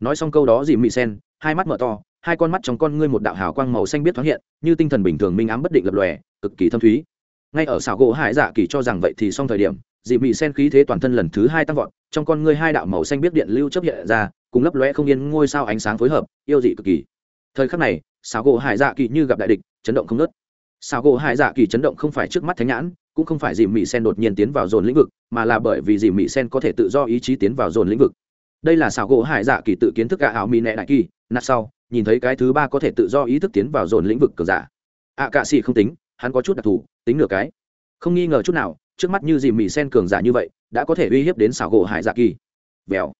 nói xong câu đó dì mị sen, hai mắt mở to, hai con mắt trong con ngươi một đạo hào quang màu xanh biết thoáng hiện, như tinh thần bình thường minh ám bất định lập lòe, cực kỳ thâm thúy. Ngay ở xảo gỗ hải dạ kỳ cho rằng vậy thì xong thời điểm dị mị sen khí thế toàn thân lần thứ hai tăng vọt, trong con ngươi hai đạo màu xanh biết điện lưu chấp hiện ra, cùng lấp lóe không yên ngôi sao ánh sáng phối hợp, yêu dị cực kỳ. Thời khắc này, xảo gỗ hải dạ kỳ như gặp đại địch, chấn động không nớt xảo gỗ hải dạ kỳ chấn động không phải trước mắt thánh nhãn, cũng không phải dị mị sen đột nhiên tiến vào dồn lĩnh vực, mà là bởi vì dị mị sen có thể tự do ý chí tiến vào dồn lĩnh vực đây là xảo gỗ hải dạ kỳ tự kiến thức gạ ảo mì nẹ đại kỳ nạt sau, nhìn thấy cái thứ ba có thể tự do ý thức tiến vào dồn lĩnh vực cờ giả. Ạ cạ xì không tính, hắn có chút đặc thù, tính nửa cái. Không nghi ngờ chút nào, trước mắt như dì mì sen cường giả như vậy, đã có thể uy hiếp đến xảo gỗ hải dạ kỳ. Vèo.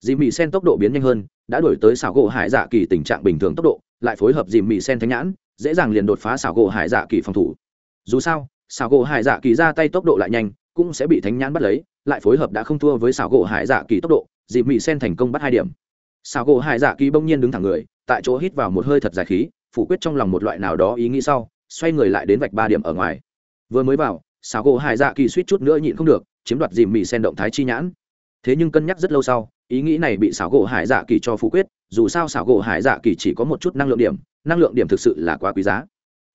Dì mì sen tốc độ biến nhanh hơn, đã đổi tới xảo gỗ hải dạ kỳ tình trạng bình thường tốc độ, lại phối hợp dì mì sen thánh nhãn, dễ dàng liền đột phá xảo gỗ hải dạ kỳ phòng thủ. Dù sao, xảo gỗ hải dạ kỳ ra tay tốc độ lại nhanh, cũng sẽ bị thánh nhãn bắt lấy, lại phối hợp đã không thua với xảo gỗ hải dạ kỳ tốc độ dịp mị sen thành công bắt hai điểm. Xào gỗ hải dạ kỳ bỗng nhiên đứng thẳng người, tại chỗ hít vào một hơi thật dài khí, phủ quyết trong lòng một loại nào đó ý nghĩ sau, xoay người lại đến vạch ba điểm ở ngoài. Vừa mới vào xào gỗ hải dạ kỳ suýt chút nữa nhịn không được, chiếm đoạt dìm mỹ sen động thái chi nhãn. Thế nhưng cân nhắc rất lâu sau, ý nghĩ này bị xảo gỗ hải dạ kỳ cho phủ quyết, dù sao xảo gỗ hải dạ kỳ chỉ có một chút năng lượng điểm, năng lượng điểm thực sự là quá quý giá.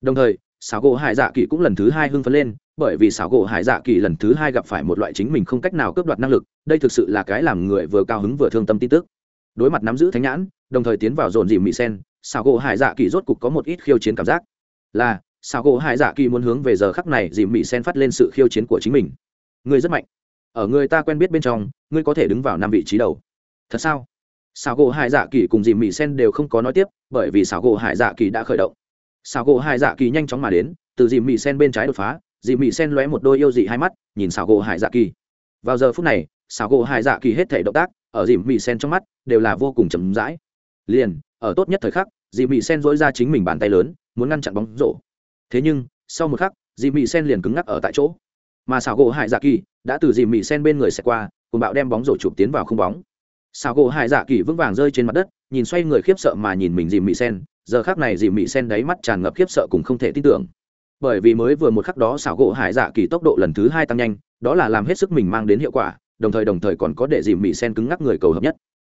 Đồng thời xảo gỗ hải dạ kỳ cũng lần thứ hai hưng phấn lên, bởi vì xảo gỗ hải dạ kỳ lần thứ hai gặp phải một loại chính mình không cách nào cướp đoạt năng lực, đây thực sự là cái làm người vừa cao hứng vừa thương tâm tin tức. Đối mặt nắm giữ thánh nhãn, đồng thời tiến vào dồn dìm mị sen, xảo gỗ hải dạ kỳ rốt cục có một ít khiêu chiến cảm giác. Là, xảo gỗ hải dạ kỳ muốn hướng về giờ khắc này dìm mị sen phát lên sự khiêu chiến của chính mình. Ngươi rất mạnh. Ở người ta quen biết bên trong, ngươi có thể đứng vào năm vị trí đầu. Thật sao? Xảo gỗ hải dạ kỳ cùng dìm mị sen đều không có nói tiếp, bởi vì xảo gỗ hải dạ kỳ đã khởi động xảo gỗ hải dạ kỳ nhanh chóng mà đến, từ dìm mị sen bên trái đột phá, dìm mị sen lóe một đôi yêu dị hai mắt, nhìn xảo gỗ hải dạ kỳ. Vào giờ phút này xảo gỗ hải dạ kỳ hết thể động tác, ở dìm mị sen trong mắt, đều là vô cùng chậm rãi. Liền, ở tốt nhất thời khắc, dìm mị sen dỗi ra chính mình bàn tay lớn, muốn ngăn chặn bóng rổ. Thế nhưng, sau một khắc, dìm mị sen liền cứng ngắc ở tại chỗ. Mà xảo gỗ hải dạ kỳ, đã từ dìm mị sen bên người xẹt qua cùng bạo đem bóng rổ chụp tiến vào không bóng xảo gỗ hải dạ kỳ vững vàng rơi trên mặt đất, nhìn xoay người khiếp sợ mà nhìn mình dìm mị sen. Giờ khác này dìm mị sen đáy mắt tràn ngập khiếp sợ cùng không thể tin tưởng. Bởi vì mới vừa một khắc đó xảo gỗ hải dạ kỳ tốc độ lần thứ hai tăng nhanh, đó là làm hết sức mình mang đến hiệu quả, đồng thời đồng thời còn có để dìm mị sen cứng ngắc người cầu hợp nhất.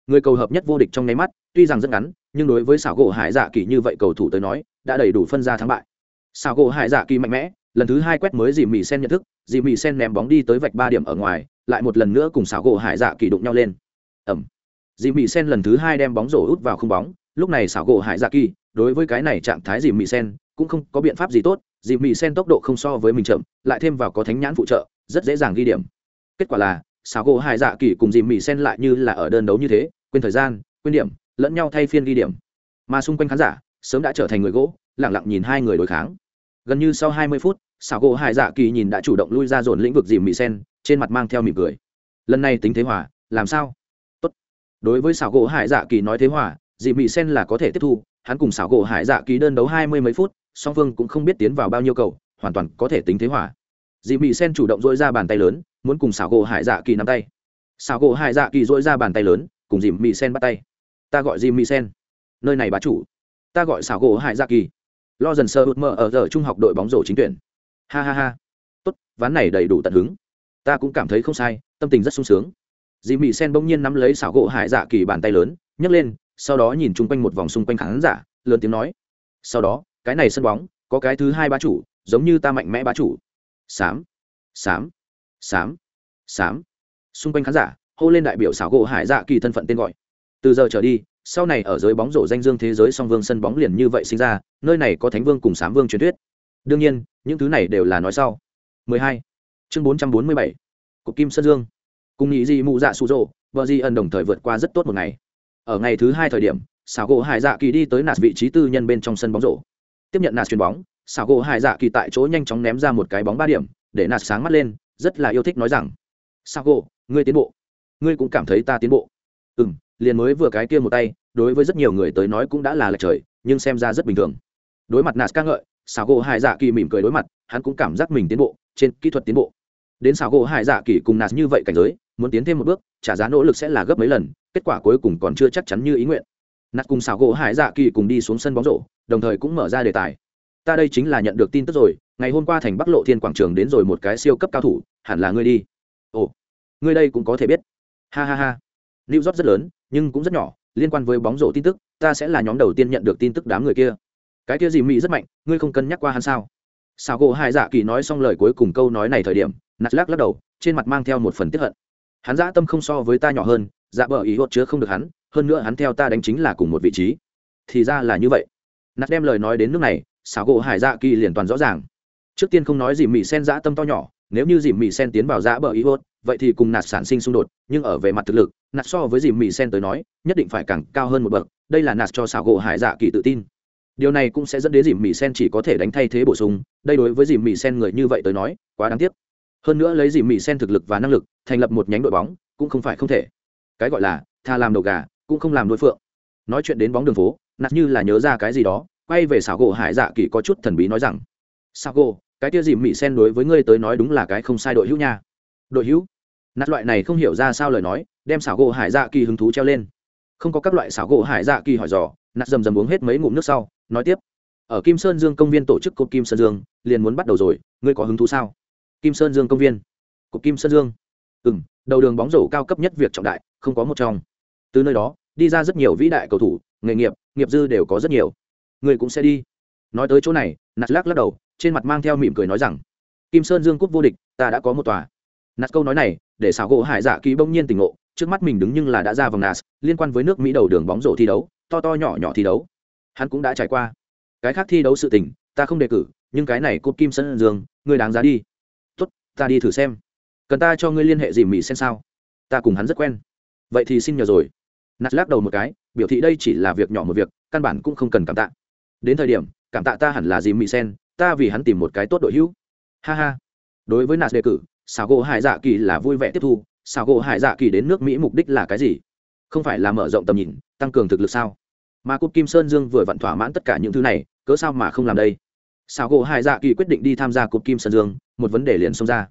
Người cầu hợp nhất vô địch trong nháy mắt, tuy rằng rất ngắn, nhưng đối với xảo gỗ hải dạ kỳ như vậy cầu thủ tới nói, đã đầy đủ phân ra thắng bại. Xảo gỗ hải dạ kỳ mạnh mẽ, lần thứ hai quét mới dìm mị sen nhận thức, dìm mị sen ném bóng đi tới vạch ba điểm ở ngoài, lại một lần nữa cùng xảo gỗ hải dạ kỳ đụng nhau lên ẩm. Dì mị sen lần thứ hai đem bóng rổ út vào không bóng, lúc này xảo gỗ hải dạ kỳ, đối với cái này trạng thái Dì mị sen, cũng không có biện pháp gì tốt, Dì mị sen tốc độ không so với mình chậm, lại thêm vào có thánh nhãn phụ trợ, rất dễ dàng ghi điểm. Kết quả là, xảo gỗ hải dạ kỳ cùng Dì mị sen lại như là ở đơn đấu như thế, quên thời gian, quên điểm, lẫn nhau thay phiên ghi điểm. Mà xung quanh khán giả, sớm đã trở thành người gỗ lẳng lặng nhìn hai người đối kháng. Gần như sau hai mươi phút, xảo gỗ hải dạ kỳ nhìn đã chủ động lui ra dồn lĩnh vực Dì mị sen, trên mặt mang theo mỉm cười. Lần này tính thế hòa, làm sao? Đối với xảo gỗ hải dạ kỳ nói thế hòa dị mị sen là có thể tiếp thu, hắn cùng xảo gỗ hải dạ kỳ đơn đấu hai mươi mấy phút, song phương cũng không biết tiến vào bao nhiêu cầu, hoàn toàn có thể tính thế hòa. Dị mị sen chủ động dỗi ra bàn tay lớn, muốn cùng xảo gỗ hải dạ kỳ nắm tay. Xảo gỗ hải dạ kỳ dỗi ra bàn tay lớn, cùng dìm mị sen bắt tay. Ta gọi dìm mị sen. Nơi này bá chủ. Ta gọi xảo gỗ hải dạ kỳ. Lo dần sơ hụt mơ ở giờ trung học đội bóng rổ chính tuyển. Ha ha ha. Tốt, ván này đầy đủ tận hứng. Ta cũng cảm thấy không sai, tâm tình rất sung sướng dì mị sen bỗng nhiên nắm lấy xảo gỗ hải dạ kỳ bàn tay lớn, nhấc lên, sau đó nhìn chung quanh một vòng xung quanh khán giả, lớn tiếng nói. Sau đó, cái này sân bóng, có cái thứ hai bá chủ, giống như ta mạnh mẽ bá chủ. Sám sám sám sám. Xung quanh khán giả, hô lên đại biểu xảo gỗ hải dạ kỳ thân phận tên gọi. Từ giờ trở đi, sau này ở giới bóng rổ danh dương thế giới song vương sân bóng liền như vậy sinh ra, nơi này có thánh vương cùng sám vương truyền thuyết. Đương nhiên, những thứ này đều là nói sau. 12. chương 447. cục kim sơn dương cùng nghĩ gì mụ dạ sụ rộ vợ di ẩn đồng thời vượt qua rất tốt một ngày. Ở ngày thứ hai thời điểm, xảo gỗ hải dạ kỳ đi tới nạt vị trí tư nhân bên trong sân bóng rổ. Tiếp nhận nạt chuyền bóng, xảo gỗ hải dạ kỳ tại chỗ nhanh chóng ném ra một cái bóng ba điểm, để nạt sáng mắt lên, rất là yêu thích nói rằng, xảo gỗ, ngươi tiến bộ. Ngươi cũng cảm thấy ta tiến bộ. Ừ m liền mới vừa cái kia một tay, đối với rất nhiều người tới nói cũng đã là lệch trời, nhưng xem ra rất bình thường. Đối mặt nạt ca ngợi, xảo gỗ hải dạ kỳ mỉm cười đối mặt, hắn cũng cảm giác mình tiến bộ, trên kỹ thuật tiến bộ. Đến xảo gỗ hải dạ kỳ cùng nạt như vậy cảnh giới muốn tiến thêm một bước, trả giá nỗ lực sẽ là gấp mấy lần, kết quả cuối cùng còn chưa chắc chắn như ý nguyện. Nạt cùng xào gỗ hải dạ kỳ cùng đi xuống sân bóng rổ, đồng thời cũng mở ra đề tài. Ta đây chính là nhận được tin tức rồi, ngày hôm qua thành bắc lộ thiên quảng trường đến rồi một cái siêu cấp cao thủ, hẳn là ngươi đi. Ồ, ngươi đây cũng có thể biết. Ha ha ha. Lưu rót rất lớn, nhưng cũng rất nhỏ, liên quan với bóng rổ tin tức, ta sẽ là nhóm đầu tiên nhận được tin tức đám người kia. Cái kia gì mỹ rất mạnh, ngươi không cân nhắc qua hắn sao? Xào gỗ hải dạ kỳ nói xong lời cuối cùng câu nói này thời điểm, nạt lắc lắc đầu, trên mặt mang theo một phần tiếp hận hắn dã tâm không so với ta nhỏ hơn dạ bờ ý hốt chứa không được hắn, hơn nữa hắn theo ta đánh chính là cùng một vị trí. Thì ra là như vậy. Nạt đem lời nói đến nước này, xảo gỗ hải dạ kỳ liền toàn rõ ràng. Trước tiên không nói dìm mị sen dã tâm to nhỏ, nếu như dìm mị sen tiến vào dã bờ ý hốt, vậy thì cùng nạt sản sinh xung đột, nhưng ở về mặt thực lực, nạt so với dìm mị sen tới nói, nhất định phải càng cao hơn một bậc, đây là nạt cho xảo gỗ hải dạ kỳ tự tin. Điều này cũng sẽ dẫn đến dìm mị sen chỉ có thể đánh thay thế bổ sung, đây đối với dìm mị sen người như vậy tới nói, quá đáng tiếc hơn nữa lấy dìm mị sen thực lực và năng lực, thành lập một nhánh đội bóng, cũng không phải không thể. Cái gọi là, tha làm đầu gà, cũng không làm đối phượng. Nói chuyện đến bóng đường phố, nạt như là nhớ ra cái gì đó, quay về xảo gỗ hải dạ kỳ có chút thần bí nói rằng sao gỗ, cái tia dìm mị sen đối với ngươi tới nói đúng là cái không sai đội hữu nha. Đội hữu? Nạt loại này không hiểu ra sao lời nói, đem xảo gỗ hải dạ kỳ hứng thú treo lên. Không có các loại xảo gỗ hải dạ kỳ hỏi dò, nạt dầm dầm uống hết mấy ngụm nước sau, nói tiếp, ở kim sơn dương công viên tổ chức cột kim sơn dương, liền muốn bắt đầu rồi, ngươi có hứng thú sao? Kim sơn dương công viên. Cục kim sơn dương. Ừ m đầu đường bóng rổ cao cấp nhất việc trọng đại, không có một trong. Từ nơi đó, đi ra rất nhiều vĩ đại cầu thủ, nghề nghiệp nghiệp dư đều có rất nhiều. Người cũng sẽ đi. Nói tới chỗ này nạt lắc lắc đầu, trên mặt mang theo mỉm cười nói rằng, kim sơn dương cúp vô địch, ta đã có một tòa. Nạt câu nói này, để xảo gỗ hải dạ kỳ bỗng nhiên tỉnh ngộ, trước mắt mình đứng nhưng là đã ra vòng nas liên quan với nước mỹ đầu đường bóng rổ thi đấu, to to nhỏ nhỏ thi đấu. Hắn cũng đã trải qua. Cái khác thi đấu sự tình, ta không đề cử, nhưng cái này cúp kim sơn dương, người đáng giá đi ta đi thử xem. Cần ta cho ngươi liên hệ dìm mỹ xem sao? Ta cùng hắn rất quen. Vậy thì xin nhờ rồi. Nạt lắc đầu một cái, biểu thị đây chỉ là việc nhỏ một việc, căn bản cũng không cần cảm tạ. Đến thời điểm, cảm tạ ta hẳn là dìm mỹ sen ta vì hắn tìm một cái tốt đội hữu. Ha ha. Đối với nạt đề cử xào gỗ hải dạ kỳ là vui vẻ tiếp thu xào gỗ hải dạ kỳ đến nước mỹ mục đích là cái gì? Không phải là mở rộng tầm nhìn, tăng cường thực lực sao? Mà cúp kim sơn dương vừa vặn thỏa mãn tất cả những thứ này, cớ sao mà không làm đây? Xào gỗ hải dạ kỳ quyết định đi tham gia cúp kim sơn dương một vấn đề liền xông ra.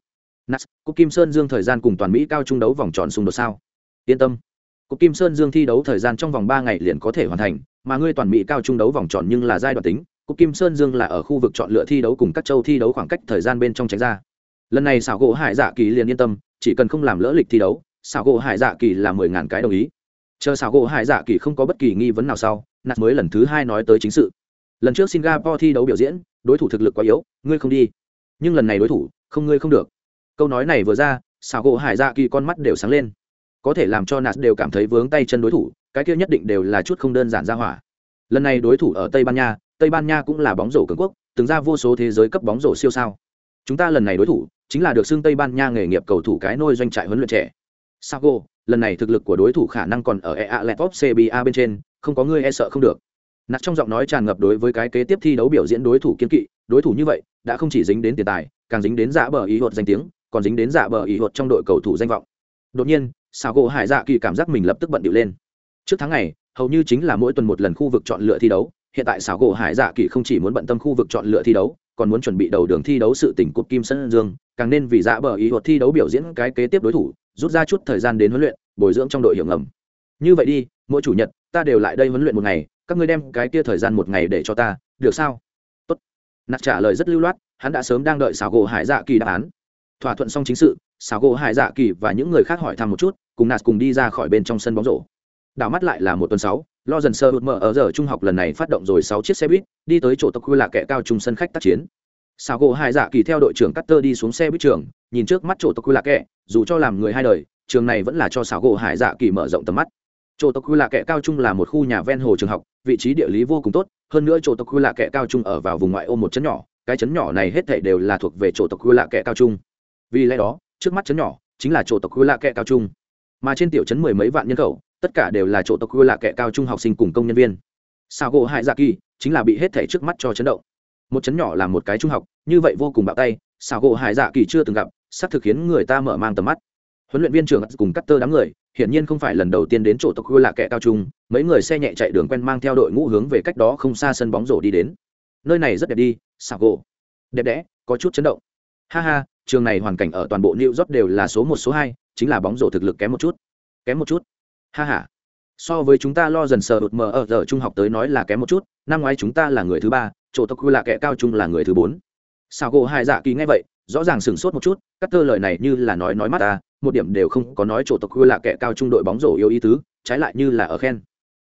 Nas cục kim sơn dương thời gian cùng toàn mỹ cao trung đấu vòng tròn xung đột sao? Yên tâm, cục kim sơn dương thi đấu thời gian trong vòng ba ngày liền có thể hoàn thành, mà ngươi toàn mỹ cao trung đấu vòng tròn nhưng là giai đoạn tính, cục kim sơn dương là ở khu vực chọn lựa thi đấu cùng các châu thi đấu khoảng cách thời gian bên trong tránh ra. Lần này xảo gỗ hải dạ kỳ liền yên tâm, chỉ cần không làm lỡ lịch thi đấu, xảo gỗ hải dạ kỳ là mười ngàn cái đồng ý. Chờ xảo gỗ hải dạ kỳ không có bất kỳ nghi vấn nào sau nạt mới lần thứ hai nói tới chính sự. Lần trước singapore thi đấu biểu diễn, đối thủ thực lực quá yếu, ngươi không đi nhưng lần này đối thủ, không ngươi không được. Câu nói này vừa ra, xảo gỗ hải dạ kỳ con mắt đều sáng lên. Có thể làm cho nạt đều cảm thấy vướng tay chân đối thủ, cái kia nhất định đều là chút không đơn giản ra hỏa. Lần này đối thủ ở tây ban nha, tây ban nha cũng là bóng rổ cường quốc, từng ra vô số thế giới cấp bóng rổ siêu sao. Chúng ta lần này đối thủ, chính là được xưng tây ban nha nghề nghiệp cầu thủ cái nôi doanh trại huấn luyện trẻ. Sago lần này thực lực của đối thủ khả năng còn ở ea letop cba bên trên, không có người e sợ không được. Nạt trong giọng nói tràn ngập đối với cái kế tiếp thi đấu biểu diễn đối thủ kiên kỵ, đối thủ như vậy đã không chỉ dính đến tiền tài, càng dính đến giả bờ ý hột danh tiếng, còn dính đến giả bờ ý hột trong đội cầu thủ danh vọng. Đột nhiên sago hải dạ kỳ cảm giác mình lập tức bận điệu lên. Trước tháng này hầu như chính là mỗi tuần một lần khu vực chọn lựa thi đấu, hiện tại xào gỗ hải dạ kỳ không chỉ muốn bận tâm khu vực chọn lựa thi đấu, còn muốn chuẩn bị đầu đường thi đấu sự tỉnh cục kim sơn dương, càng nên vì dạ bờ ý luật thi đấu biểu diễn cái kế tiếp đối thủ, rút ra chút thời gian đến huấn luyện, bồi dưỡng trong đội hiểu ngầm. Như vậy đi, mỗi chủ nhật, ta đều lại đây huấn luyện một ngày, các ngươi đem cái kia thời gian một ngày để cho ta, được sao? Tốt. Nạt trả lời rất lưu loát hắn đã sớm đang đợi xảo gỗ hải dạ kỳ đáp án. Thỏa thuận xong chính sự, xảo gỗ hải dạ kỳ và những người khác hỏi thăm một chút, cùng nạt cùng đi ra khỏi bên trong sân bóng rổ. Đảo mắt lại là một tuần sáu, lo dần sơ hụt mở ở giờ trung học lần này phát động rồi sáu chiếc xe buýt, đi tới chỗ tộc khu là kẻ cao trung sân khách tác chiến. Xảo gỗ Hải dạ kỳ theo đội trưởng Cutter đi xuống xe buýt trường, nhìn trước mắt chỗ tộc khu là kẻ, dù cho làm người hai đời, trường này vẫn là cho xảo gỗ hải dạ kỳ mở rộng tầm mắt. Chỗ tộc khu là kẻ cao trung là một khu nhà ven hồ trường học, vị trí địa lý vô cùng tốt, hơn nữa chỗ tộc khu là kẻ cao trung ở vào vùng ngoại ô một chấn nhỏ cái chấn nhỏ này hết thảy đều là thuộc về chỗ tộc khu lạ kẻ cao trung. Vì lẽ đó, trước mắt chấn nhỏ chính là chỗ tộc khu lạ kẻ cao trung. Mà trên tiểu chấn mười mấy vạn nhân khẩu, tất cả đều là chỗ tộc khu lạ kẻ cao trung học sinh cùng công nhân viên. Sao gỗ hại dạ kỳ chính là bị hết thảy trước mắt cho chấn động. Một chấn nhỏ là một cái trung học, như vậy vô cùng bạo tay sao gỗ hại dạ kỳ chưa từng gặp, sắp thực khiến người ta mở mang tầm mắt. Huấn luyện viên trưởng cùng cắt tơ đám người, hiển nhiên không phải lần đầu tiên đến chỗ tộc khu lạ kẻ cao trung, mấy người xe nhẹ chạy đường quen mang theo đội ngũ hướng về cách đó không xa sân bóng rổ đi đến. Nơi này rất đẹp đi sao gỗ đẹp đẽ, có chút chấn động. Ha ha, trường này hoàn cảnh ở toàn bộ New York đều là số một, số hai, chính là bóng rổ thực lực kém một chút. Kém một chút. Ha ha. So với chúng ta lo dần sờ đột mờ ở giờ trung học tới nói là kém một chút, năm ngoái chúng ta là người thứ ba chỗ tộc quy là kẻ cao trung là người thứ bốn. Sao gỗ hai dạ kỳ nghe vậy, rõ ràng sửng sốt một chút, các tơ lời này như là nói nói mắt ta, một điểm đều không có nói chỗ tộc quy là kẻ cao trung đội bóng rổ yêu ý tứ, trái lại như là ở khen.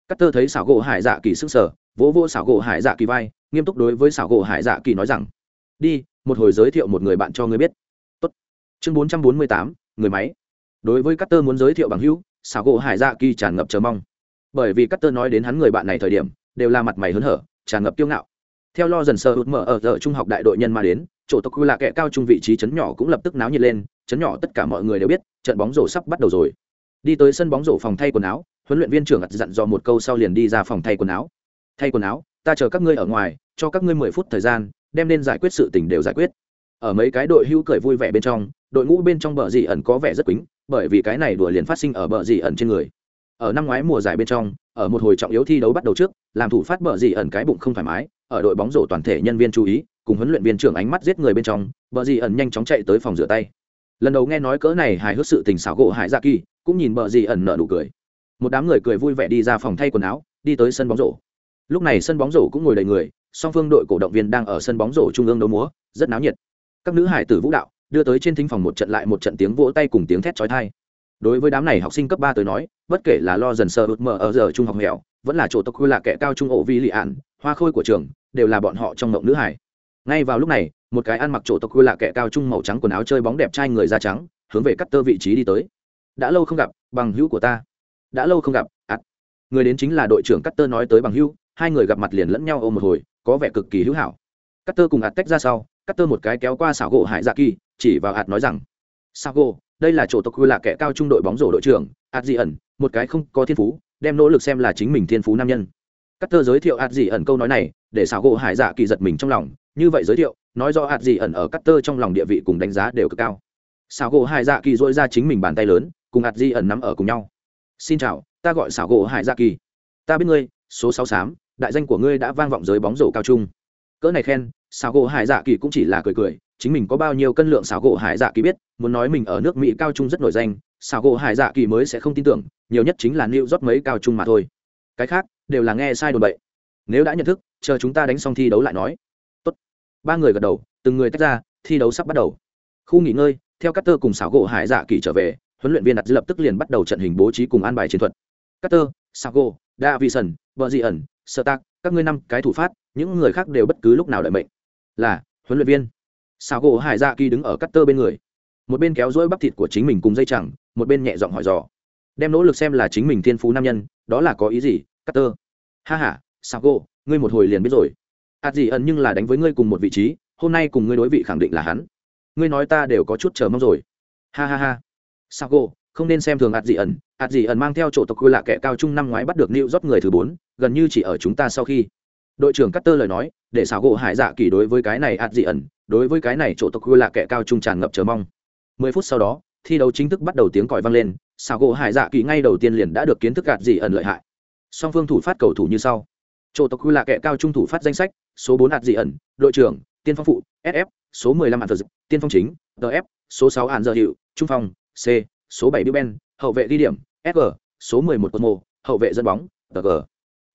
Các tơ thấy xảo gỗ hải dạ kỳ sức sở vỗ vỗ xảo gỗ hải dạ kỳ vai, nghiêm túc đối với xảo gỗ hải dạ kỳ nói rằng, đi, một hồi giới thiệu một người bạn cho ngươi biết. Tốt. chương bốn trăm bốn mươi tám, người máy. Đối với cắt tơ muốn giới thiệu bằng hữu, xảo gỗ hải dạ kỳ tràn ngập chờ mong. Bởi vì cắt tơ nói đến hắn người bạn này thời điểm, đều là mặt mày hớn hở, tràn ngập kiêu ngạo. Theo lo dần sơ hụt mở ở giờ trung học đại đội nhân mà đến, chỗ tộc quy là kẻ cao trung vị trí chấn nhỏ cũng lập tức náo nhiệt lên, chấn nhỏ tất cả mọi người đều biết, trận bóng rổ sắp bắt đầu rồi. Đi tới sân bóng rổ phòng thay quần áo, huấn luyện viên trưởng dặn dò một câu sau liền đi ra phòng thay quần áo thay quần áo, ta chờ các ngươi ở ngoài, cho các ngươi mười phút thời gian, đem nên giải quyết sự tình đều giải quyết. Ở mấy cái đội hưu cười vui vẻ bên trong, đội ngũ bên trong bờ dị ẩn có vẻ rất quýnh bởi vì cái này đùa liền phát sinh ở bờ dị ẩn trên người. Ở năm ngoái mùa giải bên trong, ở một hồi trọng yếu thi đấu bắt đầu trước, làm thủ phát bờ dị ẩn cái bụng không thoải mái, ở đội bóng rổ toàn thể nhân viên chú ý, cùng huấn luyện viên trưởng ánh mắt giết người bên trong, bờ dị ẩn nhanh chóng chạy tới phòng rửa tay. Lần đầu nghe nói cỡ này hài hước sự tình xảo gỗ hải dạ kỳ, cũng nhìn bờ dị ẩn nở nụ cười. Một đám người cười vui vẻ đi ra phòng thay quần áo, đi tới sân bóng rổ lúc này sân bóng rổ cũng ngồi đầy người, song phương đội cổ động viên đang ở sân bóng rổ trung ương đấu múa, rất náo nhiệt. Các nữ hải tử vũ đạo đưa tới trên thính phòng một trận lại một trận tiếng vỗ tay cùng tiếng thét chói tai. Đối với đám này học sinh cấp ba tới nói, bất kể là lo dần sơ út mờ ở giờ trung học nghèo vẫn là chỗ tộc quy là kẻ cao trung ổ vi lị ạn, hoa khôi của trường, đều là bọn họ trong mộng nữ hải. Ngay vào lúc này, một cái ăn mặc chỗ tộc quy là kẻ cao trung màu trắng quần áo chơi bóng đẹp trai người da trắng, hướng về cắt tơ vị trí đi tới. Đã lâu không gặp, bằng hữu của ta. Đã lâu không gặp ắt người đến chính là đội trưởng cắt tơ nói tới bằng hữu hai người gặp mặt liền lẫn nhau ôm một hồi, có vẻ cực kỳ hữu hảo. Cắt tơ cùng ạt tách ra sau cắt tơ một cái kéo qua xảo gỗ hải dạ kỳ, chỉ vào ạt nói rằng sao gỗ đây là chỗ tộc hư là kẻ cao trung đội bóng rổ đội trưởng ạt dị ẩn, một cái không có thiên phú, đem nỗ lực xem là chính mình thiên phú nam nhân. Cắt tơ giới thiệu ạt dị ẩn câu nói này, để xảo gỗ hải dạ kỳ giật mình trong lòng, như vậy giới thiệu, nói do ạt dị ẩn ở cắt tơ trong lòng địa vị cùng đánh giá đều cực cao. Xảo gỗ hải dạ kỳ dỗi ra chính mình bàn tay lớn, cùng ạt dị ẩn nắm ở cùng nhau. Xin chào, ta gọi xảo gỗ hải dạ kỳ. Ta biết ngươi, số sáu xám đại danh của ngươi đã vang vọng giới bóng rổ cao trung. Cỡ này khen xảo gỗ hải dạ kỳ cũng chỉ là cười cười chính mình có bao nhiêu cân lượng xảo gỗ hải dạ kỳ biết muốn nói mình ở nước mỹ cao trung rất nổi danh xảo gỗ hải dạ kỳ mới sẽ không tin tưởng nhiều nhất chính là nịu rót mấy cao trung mà thôi. Cái khác đều là nghe sai đồn bậy. Nếu đã nhận thức chờ chúng ta đánh xong thi đấu lại nói. Tốt. ba người gật đầu từng người tách ra thi đấu sắp bắt đầu. Khu nghỉ ngơi theo các tơ cùng xảo gỗ hải dạ kỳ trở về huấn luyện viên đặt lập tức liền bắt đầu trận hình bố trí cùng an bài chiến thuật. Carter, Sago, Davison, sợ tạc các ngươi năm cái thủ phát, những người khác đều bất cứ lúc nào đợi mệnh. Là, huấn luyện viên. Sago Hải Dạ Kỳ đứng ở Carter bên người. Một bên kéo rỗi bắp thịt của chính mình cùng dây chẳng, một bên nhẹ giọng hỏi dò. Đem nỗ lực xem là chính mình thiên phú nam nhân, đó là có ý gì, Carter? Ha ha, Sago, ngươi một hồi liền biết rồi. ạt gì ẩn nhưng là đánh với ngươi cùng một vị trí, hôm nay cùng ngươi đối vị khẳng định là hắn. Ngươi nói ta đều có chút chờ mong rồi. Ha ha ha. Sago, không nên xem thường ạt gì ẩn ạt gì ẩn mang theo chỗ tộc quy là kẻ cao trung năm ngoái bắt được nịu rót người thứ bốn gần như chỉ ở chúng ta sau khi. Đội trưởng Cutter lời nói để xảo gỗ hải dạ kỳ đối với cái này ạt gì ẩn đối với cái này chỗ tộc quy là kẻ cao trung tràn ngập chờ mong. Mười phút sau đó thi đấu chính thức bắt đầu tiếng còi vang lên xảo gỗ hải dạ kỳ ngay đầu tiên liền đã được kiến thức ạt gì ẩn lợi hại. Song phương thủ phát cầu thủ như sau. Chỗ tộc quy là kẻ cao trung thủ phát danh sách số bốn ạt gì ẩn đội trưởng tiên phong phụ sf số mười lăm ạt tiên phong chính df số sáu ạt giờ hiệu trung phong c số bảy Bill Ben, hậu vệ đi điểm, SG, số 11 Cosmo, hậu vệ dẫn bóng, TG.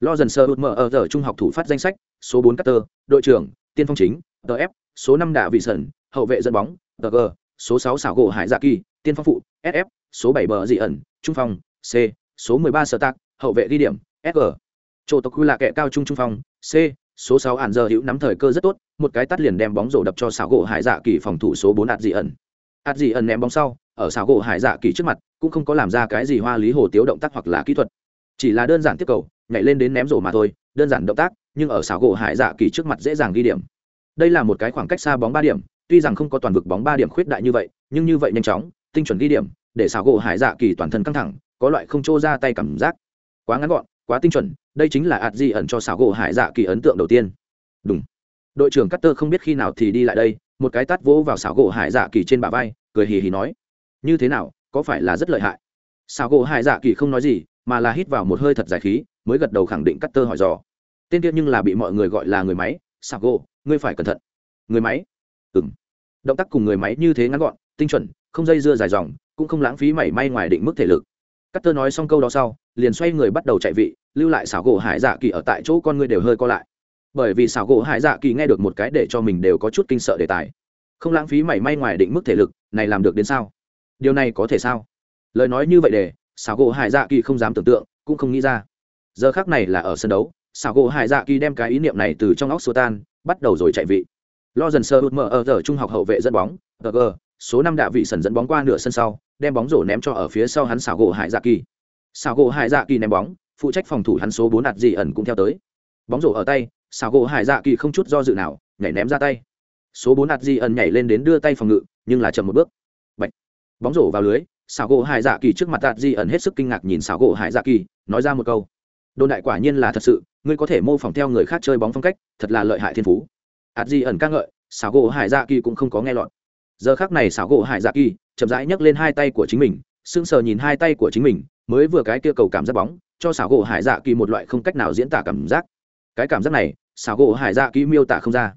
Lo dần sơ mở ở giờ trung học thủ phát danh sách, số 4 Carter, đội trưởng, tiên phong chính, tf số 5 Đạ Vị Sẩn, hậu vệ dẫn bóng, TG, số 6 xảo gỗ Hải Dạ Kỳ, tiên phong phụ, SF, số 7 bờ dị ẩn, trung phong, C, số 13 Sở Tạc, hậu vệ ghi điểm, SG. Chỗ tộc quy là kẻ cao trung trung phong, C, số 6 ản giờ hữu nắm thời cơ rất tốt, một cái tắt liền đem bóng rổ đập cho xảo gỗ Hải Dạ Kỳ phòng thủ số 4 ạt dị ẩn. ạt dị ẩn ném bóng sau, ở xảo gỗ hải dạ kỳ trước mặt, cũng không có làm ra cái gì hoa lý hồ tiếu động tác hoặc là kỹ thuật. Chỉ là đơn giản tiếp cầu, nhảy lên đến ném rổ mà thôi, đơn giản động tác, nhưng ở xảo gỗ hải dạ kỳ trước mặt dễ dàng ghi điểm. Đây là một cái khoảng cách xa bóng ba điểm, tuy rằng không có toàn vực bóng ba điểm khuyết đại như vậy, nhưng như vậy nhanh chóng, tinh chuẩn ghi điểm, để xảo gỗ hải dạ kỳ toàn thân căng thẳng, có loại không trô ra tay cảm giác. Quá ngắn gọn, quá tinh chuẩn, đây chính là ạt di ẩn cho xảo gỗ hải dạ kỳ ấn tượng đầu tiên. Đúng đội trưởng Cutter không biết khi nào thì đi lại đây, một cái tát vỗ vào xảo gỗ hải dạ kỳ trên bả vai, cười hì hì nói như thế nào, có phải là rất lợi hại? Sao gỗ hải dạ kỳ không nói gì, mà là hít vào một hơi thật dài khí, mới gật đầu khẳng định cắt tơ hỏi dò. Tên kia nhưng là bị mọi người gọi là người máy sao gỗ, ngươi phải cẩn thận. Người máy? Ừng động tác cùng người máy như thế ngắn gọn, tinh chuẩn, không dây dưa dài dòng, cũng không lãng phí mảy may ngoài định mức thể lực. Cắt tơ nói xong câu đó sau, liền xoay người bắt đầu chạy vị, lưu lại xảo gỗ hải dạ kỳ ở tại chỗ con người đều hơi co lại. Bởi vì xảo gỗ hải dạ kỳ nghe được một cái để cho mình đều có chút kinh sợ đề tài. Không lãng phí mảy may ngoài định mức thể lực, này làm được đến sao? Điều này có thể sao? Lời nói như vậy để, xảo gỗ hải dạ kỳ không dám tưởng tượng, cũng không nghĩ ra. Giờ khác này là ở sân đấu, xảo gỗ hải dạ kỳ đem cái ý niệm này từ trong óc xua tan, bắt đầu rồi chạy vị. Lo dần sơ hụt mở ở giờ trung học hậu vệ dẫn bóng g, số năm đạ vị sần dẫn bóng qua nửa sân sau, đem bóng rổ ném cho ở phía sau hắn xảo gỗ hải dạ kỳ. Xảo gỗ hải dạ kỳ ném bóng, phụ trách phòng thủ hắn số bốn đạt dị ẩn cũng theo tới. Bóng rổ ở tay, xảo gỗ hải dạ kỳ không chút do dự nào, nhảy ném ra tay. Số bốn đạt dị ẩn nhảy lên đến đưa tay phòng ngự, nhưng là chậm một bước bóng rổ vào lưới, xảo gỗ hải dạ kỳ trước mặt đạt di ẩn hết sức kinh ngạc nhìn xảo gỗ hải dạ kỳ, nói ra một câu. Đồn đại quả nhiên là thật sự, ngươi có thể mô phỏng theo người khác chơi bóng phong cách, thật là lợi hại thiên phú. Ạt di ẩn ca ngợi, xảo gỗ hải dạ kỳ cũng không có nghe lọt. Giờ khác này xảo gỗ hải dạ kỳ chậm rãi nhấc lên hai tay của chính mình, sững sờ nhìn hai tay của chính mình, mới vừa cái kia cầu cảm giác bóng, cho xảo gỗ hải dạ kỳ một loại không cách nào diễn tả cảm giác. Cái cảm giác này, xảo gỗ hải dạ kỳ miêu tả không ra.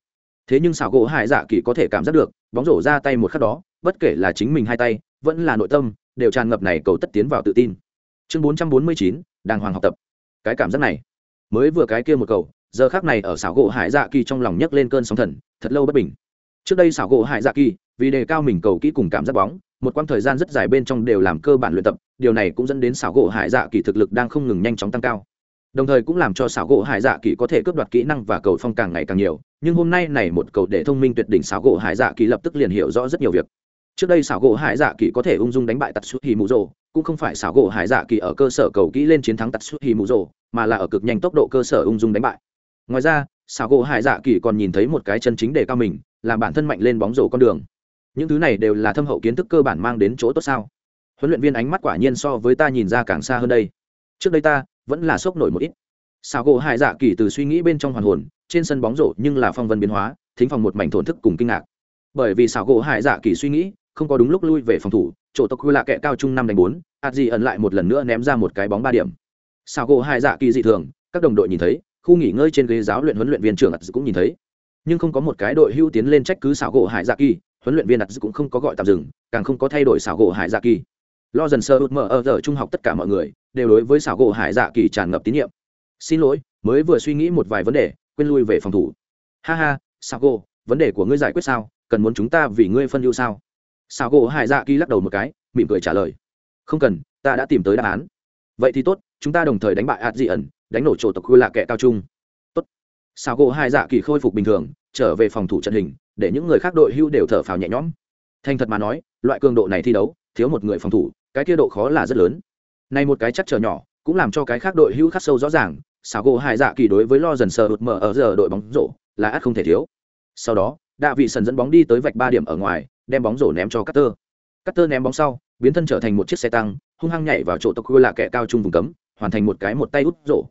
Thế nhưng xảo gỗ hải dạ kỳ có thể cảm giác được, bóng rổ ra tay một khắc đó, bất kể là chính mình hai tay vẫn là nội tâm, đều tràn ngập này cầu tất tiến vào tự tin. Chương bốn trăm bốn mươi chín, đàng hoàng học tập. Cái cảm giác này, mới vừa cái kia một cầu, giờ khác này ở xảo gỗ hải dạ kỳ trong lòng nhấc lên cơn sóng thần, thật lâu bất bình. Trước đây xảo gỗ hải dạ kỳ, vì đề cao mình cầu kỹ cùng cảm giác bóng, một quãng thời gian rất dài bên trong đều làm cơ bản luyện tập, điều này cũng dẫn đến xảo gỗ hải dạ kỳ thực lực đang không ngừng nhanh chóng tăng cao. Đồng thời cũng làm cho xảo gỗ hải dạ kỳ có thể cướp đoạt kỹ năng và cầu phong càng ngày càng nhiều, nhưng hôm nay này một cầu để thông minh tuyệt đỉnh xảo gỗ hải dạ kỳ lập tức liền hiểu rõ rất nhiều việc trước đây xảo gỗ hải dạ kỳ có thể ung dung đánh bại tatsuhi mù rồ cũng không phải xảo gỗ hải dạ kỳ ở cơ sở cầu kỹ lên chiến thắng tatsuhi mù rồ mà là ở cực nhanh tốc độ cơ sở ung dung đánh bại. Ngoài ra, xảo gỗ hải dạ kỳ còn nhìn thấy một cái chân chính để cao mình, làm bản thân mạnh lên bóng rổ con đường. Những thứ này đều là thâm hậu kiến thức cơ bản mang đến chỗ tốt sao? Huấn luyện viên ánh mắt quả nhiên so với ta nhìn ra càng xa hơn đây. Trước đây ta vẫn là sốc nổi một ít. Xảo gỗ hải dạ kỳ từ suy nghĩ bên trong hoàn hồn, trên sân bóng rổ nhưng là phong vân biến hóa, thính phòng một mảnh thổn thức cùng kinh ngạc. Bởi vì xảo gỗ hải dạ kỳ suy nghĩ không có đúng lúc lui về phòng thủ, chỗ tộc quy lạ kệ cao trung năm đánh bốn ạt gì ẩn lại một lần nữa ném ra một cái bóng ba điểm. Sao gỗ hai dạ kỳ dị thường, các đồng đội nhìn thấy, khu nghỉ ngơi trên ghế giáo luyện huấn luyện viên trưởng ạt cũng nhìn thấy. Nhưng không có một cái đội hưu tiến lên trách cứ xảo gỗ hải dạ kỳ, huấn luyện viên ạt cũng không có gọi tạm dừng, càng không có thay đổi xảo gỗ hải dạ kỳ. Lo dần sơ út mở ở giờ trung học tất cả mọi người đều đối với xảo gỗ hải dạ kỳ tràn ngập tín nhiệm. Xin lỗi, mới vừa suy nghĩ một vài vấn đề, quên lui về phòng thủ. Ha ha xảo gỗ, vấn đề của ngươi giải quyết sao? Cần muốn chúng ta vì ngươi phân ưu sao? Sao gỗ hải dạ kỳ lắc đầu một cái, mỉm cười trả lời. Không cần, ta đã tìm tới đáp án. Vậy thì tốt, chúng ta đồng thời đánh bại ạt dị ẩn đánh nổ chỗ tộc khu lạ kệ cao trung. Tốt. Sao gỗ hải dạ kỳ khôi phục bình thường, trở về phòng thủ trận hình, để những người khác đội hưu đều thở phào nhẹ nhõm. Thành thật mà nói, loại cường độ này thi đấu, thiếu một người phòng thủ, cái kia độ khó là rất lớn. Này một cái chắc chờ nhỏ, cũng làm cho cái khác đội hưu khắc sâu rõ ràng Sao gỗ hải dạ kỳ đối với lo dần sờ hụt mở ở giờ đội bóng rổ là ắt không thể thiếu. Sau đó, đạ vị sần dẫn bóng đi tới vạch ba điểm ở ngoài đem bóng rổ ném cho Cutter. Cutter ném bóng sau, biến thân trở thành một chiếc xe tăng, hung hăng nhảy vào chỗ tộc là kẻ cao trung vùng cấm, hoàn thành một cái một tay út rổ.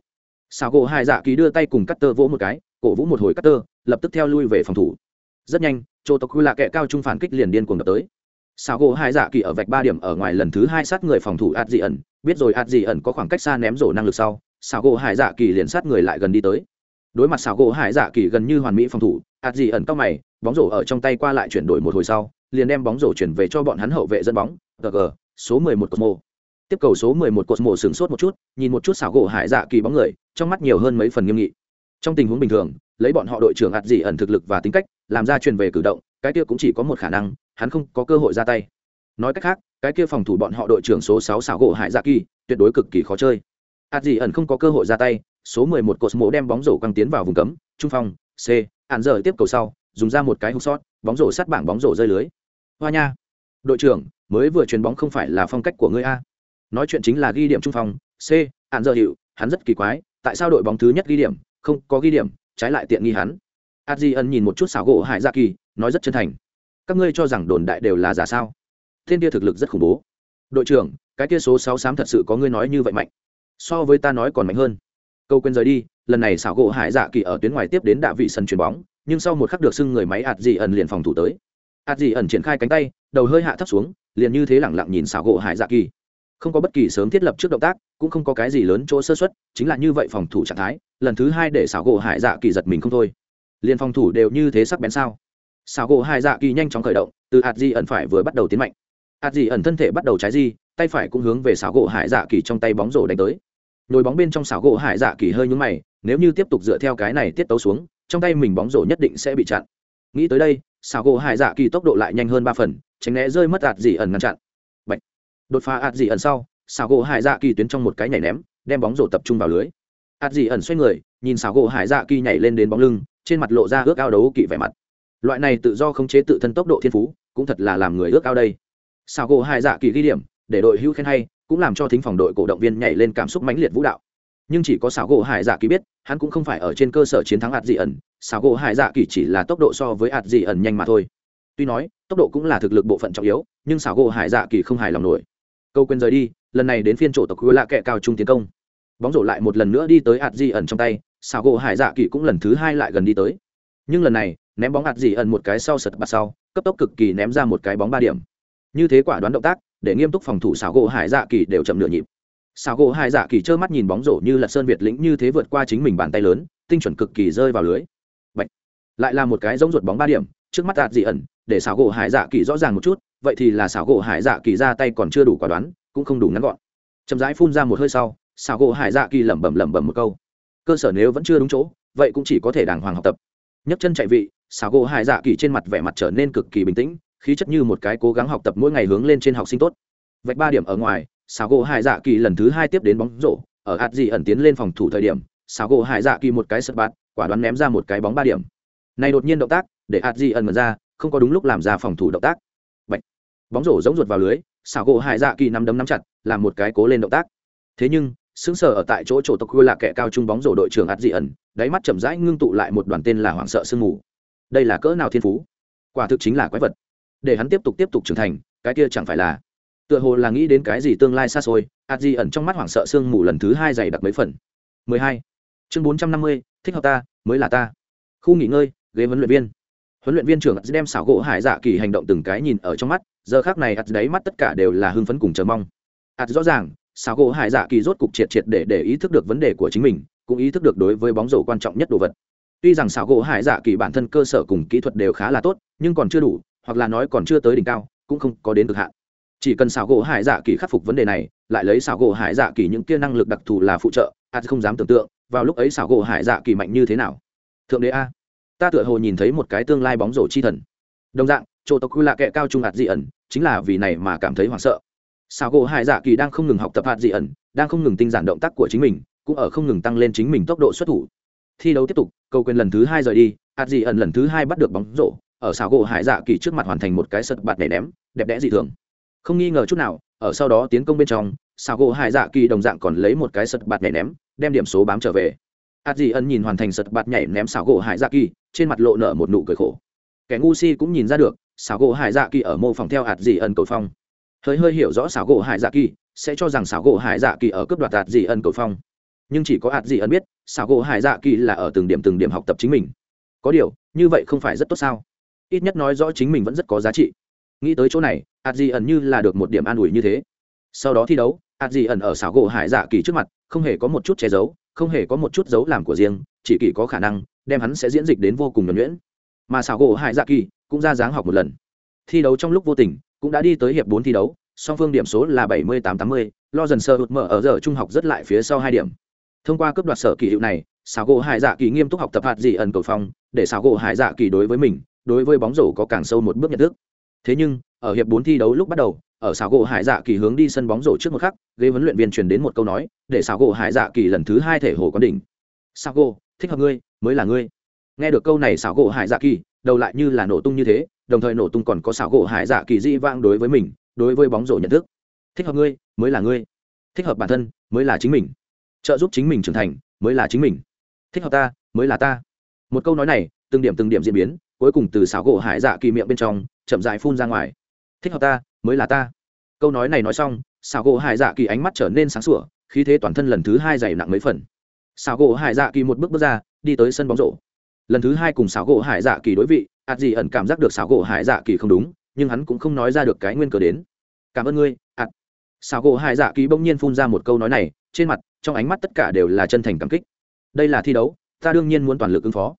Sago hai dạ kỳ đưa tay cùng Cutter vỗ một cái, cổ vũ một hồi Cutter, lập tức theo lui về phòng thủ. Rất nhanh, chỗ tộc là kẻ cao trung phản kích liền điên cuồng tới. Sago hai dạ kỳ ở vạch ba điểm ở ngoài lần thứ hai sát người phòng thủ ạt ẩn, biết rồi ạt ẩn có khoảng cách xa ném rổ năng lực sau, Sago Hai hải dạ kỳ liền sát người lại gần đi tới. Đối mặt Sago Hai hải dạ kỳ gần như hoàn mỹ phòng thủ, ạt dị ẩn mày, bóng rổ ở trong tay qua lại chuyển đổi một hồi sau, liền đem bóng rổ chuyển về cho bọn hắn hậu vệ dẫn bóng gg số 11 Cosmo. Tiếp cầu số 11 Cosmo sửng sốt một chút, nhìn một chút xảo gỗ hải dạ kỳ bóng người, trong mắt nhiều hơn mấy phần nghiêm nghị. Trong tình huống bình thường, lấy bọn họ đội trưởng ạt gì ẩn thực lực và tính cách, làm ra truyền về cử động, cái kia cũng chỉ có một khả năng, hắn không có cơ hội ra tay. Nói cách khác, cái kia phòng thủ bọn họ đội trưởng số 6 xảo gỗ hải dạ kỳ, tuyệt đối cực kỳ khó chơi. ạt gì ẩn không có cơ hội ra tay, số 11 Cosmo đem bóng rổ căng tiến vào vùng cấm, trung phong, C, ản giờ tiếp cầu sau, dùng ra một cái hộp sót, bóng rổ sát bảng bóng rổ rơi lưới. Hoa nha. Đội trưởng mới vừa chuyền bóng không phải là phong cách của ngươi a. Nói chuyện chính là ghi điểm trung phòng. c hạn giờ hiệu hắn rất kỳ quái tại sao đội bóng thứ nhất ghi điểm không có ghi điểm trái lại tiện nghi hắn. Adji ân nhìn một chút xảo gỗ hải dạ kỳ nói rất chân thành. Các ngươi cho rằng đồn đại đều là giả sao? Thiên kia thực lực rất khủng bố. Đội trưởng cái kia số sáu xám thật sự có ngươi nói như vậy mạnh. So với ta nói còn mạnh hơn. Câu quên rời đi lần này xảo gỗ hải dạ kỳ ở tuyến ngoài tiếp đến đạ vị sân chuyền bóng, nhưng sau một khắc được xưng người máy ạt dị ẩn liền phòng thủ tới. Ạt dị ẩn triển khai cánh tay, đầu hơi hạ thấp xuống, liền như thế lẳng lặng nhìn xảo gỗ hải dạ kỳ. Không có bất kỳ sớm thiết lập trước động tác, cũng không có cái gì lớn chỗ sơ xuất chính là như vậy phòng thủ trạng thái, lần thứ hai để xảo gỗ hải dạ kỳ giật mình không thôi. Liền phòng thủ đều như thế sắc bén sao? Xảo gỗ hải dạ kỳ nhanh chóng khởi động, từ ạt dị ẩn phải vừa bắt đầu tiến mạnh. Ạt dị ẩn thân thể bắt đầu trái di, tay phải cũng hướng về xảo gỗ hải dạ kỳ trong tay bóng rổ đánh tới. Nhồi bóng bên trong xảo gỗ hải dạ kỳ hơi nhúng mày nếu như tiếp tục dựa theo cái này tiết tấu xuống, trong tay mình bóng rổ nhất định sẽ bị chặn. Nghĩ tới đây, xào gỗ hải dạ kỳ tốc độ lại nhanh hơn ba phần, tránh né rơi mất ạt dị ẩn ngăn chặn. Bạch. đột phá ạt dị ẩn sau, xào gỗ hải dạ kỳ tuyến trong một cái nhảy ném, đem bóng rổ tập trung vào lưới. Ạt dị ẩn xoay người, nhìn xào gỗ hải dạ kỳ nhảy lên đến bóng lưng, trên mặt lộ ra ước ao đấu kỵ vẻ mặt. Loại này tự do khống chế tự thân tốc độ thiên phú, cũng thật là làm người ước ao đây. Xào gỗ hải dạ kỳ ghi điểm, để đội hữu khen hay, cũng làm cho thính phòng đội cổ động viên nhảy lên cảm xúc mãnh liệt vũ đạo nhưng chỉ có xảo gỗ hải dạ kỳ biết, hắn cũng không phải ở trên cơ sở chiến thắng hạt dị ẩn xảo gỗ hải dạ kỳ chỉ là tốc độ so với hạt dị ẩn nhanh mà thôi. Tuy nói, tốc độ cũng là thực lực bộ phận trọng yếu, nhưng xảo gỗ hải dạ kỳ không hài lòng nổi. Câu quên rời đi, lần này đến phiên chỗ tộc hứa lạ kệ cao trung tiến công. Bóng rổ lại một lần nữa đi tới hạt dị ẩn trong tay, xảo gỗ hải dạ kỳ cũng lần thứ hai lại gần đi tới. Nhưng lần này, ném bóng hạt dị ẩn một cái sau sật bạt sau, cấp tốc cực kỳ ném ra một cái bóng ba điểm. Như thế quả đoán động tác, để nghiêm túc phòng thủ xảo gỗ hải dạ kỳ đều chậm nửa nhịp xảo gỗ hải dạ kỳ trơ mắt nhìn bóng rổ như là sơn việt lĩnh như thế vượt qua chính mình bàn tay lớn, tinh chuẩn cực kỳ rơi vào lưới. Bạch. lại là một cái giống ruột bóng ba điểm, trước mắt đạt dị ẩn, để xảo gỗ hải dạ kỳ rõ ràng một chút, vậy thì là xảo gỗ hải dạ kỳ ra tay còn chưa đủ quả đoán, cũng không đủ ngắn gọn. Chậm rãi phun ra một hơi sau xảo gỗ hải dạ kỳ lẩm bẩm lẩm bẩm một câu. Cơ sở nếu vẫn chưa đúng chỗ, vậy cũng chỉ có thể đàng hoàng học tập. Nhấc chân chạy vị xảo gỗ hải dạ kỳ trên mặt vẻ mặt trở nên cực kỳ bình tĩnh, khí chất như một cái cố gắng học tập mỗi ngày hướng lên trên học sinh tốt. Vạch ba điểm ở ngoài xảo gỗ hải dạ kỳ lần thứ hai tiếp đến bóng rổ, ở ạt dị ẩn tiến lên phòng thủ thời điểm xảo gỗ hải dạ kỳ một cái sật bạt, quả đoán ném ra một cái bóng ba điểm. Này đột nhiên động tác, để ạt dị ẩn mật ra, không có đúng lúc làm ra phòng thủ động tác. Bạch. bóng rổ giống ruột vào lưới xảo gỗ hải dạ kỳ nắm đấm nắm chặt, làm một cái cố lên động tác. Thế nhưng xứng sở ở tại chỗ chỗ tộc quê là kẻ cao trung bóng rổ đội trưởng ạt dị ẩn, đáy mắt chậm rãi ngưng tụ lại một đoàn tên là hoảng sợ sương mù. Đây là cỡ nào thiên phú? Quả thực chính là quái vật. Để hắn tiếp tục tiếp tục trưởng thành, cái kia chẳng phải là tựa hồ là nghĩ đến cái gì tương lai xa xôi hạt di ẩn trong mắt hoảng sợ sương mù lần thứ hai dày đặc mấy phần. 12. chương 450, thích hợp ta mới là ta. Khu nghỉ ngơi ghế huấn luyện viên. Huấn luyện viên trưởng đem xảo gỗ hải dạ kỳ hành động từng cái nhìn ở trong mắt giờ khác này ạt đáy mắt tất cả đều là hưng phấn cùng chờ mong. Ạt rõ ràng xảo gỗ hải dạ kỳ rốt cục triệt triệt để để ý thức được vấn đề của chính mình cũng ý thức được đối với bóng rổ quan trọng nhất đồ vật. Tuy rằng xảo gỗ hải dạ kỳ bản thân cơ sở cùng kỹ thuật đều khá là tốt nhưng còn chưa đủ hoặc là nói còn chưa tới đỉnh cao cũng không có đến cực hạn chỉ cần xảo gỗ hải dạ kỳ khắc phục vấn đề này, lại lấy xảo gỗ hải dạ kỳ những kia năng lực đặc thù là phụ trợ a không dám tưởng tượng, vào lúc ấy xảo gỗ hải dạ kỳ mạnh như thế nào. Thượng đế a, ta tựa hồ nhìn thấy một cái tương lai bóng rổ chi thần. Đồng dạng, chỗ tộc quy lạ kệ cao trung hạt dị ẩn, chính là vì này mà cảm thấy hoảng sợ. Xảo gỗ hải dạ kỳ đang không ngừng học tập hạt dị ẩn, đang không ngừng tinh giản động tác của chính mình, cũng ở không ngừng tăng lên chính mình tốc độ xuất thủ. Thi đấu tiếp tục, cầu quyền lần thứ hai rời đi, hạt dị ẩn lần thứ hai bắt được bóng rổ, ở xảo gỗ hải dạ kỳ trước mặt hoàn thành một cái sật bạt nhảy ném, đẹp đẽ dị thường không nghi ngờ chút nào, ở sau đó tiến công bên trong sao gỗ hải dạ kỳ đồng dạng còn lấy một cái sật bạt nhảy ném, đem điểm số bám trở về. Hạt dị ẩn nhìn hoàn thành sật bạt nhảy ném sao gỗ hải dạ kỳ, trên mặt lộ nở một nụ cười khổ. Kẻ ngu si cũng nhìn ra được sao gỗ hải dạ kỳ ở mô phỏng theo hạt dị ẩn cầu phong. Hơi hơi hiểu rõ sao gỗ hải dạ kỳ, sẽ cho rằng sao gỗ hải dạ kỳ ở cướp đoạt hạt dị ẩn cầu phong. Nhưng chỉ có hạt dị ẩn biết sao gỗ hải dạ kỳ là ở từng điểm từng điểm học tập chính mình. Có điều, như vậy không phải rất tốt sao? Ít nhất nói rõ chính mình vẫn rất có giá trị nghĩ tới chỗ này, hạt dị ẩn như là được một điểm an ủi như thế. Sau đó thi đấu, hạt dị ẩn ở xảo gỗ hải dạ kỳ trước mặt, không hề có một chút che giấu, không hề có một chút dấu làm của riêng, chỉ kỳ có khả năng đem hắn sẽ diễn dịch đến vô cùng nhuẩn nhuyễn. Mà xảo gỗ hải dạ kỳ cũng ra dáng học một lần. Thi đấu trong lúc vô tình, cũng đã đi tới hiệp bốn thi đấu, song phương điểm số là bảy mươi tám tám mươi, lo dần sơ hụt mở ở giờ trung học rất lại phía sau hai điểm. Thông qua cấp đoạt sở kỳ hiệu này, xảo gỗ hải dạ kỳ nghiêm túc học tập hạt dị ẩn cầu phong, để xảo gỗ hải dạ kỳ đối với mình, đối với bóng rổ có càng sâu một bước nhận thức thế nhưng, ở hiệp bốn thi đấu lúc bắt đầu, ở xảo gỗ hải dạ kỳ hướng đi sân bóng rổ trước một khắc, ghế huấn luyện viên truyền đến một câu nói, để xảo gỗ hải dạ kỳ lần thứ hai thể hồ quán đỉnh. Xảo gỗ, thích hợp ngươi, mới là ngươi. Nghe được câu này xảo gỗ hải dạ kỳ, đầu lại như là nổ tung như thế, đồng thời nổ tung còn có xảo gỗ hải dạ kỳ di vang đối với mình, đối với bóng rổ nhận thức. Thích hợp ngươi, mới là ngươi. Thích hợp bản thân, mới là chính mình. Trợ giúp chính mình trưởng thành, mới là chính mình. Thích hợp ta, mới là ta. Một câu nói này, từng điểm từng điểm diễn biến, cuối cùng từ xảo gỗ hải dạ kỳ miệng bên trong chậm dại phun ra ngoài. Thích hợp ta, mới là ta. Câu nói này nói xong xảo gỗ hải dạ kỳ ánh mắt trở nên sáng sủa, khí thế toàn thân lần thứ hai dày nặng mấy phần. Xảo gỗ hải dạ kỳ một bước bước ra, đi tới sân bóng rổ. Lần thứ hai cùng xảo gỗ hải dạ kỳ đối vị, ạt gì ẩn cảm giác được xảo gỗ hải dạ kỳ không đúng, nhưng hắn cũng không nói ra được cái nguyên cờ đến. Cảm ơn ngươi, ạt. Xảo gỗ hải dạ kỳ bỗng nhiên phun ra một câu nói này, trên mặt, trong ánh mắt tất cả đều là chân thành cảm kích. Đây là thi đấu, ta đương nhiên muốn toàn lực ứng phó.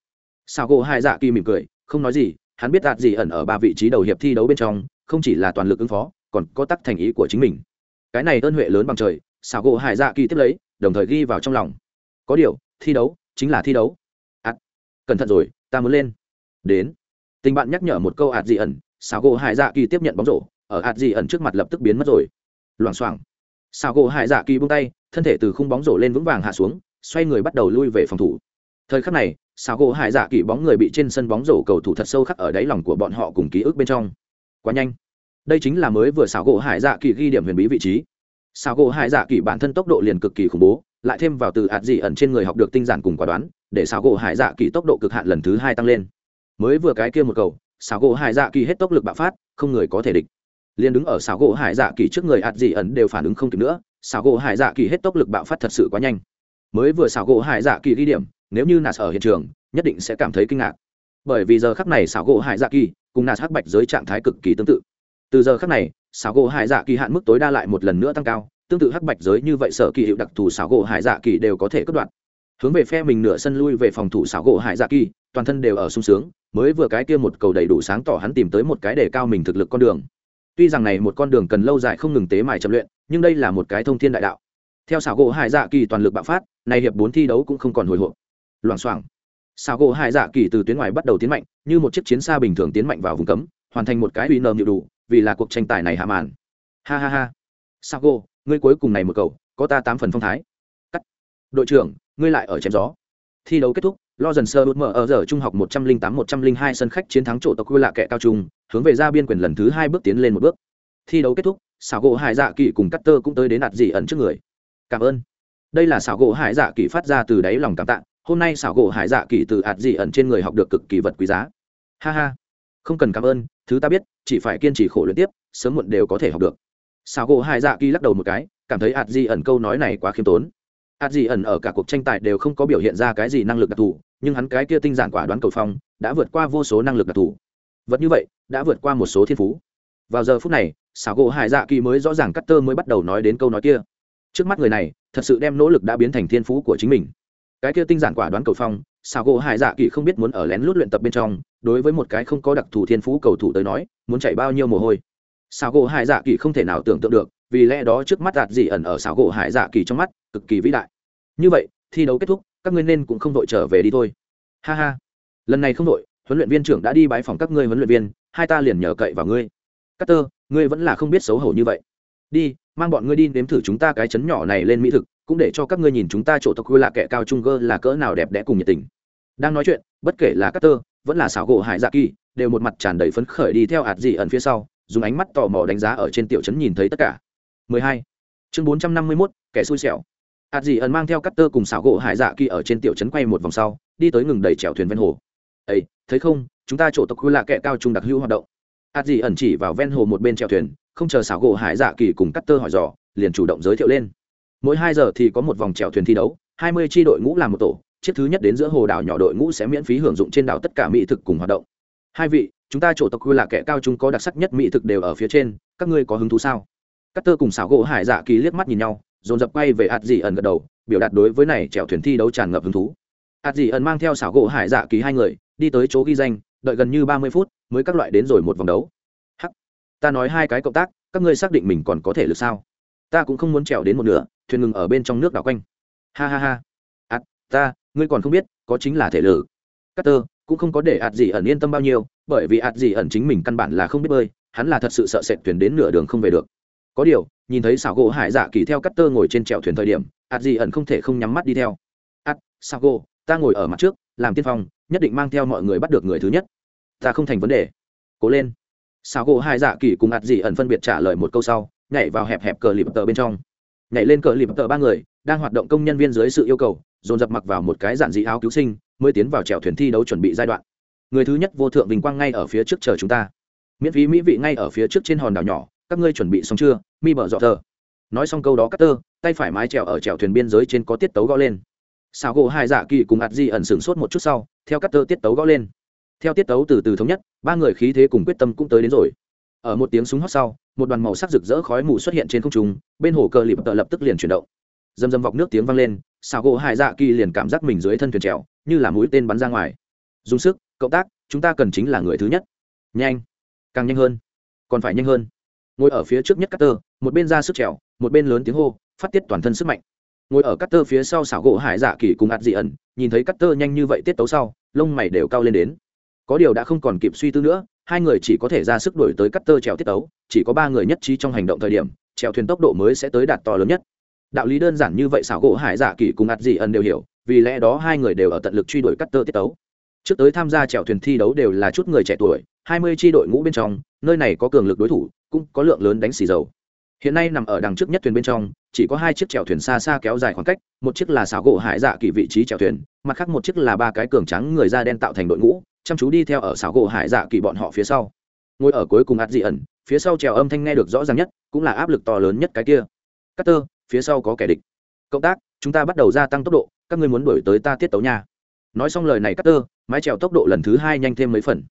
Xảo gỗ hải dạ kỳ mỉm cười, không nói gì hắn biết đạt gì ẩn ở ba vị trí đầu hiệp thi đấu bên trong, không chỉ là toàn lực ứng phó, còn có tắc thành ý của chính mình. Cái này ơn huệ lớn bằng trời, xảo gỗ hải dạ kỳ tiếp lấy, đồng thời ghi vào trong lòng. Có điều, thi đấu chính là thi đấu. Ạt, cẩn thận rồi, ta muốn lên. Đến. Tình bạn nhắc nhở một câu ạt dị ẩn, xảo gỗ hải dạ kỳ tiếp nhận bóng rổ, ở ạt dị ẩn trước mặt lập tức biến mất rồi. Loảng xoảng. Xảo gỗ hải dạ kỳ buông tay, thân thể từ khung bóng rổ lên vững vàng hạ xuống, xoay người bắt đầu lui về phòng thủ. Thời khắc này Sao gỗ hải dạ kỳ bóng người bị trên sân bóng rổ cầu thủ thật sâu khắc ở đáy lòng của bọn họ cùng ký ức bên trong. Quá nhanh. Đây chính là mới vừa sao gỗ hải dạ kỳ ghi điểm huyền bí vị trí. Sao gỗ hải dạ kỳ bản thân tốc độ liền cực kỳ khủng bố, lại thêm vào từ ạt dị ẩn trên người học được tinh giản cùng quả đoán, để sao gỗ hải dạ kỳ tốc độ cực hạn lần thứ hai tăng lên. Mới vừa cái kia một cầu sao gỗ hải dạ kỳ hết tốc lực bạo phát, không người có thể địch. Liền đứng ở sao gỗ hải dạ kỳ trước người ạt dị ẩn đều phản ứng không kịp nữa sao gỗ hải dạ kỳ hết tốc lực bạo phát thật sự quá nhanh mới vừa xảo gỗ hải dạ kỳ ghi điểm, nếu như nạt ở hiện trường, nhất định sẽ cảm thấy kinh ngạc. Bởi vì giờ khắc này xảo gỗ hải dạ kỳ cùng nạt hắc bạch giới trạng thái cực kỳ tương tự. Từ giờ khắc này, xảo gỗ hải dạ kỳ hạn mức tối đa lại một lần nữa tăng cao, tương tự hắc bạch giới như vậy sở kỳ hiệu đặc thù xảo gỗ hải dạ kỳ đều có thể cất đoạn. Hướng về phe mình nửa sân lui về phòng thủ xảo gỗ hải dạ kỳ, toàn thân đều ở sung sướng, mới vừa cái kia một cầu đầy đủ sáng tỏ hắn tìm tới một cái để cao mình thực lực con đường. Tuy rằng này một con đường cần lâu dài không ngừng tế mài chậm luyện, nhưng đây là một cái thông thiên đại đạo. Theo xảo gỗ hải dạ kỳ toàn lực bạo phát này hiệp bốn thi đấu cũng không còn hồi hộp. Loảng xoảng. Sago gỗ hải dạ kỳ từ tuyến ngoài bắt đầu tiến mạnh như một chiếc chiến xa bình thường tiến mạnh vào vùng cấm hoàn thành một cái uy nơm nhịu đủ vì là cuộc tranh tài này hạ màn. Ha ha ha. Sago, gỗ ngươi cuối cùng này một cầu có ta tám phần phong thái. Cắt. Đội trưởng ngươi lại ở chém gió. Thi đấu kết thúc lo dần sơ đột mở ở giờ trung học một trăm linh tám một trăm linh hai sân khách chiến thắng chỗ tộc quy lạ kệ cao trung hướng về ra biên quyền lần thứ hai bước tiến lên một bước. Thi đấu kết thúc xảo gỗ hải dạ kỳ cùng cắt tơ cũng tới đến nạt dị ẩn trước người. Cảm ơn đây là xảo gỗ hải dạ kỳ phát ra từ đáy lòng cảm tạ, hôm nay xảo gỗ hải dạ kỳ từ ạt dị ẩn trên người học được cực kỳ vật quý giá. Ha ha. Không cần cảm ơn, thứ ta biết, chỉ phải kiên trì khổ luyện tiếp, sớm muộn đều có thể học được. Xảo gỗ hải dạ kỳ lắc đầu một cái, cảm thấy ạt dị ẩn câu nói này quá khiêm tốn. Ạt dị ẩn ở cả cuộc tranh tài đều không có biểu hiện ra cái gì năng lực đặc thù, nhưng hắn cái kia tinh giản quả đoán cầu phong, đã vượt qua vô số năng lực đặc thù. Vật như vậy, đã vượt qua một số thiên phú. Vào giờ phút này, xảo gỗ hải dạ kỳ mới rõ ràng cắt tơ mới bắt đầu nói đến câu nói kia trước mắt người này thật sự đem nỗ lực đã biến thành thiên phú của chính mình. Cái kia tinh giản quả đoán cầu phong xảo gỗ hải dạ kỳ không biết muốn ở lén lút luyện tập bên trong đối với một cái không có đặc thù thiên phú cầu thủ tới nói muốn chạy bao nhiêu mồ hôi. Xảo gỗ hải dạ kỳ không thể nào tưởng tượng được vì lẽ đó trước mắt đạt dị ẩn ở xảo gỗ hải dạ kỳ trong mắt cực kỳ vĩ đại. Như vậy thi đấu kết thúc các ngươi nên cũng không đội trở về đi thôi. Ha ha. Lần này không đội huấn luyện viên trưởng đã đi bái phòng các ngươi huấn luyện viên hai ta liền nhờ cậy vào ngươi. Carter, ngươi vẫn là không biết xấu hổ như vậy. Đi, mang bọn ngươi đi nếm thử chúng ta cái chấn nhỏ này lên mỹ thực, cũng để cho các ngươi nhìn chúng ta chỗ tộc quê là kẻ cao trung gơ là cỡ nào đẹp đẽ cùng nhiệt tình. Đang nói chuyện, bất kể là Carter, vẫn là xảo gỗ Hải Dạ Kỳ, đều một mặt tràn đầy phấn khởi đi theo hạt dị ẩn phía sau, dùng ánh mắt tò mò đánh giá ở trên tiểu trấn nhìn thấy tất cả. 12. Chương 451, kẻ xui xẻo. hạt dị ẩn mang theo Carter cùng xảo gỗ Hải Dạ Kỳ ở trên tiểu trấn quay một vòng sau, đi tới ngừng đầy chèo thuyền ven hồ. ấy thấy không, chúng ta chỗ tộc quê là kẻ cao trung đặc hữu hoạt động." hạt dị ẩn chỉ vào ven hồ một bên chèo thuyền không chờ xảo gỗ hải dạ kỳ cùng cắt tơ hỏi dò, liền chủ động giới thiệu lên. Mỗi hai giờ thì có một vòng trèo thuyền thi đấu, hai mươi tri đội ngũ làm một tổ, chiếc thứ nhất đến giữa hồ đảo nhỏ đội ngũ sẽ miễn phí hưởng dụng trên đảo tất cả mỹ thực cùng hoạt động. Hai vị, chúng ta chỗ tộc quy là kẻ cao chúng có đặc sắc nhất mỹ thực đều ở phía trên, các ngươi có hứng thú sao? Cắt tơ cùng xảo gỗ hải dạ kỳ liếc mắt nhìn nhau, dồn dập quay về ạt dị ẩn gật đầu, biểu đạt đối với này trèo thuyền thi đấu tràn ngập hứng thú. Ạt dị ẩn mang theo xảo gỗ hải dạ kỳ hai người, đi tới chỗ ghi danh, đợi gần như ba mươi phút mới các loại đến rồi một vòng đấu ta nói hai cái cộng tác, các ngươi xác định mình còn có thể lực sao? Ta cũng không muốn trèo đến một nửa, thuyền ngừng ở bên trong nước đảo quanh. Ha ha ha. Ạt, ta, ngươi còn không biết, có chính là thể lực. Carter, cũng không có để ạt gì ẩn yên tâm bao nhiêu, bởi vì ạt gì ẩn chính mình căn bản là không biết bơi, hắn là thật sự sợ sệt thuyền đến nửa đường không về được. Có điều, nhìn thấy xảo gỗ hải dạ kỳ theo Carter ngồi trên chèo thuyền thời điểm, ạt gì ẩn không thể không nhắm mắt đi theo. Ạt xảo gỗ ta ngồi ở mặt trước, làm tiên phong, nhất định mang theo mọi người bắt được người thứ nhất. Ta không thành vấn đề. Cố lên sao gỗ hai dạ kỳ cùng ạt dị ẩn phân biệt trả lời một câu sau, nhảy vào hẹp hẹp cờ lịp tờ bên trong. Nhảy lên cờ lịp tờ ba người, đang hoạt động công nhân viên dưới sự yêu cầu, dồn dập mặc vào một cái giản dị áo cứu sinh, mới tiến vào chèo thuyền thi đấu chuẩn bị giai đoạn. Người thứ nhất vô thượng vinh quang ngay ở phía trước chờ chúng ta. Miễn phí mỹ vị ngay ở phía trước trên hòn đảo nhỏ, các ngươi chuẩn bị xong chưa? Mi bở dọ thờ nói xong câu đó cắt tơ, tay phải mái trèo ở chèo thuyền biên giới trên có tiết tấu gõ lên. Sao gỗ hai dạ kỳ cùng ạt di ẩn sửng sốt một chút sau, theo cắt tơ tiết tấu gõ lên theo tiết tấu từ từ thống nhất, ba người khí thế cùng quyết tâm cũng tới đến rồi. Ở một tiếng súng hót sau, một đoàn màu sắc rực rỡ khói mù xuất hiện trên không trung, bên hồ cờ lịp tợ lập tức liền chuyển động. Dầm dầm vọc nước tiếng vang lên xào gỗ hải dạ kỳ liền cảm giác mình dưới thân thuyền trèo, như là mũi tên bắn ra ngoài. Dùng sức, cộng tác, chúng ta cần chính là người thứ nhất. Nhanh, càng nhanh hơn, còn phải nhanh hơn. Ngồi ở phía trước nhất cắt tơ một bên ra sức trèo, một bên lớn tiếng hô, phát tiết toàn thân sức mạnh. Ngồi ở cắt tơ phía sau xảo gỗ hải dạ kỳ cùng ạt dị ẩn, nhìn thấy cắt tơ nhanh như vậy tiết tấu sau, lông mày đều cao lên đến có điều đã không còn kịp suy tư nữa, hai người chỉ có thể ra sức đổi tới cắt tơ trèo tiết tấu, chỉ có ba người nhất trí trong hành động thời điểm, trèo thuyền tốc độ mới sẽ tới đạt to lớn nhất. Đạo lý đơn giản như vậy xảo gỗ hải dạ kỳ cùng ạt dị ẩn đều hiểu, vì lẽ đó hai người đều ở tận lực truy đuổi cắt tơ tiết tấu. Trước tới tham gia chèo thuyền thi đấu đều là chút người trẻ tuổi, hai mươi tri đội ngũ bên trong, nơi này có cường lực đối thủ, cũng có lượng lớn đánh xì dầu. Hiện nay nằm ở đằng trước nhất thuyền bên trong, chỉ có hai chiếc chèo thuyền xa xa kéo dài khoảng cách, một chiếc là xảo gỗ hải dạ kỳ vị trí chèo thuyền, mặt khác một chiếc là ba cái cường trắng người da đen tạo thành đội ngũ chăm chú đi theo ở xảo gỗ hải dạ kỳ bọn họ phía sau. Ngồi ở cuối cùng ạt dị ẩn, phía sau trèo âm thanh nghe được rõ ràng nhất, cũng là áp lực to lớn nhất cái kia. Cắt tơ phía sau có kẻ địch. Cộng tác, chúng ta bắt đầu gia tăng tốc độ, các ngươi muốn đuổi tới ta tiết tấu nha. Nói xong lời này cắt tơ mái trèo tốc độ lần thứ hai nhanh thêm mấy phần.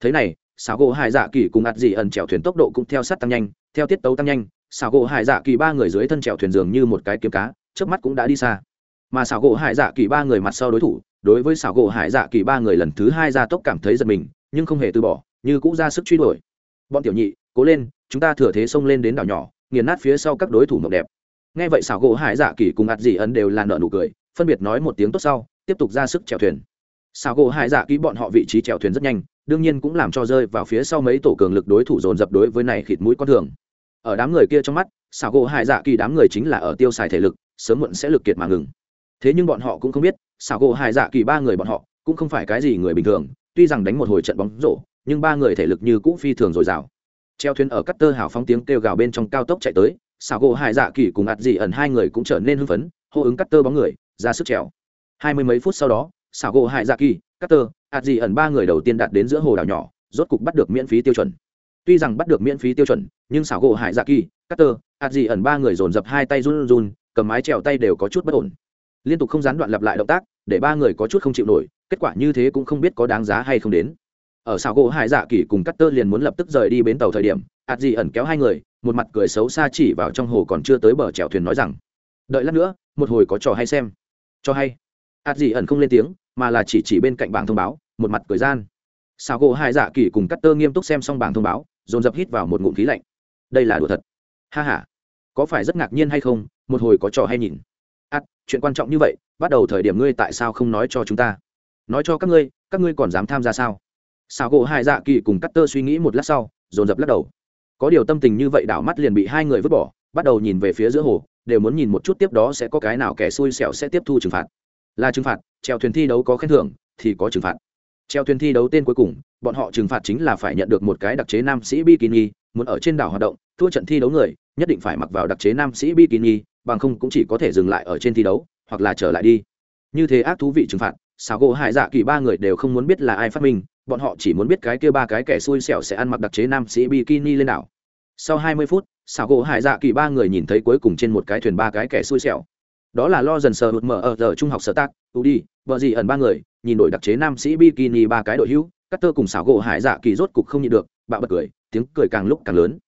Thế này, xảo gỗ hải dạ kỳ cùng ạt dị ẩn trèo thuyền tốc độ cũng theo sát tăng nhanh, theo tiết tấu tăng nhanh, xảo gỗ hải dạ kỳ ba người dưới thân trèo thuyền dường như một cái kiếm cá trước mắt cũng đã đi xa mà xảo gỗ hải dạ kỳ ba người mặt sau đối thủ, đối với xảo gỗ hải dạ kỳ ba người lần thứ hai ra tốc cảm thấy giật mình, nhưng không hề từ bỏ, như cũng ra sức truy đuổi. Bọn tiểu nhị, cố lên, chúng ta thừa thế xông lên đến đảo nhỏ, nghiền nát phía sau các đối thủ mộng đẹp. Nghe vậy xảo gỗ hải dạ kỳ cùng ạt dị ấn đều là nợ nụ cười, phân biệt nói một tiếng tốt sau, tiếp tục ra sức chèo thuyền. Xảo gỗ hải dạ kỳ bọn họ vị trí chèo thuyền rất nhanh, đương nhiên cũng làm cho rơi vào phía sau mấy tổ cường lực đối thủ dồn dập đối với này khịt mũi con thường ở đám người kia trong mắt, xảo gỗ hải dạ kỳ đám người chính là ở tiêu xài thể lực, sớm muộn sẽ lực kiệt mà ngừng thế nhưng bọn họ cũng không biết, xảo gỗ hải dạ kỳ ba người bọn họ cũng không phải cái gì người bình thường, tuy rằng đánh một hồi trận bóng rổ, nhưng ba người thể lực như cũ phi thường dồi dào. Treo thuyền ở cắt tơ hào phóng tiếng kêu gào bên trong cao tốc chạy tới, xảo gỗ hải dạ kỳ cùng ạt dị ẩn hai người cũng trở nên hưng phấn, hô ứng cắt tơ bóng người, ra sức trèo. Hai mươi mấy phút sau đó, xảo gỗ hải dạ kỳ cắt tơ ạt dị ẩn ba người đầu tiên đạt đến giữa hồ đảo nhỏ, rốt cục bắt được miễn phí tiêu chuẩn. Tuy rằng bắt được miễn phí tiêu chuẩn, nhưng xảo gỗ hải dạ kỳ cắt tơ ạt dị ẩn ba người dồn dập hai tay run run, cầm mái trèo tay đều có chút bất ổn liên tục không gián đoạn lặp lại động tác, để ba người có chút không chịu nổi, kết quả như thế cũng không biết có đáng giá hay không đến. Ở xào gỗ hải dạ kỳ cùng cắt tơ liền muốn lập tức rời đi bến tàu thời điểm ạt dị ẩn kéo hai người, một mặt cười xấu xa chỉ vào trong hồ còn chưa tới bờ chèo thuyền nói rằng, đợi lát nữa, một hồi có trò hay xem. Cho hay. Ạt dị ẩn không lên tiếng, mà là chỉ chỉ bên cạnh bảng thông báo, một mặt cười gian. Xào gỗ hải dạ kỳ cùng cắt tơ nghiêm túc xem xong bảng thông báo, dồn dập hít vào một ngụm khí lạnh. Đây là đùa thật. Ha h a có phải rất ngạc nhiên hay không? Một hồi có trò hay nhìn chuyện quan trọng như vậy, bắt đầu thời điểm ngươi tại sao không nói cho chúng ta? Nói cho các ngươi các ngươi còn dám tham gia sao? Xào gỗ hai dạ kỳ cùng cắt tơ suy nghĩ một lát sau, dồn dập lắc đầu. Có điều tâm tình như vậy đảo mắt liền bị hai người vứt bỏ, bắt đầu nhìn về phía giữa hồ, đều muốn nhìn một chút tiếp đó sẽ có cái nào kẻ xui xẻo sẽ tiếp thu trừng phạt. Là trừng phạt treo thuyền thi đấu có khen thưởng, thì có trừng phạt. Treo thuyền thi đấu tên cuối cùng, bọn họ trừng phạt chính là phải nhận được một cái đặc chế nam sĩ bikini, muốn ở trên đảo hoạt động, thua trận thi đấu người, nhất định phải mặc vào đặc chế nam sĩ bikini bằng không cũng chỉ có thể dừng lại ở trên thi đấu, hoặc là trở lại đi. Như thế ác thú vị trừng phạt xào gỗ hại dạ kỳ ba người đều không muốn biết là ai phát minh, bọn họ chỉ muốn biết cái kia ba cái kẻ xui xẻo sẽ ăn mặc đặc chế nam sĩ bikini lên đảo. Sau hai mươi phút xào gỗ hại dạ kỳ ba người nhìn thấy cuối cùng trên một cái thuyền ba cái kẻ xui xẻo. Đó là lo dần sờ hụt mở ở giờ trung học sở tác u đi vợ gì ẩn ba người, nhìn đội đặc chế nam sĩ bikini ba cái đội hữu cắt tơ cùng xảo gỗ hải dạ kỳ rốt cục không nhịn được, bạo bật cười, tiếng cười càng lúc càng lớn.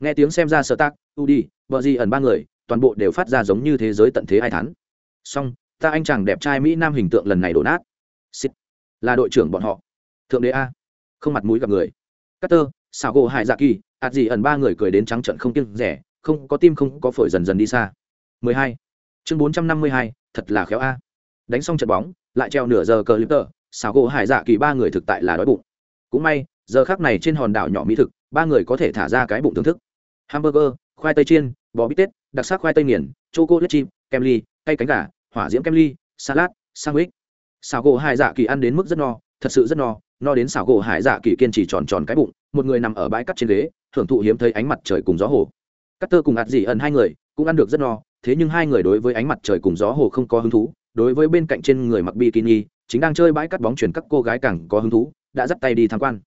Nghe tiếng xem ra sở tác u đi vợ gì ẩn ba người toàn bộ đều phát ra giống như thế giới tận thế ai thán. Song ta anh chàng đẹp trai mỹ nam hình tượng lần này đổ nát. Xịt. là đội trưởng bọn họ. Thượng đế a. Không mặt mũi gặp người. Cutter, xảo gỗ hải dạ kỳ ạt gì ẩn ba người cười đến trắng trận không kiêng rẻ không có tim không có phổi dần dần đi xa. 12. chương 452, thật là khéo a. Đánh xong trận bóng lại treo nửa giờ cờ lip tờ xảo gỗ hải dạ kỳ ba người thực tại là đói bụng. Cũng may giờ khác này trên hòn đảo nhỏ mỹ thực ba người có thể thả ra cái bụng thưởng thức. Hamburger khoai tây chiên bò bít tết đặc sắc khoai tây nghiền choco lết chim kem ly cây cánh gà, hỏa diễm kem ly, salad, sandwich. Xào gỗ hải dạ kỳ ăn đến mức rất no, thật sự rất no no đến xào gỗ hải dạ kỳ kiên trì tròn tròn cái bụng, một người nằm ở bãi cắt trên ghế, thưởng thụ hiếm thấy ánh mặt trời cùng gió hồ. Cắt tơ cùng ạt dị ẩn hai người cũng ăn được rất no, thế nhưng hai người đối với ánh mặt trời cùng gió hồ không có hứng thú, đối với bên cạnh trên người mặc bikini, chính đang chơi bãi cắt bóng chuyển các cô gái càng có hứng thú, đã dắt tay đi tham quan.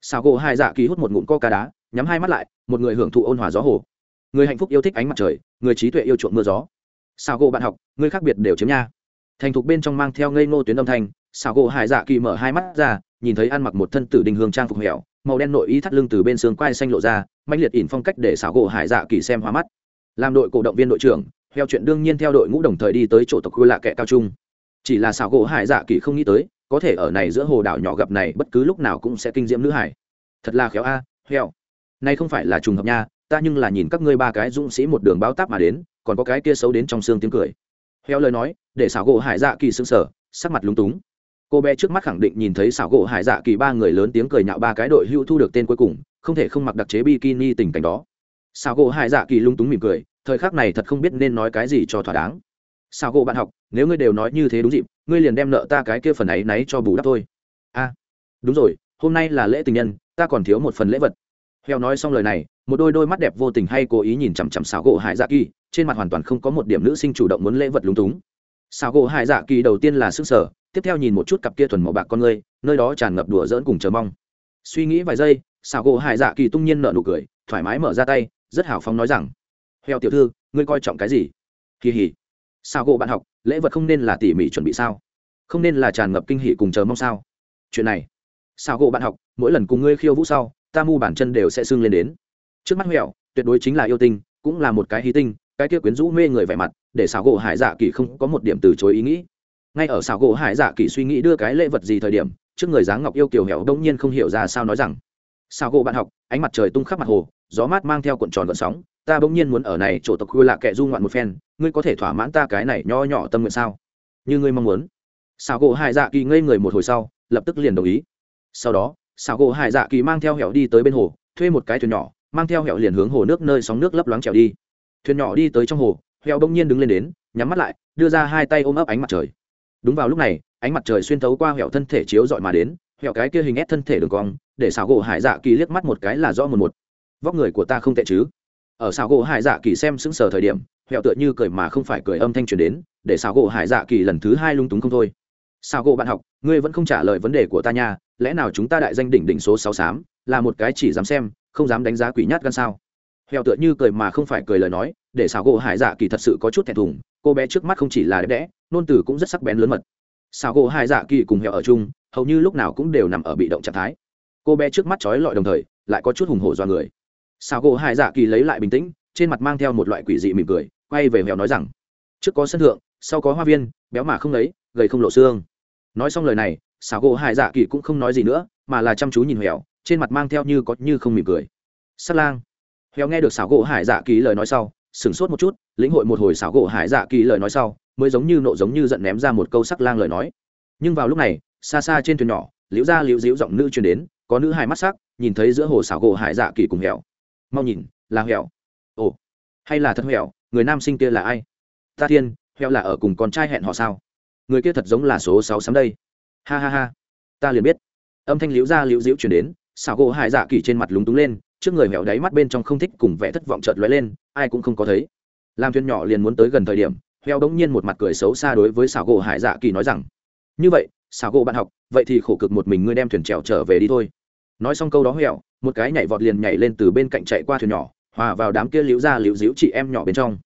Xào gỗ hải dạ kỳ hút một ngụm co ca đá, nhắm hai mắt lại, một người hưởng thụ ôn hòa gió hồ người hạnh phúc yêu thích ánh mặt trời người trí tuệ yêu chuộng mưa gió. Sao gỗ bạn học người khác biệt đều chiếm nha. Thành thục bên trong mang theo ngây ngô tuyến âm thanh sao gỗ hải dạ kỳ mở hai mắt ra nhìn thấy ăn mặc một thân tử đình hương trang phục hẻo màu đen nội y thắt lưng từ bên xương quai xanh lộ ra mạnh liệt ỉn phong cách để xảo gỗ hải dạ kỳ xem hóa mắt. Làm đội cổ động viên đội trưởng heo chuyện đương nhiên theo đội ngũ đồng thời đi tới chỗ tộc quy lạ kệ cao trung. Chỉ là xảo gỗ hải dạ kỳ không nghĩ tới có thể ở này giữa hồ đảo nhỏ gặp này bất cứ lúc nào cũng sẽ kinh diễm nữ hải. Thật là khéo a à, heo nay không phải là trùng hợp nha, ta nhưng là nhìn các ngươi ba cái dũng sĩ một đường báo táp mà đến, còn có cái kia xấu đến trong xương tiếng cười. Heo lời nói, để xảo gỗ hải dạ kỳ sững sờ, sắc mặt lúng túng. Cô bé trước mắt khẳng định nhìn thấy xảo gỗ hải dạ kỳ ba người lớn tiếng cười nhạo ba cái đội hưu thu được tên cuối cùng, không thể không mặc đặc chế bikini tình cảnh đó. Xảo gỗ hải dạ kỳ lúng túng mỉm cười, thời khắc này thật không biết nên nói cái gì cho thỏa đáng. Xảo gỗ bạn học, nếu ngươi đều nói như thế đúng dịp, ngươi liền đem nợ ta cái kia phần ấy náy cho bù đắp thôi. A đúng rồi, hôm nay là lễ tình nhân, ta còn thiếu một phần lễ vật heo nói xong lời này, một đôi đôi mắt đẹp vô tình hay cố ý nhìn chằm chằm xảo gỗ hải dạ kỳ, trên mặt hoàn toàn không có một điểm nữ sinh chủ động muốn lễ vật lúng túng. Xảo gỗ hải dạ kỳ đầu tiên là sức sở tiếp theo nhìn một chút cặp kia thuần màu bạc con ngươi, nơi đó tràn ngập đùa dỡn cùng chờ mong. Suy nghĩ vài giây xảo gỗ hải dạ kỳ tung nhiên nợ nụ cười, thoải mái mở ra tay, rất hào phóng nói rằng, heo tiểu thư, ngươi coi trọng cái gì? Kỳ hỉ. Sao gỗ bạn học, lễ vật không nên là tỉ mỉ chuẩn bị sao? Không nên là tràn ngập kinh hỉ cùng chờ mong sao? Chuyện này sao gỗ bạn học, mỗi lần cùng ngươi khiêu vũ sau ta mu bản chân đều sẽ sưng lên đến. Trước mắt huẹo tuyệt đối chính là yêu tinh, cũng là một cái hí tinh, cái kia quyến rũ mê người vẻ mặt, để xảo gỗ hải dạ kỳ không có một điểm từ chối ý nghĩ. Ngay ở xảo gỗ hải dạ kỳ suy nghĩ đưa cái lễ vật gì thời điểm, trước người dáng ngọc yêu kiều hẻo đông nhiên không hiểu ra sao nói rằng, xảo gỗ bạn học, ánh mặt trời tung khắp mặt hồ, gió mát mang theo cuộn tròn gợn sóng, ta bỗng nhiên muốn ở này chỗ tộc khuya lạ kệ du ngoạn một phen, ngươi có thể thỏa mãn ta cái này nho nhỏ tâm nguyện sao? Như ngươi mong muốn. Xảo gỗ hải dạ kỳ ngây người một hồi sau, lập tức liền đồng ý. Sau đó xảo gỗ hải dạ kỳ mang theo hẻo đi tới bên hồ, thuê một cái thuyền nhỏ, mang theo hẻo liền hướng hồ nước nơi sóng nước lấp loáng trèo đi. Thuyền nhỏ đi tới trong hồ, hẻo bỗng nhiên đứng lên đến, nhắm mắt lại, đưa ra hai tay ôm ấp ánh mặt trời. Đúng vào lúc này, ánh mặt trời xuyên thấu qua hẻo thân thể chiếu dọi mà đến, hẻo cái kia hình ép thân thể đường cong, để xảo gỗ hải dạ kỳ liếc mắt một cái là rõ một một. Vóc người của ta không tệ chứ? Ở xảo gỗ hải dạ kỳ xem sững sờ thời điểm, hẻo tựa như cười mà không phải cười âm thanh truyền đến, để xảo gỗ hải dạ kỳ lần thứ hai lung túng không thôi. Sao gỗ bạn học, ngươi vẫn không trả lời vấn đề của ta nha lẽ nào chúng ta đại danh đỉnh đỉnh số sáu xám là một cái chỉ dám xem, không dám đánh giá quỷ nhát gan sao? Heo tựa như cười mà không phải cười lời nói, để xảo gỗ hải dạ kỳ thật sự có chút thẹn thùng, cô bé trước mắt không chỉ là đẹp đẽ, nôn từ cũng rất sắc bén lớn mật. Xảo gỗ hải dạ kỳ cùng heo ở chung, hầu như lúc nào cũng đều nằm ở bị động trạng thái. Cô bé trước mắt trói lọi đồng thời, lại có chút hùng hổ do người. Xảo gỗ hải dạ kỳ lấy lại bình tĩnh, trên mặt mang theo một loại quỷ dị mỉm cười, quay về mèo nói rằng, trước có sân thượng, sau có hoa viên, béo mà không lấy, gầy không lộ xương. Nói xong lời này xảo gỗ hải dạ kỳ cũng không nói gì nữa, mà là chăm chú nhìn hẻo trên mặt mang theo như có như không mỉm cười. Sắt lang. Hẻo nghe được xảo gỗ hải dạ kỳ lời nói sau, sửng sốt một chút, lĩnh hội một hồi xảo gỗ hải dạ kỳ lời nói sau, mới giống như nộ giống như giận ném ra một câu sắc lang lời nói. Nhưng vào lúc này, xa xa trên thuyền nhỏ, liễu ra liễu diễu giọng nữ truyền đến, có nữ hai mắt sắc, nhìn thấy giữa hồ xảo gỗ hải dạ kỳ cùng hẻo mau nhìn, là hẻo ồ, hay là thật hẻo người nam sinh kia là ai? Ta thiên hẻo là ở cùng con trai hẹn họ sao? Người kia thật giống là số sáu sắm đây ha ha ha. Ta liền biết. Âm thanh liễu ra liễu diễu chuyển đến, xảo gỗ hải dạ kỳ trên mặt lúng túng lên, trước người mèo đáy mắt bên trong không thích cùng vẻ thất vọng chợt lóe lên, ai cũng không có thấy. Làm thuyền nhỏ liền muốn tới gần thời điểm heo đống nhiên một mặt cười xấu xa đối với xảo gỗ hải dạ kỳ nói rằng, như vậy, xảo gỗ bạn học, vậy thì khổ cực một mình ngươi đem thuyền trèo trở về đi thôi. Nói xong câu đó heo một cái nhảy vọt liền nhảy lên từ bên cạnh chạy qua thuyền nhỏ, hòa vào đám kia liễu ra liễu diễu chị em nhỏ bên trong.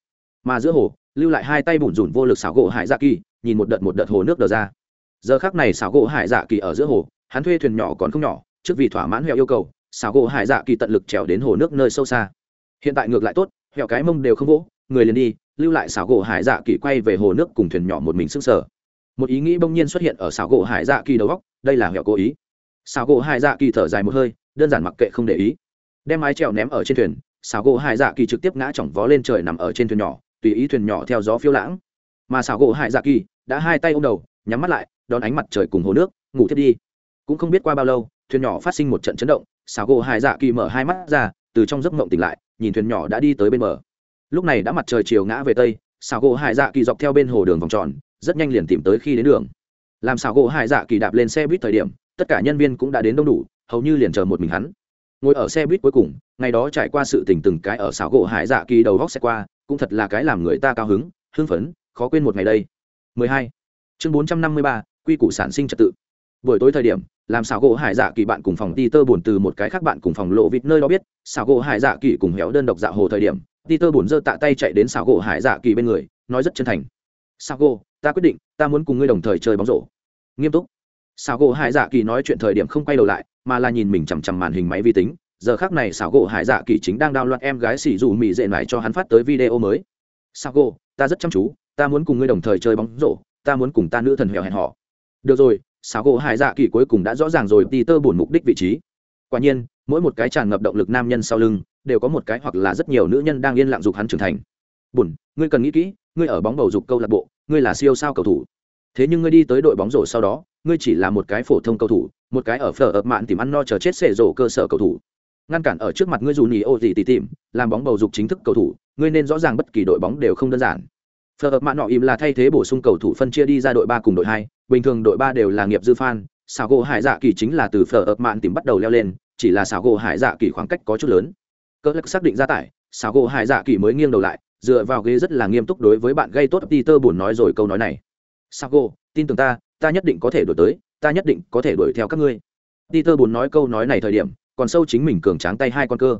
Mà giữa hồ, lưu lại hai tay bủn rủn vô lực xảo gỗ hải dạ kỳ, nhìn một đợt một đợt hồ nước đờ ra giờ khác này xảo gỗ hải dạ kỳ ở giữa hồ, hắn thuê thuyền nhỏ còn không nhỏ, trước vì thỏa mãn hẹo yêu cầu, xảo gỗ hải dạ kỳ tận lực trèo đến hồ nước nơi sâu xa. Hiện tại ngược lại tốt, hẹo cái mông đều không vỗ, người liền đi, lưu lại xảo gỗ hải dạ kỳ quay về hồ nước cùng thuyền nhỏ một mình sức sở một ý nghĩ bỗng nhiên xuất hiện ở xảo gỗ hải dạ kỳ đầu góc, đây là hẹo cố ý. Xảo gỗ hải dạ kỳ thở dài một hơi, đơn giản mặc kệ không để ý. Đem mái trèo ném ở trên thuyền, xảo gỗ hải dạ kỳ trực tiếp ngã chỏng vó lên trời nằm ở trên thuyền nhỏ, tùy ý thuyền nhỏ theo gió phiêu lãng. Mà xảo gỗ hải dạ kỳ đã hai tay ô m đầu, nhắm mắt lại đón ánh mặt trời cùng hồ nước ngủ thiết đi. Cũng không biết qua bao lâu thuyền nhỏ phát sinh một trận chấn động xào gỗ hải dạ kỳ mở hai mắt ra từ trong giấc mộng tỉnh lại nhìn thuyền nhỏ đã đi tới bên bờ. Lúc này đã mặt trời chiều ngã về tây xào gỗ hải dạ kỳ dọc theo bên hồ đường vòng tròn rất nhanh liền tìm tới khi đến đường. Làm xào gỗ hải dạ kỳ đạp lên xe buýt thời điểm tất cả nhân viên cũng đã đến đông đủ hầu như liền chờ một mình hắn. Ngồi ở xe buýt cuối cùng ngày đó trải qua sự tình từng cái ở xào gỗ hải dạ kỳ đầu góc xe qua cũng thật là cái làm người ta cao hứng hưng phấn khó quên một ngày đây. 12. chương 453, quy củ sản sinh trật tự. Buổi tối thời điểm, làm xảo gỗ hải dạ kỳ bạn cùng phòng ti tơ buồn từ một cái khác bạn cùng phòng lộ vịt nơi đó biết, xảo gỗ hải dạ kỳ cùng héo đơn độc dạ hồ thời điểm ti tơ buồn giơ tạ tay chạy đến xảo gỗ hải dạ kỳ bên người, nói rất chân thành. Xảo gỗ, ta quyết định, ta muốn cùng ngươi đồng thời chơi bóng rổ. Nghiêm túc. Xảo gỗ hải dạ kỳ nói chuyện thời điểm không quay đầu lại, mà là nhìn mình chằm chằm màn hình máy vi tính. Giờ khác này xảo gỗ hải dạ kỳ chính đang đao loạn em gái xỉ dù mị dệ lại cho hắn phát tới video mới. Xảo gỗ, ta rất chăm chú, ta muốn cùng ngươi đồng thời chơi bóng rổ, ta muốn cùng ta nữ thần hẻo hẹn họ được rồi, xáo gỗ hải dạ kỳ cuối cùng đã rõ ràng rồi đi tơ bổn mục đích vị trí. Quả nhiên, mỗi một cái tràn ngập động lực nam nhân sau lưng, đều có một cái hoặc là rất nhiều nữ nhân đang yên lặng dục hắn trưởng thành. Bùn ngươi cần nghĩ kỹ, ngươi ở bóng bầu dục câu lạc bộ, ngươi là siêu sao cầu thủ. Thế nhưng ngươi đi tới đội bóng rổ sau đó, ngươi chỉ là một cái phổ thông cầu thủ, một cái ở phở ập mạn tìm ăn no chờ chết xệ rổ cơ sở cầu thủ. Ngăn cản ở trước mặt ngươi dù nỉ ô gì tỉ tìm, làm bóng bầu dục chính thức cầu thủ, ngươi nên rõ ràng bất kỳ đội bóng đều không đơn giản phờ ập mạn nọ im là thay thế bổ sung cầu thủ phân chia đi ra đội ba cùng đội hai, bình thường đội ba đều là nghiệp dư fan, xảo gỗ hải dạ kỳ chính là từ phờ ập mạn tìm bắt đầu leo lên, chỉ là xảo gỗ hải dạ kỳ khoảng cách có chút lớn. Cỡ lắc xác định ra tải, xảo gỗ hải dạ kỳ mới nghiêng đầu lại, dựa vào ghế rất là nghiêm túc đối với bạn gây tốt peter buồn nói rồi câu nói này. Xảo gỗ, tin tưởng ta ta nhất định có thể đổi tới, ta nhất định có thể đuổi theo các ngươi. Peter buồn nói câu nói này thời điểm, còn sâu chính mình cường tráng tay hai con cơ.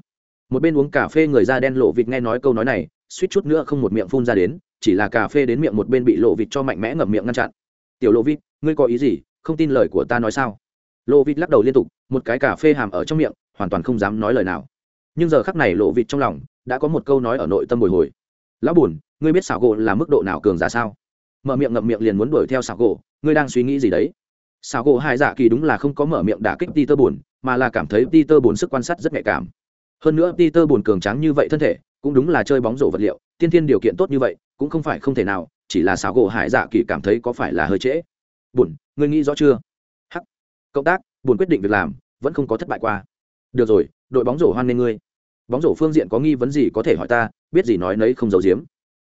Một bên uống cà phê người da đen lộ vịt nghe nói câu nói này, suýt chút nữa không một miệng phun ra đến chỉ là cà phê đến miệng một bên bị lộ vịt cho mạnh mẽ ngậm miệng ngăn chặn. Tiểu lộ vịt, ngươi có ý gì? Không tin lời của ta nói sao? Lộ vịt lắc đầu liên tục, một cái cà phê hàm ở trong miệng, hoàn toàn không dám nói lời nào. Nhưng giờ khắc này lộ vịt trong lòng đã có một câu nói ở nội tâm bồi hồi. Lão bùn, ngươi biết xảo gỗ là mức độ nào cường giả sao? Mở miệng ngậm miệng liền muốn đuổi theo xảo gỗ, ngươi đang suy nghĩ gì đấy? Xảo gỗ hai dạ kỳ đúng là không có mở miệng đả kích peter bùn, mà là cảm thấy peter bùn sức quan sát rất nhạy cảm. Hơn nữa peter bùn cường tráng như vậy thân thể, cũng đúng là chơi bóng rổ vật liệu, tiên thiên điều kiện tốt như vậy cũng không phải không thể nào chỉ là xảo gỗ hải dạ kỳ cảm thấy có phải là hơi trễ. Buồn ngươi nghĩ rõ chưa? Hắc. Cộng tác buồn quyết định việc làm vẫn không có thất bại qua. Được rồi đội bóng rổ hoan nghênh ngươi. Bóng rổ phương diện có nghi vấn gì có thể hỏi ta biết gì nói nấy không giấu giếm.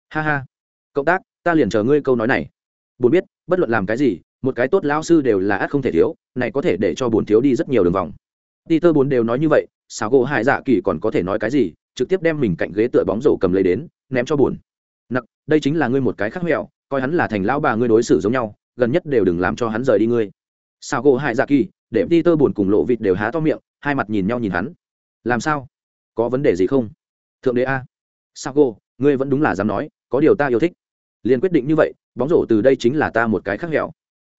Ha ha. Cộng tác ta liền chờ ngươi câu nói này. Buồn biết bất luận làm cái gì một cái tốt lão sư đều là ắt không thể thiếu này có thể để cho buồn thiếu đi rất nhiều đường vòng. Đi tơ bốn đều nói như vậy, xảo gỗ Hải Dạ Kỳ còn có thể nói cái gì, trực tiếp đem mình cạnh ghế tựa bóng rổ cầm lấy đến, ném cho buồn. Nặc, đây chính là ngươi một cái khác mẹo, coi hắn là thành lão bà ngươi đối xử giống nhau, gần nhất đều đừng làm cho hắn rời đi ngươi. sao gỗ hại Dạ Kỳ, để Peter buồn cùng lộ vịt đều há to miệng, hai mặt nhìn nhau nhìn hắn. Làm sao? Có vấn đề gì không? Thượng đế a. sao gỗ, ngươi vẫn đúng là dám nói, có điều ta yêu thích. Liền quyết định như vậy, bóng rổ từ đây chính là ta một cái khác mẹo.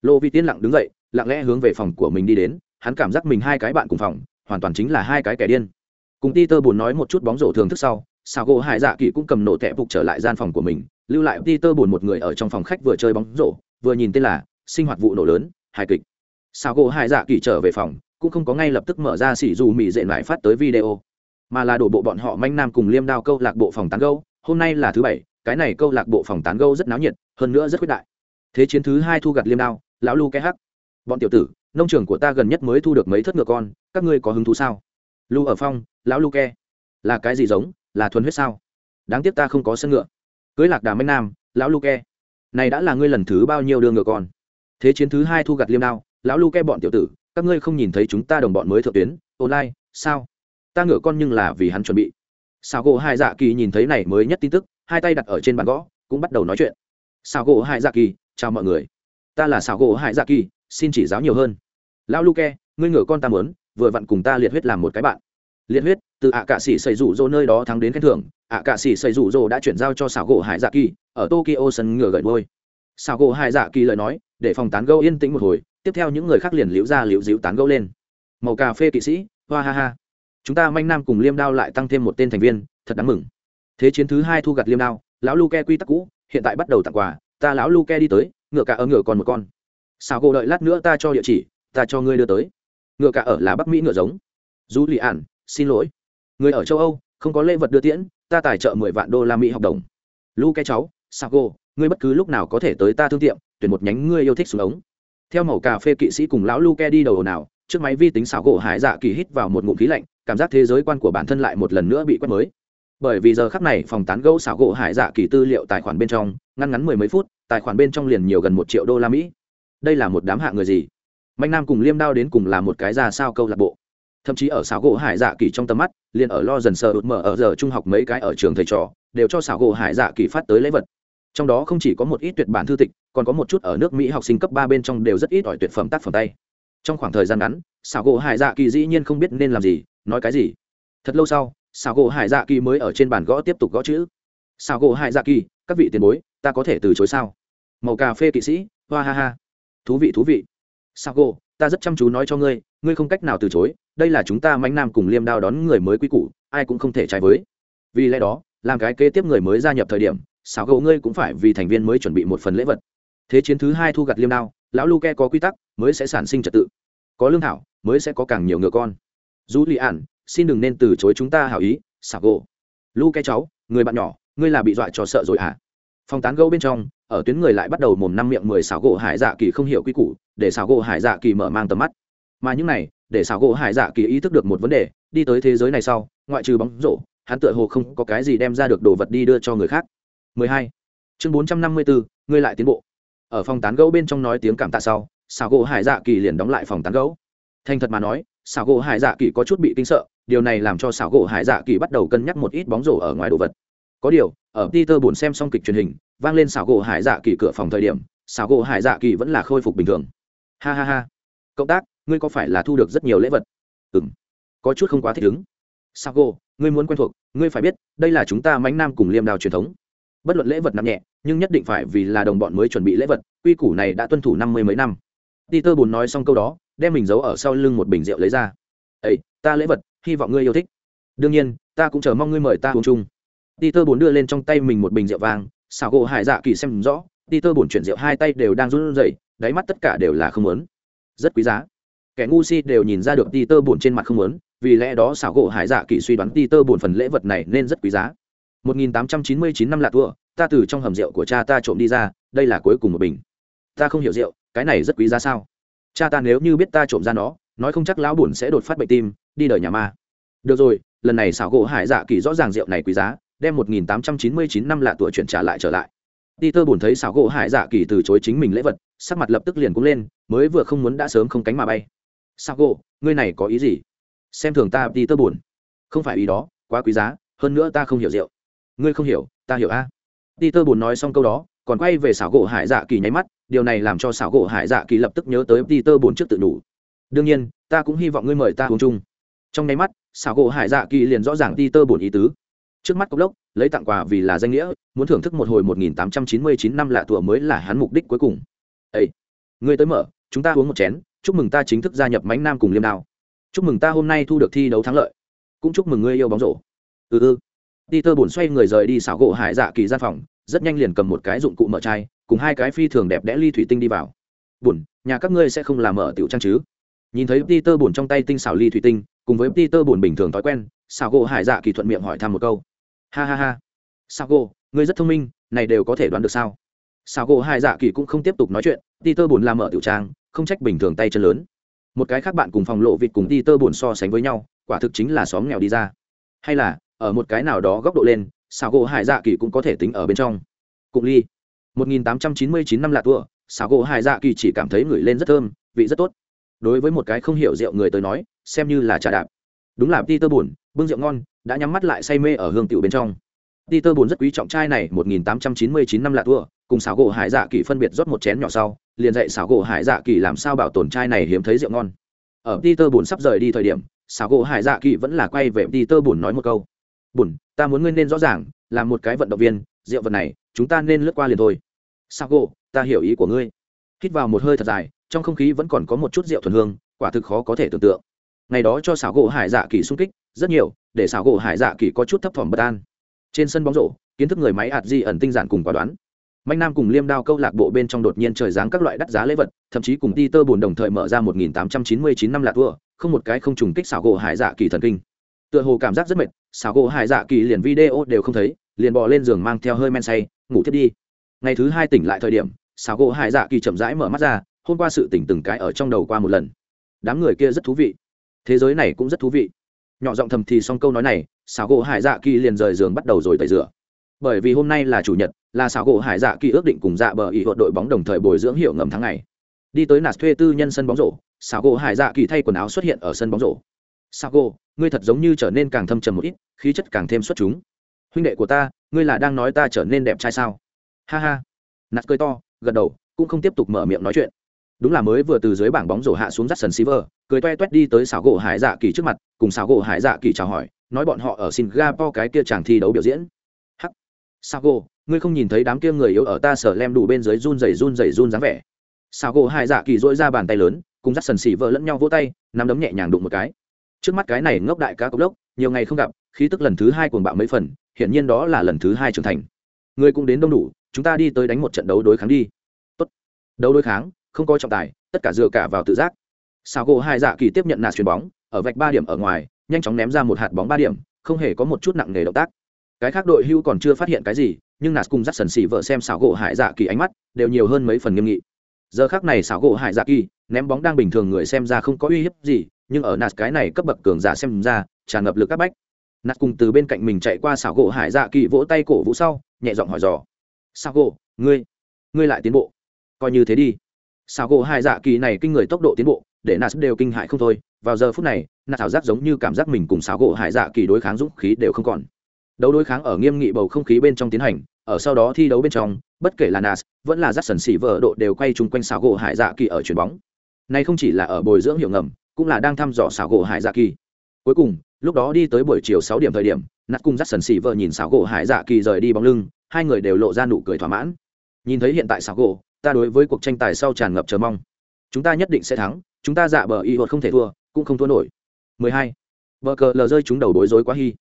Lộ vịt tiên lặng đứng dậy, lặng lẽ hướng về phòng của mình đi đến, hắn cảm giác mình hai cái bạn cùng phòng hoàn toàn chính là hai cái kẻ điên cùng ti tơ buồn nói một chút bóng rổ thường thức sau sao gỗ hải dạ kỳ cũng cầm nổ tẹp phục trở lại gian phòng của mình, lưu lại ti tơ buồn một người ở trong phòng khách vừa chơi bóng rổ, vừa nhìn tên là sinh hoạt vụ nổ lớn, hài kịch. Sao gỗ hải dạ kỳ trở về phòng, cũng không có ngay lập tức mở ra xỉ dù mỹ dệ lại phát tới video, mà là đổ bộ bọn họ manh nam cùng liêm đao câu lạc bộ phòng tán gâu hôm nay là thứ bảy, cái này câu lạc bộ phòng tán gâu rất náo nhiệt, hơn nữa rất quyết đại. Thế chiến thứ hai thu gặt liêm đao, lão lu cái hắc. Bọn tiểu tử, nông trường của ta gần nhất mới thu được mấy thất ngựa con, các ngươi có hứng thú sao? Lu ở phong lão lu ke là cái gì giống? Là thuần huyết sao? Đáng tiếc ta không có sân ngựa. Cưới lạc đà mấy nam lão Luke, này đã là ngươi lần thứ bao nhiêu đưa ngựa con? Thế chiến thứ hai thu gặt liêm đao lão Luke bọn tiểu tử các ngươi không nhìn thấy chúng ta đồng bọn mới thượng tuyến online sao? Ta ngựa con nhưng là vì hắn chuẩn bị. Sao gỗ hai dạ kỳ nhìn thấy này mới nhất tin tức hai tay đặt ở trên bàn gõ cũng bắt đầu nói chuyện. Sao gỗ hai dạ kỳ chào mọi người. Ta là sao gỗ hai dạ kỳ xin chỉ giáo nhiều hơn. Lão luke ngươi ngựa con ta muốn vừa vặn cùng ta liệt huyết làm một cái bạn liệt huyết, từ ạ cạ sĩ xây rủ rô nơi đó thắng đến khen thưởng, ạ cạ sĩ xây rủ rô đã chuyển giao cho xảo gỗ hải dạ kỳ, ở tokyo sân ngựa gậy đôi xảo gỗ hải dạ kỳ lời nói, để phòng tán gâu yên tĩnh một hồi, tiếp theo những người khác liền liễu ra liễu díu tán gâu lên. Màu cà phê kỵ sĩ, hoa ha ha. Chúng ta manh nam cùng liêm đao lại tăng thêm một tên thành viên, thật đáng mừng. Thế chiến thứ hai thu gặt liêm đao, lão luke quy tắc cũ, hiện tại bắt đầu tặng quà, ta lão luke đi tới, ngựa cả ở ngựa còn một con. Xảo gỗ đợi lát nữa ta cho địa chỉ, ta cho ngươi đưa tới. Ngựa cả ở là bắc mỹ ngựa giống. Du lì ản xin lỗi. Người ở châu âu không có lễ vật đưa tiễn ta tài trợ mười vạn đô la mỹ học đồng. Lu cái cháu Sago, ngươi bất cứ lúc nào có thể tới ta thương tiệm tuyển một nhánh ngươi yêu thích xuống ống. Theo màu cà phê kỵ sĩ cùng lão luke đi đầu nào trước máy vi tính xảo gỗ hải dạ kỳ hít vào một ngụm khí lạnh cảm giác thế giới quan của bản thân lại một lần nữa bị quét mới. Bởi vì giờ khắc này phòng tán gẫu xảo gỗ hải dạ kỳ tư liệu tài khoản bên trong ngăn ngắn mười mấy phút tài khoản bên trong liền nhiều gần một triệu đô la mỹ. Đây là một đám hạ người gì? Mạnh nam cùng liêm đao đến cùng là một cái ra sao câu lạc bộ? Thậm chí ở xảo gỗ hải dạ kỳ trong tầm mắt, liền ở lo dần sờ ụt mở ở giờ trung học mấy cái ở trường thầy trò, đều cho xảo gỗ hải dạ kỳ phát tới lễ vật. Trong đó không chỉ có một ít tuyệt bản thư tịch, còn có một chút ở nước mỹ học sinh cấp ba bên trong đều rất ít ỏi tuyệt phẩm tác phẩm tay. Trong khoảng thời gian ngắn, xảo gỗ hải dạ kỳ dĩ nhiên không biết nên làm gì, nói cái gì. Thật lâu sau, xảo gỗ hải dạ kỳ mới ở trên bàn gõ tiếp tục gõ chữ. Xảo gỗ hải dạ kỳ, các vị tiền bối, ta có thể từ chối sao? Màu cà phê kỵ sĩ, hoa ha ha. Thú vị thú vị. Sao gỗ ta rất chăm chú nói cho ngươi ngươi không cách nào từ chối, đây là chúng ta mánh nam cùng liêm đao đón người mới quý củ, ai cũng không thể trái với. Vì lẽ đó, làm cái kế tiếp người mới gia nhập thời điểm sao gấu ngươi cũng phải vì thành viên mới chuẩn bị một phần lễ vật. Thế chiến thứ hai thu gặt liêm đao, lão lu ke có quy tắc, mới sẽ sản sinh trật tự. Có lương thảo, mới sẽ có càng nhiều ngựa con. Dù lì ản, xin đừng nên từ chối chúng ta hảo ý sao gỗ lu ke cháu, người bạn nhỏ, ngươi là bị dọa cho sợ rồi à phòng tán gấu bên trong ở tuyến người lại bắt đầu mồm năm miệng mười xảo gỗ hải dạ kỳ không hiểu quy củ để xảo gỗ hải dạ kỳ mở mang tầm mắt. Mà những này để xảo gỗ hải dạ kỳ ý thức được một vấn đề đi tới thế giới này sau ngoại trừ bóng rổ hắn tựa hồ không có cái gì đem ra được đồ vật đi đưa cho người khác. 12. chương 454, ngươi lại tiến bộ. Ở phòng tán gẫu bên trong nói tiếng cảm tạ sau xảo gỗ hải dạ kỳ liền đóng lại phòng tán gẫu. Thành thật mà nói xảo gỗ hải dạ kỳ có chút bị kinh sợ điều này làm cho xảo gỗ hải dạ kỳ bắt đầu cân nhắc một ít bóng rổ ở ngoài đồ vật có điều, ở peter buồn xem xong kịch truyền hình, vang lên xào gỗ hải dạ kỳ cửa phòng thời điểm xào gỗ hải dạ kỳ vẫn là khôi phục bình thường. Ha ha ha. Cộng tác, ngươi có phải là thu được rất nhiều lễ vật? Ừ m có chút không quá thích ứng. Sao gỗ, ngươi muốn quen thuộc, ngươi phải biết, đây là chúng ta mánh nam cùng liêm đào truyền thống. Bất luận lễ vật nặng nhẹ, nhưng nhất định phải vì là đồng bọn mới chuẩn bị lễ vật, quy củ này đã tuân thủ năm mươi mấy năm. Peter buồn nói xong câu đó, đem mình giấu ở sau lưng một bình rượu lấy ra. Ây ta lễ vật, hy vọng ngươi yêu thích. Đương nhiên, ta cũng chờ mong ngươi mời ta uống chung peter bùn đưa lên trong tay mình một bình rượu vàng xảo gỗ hải dạ kỳ xem rõ, peter bùn chuyển rượu hai tay đều đang run rẩy, đáy mắt tất cả đều là không muốn. Rất quý giá. Kẻ ngu si đều nhìn ra được peter bùn trên mặt không muốn, vì lẽ đó xảo gỗ hải dạ kỳ suy đoán peter bùn phần lễ vật này nên rất quý giá. 1899 năm lạ tua ta từ trong hầm rượu của cha ta trộm đi ra, đây là cuối cùng một bình. Ta không hiểu rượu, cái này rất quý giá sao? Cha ta nếu như biết ta trộm ra nó, nói không chắc lão buồn sẽ đột phát bệnh tim, đi đời nhà ma. Được rồi, lần này xảo gỗ hải dạ kỳ rõ ràng rượu này quý giá đem 1899 năm lạ tuổi chuyển trả lại trở lại. Peter buồn thấy xảo gỗ hải dạ kỳ từ chối chính mình lễ vật, sắc mặt lập tức liền cũng lên, mới vừa không muốn đã sớm không cánh mà bay. Sao gỗ, ngươi này có ý gì? Xem thường ta, Peter buồn. Không phải ý đó, quá quý giá, hơn nữa ta không hiểu rượu. Ngươi không hiểu, ta hiểu a. Peter buồn nói xong câu đó, còn quay về xảo gỗ hải dạ kỳ nháy mắt, điều này làm cho xảo gỗ hải dạ kỳ lập tức nhớ tới Peter buồn trước tự đủ. Đương nhiên, ta cũng hy vọng ngươi mời ta uống chung. Trong nháy mắt, xảo gỗ hải dạ kỳ liền rõ ràng Peter buồn ý tứ trước mắt cốc lốc lấy tặng quà vì là danh nghĩa muốn thưởng thức một hồi 1899 năm lạ tùa mới là hắn mục đích cuối cùng. Ây ngươi tới mở chúng ta uống một chén chúc mừng ta chính thức gia nhập mánh nam cùng liêm đao. Chúc mừng ta hôm nay thu được thi đấu thắng lợi. Cũng chúc mừng ngươi yêu bóng rổ. Ừ ừ. Tơ bổn xoay người rời đi xảo gỗ hải dạ kỳ gian phòng rất nhanh liền cầm một cái dụng cụ mở chai cùng hai cái phi thường đẹp đẽ ly thủy tinh đi vào. Bùn, nhà các ngươi sẽ không làm mở tiểu trang chứ? Nhìn thấy peter bùn trong tay tinh xảo ly thủy tinh cùng với peter bùn bình thường thói quen xảo gỗ hải dạ kỳ thuận miệng hỏi thăm một câu ha ha ha. Sao gỗ ngươi rất thông minh, này đều có thể đoán được sao? Sao gỗ hai dạ kỳ cũng không tiếp tục nói chuyện ti tơ buồn làm mở tiểu trang, không trách bình thường tay chân lớn. Một cái khác bạn cùng phòng lộ vịt cùng ti tơ buồn so sánh với nhau, quả thực chính là xóm nghèo đi ra. Hay là, ở một cái nào đó góc độ lên sao gỗ hải dạ kỳ cũng có thể tính ở bên trong. Cụng ly. 1899 năm là tua sao gỗ hải dạ kỳ chỉ cảm thấy ngửi lên rất thơm, vị rất tốt. Đối với một cái không hiểu rượu người tới nói, xem như là trà đạp đúng là Peter buồn bưng rượu ngon đã nhắm mắt lại say mê ở hương tiểu bên trong Peter buồn rất quý trọng chai này 1899 năm lạ tua, cùng xảo gỗ hải dạ kỳ phân biệt rót một chén nhỏ sau, liền dạy xảo gỗ hải dạ kỳ làm sao bảo tồn chai này hiếm thấy rượu ngon. Ở Peter buồn sắp rời đi thời điểm, xảo gỗ hải dạ kỳ vẫn là quay về Peter buồn nói một câu. "Buồn, ta muốn ngươi nên rõ ràng, làm một cái vận động viên, rượu vật này, chúng ta nên lướt qua liền thôi." Sáo gỗ, ta hiểu ý của ngươi." Hít vào một hơi thật dài, trong không khí vẫn còn có một chút rượu thuần hương, quả thực khó có thể tưởng tượng. Ngày đó cho xảo gỗ hải dạ kỳ sung kích, rất nhiều, để xảo gỗ hải dạ kỳ có chút thấp thỏm bất an. Trên sân bóng rổ kiến thức người máy hạt di ẩn tinh giản cùng quả đoán. Mạnh nam cùng liêm đao câu lạc bộ bên trong đột nhiên trời giáng các loại đắt giá lễ vật thậm chí cùng ti tơ bồn đồng thời mở ra 1899 năm lạc thua không một cái không trùng kích xảo gỗ hải dạ kỳ thần kinh. Tựa hồ cảm giác rất mệt xảo gỗ hải dạ kỳ liền video đều không thấy liền bò lên giường mang theo hơi men say ngủ thiết đi. Ngày thứ hai tỉnh lại thời điểm xảo gỗ hải dạ kỳ chậm rãi mở mắt ra hôm qua sự tỉnh từng cái ở trong đầu qua một lần. Đám người kia rất thú vị thế giới này cũng rất thú vị. Nhỏ giọng thầm thì xong câu nói này, xảo gỗ hải dạ kỳ liền rời giường bắt đầu rồi tẩy rửa. Bởi vì hôm nay là chủ nhật, là xảo gỗ hải dạ kỳ ước định cùng dạ bờ ý hội đội bóng đồng thời bồi dưỡng hiệu ngầm tháng ngày. Đi tới nạt thuê tư nhân sân bóng rổ, xảo gỗ hải dạ kỳ thay quần áo xuất hiện ở sân bóng rổ. Xảo gỗ, ngươi thật giống như trở nên càng thâm trầm một ít, khí chất càng thêm xuất chúng. Huynh đệ của ta, ngươi là đang nói ta trở nên đẹp trai sao? Ha ha. Nạt cười to, gật đầu, cũng không tiếp tục mở miệng nói chuyện đúng là mới vừa từ dưới bảng bóng rổ hạ xuống dắt sân Silver, cười toe toét đi tới xảo gỗ hải dạ kỳ trước mặt cùng xảo gỗ hải dạ kỳ chào hỏi nói bọn họ ở singapore cái kia chàng thi đấu biểu diễn. Hắc. Xảo gỗ ngươi không nhìn thấy đám kia người yếu ở ta sở lem đủ bên dưới run rẩy run rẩy run dáng vẻ. Xảo gỗ hải dạ kỳ dỗi ra bàn tay lớn cùng dắt sân Silver lẫn nhau vỗ tay nắm đấm nhẹ nhàng đụng một cái. Trước mắt cái này ngốc đại cá cốc lốc nhiều ngày không gặp khí tức lần thứ hai cuồng bạo mấy phần hiển nhiên đó là lần thứ hai trưởng thành. Ngươi cũng đến đông đủ chúng ta đi tới đánh một trận đấu đối kháng đi. Tốt. Đấu đối kháng không có trọng tài, tất cả dựa cả vào tự giác. Sao gỗ hai dạ kỳ tiếp nhận nạt chuyền bóng, ở vạch ba điểm ở ngoài, nhanh chóng ném ra một hạt bóng ba điểm, không hề có một chút nặng nề động tác. Cái khác đội hưu còn chưa phát hiện cái gì, nhưng nạt cùng dắt sần xỉ vợ xem xảo gỗ hải dạ kỳ ánh mắt đều nhiều hơn mấy phần nghiêm nghị. Giờ khác này xảo gỗ hải dạ kỳ ném bóng đang bình thường người xem ra không có uy hiếp gì, nhưng ở nạt cái này cấp bậc cường giả xem ra, tràn ngập lực các bách. Nạt cùng từ bên cạnh mình chạy qua xảo gỗ hải dạ kỳ vỗ tay cổ vũ sau, nhẹ giọng hỏi dò. Xảo gỗ, ngươi ngươi lại tiến bộ. Coi như thế đi xảo gỗ hải dạ kỳ này kinh người tốc độ tiến bộ, để nas đều kinh hại không thôi. Vào giờ phút này nas thảo giác giống như cảm giác mình cùng xảo gỗ hải dạ kỳ đối kháng dũng khí đều không còn. Đấu đối kháng ở nghiêm nghị bầu không khí bên trong tiến hành, ở sau đó thi đấu bên trong, bất kể là nas vẫn là rắt sần xỉ vợ độ đều quay chung quanh xảo gỗ hải dạ kỳ ở chuyền bóng. Này không chỉ là ở bồi dưỡng hiệu ngầm, cũng là đang thăm dò xảo gỗ hải dạ kỳ. Cuối cùng, lúc đó đi tới buổi chiều sáu điểm thời điểm nát cùng rắt sần xỉ vợ nhìn xảo gỗ hải dạ kỳ rời đi bóng lưng, hai người đều lộ ra nụ cười thỏa mãn. Nhìn thấy hiện tại xảo gỗ ta đối với cuộc tranh tài sau tràn ngập chờ mong. Chúng ta nhất định sẽ thắng chúng ta dạ bờ y hột không thể thua cũng không thua nổi. 12. Bờ cờ lờ rơi chúng đầu bối rối quá hy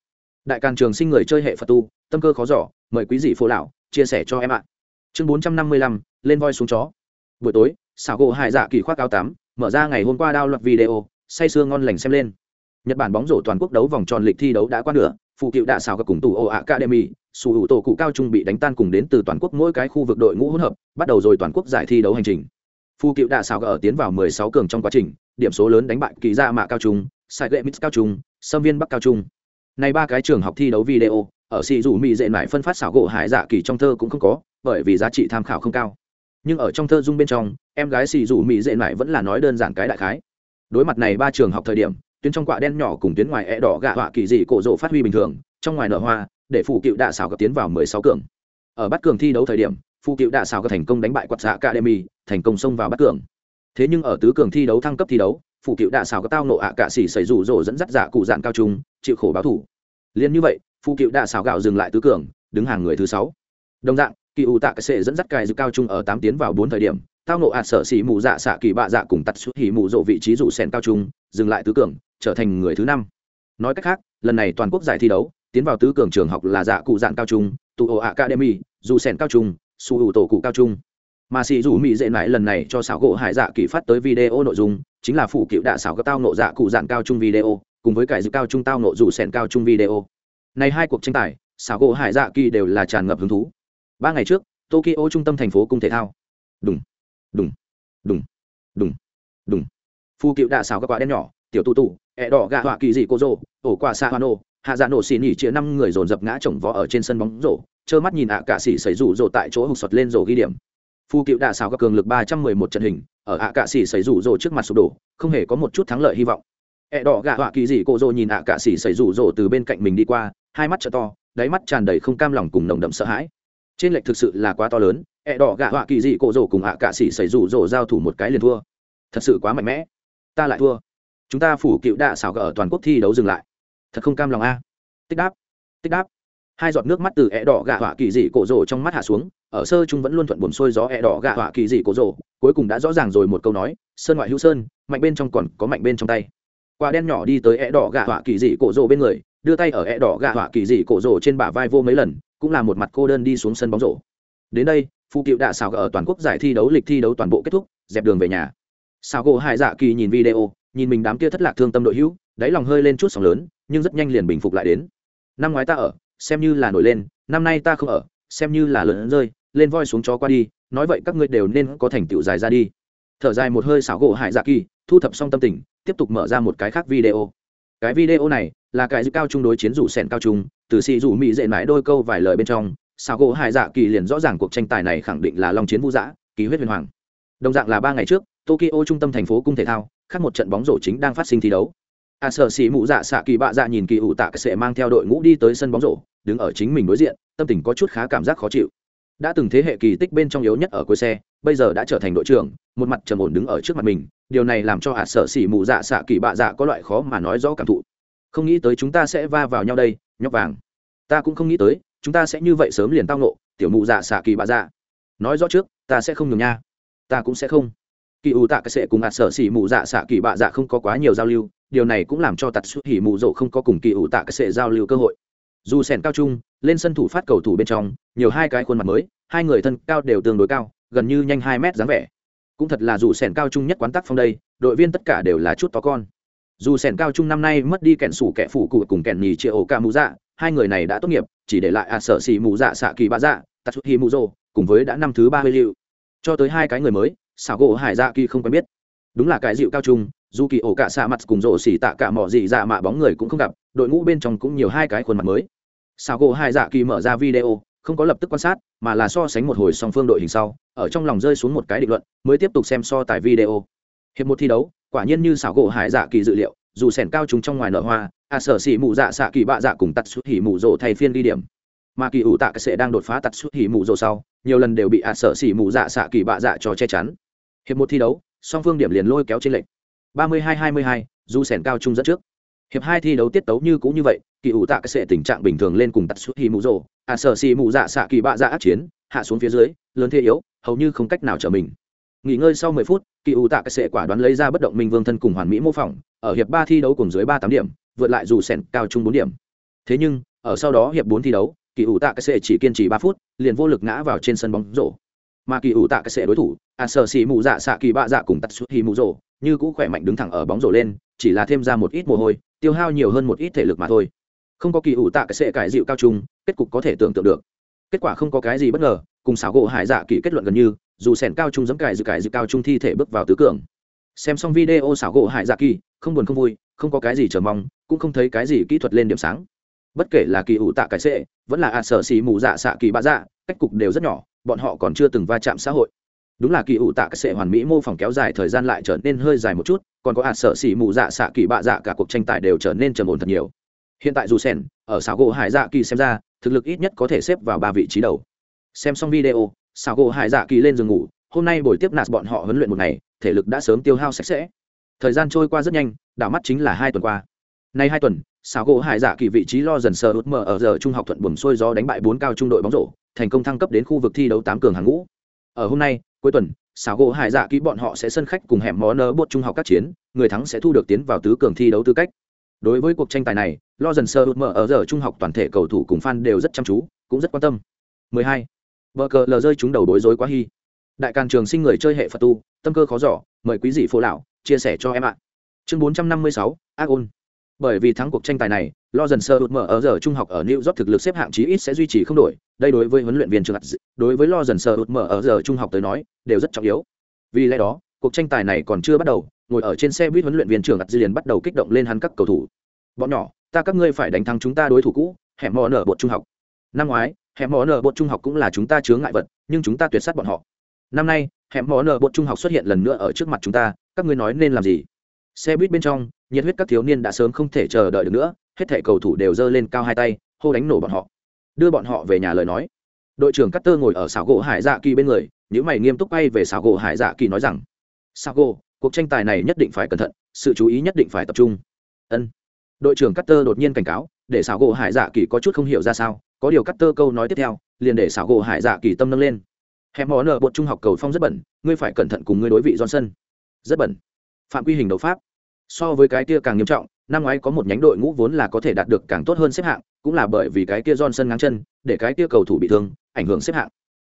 đại càn trường sinh người chơi hệ phật tu tâm cơ khó giỏ mời quý dị phố lão chia sẻ cho em ạ. Chương 455, lên voi xuống chó. Buổi tối xảo gỗ hải dạ kỳ khoác áo tám mở ra ngày hôm qua đao loạt video say sưa ngon lành xem lên. Nhật bản bóng rổ toàn quốc đấu vòng tròn lịch thi đấu đã qua nửa phụ cựu đạ xào các cùng tù ô academy sủ hữu tổ cụ cao trung bị đánh tan cùng đến từ toàn quốc mỗi cái khu vực đội ngũ hỗn hợp, bắt đầu rồi toàn quốc giải thi đấu hành trình. Phụ cựu đạ xào ở tiến vào 16 cường trong quá trình, điểm số lớn đánh bại kỳ gia mạ cao trung, sai lệ mít cao trung, sâm viên bắc cao trung. Này ba cái trường học thi đấu video, ở xì dù mỹ dệ mải phân phát xảo gỗ hải dạ kỳ trong thơ cũng không có, bởi vì giá trị tham khảo không cao. Nhưng ở trong thơ dung bên trong, em gái xì dù mỹ dệ mải vẫn là nói đơn giản cái đại khái. Đối mặt này ba trường học thời điểm tuyến trong quạ đen nhỏ cùng tuyến ngoài e đỏ gạ họa kỳ dị cổ rộ phát huy bình thường, trong ngoài nở hoa, để phụ cựu đạ xảo gặp tiến vào mười sáu cường. Ở bắt cường thi đấu thời điểm phụ cựu đạ xảo gặp thành công đánh bại quạt dạ academy, thành công xông vào bắt cường. Thế nhưng ở tứ cường thi đấu thăng cấp thi đấu phụ cựu đạ xảo có tao nộ ạ cạ xỉ xảy rủ rỗ dẫn dắt giả cụ dạn cao trung, chịu khổ báo thủ. Liền như vậy phụ cựu đạ xảo gạo dừng lại tứ cường, đứng hàng người thứ sáu. Đồng dạng, kỳ ủ tạ cái sệ dẫn dắt cài dự cao trung ở tám tiến vào bốn thời điểm, tao nộ ạ sở xỉ mù dạ xạ kỳ bạ dạ cùng tắt xuất hỉ mù rộ vị trí rủ sèn cao trung, dừng lại tứ cường trở thành người thứ năm. Nói cách khác, lần này toàn quốc giải thi đấu, tiến vào tứ cường trường học là dạ cụ dạng cao trung, tụ ổ academy, dù sẻn cao trung su hữu tổ cụ cao trung. Mà xì dù mỹ dễ mãi lần này cho xảo gỗ hải dạ kỳ phát tới video nội dung, chính là phụ cựu đạ xảo các tao nộ dạ cụ dạng cao trung video, cùng với cải dự cao trung tao nộ dù sẻn cao trung video. Này hai cuộc tranh tài, xảo gỗ hải dạ kỳ đều là tràn ngập hứng thú. Ba ngày trước, tokyo trung tâm thành phố cung thể thao. Đúng đúng đúng đúng đúng phu cựu đạ xảo các quả đen nhỏ tiểu tu tụ ẹ đỏ gạ họa kỳ dị cô rô, ổ quả xa hoa nô, hạ dạ nổ xì nỉ chia năm người dồn dập ngã chồng vó ở trên sân bóng rổ, trơ mắt nhìn ạ cả xỉ xảy rủ rổ tại chỗ hụt sọt lên rổ ghi điểm. Phu cựu đạ xào các cường lực ba trăm mười một trận hình, ở ạ cả xỉ xảy rủ rổ trước mặt sụp đổ, không hề có một chút thắng lợi hy vọng. Ẹ đỏ gạ họa kỳ dị cô rô nhìn ạ cả xỉ xảy rủ rổ từ bên cạnh mình đi qua, hai mắt t to, đáy mắt tràn đầy không cam lòng cùng nồng đậm sợ hãi. Trên lệch thực sự là quá to lớn, ẹ đỏ gạ họa kỳ dị cô rổ cùng ạ cả xỉ xảy rủ rổ giao thủ một cái liền thua. Thật sự quá mạnh mẽ. Ta lại thua chúng ta phủ cựu đạ xảo gỡ ở toàn quốc thi đấu dừng lại. Thật không cam lòng a. Tích đáp tích đáp. Hai giọt nước mắt từ ẹ đỏ gạ họa kỳ dị cổ rổ trong mắt hạ xuống, ở sơ chúng vẫn luôn thuận buồn sôi gió ẹ đỏ gạ họa kỳ dị cổ rổ cuối cùng đã rõ ràng rồi một câu nói, sơn ngoại hữu sơn, mạnh bên trong còn có mạnh bên trong tay. Quả đen nhỏ đi tới ẹ đỏ gạ họa kỳ dị cổ rổ bên người, đưa tay ở ẹ đỏ gạ họa kỳ dị cổ rổ trên bả vai vô mấy lần, cũng là một mặt cô đơn đi xuống sân bóng rổ. Đến đây phụ cựu đạ xào ở toàn quốc giải thi đấu, lịch thi đấu toàn bộ kết thúc, dẹp đường về nhà. Xào gỗ hai dạ kỳ nhìn video nhìn mình đám kia thất lạc thương tâm đội hữu, đáy lòng hơi lên chút sóng lớn, nhưng rất nhanh liền bình phục lại đến. Năm ngoái ta ở, xem như là nổi lên, năm nay ta không ở, xem như là lớn rơi, lên voi xuống chó qua đi, nói vậy các ngươi đều nên có thành tựu dài ra đi. Thở dài một hơi xảo gỗ hải dạ kỳ, thu thập xong tâm tình, tiếp tục mở ra một cái khác video. Cái video này là cái cao trung đối chiến rủ sẹn cao trung, từ xì rủ mỹ dệ mãi đôi câu vài lời bên trong, xảo gỗ hải dạ kỳ liền rõ ràng cuộc tranh tài này khẳng định là long chiến vũ dã ký huyết huyền hoàng. Đồng dạng là ba ngày trước, tokyo trung tâm thành phố cung thể thao khác một trận bóng rổ chính đang phát sinh thi đấu. A à, sợ xỉ mụ dạ xạ kỳ bạ dạ nhìn kỳ ủ tạ cái sệ mang theo đội ngũ đi tới sân bóng rổ đứng ở chính mình đối diện tâm tình có chút khá cảm giác khó chịu. Đã từng thế hệ kỳ tích bên trong yếu nhất ở cuối xe bây giờ đã trở thành đội trưởng một mặt trầm ổn đứng ở trước mặt mình điều này làm cho à, hạt sở xỉ mù dạ xạ kỳ bạ dạ có loại khó mà nói rõ cảm thụ. Không nghĩ tới chúng ta sẽ va vào nhau đây nhóc vàng. Ta cũng không nghĩ tới chúng ta sẽ như vậy sớm liền tao nộ tiểu mụ dạ xạ kỳ bạ dạ. Nói rõ trước ta sẽ không nhường nha. Ta cũng sẽ không kỳ ủ tạ cái sệ cùng hạt sở xỉ mù dạ xạ kỳ bạ dạ không có quá nhiều giao lưu, điều này cũng làm cho tạt xuất hỉ mù rộ không có cùng kỳ ủ tạ cái sệ giao lưu cơ hội. Dù sèn cao trung, lên sân thủ phát cầu thủ bên trong, nhiều hai cái khuôn mặt mới, hai người thân cao đều tương đối cao, gần như nhanh hai mét dáng vẻ. Cũng thật là dù sèn cao trung nhất quán tắc phong đây, đội viên tất cả đều là chút to con. Dù sèn cao trung năm nay mất đi kẹn sủ kẻ phủ cụ cùng kẹn nhì chia ổ ca mù dạ hai người này đã tốt nghiệp, chỉ để lại ạt à sở xì mù dạ xạ kỳ bạ dạ tạt xuất hỉ mù rộ cùng với đã năm thứ ba mươi liệu. Cho tới hai cái người mới xảo gỗ hải dạ kỳ không quen biết. Đúng là cái dịu cao trung, dù kỳ ổ cả xạ mặt cùng rổ xỉ tạ cả mỏ dị dạ mạ bóng người cũng không gặp, đội ngũ bên trong cũng nhiều hai cái khuôn mặt mới. Sao gỗ Hải dạ kỳ mở ra video, không có lập tức quan sát, mà là so sánh một hồi song phương đội hình sau, ở trong lòng rơi xuống một cái định luận, mới tiếp tục xem so tài video. Hiệp một thi đấu, quả nhiên như xảo gỗ hải dạ kỳ dự liệu, dù sẻn cao chúng trong ngoài nợ hoa à sở xỉ mù dạ xạ kỳ bạ dạ cùng tắt xuất hỉ mù rộ thay phiên ghi điểm. Mà kỳ ủ tạ cái sệ đang đột phá tắt xuất hỉ mù rộ sau nhiều lần đều bị a sở xỉ mù dạ xạ kỳ bạ dạ cho che chắn. Hiệp một thi đấu, song phương điểm liền lôi kéo trên lệnh ba mươi hai hai mươi hai, dù sẻn cao trung dẫn trước. Hiệp hai thi đấu tiết tấu như cũ như vậy, kỳ ủ tạ cái sệ tình trạng bình thường lên cùng tạt xuất hi mù rồ. Ạ sở xỉ mù dạ xạ kỳ bạ dạ ác chiến, hạ xuống phía dưới, lớn thế yếu, hầu như không cách nào trở mình. Nghỉ ngơi sau 10 phút, kỳ ủ tạ cái sệ quả đoán lấy ra bất động minh vương thân cùng hoàn mỹ mô phỏng, ở hiệp ba thi đấu cùng dưới ba tám điểm, vượt lại dù sèn cao trung bốn điểm. Thế nhưng, ở sau đó hiệp bốn thi đấu kỳ ủ tạ cái sệ chỉ kiên trì ba phút, liền vô lực ngã vào trên sân bóng rổ. Mà kỳ ủ tạ cái sệ đối thủ à, a sở xì mù dạ xạ kỳ bạ dạ cùng tắt suốt hi mù rổ, như cũ khỏe mạnh đứng thẳng ở bóng rổ lên, chỉ là thêm ra một ít mồ hôi, tiêu hao nhiều hơn một ít thể lực mà thôi. Không có kỳ ủ tạ cái sệ cải dịu cao trung, kết cục có thể tưởng tượng được. Kết quả không có cái gì bất ngờ, cùng xảo gỗ hải dạ kỳ kết luận gần như, dù sẻn cao trung giấm cải dự cải dự cao trung thi thể bước vào tứ cường. Xem xong video xảo gỗ hải dạ kỳ, không buồn không vui, không có cái gì chờ mong, cũng không thấy cái gì kỹ thuật lên điểm sáng bất kể là kỳ ủ tạ cái sệ vẫn là ạ sở xì mù dạ xạ kỳ bạ dạ cách cục đều rất nhỏ, bọn họ còn chưa từng va chạm xã hội. Đúng là kỳ ủ tạ cái sệ hoàn mỹ mô phỏng kéo dài thời gian lại trở nên hơi dài một chút, còn có ạ sở xì mù dạ xạ kỳ bạ dạ cả cuộc tranh tài đều trở nên trầm ổn thật nhiều. Hiện tại dù sẻn, ở xảo gỗ hải dạ kỳ xem ra, thực lực ít nhất có thể xếp vào ba vị trí đầu. Xem xong video, xảo gỗ hải dạ kỳ lên giường ngủ, hôm nay buổi tiếp nạt bọn họ huấn luyện một ngày, thể lực đã sớm tiêu hao sạch sẽ. Thời gian trôi qua rất nhanh, đảo mắt chính là hai tuần qua. Nay hai tuần xảo gỗ hải dạ kỳ vị trí lo dần sờ út mở ở giờ trung học thuận buồm xuôi gió đánh bại bốn cao trung đội bóng rổ thành công thăng cấp đến khu vực thi đấu tám cường hàng ngũ. Ở hôm nay cuối tuần xảo gỗ hải dạ kỳ bọn họ sẽ sân khách cùng hẻm mó nơ bột trung học các chiến người thắng sẽ thu được tiến vào tứ cường thi đấu tư cách. Đối với cuộc tranh tài này lo dần sơ út mở ở giờ trung học toàn thể cầu thủ cùng fan đều rất chăm chú cũng rất quan tâm. 12. vợ cờ lờ rơi chúng đầu đối rối quá hy đại càng trường sinh người chơi hệ phật tu tâm cơ khó giỏ mời quý dị phố lão chia sẻ cho em ạ. Chương 456, ác ôn bởi vì thắng cuộc tranh tài này, lo dần sơ hụt mở ở giờ trung học ở new york thực lực xếp hạng chí ít sẽ duy trì không đổi. Đây đối với huấn luyện viên trường đối với lo dần sơ hụt mở ở giờ trung học tới nói, đều rất trọng yếu. Vì lẽ đó, cuộc tranh tài này còn chưa bắt đầu, ngồi ở trên xe buýt huấn luyện viên trường hạt liền bắt đầu kích động lên hắn các cầu thủ. Bọn nhỏ, ta các ngươi phải đánh thắng chúng ta đối thủ cũ hẻm mò nở bột trung học. Năm ngoái hẻm mò nở bột trung học cũng là chúng ta chướng ngại vật, nhưng chúng ta tuyệt sát bọn họ. Năm nay hẻm mò nở bột trung học xuất hiện lần nữa ở trước mặt chúng ta, các ngươi nói nên làm gì? Xe buýt bên trong, nhiệt huyết các thiếu niên đã sớm không thể chờ đợi được nữa, hết thẻ cầu thủ đều giơ lên cao hai tay, hô đánh nổ bọn họ. Đưa bọn họ về nhà lời nói. Đội trưởng Cutter ngồi ở xảo gỗ hải dạ kỳ bên người những mày nghiêm túc bay về xảo gỗ hải dạ kỳ nói rằng, xảo gỗ, cuộc tranh tài này nhất định phải cẩn thận, sự chú ý nhất định phải tập trung. Ân. Đội trưởng Cutter đột nhiên cảnh cáo, để xảo gỗ hải dạ kỳ có chút không hiểu ra sao, có điều Cutter câu nói tiếp theo, liền để xảo gỗ hải dạ kỳ tâm nâng lên. Hẹn món nở bột trung học cầu phong rất bẩn, ngươi phải cẩn thận cùng ngươi đối vị johnson. Rất bẩn phạm quy hình đấu pháp so với cái kia càng nghiêm trọng năm ngoái có một nhánh đội ngũ vốn là có thể đạt được càng tốt hơn xếp hạng cũng là bởi vì cái kia johnson ngáng chân để cái kia cầu thủ bị thương ảnh hưởng xếp hạng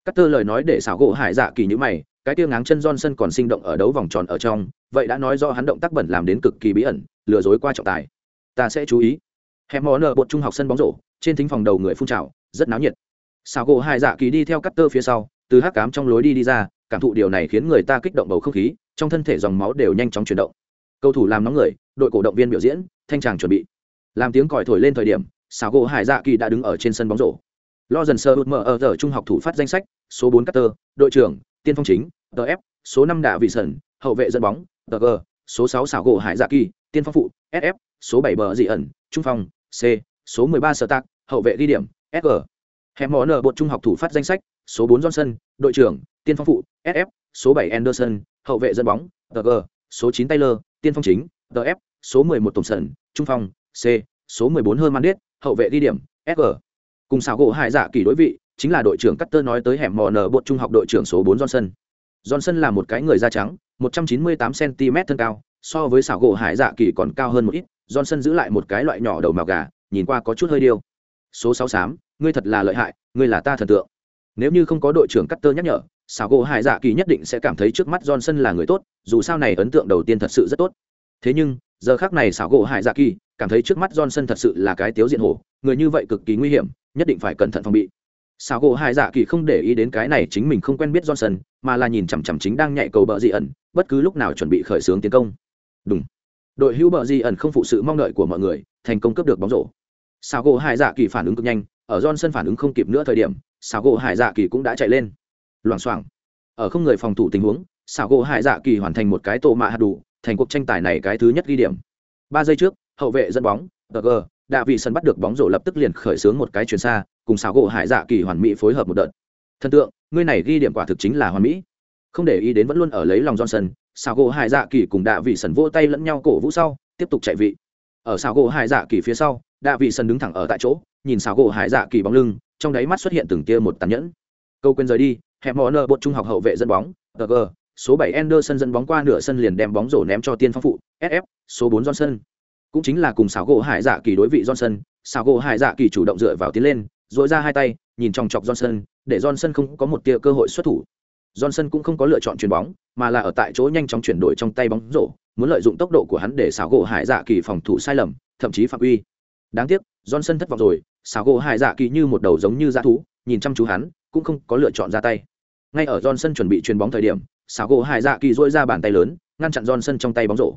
Cutter lời nói để xảo gỗ hải dạ kỳ như mày cái kia ngáng chân Johnson còn sinh động ở đấu vòng tròn ở trong, vậy đã nói do hắn động tác bẩn làm đến cực kỳ bí ẩn, lừa dối qua trọng tài. Ta sẽ chú ý. hẹp mò nợ bột trung học sân bóng rổ, trên thính phòng đầu người phun trào, rất náo nhiệt. Xảo gỗ Hải Dạ Kỳ đi theo Cutter phía sau, từ hắc cám trong lối đi đi ra, cảm thụ điều này khiến người ta kích động bầu không khí, trong thân thể dòng máu đều nhanh chóng chuyển động. Cầu thủ làm nóng người, đội cổ động viên biểu diễn, thanh tràng chuẩn bị. Làm tiếng còi thổi lên thời điểm, Sào gỗ Hải Dạ Kỳ đã đứng ở trên sân bóng rổ. Lo dần sơ mở ở giờ trung học thủ phát danh sách, số bốn Cutter, đội trưởng, tiên phong chính, tf số năm đạ vị sẩn hậu vệ dẫn bóng tg số sáu xào gỗ hải dạ kỳ tiên phong phụ sf số bảy bờ dị ẩn trung phong c số mười ba sở tạc hậu vệ ghi điểm sg hẻm mỏ nở bột trung học thủ phát danh sách số bốn johnson đội trưởng tiên phong phụ sf số bảy anderson hậu vệ dẫn bóng tg số chín taylor tiên phong chính tf số mười một tổng sần trung phong c số mười bốn mandit hậu vệ ghi điểm sg cùng xảo gỗ hải dạ kỳ đối vị chính là đội trưởng Cutter nói tới hẻm mò nở bột trung học đội trưởng số 4 Johnson. Johnson là một cái người da trắng, 198 cm thân cao, so với xảo gỗ hải dạ kỳ còn cao hơn một ít, Johnson giữ lại một cái loại nhỏ đầu màu gà, nhìn qua có chút hơi điêu. Số 6 xám, ngươi thật là lợi hại, ngươi là ta thần tượng. Nếu như không có đội trưởng Cutter nhắc nhở, xảo gỗ hải dạ kỳ nhất định sẽ cảm thấy trước mắt Johnson là người tốt, dù sao này ấn tượng đầu tiên thật sự rất tốt. Thế nhưng, giờ khác này xảo gỗ hải dạ kỳ cảm thấy trước mắt Johnson thật sự là cái tiếu diện hổ, người như vậy cực kỳ nguy hiểm, nhất định phải cẩn thận phòng bị. Sao gỗ Hải dạ kỳ không để ý đến cái này chính mình không quen biết johnson mà là nhìn chằm chằm chính đang nhạy cầu bờ dị ẩn bất cứ lúc nào chuẩn bị khởi xướng tiến công. Đúng đội hữu bờ di ẩn không phụ sự mong đợi của mọi người thành công cướp được bóng rổ. Sao gỗ hải dạ kỳ phản ứng cực nhanh ở johnson phản ứng không kịp nữa thời điểm sao gỗ hải dạ kỳ cũng đã chạy lên loảng xoảng. Ở không người phòng thủ tình huống, xảo gỗ hải dạ kỳ hoàn thành một cái tổ mạ hạt đủ, thành cuộc tranh tài này cái thứ nhất ghi điểm. Ba giây trước, hậu vệ dẫn bóng tg đạ vị sân bắt được bóng rổ lập tức liền khởi xướng một cái chuyển xa, cùng xảo gỗ hải dạ kỳ hoàn mỹ phối hợp một đợt. Thần tượng, ngươi này ghi điểm quả thực chính là hoàn mỹ. Không để ý đến vẫn luôn ở lấy lòng johnson, xảo gỗ hải dạ kỳ cùng đạ vị sân vỗ tay lẫn nhau cổ vũ sau, tiếp tục chạy vị. Ở xảo gỗ hải dạ kỳ phía sau, đạ vị sân đứng thẳng ở tại chỗ, nhìn xảo gỗ hải dạ kỳ bóng lưng, trong đáy mắt xuất hiện từng tia một tàn nhẫn. Câu quên rời đi hẹp mỏ nơ bột trung học hậu vệ dẫn bóng tg số 7 Anderson dẫn bóng qua nửa sân liền đem bóng rổ ném cho tiên phong phụ, SF, số 4 Johnson. Cũng chính là cùng xảo gỗ Hải Dạ Kỳ đối vị Johnson, xảo gỗ Hải Dạ Kỳ chủ động dựa vào tiến lên, dội ra hai tay, nhìn trong chọc Johnson, để Johnson không có một tia cơ hội xuất thủ. Johnson cũng không có lựa chọn chuyền bóng, mà là ở tại chỗ nhanh chóng chuyển đổi trong tay bóng rổ, muốn lợi dụng tốc độ của hắn để xảo gỗ Hải Dạ Kỳ phòng thủ sai lầm, thậm chí phạm uy. Đáng tiếc, Johnson thất vọng rồi, xảo gỗ Hải Dạ Kỳ như một đầu giống như dã thú, nhìn chăm chú hắn, cũng không có lựa chọn ra tay. Ngay ở Johnson chuẩn bị chuyền bóng thời điểm, xảo gỗ hải dạ kỳ dỗi ra bàn tay lớn ngăn chặn johnson trong tay bóng rổ.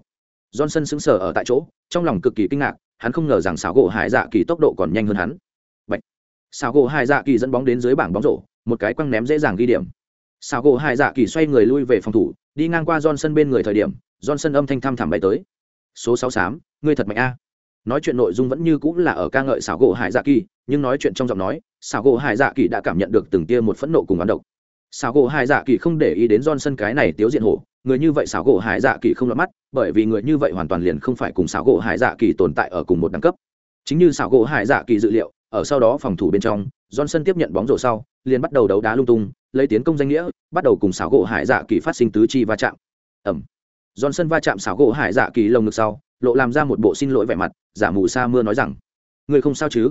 Johnson sững sờ ở tại chỗ trong lòng cực kỳ kinh ngạc hắn không ngờ rằng xảo gỗ hải dạ kỳ tốc độ còn nhanh hơn hắn. Bạch. xảo gỗ hải dạ kỳ dẫn bóng đến dưới bảng bóng rổ một cái quăng ném dễ dàng ghi điểm. Xảo gỗ hải dạ kỳ xoay người lui về phòng thủ đi ngang qua johnson bên người thời điểm johnson âm thanh thăm thẳm bay tới. Số sáu xám ngươi thật mạnh a. Nói chuyện nội dung vẫn như cũng là ở ca ngợi xảo gỗ hải dạ kỳ nhưng nói chuyện trong giọng nói xảo gỗ hải dạ kỳ đã cảm nhận được từng tia một phẫn nộ cùng oán độc. Xảo gỗ hải dạ kỳ không để ý đến johnson cái này tiếu diện hổ, người như vậy xảo gỗ hải dạ kỳ không lọt mắt, bởi vì người như vậy hoàn toàn liền không phải cùng xảo gỗ hải dạ kỳ tồn tại ở cùng một đẳng cấp. Chính như xảo gỗ hải dạ kỳ dự liệu, ở sau đó phòng thủ bên trong, johnson tiếp nhận bóng rổ sau, liền bắt đầu đấu đá lung tung, lấy tiến công danh nghĩa, bắt đầu cùng xảo gỗ hải dạ kỳ phát sinh tứ chi va chạm. Ẩm johnson va chạm xảo gỗ hải dạ kỳ lồng ngực sau, lộ làm ra một bộ xin lỗi vẻ mặt, giả mù sa mưa nói rằng người không sao chứ?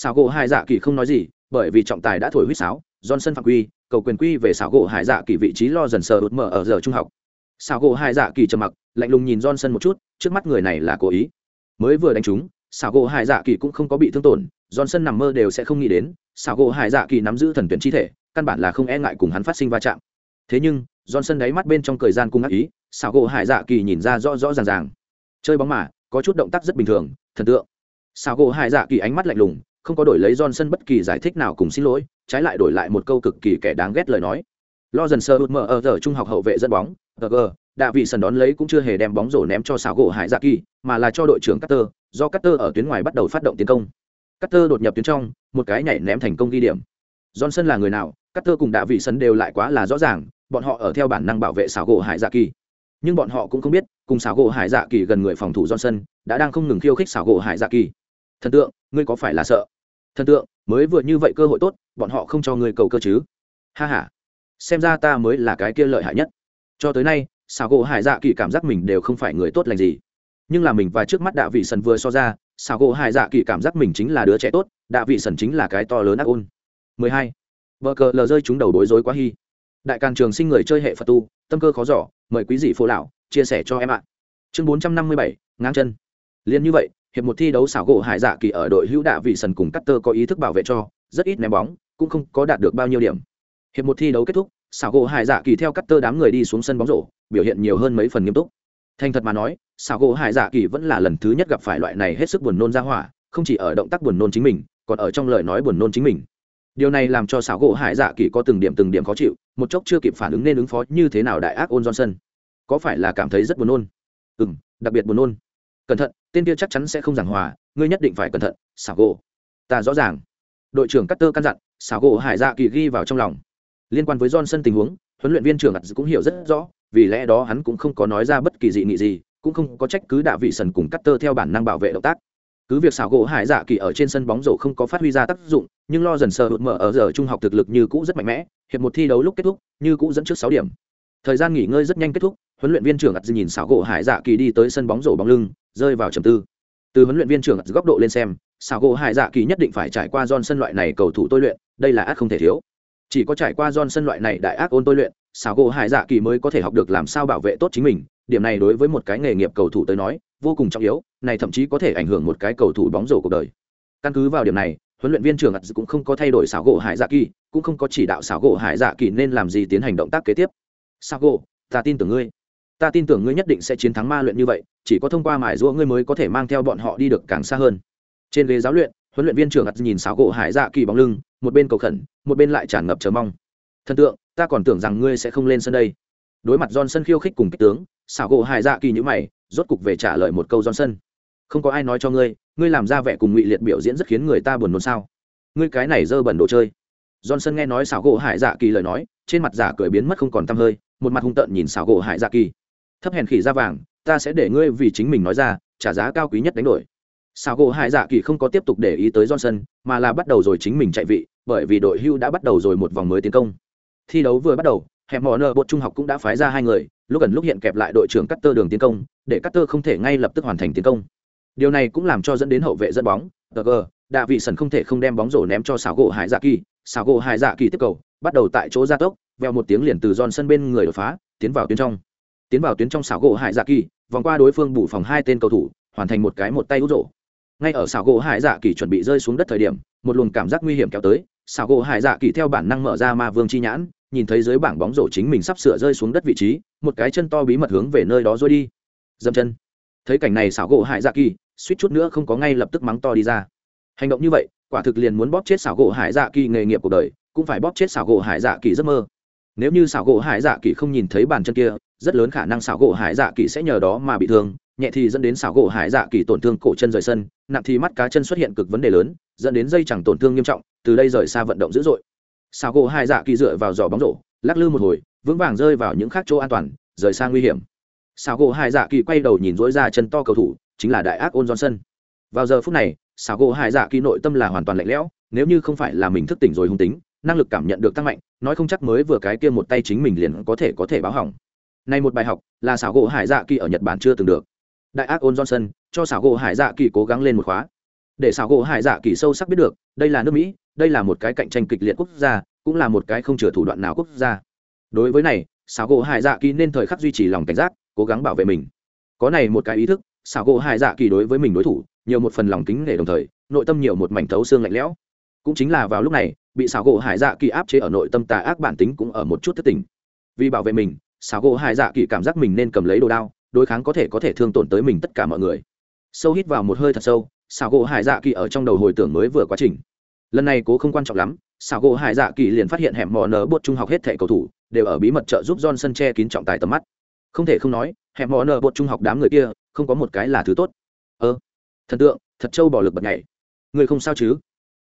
Xảo gỗ hải dạ kỳ không nói gì, bởi vì trọng tài đã thổi huýt sáo, johnson phạm quy, cầu quyền quy về xảo gỗ hải dạ kỳ vị trí lo dần sờ ụt mở ở giờ trung học. Xảo gỗ hải dạ kỳ trầm mặc, lạnh lùng nhìn johnson một chút, trước mắt người này là cố ý. Mới vừa đánh trúng, xảo gỗ hải dạ kỳ cũng không có bị thương tổn, johnson nằm mơ đều sẽ không nghĩ đến, xảo gỗ hải dạ kỳ nắm giữ thần tuyển chi thể, căn bản là không e ngại cùng hắn phát sinh va chạm. Thế nhưng, johnson đáy mắt bên trong thời gian cung ác ý, xảo gỗ hải dạ kỳ nhìn ra rõ rõ ràng ràng. Chơi bóng mà, có chút động tác rất bình thường, thần tượng. Xảo gỗ hải dạ kỳ ánh mắt lạnh lùng không có đổi lấy Johnson bất kỳ giải thích nào cùng xin lỗi, trái lại đổi lại một câu cực kỳ kẻ đáng ghét lời nói. Lo dần sơ hụt mở ở giờ trung học hậu vệ dẫn bóng, GG, đại vị sần đón lấy cũng chưa hề đem bóng rổ ném cho xảo gỗ Hải Dạ Kỳ, mà là cho đội trưởng Cutter, do Cutter ở tuyến ngoài bắt đầu phát động tiến công. Cutter đột nhập tuyến trong, một cái nhảy ném thành công ghi điểm. Johnson là người nào, Cutter cùng đại vị sần đều lại quá là rõ ràng, bọn họ ở theo bản năng bảo vệ xảo gỗ Hải Dạ Kỳ. Nhưng bọn họ cũng không biết, cùng xảo gỗ Hải Dạ Kỳ gần người phòng thủ Johnson, đã đang không ngừng khiêu khích xảo gỗ Hải Dạ Kỳ. Thần tượng, ngươi có phải là sợ? thần tượng mới vừa như vậy cơ hội tốt bọn họ không cho ngươi cầu cơ chứ? Ha h a xem ra ta mới là cái kia lợi hại nhất. Cho tới nay xào gỗ hải dạ kỳ cảm giác mình đều không phải người tốt lành gì. Nhưng là mình và trước mắt đạ vị sần vừa so ra xào gỗ hải dạ kỳ cảm giác mình chính là đứa trẻ tốt đạ vị sần chính là cái to lớn ác ôn. 12. vợ cờ lờ rơi chúng đầu bối rối quá hy đại càng trường sinh người chơi hệ phật tu tâm cơ khó giỏ mời quý dị phố lão chia sẻ cho em ạ. Chương 457, ngang chân. Liền như vậy hiệp một thi đấu xảo gỗ hải dạ kỳ ở đội hữu đạ vị sần cùng cắt tơ có ý thức bảo vệ cho, rất ít ném bóng, cũng không có đạt được bao nhiêu điểm. Hiệp một thi đấu kết thúc, xảo gỗ hải dạ kỳ theo cắt tơ đám người đi xuống sân bóng rổ, biểu hiện nhiều hơn mấy phần nghiêm túc. Thành thật mà nói, xảo gỗ hải dạ kỳ vẫn là lần thứ nhất gặp phải loại này hết sức buồn nôn ra hỏa, không chỉ ở động tác buồn nôn chính mình, còn ở trong lời nói buồn nôn chính mình. Điều này làm cho xảo gỗ hải dạ kỳ có từng điểm từng điểm khó chịu, một chốc chưa kịp phản ứng nên ứng phó như thế nào đại ác ôn johnson. Có phải là cảm thấy rất buồn nôn? Ừ m đặc biệt buồn nôn. Cẩn thận tên kia chắc chắn sẽ không giảng hòa, ngươi nhất định phải cẩn thận, xảo gỗ. Ta rõ ràng. Đội trưởng cắt tơ căn dặn, xảo gỗ hải dạ kỳ ghi vào trong lòng. Liên quan với johnson tình huống, huấn luyện viên trưởng ặt cũng hiểu rất rõ, vì lẽ đó hắn cũng không có nói ra bất kỳ dị nghị gì, cũng không có trách cứ đạ vị sần cùng cắt tơ theo bản năng bảo vệ động tác. Cứ việc xảo gỗ hải dạ kỳ ở trên sân bóng rổ không có phát huy ra tác dụng, nhưng lo dần sờ hụt mở ở giờ trung học thực lực như cũ rất mạnh mẽ, hiệp một thi đấu lúc kết thúc, như cũ dẫn trước sáu điểm thời gian nghỉ ngơi rất nhanh kết thúc, huấn luyện viên trưởng ặt nhìn xảo gỗ hải dạ kỳ đi tới sân bóng rổ bóng lưng, rơi vào trầm tư. Từ huấn luyện viên trưởng góc độ lên xem xảo gỗ hải dạ kỳ nhất định phải trải qua don sân loại này cầu thủ tôi luyện, đây là ác không thể thiếu. Chỉ có trải qua don sân loại này đại ác ôn tôi luyện xảo gỗ hải dạ kỳ mới có thể học được làm sao bảo vệ tốt chính mình, điểm này đối với một cái nghề nghiệp cầu thủ tới nói, vô cùng trọng yếu, này thậm chí có thể ảnh hưởng một cái cầu thủ bóng rổ cuộc đời. Căn cứ vào điểm này, huấn luyện viên trưởng ặt cũng không có thay đổi xảo gỗ hải dạ kỳ, cũng không có chỉ đạo xảo gỗ hải dạ kỳ nên làm gì tiến hành động tác kế tiếp. Sao gỗ ta tin tưởng ngươi. Ta tin tưởng ngươi nhất định sẽ chiến thắng ma luyện như vậy, chỉ có thông qua mài giũa ngươi mới có thể mang theo bọn họ đi được càng xa hơn. Trên ghế giáo luyện, huấn luyện viên trưởng ắt nhìn xáo gỗ hải dạ kỳ bóng lưng, một bên cầu khẩn, một bên lại tràn ngập chờ mong. Thần tượng, ta còn tưởng rằng ngươi sẽ không lên sân đây. Đối mặt johnson khiêu khích cùng kích tướng xảo gỗ hải dạ kỳ nhữ mày, rốt cục về trả lời một câu johnson. Không có ai nói cho ngươi ngươi làm ra vẻ cùng ngụy liệt biểu diễn rất khiến người ta buồn nôn sao? Ngươi cái này dơ bẩn đồ chơi. Johnson nghe nói xảo gỗ hải dạ kỳ lời nói, trên mặt giả cười biến mất không còn t hơi một mặt hung tợn nhìn xảo gỗ hải dạ kỳ. Thấp hèn khỉ ra vàng, ta sẽ để ngươi vì chính mình nói ra, trả giá cao quý nhất đánh đổi. Xảo gỗ hải dạ kỳ không có tiếp tục để ý tới johnson, mà là bắt đầu rồi chính mình chạy vị, bởi vì đội hưu đã bắt đầu rồi một vòng mới tiến công. Thi đấu vừa bắt đầu hẹp mỏ nợ bột trung học cũng đã phái ra hai người, lúc gần lúc hiện kẹp lại đội trưởng cắt tơ đường tiến công, để cắt tơ không thể ngay lập tức hoàn thành tiến công. Điều này cũng làm cho dẫn đến hậu vệ dẫn bóng tg đạ vị sần không thể không đem bóng rổ ném cho xảo gỗ hải dạ kỳ. Xảo gỗ hải dạ kỳ tiếp cầu, bắt đầu tại chỗ gia tốc veo một tiếng liền từ giòn sân bên người đột phá, tiến vào tuyến trong. Tiến vào tuyến trong xảo gỗ hải dạ kỳ, vòng qua đối phương bù phòng hai tên cầu thủ, hoàn thành một cái một tay út rổ. Ngay ở xảo gỗ hải dạ kỳ chuẩn bị rơi xuống đất thời điểm, một luồng cảm giác nguy hiểm kéo tới, xảo gỗ hải dạ kỳ theo bản năng mở ra ma vương chi nhãn, nhìn thấy dưới bảng bóng rổ chính mình sắp sửa rơi xuống đất vị trí, một cái chân to bí mật hướng về nơi đó rơi đi. Dâm chân. Thấy cảnh này xảo gỗ hải dạ kỳ, suýt chút nữa không có ngay lập tức mắng to đi ra. Hành động như vậy, quả thực liền muốn bóp chết xảo gỗ hải dạ kỳ nghề nghiệp cuộc đời, cũng phải bóp chết xảo gỗ hải dạ kỳ giấc mơ nếu như xảo gỗ hải dạ kỳ không nhìn thấy bàn chân kia, rất lớn khả năng xảo gỗ hải dạ kỳ sẽ nhờ đó mà bị thương, nhẹ thì dẫn đến xảo gỗ hải dạ kỳ tổn thương cổ chân rời sân, nặng thì mắt cá chân xuất hiện cực vấn đề lớn, dẫn đến dây chẳng tổn thương nghiêm trọng, từ đây rời xa vận động dữ dội. Xảo gỗ hải dạ kỳ dựa vào giỏ bóng rổ, lắc lư một hồi, vững vàng rơi vào những khác chỗ an toàn, rời xa nguy hiểm. Xảo gỗ hải dạ kỳ quay đầu nhìn dối ra chân to cầu thủ, chính là đại ác ôn johnson. Vào giờ phút này, xảo gỗ hải dạ kỳ nội tâm là hoàn toàn lạnh lẽo, nếu như không phải là mình thức tỉnh rồi hung tính năng lực cảm nhận được tăng mạnh, nói không chắc mới vừa cái kia một tay chính mình liền có thể có thể báo hỏng. Này một bài học, là xảo gỗ hải dạ kỳ ở nhật bản chưa từng được. Đại ác ôn johnson, cho xảo gỗ hải dạ kỳ cố gắng lên một khóa. Để xảo gỗ hải dạ kỳ sâu sắc biết được, đây là nước mỹ, đây là một cái cạnh tranh kịch liệt quốc gia, cũng là một cái không chừa thủ đoạn nào quốc gia. Đối với này, xảo gỗ hải dạ kỳ nên thời khắc duy trì lòng cảnh giác, cố gắng bảo vệ mình. Có này một cái ý thức, xảo gỗ hải dạ kỳ đối với mình đối thủ, nhiều một phần lòng kính nể đồng thời, nội tâm nhiều một mảnh thấu xương lạnh lẽo. Cũng chính là vào lúc này bị xảo gỗ hải dạ kỳ áp chế ở nội tâm tà ác bản tính cũng ở một chút thất tình. Vì bảo vệ mình, xảo gỗ hải dạ kỳ cảm giác mình nên cầm lấy đồ đao, đối kháng có thể có thể thương tổn tới mình tất cả mọi người. Sâu hít vào một hơi thật sâu, xảo gỗ hải dạ kỳ ở trong đầu hồi tưởng mới vừa quá trình. Lần này cố không quan trọng lắm, xảo gỗ hải dạ kỳ liền phát hiện hẻm mò nở bột trung học hết thẻ cầu thủ, đều ở bí mật trợ giúp johnson che kín trọng tài tầm mắt. Không thể không nói, hẻm mò nở bột trung học đám người kia, không có một cái là thứ tốt. Ơ, thần tượng, thật trâu bỏ lực bật nhảy. Người không sao chứ?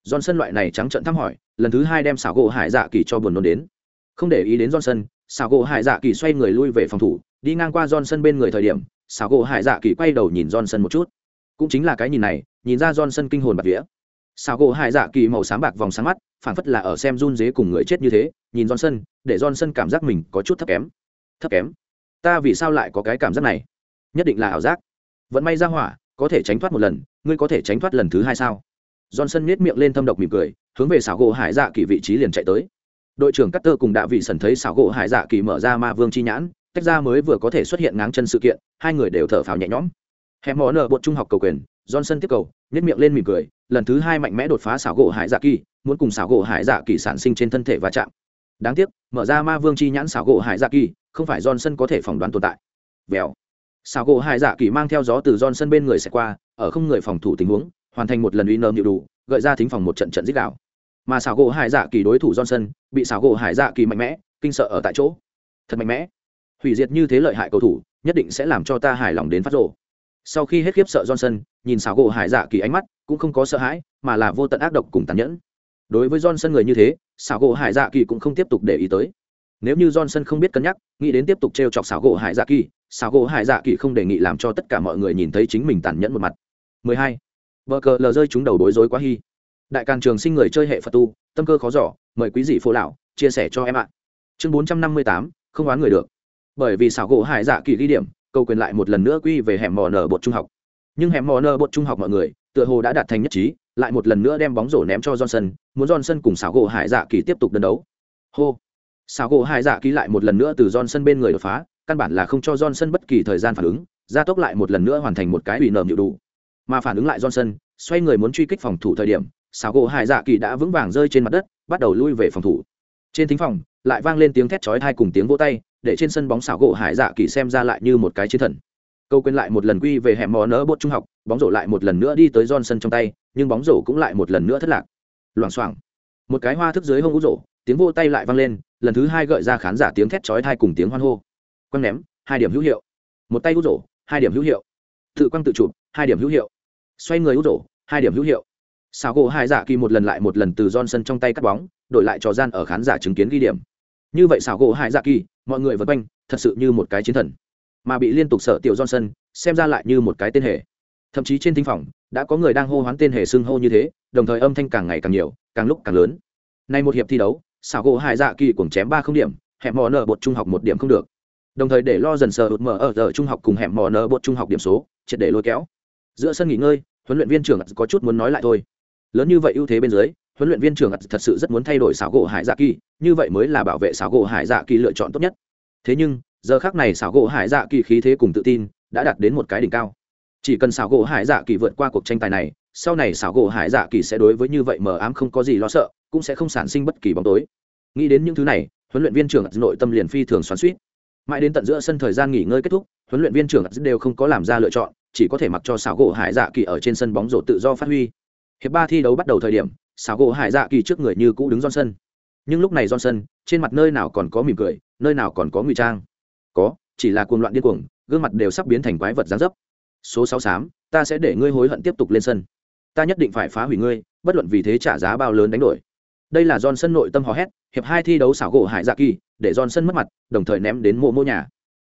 Johnson loại này trắng trợn thăm hỏi lần thứ hai đem xảo gỗ hải dạ kỳ cho buồn nôn đến. Không để ý đến johnson, xảo gỗ hải dạ kỳ xoay người lui về phòng thủ, đi ngang qua johnson bên người thời điểm, xảo gỗ hải dạ kỳ quay đầu nhìn johnson một chút. Cũng chính là cái nhìn này, nhìn ra johnson kinh hồn bạc vía. Xảo gỗ hải dạ kỳ màu sáng bạc vòng sáng mắt, phảng phất là ở xem run dế cùng người chết như thế, nhìn johnson, để johnson cảm giác mình có chút thấp kém. Thấp kém? Ta vì sao lại có cái cảm giác này? Nhất định là ảo giác. Vẫn may ra hỏa, có thể tránh thoát một lần, ngươi có thể tránh thoát lần thứ hai sao? Johnson nhếch miệng lên thâm độc mỉm cười, hướng về xảo gỗ hải dạ kỳ vị trí liền chạy tới. Đội trưởng Cutter cùng đạ vị sần thấy xảo gỗ hải dạ kỳ mở ra ma vương chi nhãn, tách ra mới vừa có thể xuất hiện ngáng chân sự kiện, hai người đều thở phào nhẹ nhõm. Hẻm mỏ nở bột trung học cầu quyền, johnson tiếp cầu, nhếch miệng lên mỉm cười, lần thứ hai mạnh mẽ đột phá xảo gỗ hải dạ kỳ, muốn cùng xảo gỗ hải dạ kỳ sản sinh trên thân thể va chạm. Đáng tiếc, mở ra ma vương chi nhãn xảo gỗ hải dạ kỳ, không phải johnson có thể phỏng đoán tồn tại. Vèo. Xảo gỗ hải dạ kỳ mang theo gió từ johnson bên người sẽ qua, ở không người phòng thủ tình huống hoàn thành một lần uy nơm nhịu đủ, gợi ra thính phòng một trận trận dích đạo. Mà xảo gỗ hải dạ kỳ đối thủ johnson, bị xảo gỗ hải dạ kỳ mạnh mẽ, kinh sợ ở tại chỗ. Thật mạnh mẽ. Hủy diệt như thế lợi hại cầu thủ, nhất định sẽ làm cho ta hài lòng đến phát rộ sau khi hết khiếp sợ johnson, nhìn xảo gỗ hải dạ kỳ ánh mắt, cũng không có sợ hãi, mà là vô tận ác độc cùng tàn nhẫn. Đối với johnson người như thế, xảo gỗ hải dạ kỳ cũng không tiếp tục để ý tới. Nếu như johnson không biết cân nhắc, nghĩ đến tiếp tục t r e o chọc xảo gỗ hải dạ kỳ, xảo gỗ hải dạ kỳ không đề nghị làm cho tất cả mọi người nhìn thấy chính mình tàn nhẫn một mặt. 12 vợ cờ lờ rơi chúng đầu bối rối quá hy đại càng trường sinh người chơi hệ phật tu tâm cơ khó giỏ mời quý dị phố lão chia sẻ cho em ạ. Chương 458, không oán người được. Bởi vì xảo gỗ hải dạ kỳ ghi điểm câu quyền lại một lần nữa quy về hẻm mò nở bột trung học. Nhưng hẻm mò nở bột trung học mọi người tựa hồ đã đạt thành nhất trí lại một lần nữa đem bóng rổ ném cho johnson muốn johnson cùng xảo gỗ hải dạ kỳ tiếp tục đơn đấu. Hô. Xảo gỗ hải dạ kỳ lại một lần nữa từ johnson bên người đột phá căn bản là không cho johnson bất kỳ thời gian phản ứng gia tốc lại một lần nữa hoàn thành một cái ủy nở nhịu đủ mà phản ứng lại johnson, xoay người muốn truy kích phòng thủ thời điểm xào gỗ hải dạ kỳ đã vững vàng rơi trên mặt đất, bắt đầu lui về phòng thủ. Trên thính phòng, lại vang lên tiếng thét chói thai cùng tiếng vỗ tay, để trên sân bóng xảo gỗ hải dạ kỳ xem ra lại như một cái chiến thần. Câu quên lại một lần quy về hẻm mò nỡ bột trung học, bóng rổ lại một lần nữa đi tới Johnson trong tay, nhưng bóng rổ cũng lại một lần nữa thất lạc. Loảng xoảng. Một cái hoa thức dưới hông ú rổ, tiếng vô tay lại vang lên, lần thứ hai gợi ra khán giả tiếng thét chói thai cùng tiếng hoan hô. Quăng ném, hai điểm hữu hiệu. Một tay ú rổ, hai điểm hữu hiệu. Tự quăng tự chụp, hai điểm hữu hiệu xoay người út rổ, hai điểm hữu hiệu. Xào gỗ hai dạ kỳ một lần lại một lần từ Johnson trong tay cắt bóng, đổi lại trò gian ở khán giả chứng kiến ghi điểm. Như vậy xào gỗ hai dạ kỳ, mọi người vật quanh, thật sự như một cái chiến thần. Mà bị liên tục sợ tiểu johnson, xem ra lại như một cái tên hề. Thậm chí trên tinh phòng, đã có người đang hô hoán tên hề xưng hô như thế, đồng thời âm thanh càng ngày càng nhiều, càng lúc càng lớn. Nay một hiệp thi đấu xảo gỗ hai dạ kỳ cùng chém ba không điểm hẹn mò nợ bột trung học một điểm không được. Đồng thời để lo dần sờ hụt mở ở giờ trung học cùng hẹn mò nợ bột trung học điểm số, triệt để lôi kéo. Giữa sân nghỉ ngơi huấn luyện viên trưởng có chút muốn nói lại thôi. Lớn như vậy ưu thế bên dưới, huấn luyện viên trưởng thật sự rất muốn thay đổi xảo gỗ hải dạ kỳ, như vậy mới là bảo vệ xảo gỗ hải dạ kỳ lựa chọn tốt nhất. Thế nhưng, giờ khác này xảo gỗ hải dạ kỳ khí thế cùng tự tin đã đạt đến một cái đỉnh cao. Chỉ cần xảo gỗ hải dạ kỳ vượt qua cuộc tranh tài này, sau này xảo gỗ hải dạ kỳ sẽ đối với như vậy mờ ám không có gì lo sợ, cũng sẽ không sản sinh bất kỳ bóng tối. Nghĩ đến những thứ này, huấn luyện viên trưởng nội tâm liền phi thường xoắn suýt mãi đến tận giữa sân thời gian nghỉ ngơi kết thúc, huấn luyện viên trưởng đều không có làm ra lựa chọn chỉ có thể mặc cho xảo gỗ hải dạ kỳ ở trên sân bóng rổ tự do phát huy. Hiệp ba thi đấu bắt đầu thời điểm, xảo gỗ hải dạ kỳ trước người như cũ đứng sân nhưng lúc này johnson, trên mặt nơi nào còn có mỉm cười, nơi nào còn có ngụy trang. Có, chỉ là cuồng loạn điên cuồng, gương mặt đều sắp biến thành quái vật gián dấp. Số sáu xám ta sẽ để ngươi hối hận tiếp tục lên sân. Ta nhất định phải phá hủy ngươi, bất luận vì thế trả giá bao lớn đánh đổi. Đây là johnson nội tâm hò hét, hiệp hai thi đấu xảo gỗ hải dạ kỳ, để johnson mất mặt, đồng thời ném đến mộ mô nhà.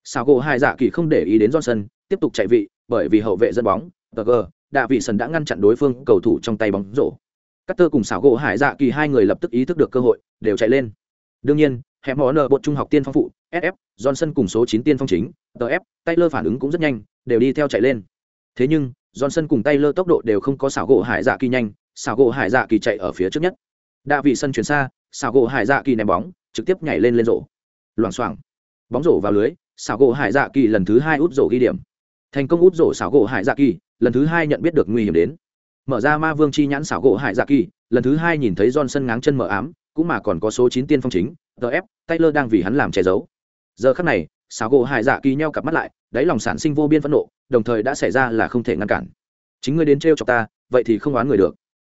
Xảo gỗ hải dạ kỳ không để ý đến johnson, tiếp tục chạy vị bởi vì hậu vệ dẫn bóng tg đạ vị Sần đã ngăn chặn đối phương cầu thủ trong tay bóng rổ. Cắt tơ cùng xảo gỗ hải dạ kỳ hai người lập tức ý thức được cơ hội, đều chạy lên. Đương nhiên hẻm mỏ nở bột trung học tiên phong phụ sf johnson cùng số chín tiên phong chính tf taylor phản ứng cũng rất nhanh, đều đi theo chạy lên. Thế nhưng, johnson cùng taylor tốc độ đều không có xảo gỗ hải dạ kỳ nhanh, xảo gỗ hải dạ kỳ chạy ở phía trước nhất. Đạ vị sân chuyển xa, xảo gỗ hải dạ kỳ ném bóng, trực tiếp nhảy lên lên rổ. Loảng xoảng. Bóng rổ vào lưới, xảo gỗ hải dạ kỳ lần thứ hai út rổ ghi điểm thành công út rổ xảo gỗ hải dạ kỳ, lần thứ hai nhận biết được nguy hiểm đến. Mở ra ma vương chi nhãn xảo gỗ hải dạ kỳ, lần thứ hai nhìn thấy john sân ngáng chân mở ám, cũng mà còn có số chín tiên phong chính tf taylor đang vì hắn làm che giấu. Giờ khắc này, xảo gỗ hải dạ kỳ nheo cặp mắt lại, đáy lòng sản sinh vô biên phẫn nộ, đồng thời đã xảy ra là không thể ngăn cản. Chính ngươi đến trêu cho ta, vậy thì không oán người được.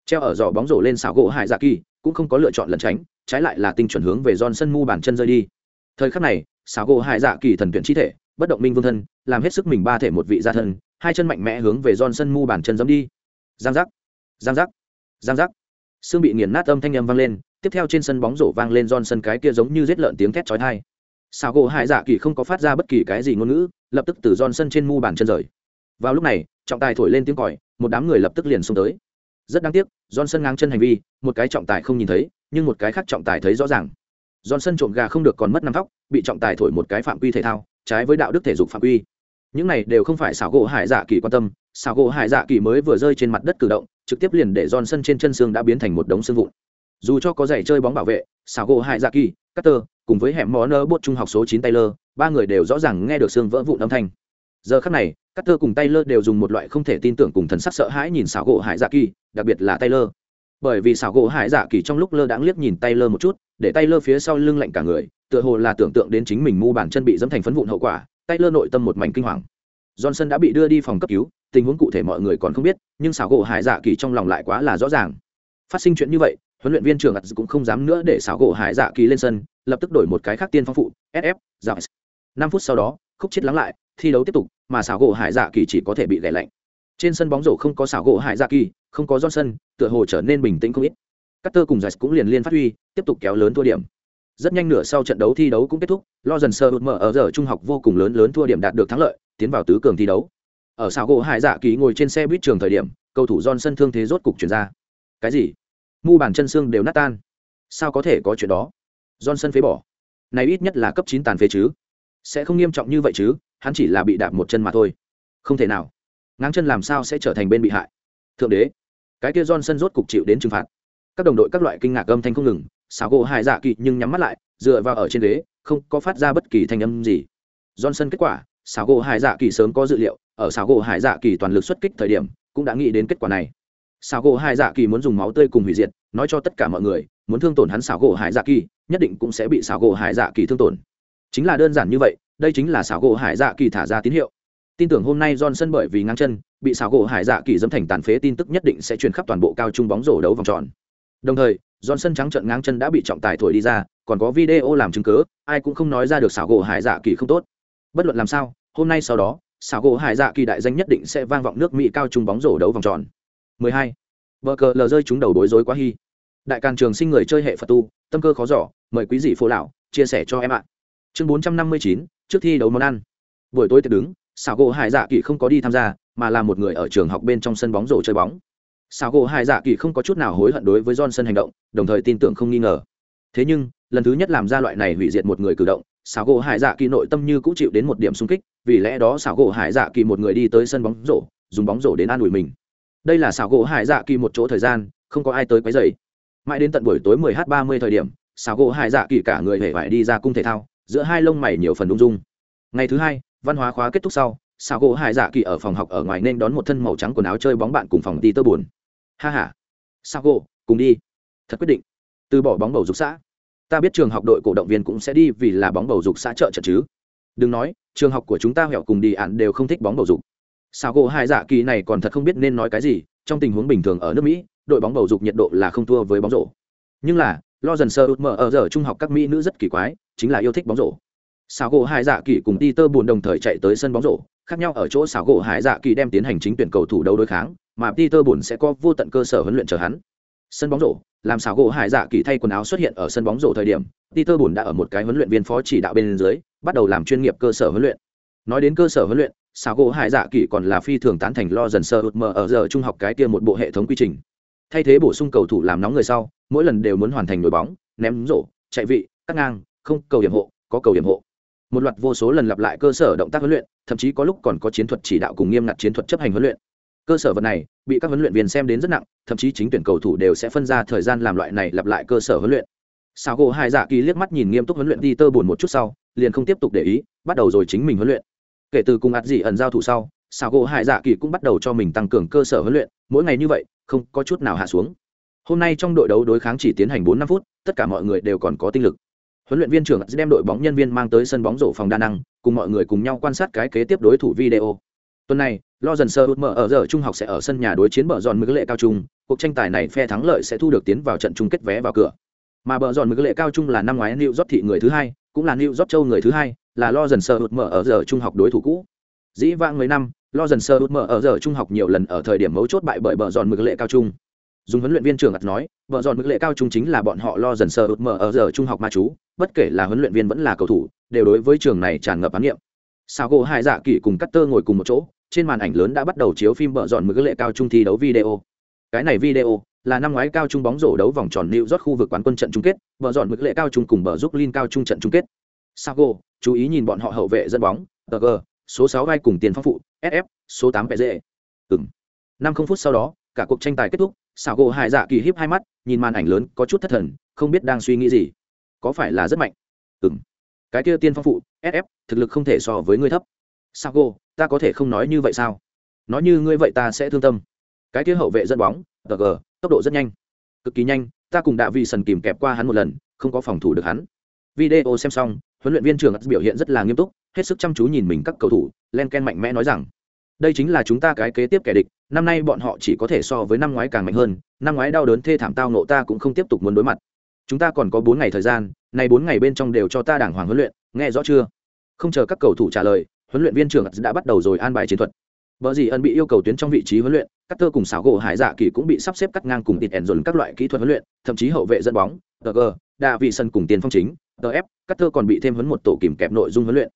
Treo ở giỏ bóng rổ lên xảo gỗ hải dạ kỳ, cũng không có lựa chọn lẩn tránh, trái lại là tinh chuẩn hướng về john sân mu bàn chân rơi đi. Thời khắc này xáo gỗ hải dạ kỳ thần tuyển chi thể bất động minh vương thân làm hết sức mình ba thể một vị gia thân hai chân mạnh mẽ hướng về Johnson mu bàn chân giấm đi giang giác giang giác giang giác xương bị nghiền nát âm thanh âm vang lên tiếp theo trên sân bóng rổ vang lên Johnson cái kia giống như rết lợn tiếng thét chói tai. Sao gỗ Hải Dạ Kỳ không có phát ra bất kỳ cái gì ngôn ngữ, lập tức từ Johnson trên mu bàn chân rời. Vào lúc này, trọng tài thổi lên tiếng còi, một đám người lập tức liền xông tới. Rất đáng tiếc, Johnson ngang chân hành vi, một cái trọng tài không nhìn thấy, nhưng một cái khác trọng tài thấy rõ ràng. Johnson trộm gà không được còn mất năm tóc, bị trọng tài thổi một cái phạm quy thể thao, trái với đạo đức thể dục phạm quy. Những này đều không phải xảo gỗ Hải Dạ Kỳ quan tâm, xảo gỗ Hải Dạ Kỳ mới vừa rơi trên mặt đất cử động, trực tiếp liền để Johnson trên chân xương đã biến thành một đống xương vụn. Dù cho có giày chơi bóng bảo vệ Sào gỗ Hải dạ kỳ Carter cùng với hẻm mó nơ bốt trung học số chín taylor ba người đều rõ ràng nghe được xương vỡ vụn âm thanh. Giờ khắc này Carter cùng taylor đều dùng một loại không thể tin tưởng cùng thần sắc sợ hãi nhìn Sào gỗ hải dạ kỳ đặc biệt là taylor. Bởi vì Sào gỗ hải dạ kỳ trong lúc lơ đãng liếc nhìn taylor một chút để tay lơ phía sau lưng lạnh cả người, tựa hồ là tưởng tượng đến chính mình mu bàn chân bị dẫm thành phấn vụn hậu quả tay lơ nội tâm một mảnh kinh hoàng. Johnson đã bị đưa đi phòng cấp cứu, tình huống cụ thể mọi người còn không biết, nhưng xảo gỗ hải dạ kỳ trong lòng lại quá là rõ ràng. Phát sinh chuyện như vậy, huấn luyện viên trưởng ắt cũng không dám nữa để xảo gỗ hải dạ kỳ lên sân, lập tức đổi một cái khác tiên phong phụ sf dạ năm phút sau đó, khúc chết lắng lại, thi đấu tiếp tục, mà xảo gỗ hải dạ kỳ chỉ có thể bị lẻ lạnh. Trên sân bóng rổ không có xảo gỗ hải dạ kỳ, không có johnson, tựa hồ trở nên bình tĩnh không ít. Cutter cùng Giải cũng liền liên phát huy, tiếp tục kéo lớn thua điểm. Rất nhanh nửa sau trận đấu thi đấu cũng kết thúc, lo dần sơ mở ở giờ trung học vô cùng lớn lớn thua điểm đạt được thắng lợi, tiến vào tứ cường thi đấu. Ở sào gỗ Hải Dạ Kỳ ngồi trên xe buýt trường thời điểm, cầu thủ Johnson thương thế rốt cục chuyển ra. Cái gì? mu bàn chân xương đều nát tan. Sao có thể có chuyện đó? Johnson phế bỏ. Này ít nhất là cấp chín tàn phế chứ. Sẽ không nghiêm trọng như vậy chứ hắn chỉ là bị đạp một chân mà thôi. Không thể nào. Ngáng chân làm sao sẽ trở thành bên bị hại? Thượng đế. Cái kia johnson rốt cục chịu đến trừng phạt các đồng đội các loại kinh ngạc âm thanh không ngừng, xảo gỗ hải dạ kỳ nhưng nhắm mắt lại, dựa vào ở trên ghế, không có phát ra bất kỳ thanh âm gì. Johnson kết quả, xảo gỗ hải dạ kỳ sớm có dự liệu, ở xảo gỗ hải dạ kỳ toàn lực xuất kích thời điểm, cũng đã nghĩ đến kết quả này. Xảo gỗ hải dạ kỳ muốn dùng máu tươi cùng hủy diệt, nói cho tất cả mọi người, muốn thương tổn hắn xảo gỗ hải dạ kỳ nhất định cũng sẽ bị xảo gỗ hải dạ kỳ thương tổn. Chính là đơn giản như vậy, đây chính là xảo gỗ hải dạ kỳ thả ra tín hiệu. Tin tưởng hôm nay johnson bởi vì ngang chân, bị xảo gỗ hải dạ kỳ dẫm thành tàn phế tin tức nhất định sẽ truyền khắp toàn bộ cao trung bóng rổ đấu vòng tròn đồng thời johnson trắng trận ngang chân đã bị trọng tài thổi đi ra còn có video làm chứng cứ, ai cũng không nói ra được xảo gỗ hải dạ kỳ không tốt. Bất luận làm sao hôm nay sau đó xảo gỗ hải dạ kỳ đại danh nhất định sẽ vang vọng nước mỹ cao trung bóng rổ đấu vòng tròn. 12. vợ cờ lờ rơi chúng đầu bối rối quá hy đại càn trường sinh người chơi hệ phật tu tâm cơ khó giỏ mời quý dị phụ lão chia sẻ cho em ạ. Chương 459, trước thi đấu món ăn. Buổi tối tiệc đứng xảo gỗ hải dạ kỳ không có đi tham gia mà là một người ở trường học bên trong sân bóng rổ chơi bóng xảo gỗ hải dạ kỳ không có chút nào hối hận đối với johnson hành động, đồng thời tin tưởng không nghi ngờ. Thế nhưng, lần thứ nhất làm ra loại này hủy diệt một người cử động xảo gỗ hải dạ kỳ nội tâm như cũng chịu đến một điểm xung kích, vì lẽ đó xảo gỗ hải dạ kỳ một người đi tới sân bóng rổ, dùng bóng rổ đến an ủi mình. Đây là xảo gỗ hải dạ kỳ một chỗ thời gian, không có ai tới quấy dày mãi đến tận buổi tối 10 h 30 thời điểm xảo gỗ hải dạ kỳ cả người hề vải đi ra cung thể thao, giữa hai lông mày nhiều phần đung dung. Ngày thứ hai, văn hóa khóa kết thúc sau xảo gỗ hải dạ kỳ ở phòng học ở ngoài nên đón một thân màu trắng quần áo chơi bóng bạn cùng phòng đi tơ buồn ha ha. Sao gỗ cùng đi. Thật quyết định. Từ bỏ bóng bầu dục xã. Ta biết trường học đội cổ động viên cũng sẽ đi vì là bóng bầu dục xã trợ trận chứ. Đừng nói, trường học của chúng ta hẹo cùng đi ạn đều không thích bóng bầu dục. Sao gỗ hai dạ kỳ này còn thật không biết nên nói cái gì, trong tình huống bình thường ở nước mỹ, đội bóng bầu dục nhiệt độ là không thua với bóng rổ. Nhưng là, lo dần sơ út mở ở giờ trung học các mỹ nữ rất kỳ quái, chính là yêu thích bóng rổ. Sao gỗ hai dạ kỳ cùng đi tơ buồn đồng thời chạy tới sân bóng rổ, khác nhau ở chỗ xảo gỗ hải dạ kỳ đem tiến hành chính tuyển cầu thủ đấu đối kháng mà peter buồn sẽ có vô tận cơ sở huấn luyện chờ hắn. Sân bóng rổ, làm xảo gỗ hải dạ kỳ thay quần áo xuất hiện ở sân bóng rổ thời điểm, peter buồn đã ở một cái huấn luyện viên phó chỉ đạo bên dưới, bắt đầu làm chuyên nghiệp cơ sở huấn luyện. Nói đến cơ sở huấn luyện, xảo gỗ hải dạ kỳ còn là phi thường tán thành lo dần sơ mờ ở giờ trung học cái kia một bộ hệ thống quy trình. Thay thế bổ sung cầu thủ làm nóng người sau, mỗi lần đều muốn hoàn thành nổi bóng, ném rổ, chạy vị, cắt ngang, không, cầu điểm hộ, có cầu điểm hộ. Một loạt vô số lần lặp lại cơ sở động tác huấn luyện, thậm chí có lúc còn có chiến thuật chỉ đạo cùng nghiêm ngặt chiến thuật chấp hành huấn luyện cơ sở vật này, bị các huấn luyện viên xem đến rất nặng, thậm chí chính tuyển cầu thủ đều sẽ phân ra thời gian làm loại này lặp lại cơ sở huấn luyện. Sao gỗ hai dạ kỳ liếc mắt nhìn nghiêm túc huấn luyện đi tơ buồn một chút sau, liền không tiếp tục để ý, bắt đầu rồi chính mình huấn luyện. Kể từ cùng ạt dị ẩn giao thủ sau sao gỗ hai dạ kỳ cũng bắt đầu cho mình tăng cường cơ sở huấn luyện, mỗi ngày như vậy, không có chút nào hạ xuống. Hôm nay trong đội đấu đối kháng chỉ tiến hành bốn năm phút, tất cả mọi người đều còn có tinh lực. Huấn luyện viên trưởng đem đội bóng nhân viên mang tới sân bóng rổ phòng đa năng, cùng mọi người cùng nhau quan sát cái kế tiếp đối thủ video. Tuần này lo dần sơ hút mở ở giờ trung học sẽ ở sân nhà đối chiến bờ giòn mực lệ cao trung, cuộc tranh tài này phe thắng lợi sẽ thu được tiến vào trận chung kết vé vào cửa. Mà bờ giòn mực lệ cao trung là năm ngoái new york thị người thứ hai, cũng là new york châu người thứ hai, là lo dần sơ hút mở ở giờ trung học đối thủ cũ. Dĩ vãng mấy năm, lo dần sơ hút mở ở giờ trung học nhiều lần ở thời điểm mấu chốt bại bởi bờ giòn mực lệ cao trung. Dùng huấn luyện viên trưởng ặt nói, bờ giòn mực lệ cao trung chính là bọn họ lo dần sơ hút mở ở giờ trung học ma chú, bất kể là huấn luyện viên vẫn là cầu thủ, đều đối với trường này tràn ngập án niệm. Sao gỗ hai dạ kỷ cùng cắt tơ ngồi cùng một chỗ trên màn ảnh lớn đã bắt đầu chiếu phim bờ dọn mực lệ cao trung thi đấu video cái này video là năm ngoái cao trung bóng rổ đấu vòng tròn New rót khu vực quán quân trận chung kết, bờ dọn mực lệ cao trung cùng bờ giúp linh cao trung trận chung kết. Sago, chú ý nhìn bọn họ hậu vệ dẫn bóng, TG, số sáu vai cùng tiền phong phụ, SF, số tám PZ. Ừm. 5 phút sau đó, cả cuộc tranh tài kết thúc, Sago hại dạ kỳ híp hai mắt, nhìn màn ảnh lớn, có chút thất thần, không biết đang suy nghĩ gì. Có phải là rất mạnh? Ừm. Cái kia tiên phong phụ, SF, thực lực không thể so với người thấp. Sago, ta có thể không nói như vậy sao? Nói như ngươi vậy ta sẽ thương tâm. Cái kia hậu vệ dẫn bóng gờ, tốc độ rất nhanh. Cực kỳ nhanh ta cùng đạ vị sần kìm kẹp qua hắn một lần không có phòng thủ được hắn. Video xem xong huấn luyện viên trưởng biểu hiện rất là nghiêm túc hết sức chăm chú nhìn mình các cầu thủ len ken mạnh mẽ nói rằng đây chính là chúng ta cái kế tiếp kẻ địch năm nay bọn họ chỉ có thể so với năm ngoái càng mạnh hơn năm ngoái đau đớn thê thảm tao nộ ta cũng không tiếp tục muốn đối mặt. Chúng ta còn có bốn ngày thời gian này bốn ngày bên trong đều cho ta đảng hoàng huấn luyện nghe rõ chưa? Không chờ các cầu thủ trả lời huấn luyện viên trưởng đã bắt đầu rồi an bài chiến thuật Bờ gì ẩn bị yêu cầu tuyến trong vị trí huấn luyện, các tơ cùng xảo gỗ hải dạ kỳ cũng bị sắp xếp cắt ngang cùng tịt ẻn dồn các loại kỹ thuật huấn luyện, thậm chí hậu vệ dẫn bóng, DG, đa vị sân cùng tiền phong chính, DF, các tơ còn bị thêm huấn một tổ kìm kẹp nội dung huấn luyện.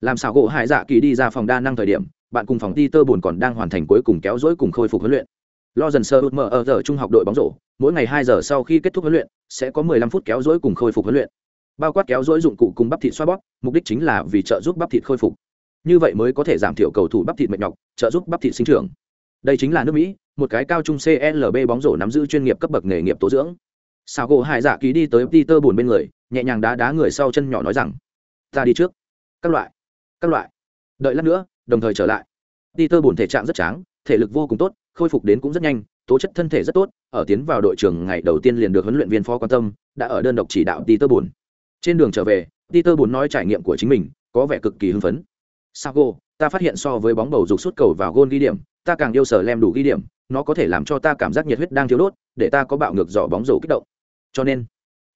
Làm xảo gỗ hải dạ kỳ đi ra phòng đa năng thời điểm, bạn cùng phòng ti tơ buồn còn đang hoàn thành cuối cùng kéo dối cùng khôi phục huấn luyện. Lo dần sơ mở ở giờ trung học đội bóng rổ, mỗi ngày hai giờ sau khi kết thúc huấn luyện, sẽ có 15 phút kéo dối cùng khôi phục huấn luyện. Bao quát kéo dối dụng cụ cùng bắp thịt xoa bóp, mục đích chính là vì trợ giúp bắp thịt khôi phục như vậy mới có thể giảm thiểu cầu thủ bắp thịt mệt nhọc, trợ giúp bắp thịt sinh trưởng. Đây chính là nước mỹ, một cái cao trung clb bóng rổ nắm giữ chuyên nghiệp cấp bậc nghề nghiệp tố dưỡng. Sao gỗ hải dạ ký đi tới peter buồn bên người, nhẹ nhàng đá đá người sau chân nhỏ nói rằng, ta đi trước. Các loại các loại. Đợi lát nữa, đồng thời trở lại. Peter buồn thể trạng rất tráng, thể lực vô cùng tốt, khôi phục đến cũng rất nhanh, tố chất thân thể rất tốt, ở tiến vào đội trường ngày đầu tiên liền được huấn luyện viên phó quan tâm, đã ở đơn độc chỉ đạo peter buồn trên đường trở về, peter buồn nói trải nghiệm của chính mình có vẻ cực kỳ hưng phấn sago, ta phát hiện so với bóng bầu dục sút cầu vào gôn ghi điểm, ta càng yêu sở lem đủ ghi điểm, nó có thể làm cho ta cảm giác nhiệt huyết đang thiếu đốt, để ta có bạo ngược dò bóng rổ kích động. Cho nên,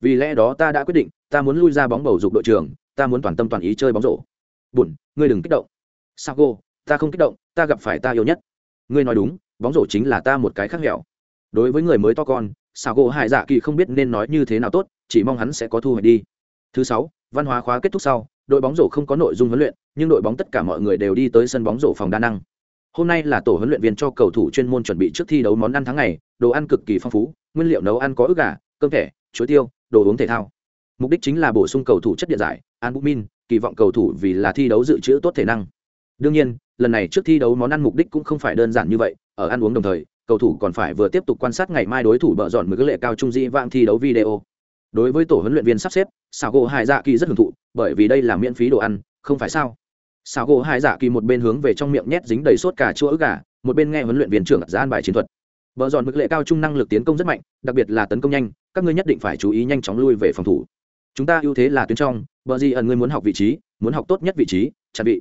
vì lẽ đó ta đã quyết định, ta muốn lui ra bóng bầu dục đội trường ta muốn toàn tâm toàn ý chơi bóng rổ. Buồn ngươi đừng kích động. Sago, ta không kích động, ta gặp phải ta yêu nhất. Ngươi nói đúng, bóng rổ chính là ta một cái khác hẻo. Đối với người mới to con, sago hải dạ kỳ không biết nên nói như thế nào tốt, chỉ mong hắn sẽ có thu hồi đi. Thứ sáu, văn hóa khóa kết thúc sau đội bóng rổ không có nội dung huấn luyện, nhưng đội bóng tất cả mọi người đều đi tới sân bóng rổ phòng đa năng. Hôm nay là tổ huấn luyện viên cho cầu thủ chuyên môn chuẩn bị trước thi đấu món ăn tháng ngày, đồ ăn cực kỳ phong phú, nguyên liệu nấu ăn có ức gà, cơm thẻ, chuối tiêu, đồ uống thể thao. Mục đích chính là bổ sung cầu thủ chất điện giải, albumin, kỳ vọng cầu thủ vì là thi đấu dự trữ tốt thể năng. Đương nhiên, lần này trước thi đấu món ăn mục đích cũng không phải đơn giản như vậy, ở ăn uống đồng thời, cầu thủ còn phải vừa tiếp tục quan sát ngày mai đối thủ bợ dọn mười lệ cao trung di vang thi đấu video. Đối với tổ huấn luyện viên sắp xếp xào gỗ hải dạ kỳ rất hưởng thụ bởi vì đây là miễn phí đồ ăn, không phải sao? Xào gỗ hải dạ kỳ một bên hướng về trong miệng nhét dính đầy sốt cà chua ức gà, một bên nghe huấn luyện viên trưởng ra an bài chiến thuật. Vợ dọn mực lệ cao trung năng lực tiến công rất mạnh, đặc biệt là tấn công nhanh, các ngươi nhất định phải chú ý nhanh chóng lui về phòng thủ. Chúng ta ưu thế là tuyến trong, bờ gì ẩn ngươi muốn học vị trí, muốn học tốt nhất vị trí, chặn bị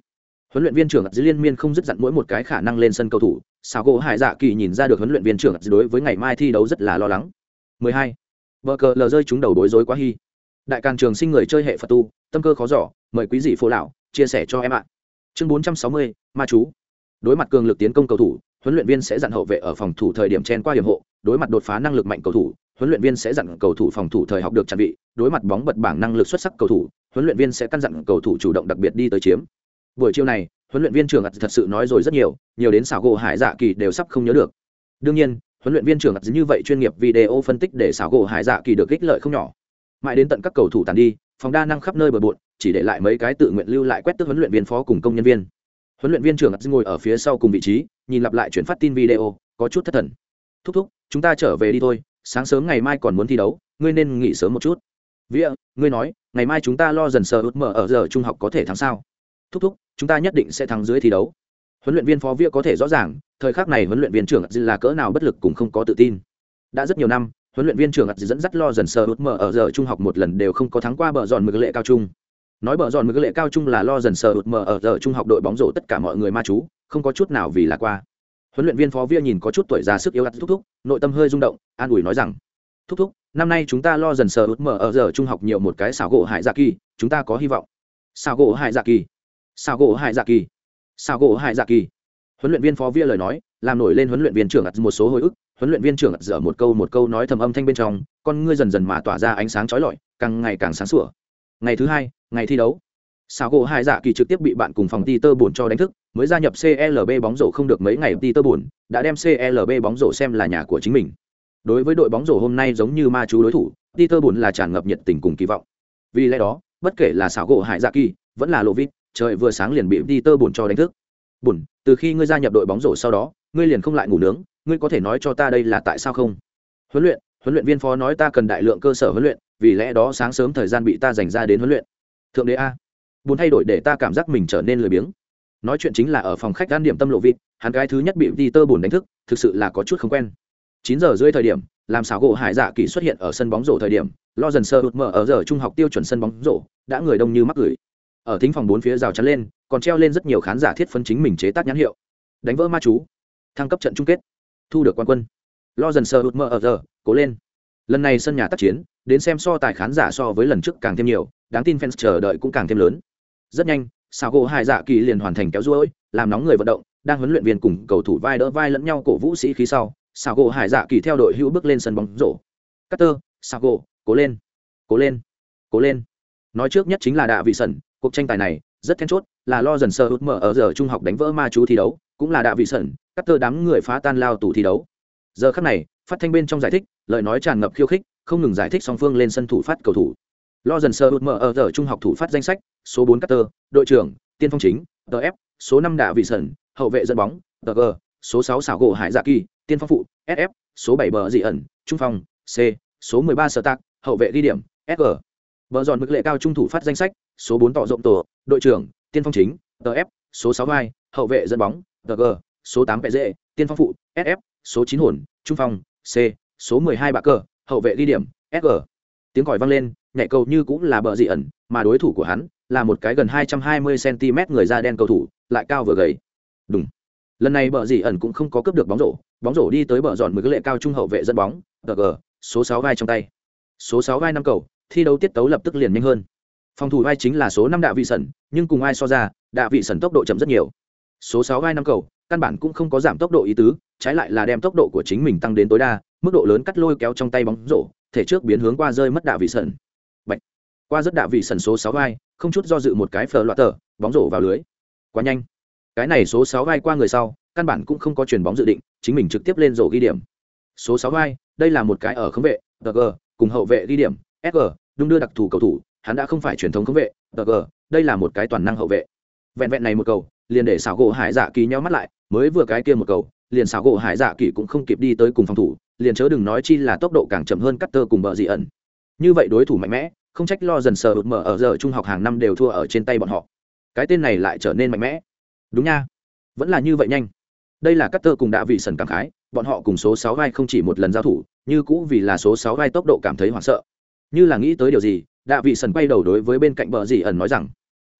huấn luyện viên trưởng dưới liên miên không dứt dặn mỗi một cái khả năng lên sân cầu thủ sao gỗ hải dạ kỳ nhìn ra được huấn luyện viên trưởng đối với ngày mai thi đấu rất là lo lắng. 12. Bờ cờ lờ rơi chúng đầu đối rối quá hy đại càng trường sinh người chơi hệ phật tu tâm cơ khó giỏ mời quý dị phố lão chia sẻ cho em ạ. Chương 460, ma chú. Đối mặt cường lực tiến công cầu thủ huấn luyện viên sẽ dặn hậu vệ ở phòng thủ thời điểm chen qua điểm hộ đối mặt đột phá năng lực mạnh cầu thủ huấn luyện viên sẽ dặn cầu thủ phòng thủ thời học được trang bị đối mặt bóng bật bảng năng lực xuất sắc cầu thủ huấn luyện viên sẽ căn dặn cầu thủ chủ động đặc biệt đi tới chiếm. Buổi chiều này huấn luyện viên trưởng thật sự nói rồi rất nhiều nhiều đến xảo gỗ hải dạ kỳ đều sắp không nhớ được. Đương nhiên huấn luyện viên trưởng như vậy chuyên nghiệp video phân tích để xảo gỗ hải dạ kỳ được ích lợi không nhỏ mãi đến tận các cầu thủ tàn đi, phòng đa năng khắp nơi bờ bộn, chỉ để lại mấy cái tự nguyện lưu lại quét tức huấn luyện viên phó cùng công nhân viên. Huấn luyện viên trưởng ngồi ở phía sau cùng vị trí, nhìn lặp lại chuyển phát tin video, có chút thất thần. Thúc thúc, chúng ta trở về đi thôi, sáng sớm ngày mai còn muốn thi đấu, ngươi nên nghỉ sớm một chút. Vĩa ngươi nói, ngày mai chúng ta lo dần sờ ướt mở ở giờ trung học có thể thắng sao? Thúc thúc, chúng ta nhất định sẽ thắng dưới thi đấu. Huấn luyện viên phó vĩa có thể rõ ràng, thời khắc này huấn luyện viên trưởng là cỡ nào bất lực cũng không có tự tin. Đã rất nhiều năm huấn luyện viên trưởng dẫn dắt lo dần sờ út mở ở giờ trung học một lần đều không có thắng qua bờ giòn mực lệ cao trung. Nói bờ giòn mực lệ cao trung là lo dần sờ út mở ở giờ trung học đội bóng rổ tất cả mọi người ma chú, không có chút nào vì là qua. Huấn luyện viên phó viên nhìn có chút tuổi già sức yếu ặt thúc thúc, nội tâm hơi rung động, an ủi nói rằng, thúc thúc, năm nay chúng ta lo dần sờ út mở ở giờ trung học nhiều một cái xảo gỗ hải dạ kỳ, chúng ta có hy vọng. Xảo gỗ hải dạ kỳ? Xảo gỗ hải dạ kỳ? Xảo gỗ hải dạ kỳ? Huấn luyện viên phó viên lời nói, làm nổi lên huấn luyện viên trưởng ặt một số hồi ức huấn luyện viên trưởng dở một câu một câu nói thầm âm thanh bên trong con ngươi dần dần mà tỏa ra ánh sáng trói lọi càng ngày càng sáng sủa ngày thứ hai ngày thi đấu Sào gỗ Hải Dạ Kỳ trực tiếp bị bạn cùng phòng Peter buồn cho đánh thức, mới gia nhập CLB bóng rổ không được mấy ngày Peter buồn, đã đem CLB bóng rổ xem là nhà của chính mình. Đối với đội bóng rổ hôm nay giống như ma chú đối thủ, Peter buồn là tràn ngập nhiệt tình cùng kỳ vọng. Vì lẽ đó, bất kể là Sào gỗ Hải Dạ Kỳ, vẫn là lộ vít trời vừa sáng liền bị Peter buồn cho đánh thức. Buồn, từ khi ngươi gia nhập đội bóng rổ sau đó, ngươi liền không lại ngủ nướng, ngươi có thể nói cho ta đây là tại sao không? Huấn luyện, huấn luyện viên phó nói ta cần đại lượng cơ sở huấn luyện, vì lẽ đó sáng sớm thời gian bị ta dành ra đến huấn luyện. Thượng đế a. Buồn thay đổi để ta cảm giác mình trở nên lười biếng. Nói chuyện chính là ở phòng khách gan điểm tâm lộ vịt hắn cái thứ nhất bị đi tơ buồn đánh thức thực sự là có chút không quen. Chín giờ rưỡi thời điểm làm xảo gỗ hải dạ kỳ xuất hiện ở sân bóng rổ thời điểm lo dần sơ hụt mở ở giờ trung học tiêu chuẩn sân bóng rổ đã người đông như mắc gửi ở thính phòng bốn phía rào chắn lên còn treo lên rất nhiều khán giả thiết phân chính mình chế tác nhãn hiệu. Đánh vỡ ma chú. Thăng cấp trận chung kết thu được quan quân. Lo dần sơ hụt mơ ở giờ, cố lên. Lần này sân nhà tác chiến, đến xem so tài khán giả so với lần trước càng thêm nhiều, đáng tin fans chờ đợi cũng càng thêm lớn. Rất nhanh sao gỗ hai dạ kỳ liền hoàn thành kéo ruôi làm nóng người vận động, đang huấn luyện viên cùng cầu thủ vai đỡ vai lẫn nhau cổ vũ sĩ khí sau sao gỗ hải dạ kỳ theo đội hữu bước lên sân bóng rổ. Cutter sao gỗ cố lên cố lên cố lên. Nói trước nhất chính là đạ vị sẩn, cuộc tranh tài này rất then chốt, là lo dần sơ hút mở ở giờ trung học đánh vỡ ma chú thi đấu cũng là đạ vị sẩn cutter đám người phá tan lao tù thi đấu. Giờ khắc này, phát thanh bên trong giải thích, lời nói tràn ngập khiêu khích, không ngừng giải thích song phương lên sân thủ phát cầu thủ. Lo dần sơ hụt mở ở giờ trung học thủ phát danh sách, số bốn cutter đội trưởng, tiên phong chính tf số năm đạ vị sẩn, hậu vệ dẫn bóng tg số sáu xảo gỗ hải dạ kỳ, tiên phong phụ sf số bảy bờ dị ẩn, trung phong, c, số mười ba sở tạc, hậu vệ ghi điểm sg bờ dọn mực lệ cao trung thủ phát danh sách, số bốn tỏ rộng tổ, đội trưởng, tiên phong chính tf số sáu vai, hậu vệ dẫn bóng tg số tám vệ dễ, tiên phong phụ sf số chín hồn, trung phong, c, số mười hai bạ cờ, hậu vệ ghi điểm sg tiếng còi vang lên, nhảy cầu như cũng là bờ dị ẩn, mà đối thủ của hắn là một cái gần 220 cm người da đen cầu thủ, lại cao vừa gầy. Đúng lần này bờ dị ẩn cũng không có cướp được bóng rổ bóng rổ đi tới bờ dọn mười cái lệ cao trung hậu vệ dẫn bóng gg số sáu vai trong tay. Số sáu vai năm cầu, thi đấu tiết tấu lập tức liền nhanh hơn. Phòng thủ vai chính là số năm đạ vị sẩn, nhưng cùng ai so ra, đạ vị sẩn tốc độ chậm rất nhiều số sáu vai năm cầu, căn bản cũng không có giảm tốc độ ý tứ, trái lại là đem tốc độ của chính mình tăng đến tối đa, mức độ lớn cắt lôi kéo trong tay bóng rổ, thể trước biến hướng qua rơi mất đạ vị sẩn. Bạch. qua rất đạ vị sẩn số sáu vai, không chút do dự một cái phờ loạt tờ, bóng rổ vào lưới. Quá nhanh. Cái này số sáu vai qua người sau, căn bản cũng không có chuyền bóng dự định, chính mình trực tiếp lên rổ ghi điểm. Số sáu vai, đây là một cái ở khống vệ g cùng hậu vệ ghi điểm sg đung đưa đặc thù cầu thủ, hắn đã không phải truyền thống khống vệ g đây là một cái toàn năng hậu vệ. Vẹn vẹn này một cầu liền để xảo gỗ hải dạ kỳ nhau mắt lại, mới vừa cái kia một cầu, liền xảo gỗ hải dạ kỳ cũng không kịp đi tới cùng phòng thủ, liền chớ đừng nói chi là tốc độ càng chậm hơn cắt tơ cùng bờ dị ẩn. Như vậy đối thủ mạnh mẽ, không trách lo dần sờ ụt mở ở giờ trung học hàng năm đều thua ở trên tay bọn họ. Cái tên này lại trở nên mạnh mẽ. Đúng nha. Vẫn là như vậy nhanh. Đây là cắt tơ cùng đã vị sần cảm khái, bọn họ cùng số sáu vai không chỉ một lần giao thủ, như cũ vì là số sáu vai tốc độ cảm thấy hoảng sợ. Như là nghĩ tới điều gì, đạ vị sần quay đầu đối với bên cạnh bờ dị ẩn nói rằng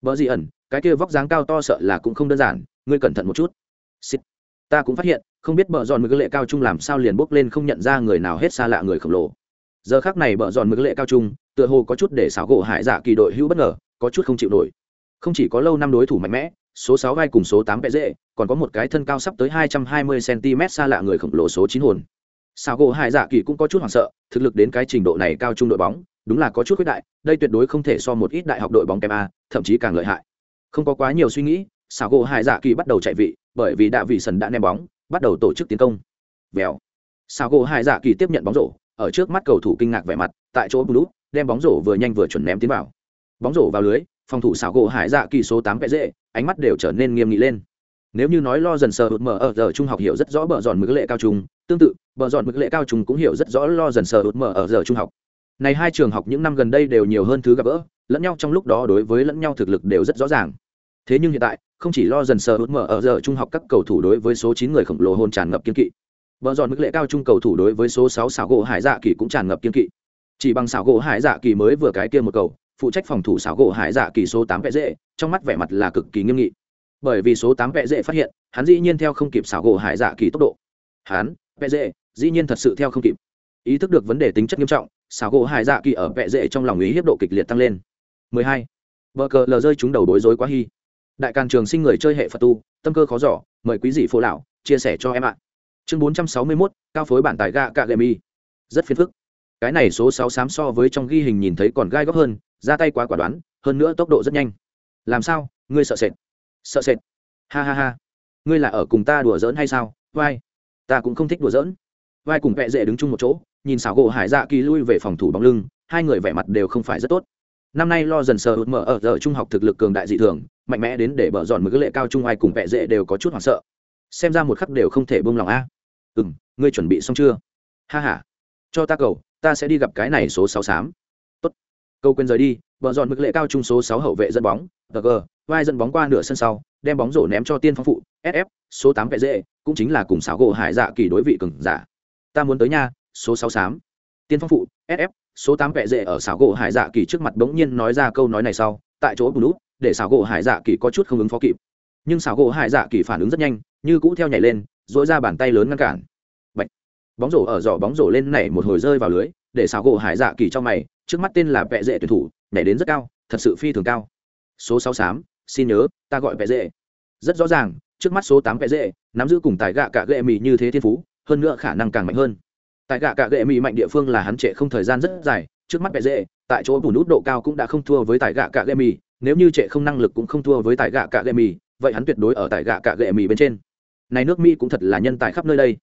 bờ dị ẩn, cái kia vóc dáng cao to sợ là cũng không đơn giản, ngươi cẩn thận một chút. Xịt. ta cũng phát hiện, không biết bờ giòn mực lệ cao trung làm sao liền bốc lên không nhận ra người nào hết xa lạ người khổng lồ. Giờ khác này bờ giòn mực lệ cao trung, tựa hồ có chút để xảo gỗ hại dạ kỳ đội hữu bất ngờ, có chút không chịu nổi. Không chỉ có lâu năm đối thủ mạnh mẽ, số sáu vai cùng số tám vẽ dễ, còn có một cái thân cao sắp tới hai trăm hai mươi cm xa lạ người khổng lồ số chín hồn. Xảo gỗ hải dạ kỳ cũng có chút hoảng sợ, thực lực đến cái trình độ này cao trung đội bóng đúng là có chút khuyết đại, đây tuyệt đối không thể so một ít đại học đội bóng kém a, thậm chí càng lợi hại. Không có quá nhiều suy nghĩ sao gỗ hải dạ kỳ bắt đầu chạy vị, bởi vì đạ vị sần đã ném bóng, bắt đầu tổ chức tiến công. Vèo. Sao gỗ hải dạ kỳ tiếp nhận bóng rổ, ở trước mắt cầu thủ kinh ngạc vẻ mặt, tại chỗ blue, đem bóng rổ vừa nhanh vừa chuẩn ném tiến vào. Bóng rổ vào lưới, phòng thủ xảo gỗ hải dạ kỳ số tám vẽ dễ, ánh mắt đều trở nên nghiêm nghị lên. Nếu như nói lo dần sờ hụt mở ở giờ trung học hiểu rất rõ bờ giòn mực lệ cao trung tương tự, bờ giòn mực lệ cao trung cũng hiểu rất rõ lo dần sờ hụt mở ở giờ trung học này hai trường học những năm gần đây đều nhiều hơn thứ gặp gỡ, lẫn nhau trong lúc đó đối với lẫn nhau thực lực đều rất rõ ràng. Thế nhưng hiện tại, không chỉ lo dần sờ hút mở ở giờ trung học các cầu thủ đối với số chín người khổng lồ hôn tràn ngập kiên kỵ. Bờ giòn mức lệ cao trung cầu thủ đối với số sáu xảo gỗ hải dạ kỳ cũng tràn ngập kiên kỵ. Chỉ bằng xảo gỗ hải dạ kỳ mới vừa cái kia một cầu, phụ trách phòng thủ xảo gỗ hải dạ kỳ số tám vẽ dễ, trong mắt vẻ mặt là cực kỳ nghiêm nghị. Bởi vì số tám vẽ dễ phát hiện, hắn dĩ nhiên theo không kịp xảo gỗ hải dạ kỳ tốc độ. Hắn, vẽ dễ, dĩ nhiên thật sự theo không kịp. Ý thức được vấn đề tính chất nghiêm trọng xào gỗ hải dạ kỳ ở vẹ dễ trong lòng ý hiếp độ kịch liệt tăng lên. 12. Bờ cờ lờ rơi chúng đầu bối rối quá hy đại càng trường sinh người chơi hệ phật tu tâm cơ khó giỏ mời quý dị phụ lão chia sẻ cho em ạ. Chương 461, cao phối bản tài gạ cạ lệ mi rất phiền phức. Cái này số sáu xám so với trong ghi hình nhìn thấy còn gai góc hơn ra tay quá quả đoán hơn nữa tốc độ rất nhanh. Làm sao? Ngươi sợ sệt. Sợ sệt. Ha ha ha. Ngươi là ở cùng ta đùa giỡn hay sao? Vai. Ta cũng không thích đùa giỡn vai cùng vẹ dễ đứng chung một chỗ, nhìn xảo gỗ hải dạ kỳ lui về phòng thủ bóng lưng, hai người vẻ mặt đều không phải rất tốt. Năm nay lo dần sờ hụt mở ở giờ trung học thực lực cường đại dị thường, mạnh mẽ đến để bở dọn mực lệ cao trung ai cùng vẹ dễ đều có chút hoảng sợ. Xem ra một khắc đều không thể buông lòng a. Ừ m ngươi chuẩn bị xong chưa? Ha h a cho ta cầu, ta sẽ đi gặp cái này số sáu xám. Tốt. Câu quên rời đi bờ dọn mực lệ cao trung số sáu hậu vệ dẫn bóng g vai dẫn bóng qua nửa sân sau, đem bóng rổ ném cho tiên phong phụ sf số tám vệ dễ, cũng chính là cùng xảo gỗ hải dạ kỳ đối vị cường giả ta muốn tới nha, số sáu xám. Tiên phong phụ sf số tám vệ dễ ở xảo gỗ hải dạ kỳ trước mặt bỗng nhiên nói ra câu nói này sau, tại chỗ bù lút để xảo gỗ hải dạ kỳ có chút không ứng phó kịp. Nhưng xảo gỗ hải dạ kỳ phản ứng rất nhanh, như cũ theo nhảy lên dỗi ra bàn tay lớn ngăn cản. Bạch. bóng rổ ở giỏ bóng rổ lên nảy một hồi rơi vào lưới, để xảo gỗ hải dạ kỳ cho mày, trước mắt tên là vẹ dễ tuyển thủ, nhảy đến rất cao, thật sự phi thường cao. Số sáu xám, xin nhớ, ta gọi vẹ dễ rất rõ ràng, trước mắt số tám vẹ dễ nắm giữ cùng tài gạ cả gệ mì như thế thiên phú hơn nữa khả năng càng mạnh hơn. Tại gạ cạ gệ mỹ mạnh địa phương là hắn trệ không thời gian rất dài trước mắt bệ dễ tại chỗ bùn nút độ cao cũng đã không thua với tài gạ cạ gệ mỹ, nếu như trệ không năng lực cũng không thua với tài gạ cạ gệ mỹ, vậy hắn tuyệt đối ở tại gạ cạ gệ mỹ bên trên. Này nước mỹ cũng thật là nhân tài khắp nơi đây.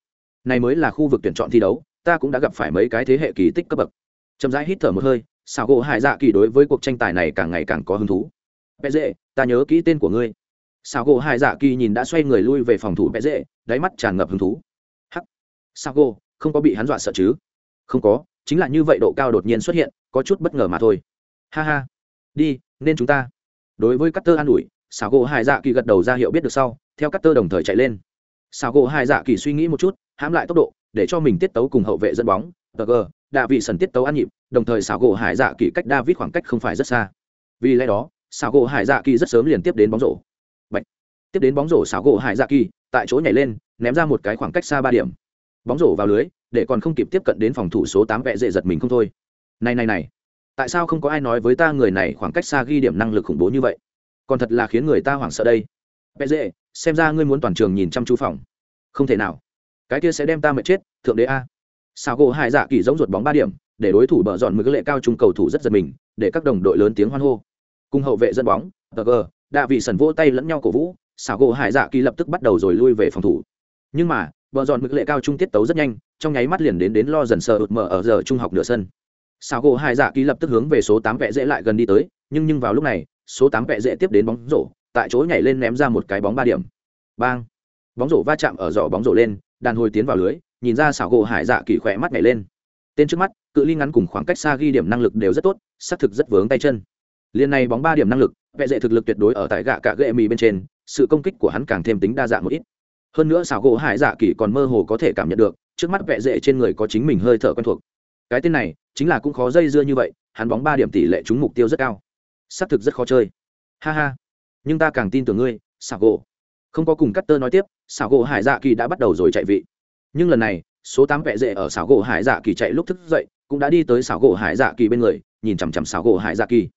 Này mới là khu vực tuyển chọn thi đấu ta cũng đã gặp phải mấy cái thế hệ kỳ tích cấp bậc. Chậm rãi hít thở một hơi xảo gỗ hải dạ kỳ đối với cuộc tranh tài này càng ngày càng có hứng thú. Bé dễ ta nhớ kỹ tên của ngươi. Xảo gỗ hải dạ kỳ nhìn đã xoay người lui về phòng thủ bé dễ đáy mắt tràn ngập hứng thú. Sao cô không có bị hắn dọa sợ chứ? Không có, chính là như vậy độ cao đột nhiên xuất hiện, có chút bất ngờ mà thôi. Ha ha. Đi, nên chúng ta. Đối với cắt tơ an ủi xảo gỗ hải dạ kỳ gật đầu ra hiệu biết được sau, theo cắt tơ đồng thời chạy lên. Xảo gỗ hải dạ kỳ suy nghĩ một chút, hãm lại tốc độ, để cho mình tiết tấu cùng hậu vệ dẫn bóng, tờ gờ, đạ vị sần tiết tấu ăn nhịp, đồng thời xảo gỗ hải dạ kỳ cách david khoảng cách không phải rất xa. Vì lẽ đó xảo gỗ hải dạ kỳ rất sớm liền tiếp đến bóng rổ. Bạch. tiếp đến bóng rổ xảo gỗ hải dạ kỳ, tại chỗ nhảy lên, ném ra một cái khoảng cách xa ba điểm bóng rổ vào lưới, để còn không kịp tiếp cận đến phòng thủ số tám vẽ dễ giật mình không thôi. Này này này, tại sao không có ai nói với ta người này khoảng cách xa ghi điểm năng lực khủng bố như vậy? Còn thật là khiến người ta hoảng sợ đây. Vẽ dễ, xem ra ngươi muốn toàn trường nhìn chăm chú phòng. Không thể nào. Cái kia sẽ đem ta mệt chết, thượng đế a. Sao gỗ hai dạ kỳ giống ruột bóng ba điểm, để đối thủ bở dọn mực lệ cao trung cầu thủ rất giật mình, để các đồng đội lớn tiếng hoan hô. Cùng hậu vệ dẫn bóng, tờ gờ, đạ vị sần vỗ tay lẫn nhau cổ vũ xảo gỗ hải dạ kỳ lập tức bắt đầu rồi lui về phòng thủ. Nhưng mà bờ dọn mực lệ cao trung tiết tấu rất nhanh, trong nháy mắt liền đến đến lo dần sờ ụt mở ở giờ trung học nửa sân. Sao gỗ hải dạ ký lập tức hướng về số tám vẽ dễ lại gần đi tới, nhưng nhưng vào lúc này, số tám vẽ dễ tiếp đến bóng rổ, tại chỗ nhảy lên ném ra một cái bóng ba điểm. Bang! Bóng rổ va chạm ở giỏ bóng rổ lên, đàn hồi tiến vào lưới, nhìn ra xảo gỗ hải dạ kỳ khỏe mắt nhảy lên. Tên trước mắt, cự ly ngắn cùng khoảng cách xa ghi điểm năng lực đều rất tốt, xác thực rất vướng tay chân. Liên này bóng ba điểm năng lực vẽ dễ thực lực tuyệt đối ở tại gạ cả gệ mì bên trên, sự công kích của hắn càng thêm tính đa dạng một ít hơn nữa xảo gỗ hải dạ kỳ còn mơ hồ có thể cảm nhận được, trước mắt vẹ dễ trên người có chính mình hơi thở quen thuộc. Cái tên này, chính là cũng khó dây dưa như vậy, hắn bóng ba điểm tỷ lệ trúng mục tiêu rất cao. Xác thực rất khó chơi. Ha ha. Nhưng ta càng tin tưởng ngươi, xảo gỗ. Không có cùng cắt tơ nói tiếp, xảo gỗ hải dạ kỳ đã bắt đầu rồi chạy vị. Nhưng lần này, số tám vẹ dễ ở xảo gỗ hải dạ kỳ chạy lúc thức dậy, cũng đã đi tới xảo gỗ hải dạ kỳ bên người, nhìn chằm chằm xảo gỗ hải dạ kỳ.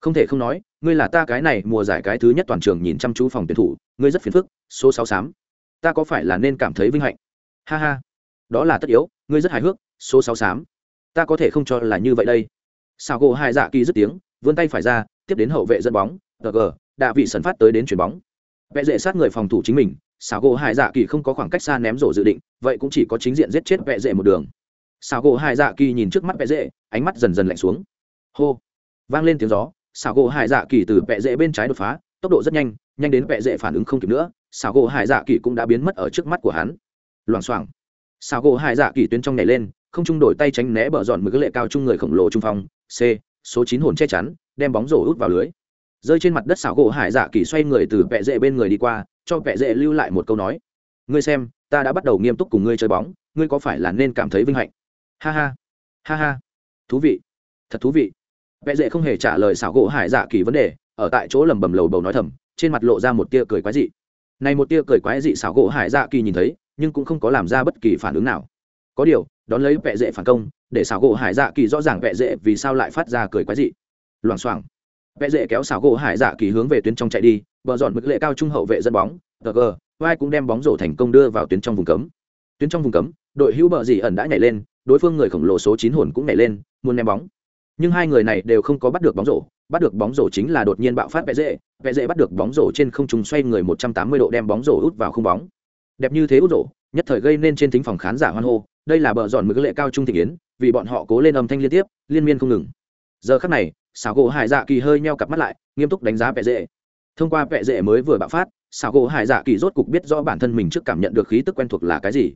Không thể không nói, ngươi là ta cái này mùa giải cái thứ nhất toàn trường nhìn chăm chú phòng tuyển thủ, ngươi rất phiền phức, số sáu xám ta có phải là nên cảm thấy vinh hạnh? Ha ha, đó là tất yếu, ngươi rất hài hước, số sáu xám ta có thể không cho là như vậy đây. Sao gỗ hai dạ kỳ dứt tiếng, vươn tay phải ra, tiếp đến hậu vệ dẫn bóng gg đạ vị sần phát tới đến chuyền bóng. Vẽ dễ sát người phòng thủ chính mình xảo gỗ hai dạ kỳ không có khoảng cách xa ném rổ dự định, vậy cũng chỉ có chính diện giết chết vẽ dễ một đường. Xảo gỗ hai dạ kỳ nhìn trước mắt vẽ dễ, ánh mắt dần dần lạnh xuống. Hô, vang lên tiếng gió xảo gỗ hai dạ kỳ từ vẽ dễ bên trái đột phá, tốc độ rất nhanh nhanh đến vẽ dễ phản ứng không kịp nữa xảo gỗ hải dạ kỳ cũng đã biến mất ở trước mắt của hắn. Loảng xoảng. Xảo gỗ hải dạ kỳ tuyến trong nhảy lên, không trung đổi tay tránh né bờ dọn mực lệ cao chung người khổng lồ trung phong, c, số chín hồn che chắn, đem bóng rổ út vào lưới. Rơi trên mặt đất xảo gỗ hải dạ kỳ xoay người từ vẹ dễ bên người đi qua, cho vẹ dễ lưu lại một câu nói. Ngươi xem, ta đã bắt đầu nghiêm túc cùng ngươi chơi bóng, ngươi có phải là nên cảm thấy vinh hạnh? Ha ha. Ha ha. Thú vị. Thật thú vị. Vẹ dễ không hề trả lời xảo gỗ hải dạ kỳ vấn đề, ở tại chỗ lầm bầm lầu bầu nói thầm, trên mặt lộ ra một tia cười quái dị này một tia cười quái dị xảo gỗ hải dạ kỳ nhìn thấy, nhưng cũng không có làm ra bất kỳ phản ứng nào. Có điều, đón lấy vẹ dễ phản công, để xảo gỗ hải dạ kỳ rõ ràng vẹ dễ vì sao lại phát ra cười quái dị. Loảng xoảng. Vẽ dễ kéo xảo gỗ hải dạ kỳ hướng về tuyến trong chạy đi, bờ dọn mực lệ cao trung hậu vệ dẫn bóng gg vai cũng đem bóng rổ thành công đưa vào tuyến trong vùng cấm. Tuyến trong vùng cấm, đội hữu bờ dì ẩn đã nhảy lên, đối phương người khổng lồ số chín hồn cũng nhảy lên, muốn ném bóng nhưng hai người này đều không có bắt được bóng rổ, bắt được bóng rổ chính là đột nhiên bạo phát vẽ dễ vẽ dễ bắt được bóng rổ trên không trung xoay người một trăm tám mươi độ đem bóng rổ út vào không bóng. Đẹp như thế út rổ, nhất thời gây nên trên thính phòng khán giả hoan hô. Đây là bờ dọn mực lệ cao trung thị yến, vì bọn họ cố lên âm thanh liên tiếp, liên miên không ngừng. Giờ khắc này xảo gỗ hải dạ kỳ hơi meo cặp mắt lại, nghiêm túc đánh giá vẽ dễ thông qua vẽ dễ mới vừa bạo phát xảo gỗ hải dạ kỳ rốt cục biết rõ bản thân mình trước cảm nhận được khí tức quen thuộc là cái gì.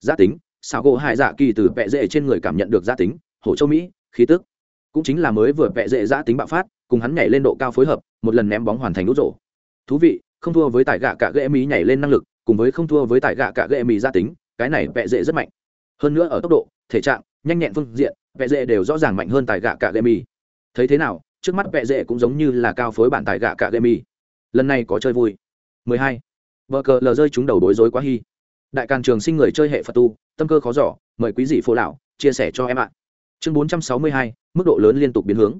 Gia tính xảo gỗ hải dạ kỳ từ vẽ dễ trên người cảm nhận được gia tính hổ châu mỹ, khí tức cũng chính là mới vừa vẽ dễ dã tính bạo phát, cùng hắn nhảy lên độ cao phối hợp, một lần ném bóng hoàn thành đốt rổ. Thú vị, không thua với tài gạ cả ghệ mỹ nhảy lên năng lực, cùng với không thua với tài gạ cả ghệ mỹ gia tính, cái này vẽ dễ rất mạnh. Hơn nữa ở tốc độ, thể trạng, nhanh nhẹn phương diện, vẽ dễ đều rõ ràng mạnh hơn tài gạ cả ghệ mỹ. Thấy thế nào, trước mắt vẽ dễ cũng giống như là cao phối bản tài gạ cả gây mỹ. Lần này có chơi vui. 12. vợ cờ lờ rơi chúng đầu đối rối quá hy đại càn trường sinh người chơi hệ phật tu, tâm cơ khó giỏ mời quý vị phố lão, chia sẻ cho em ạ chương 462, mức độ lớn liên tục biến hướng.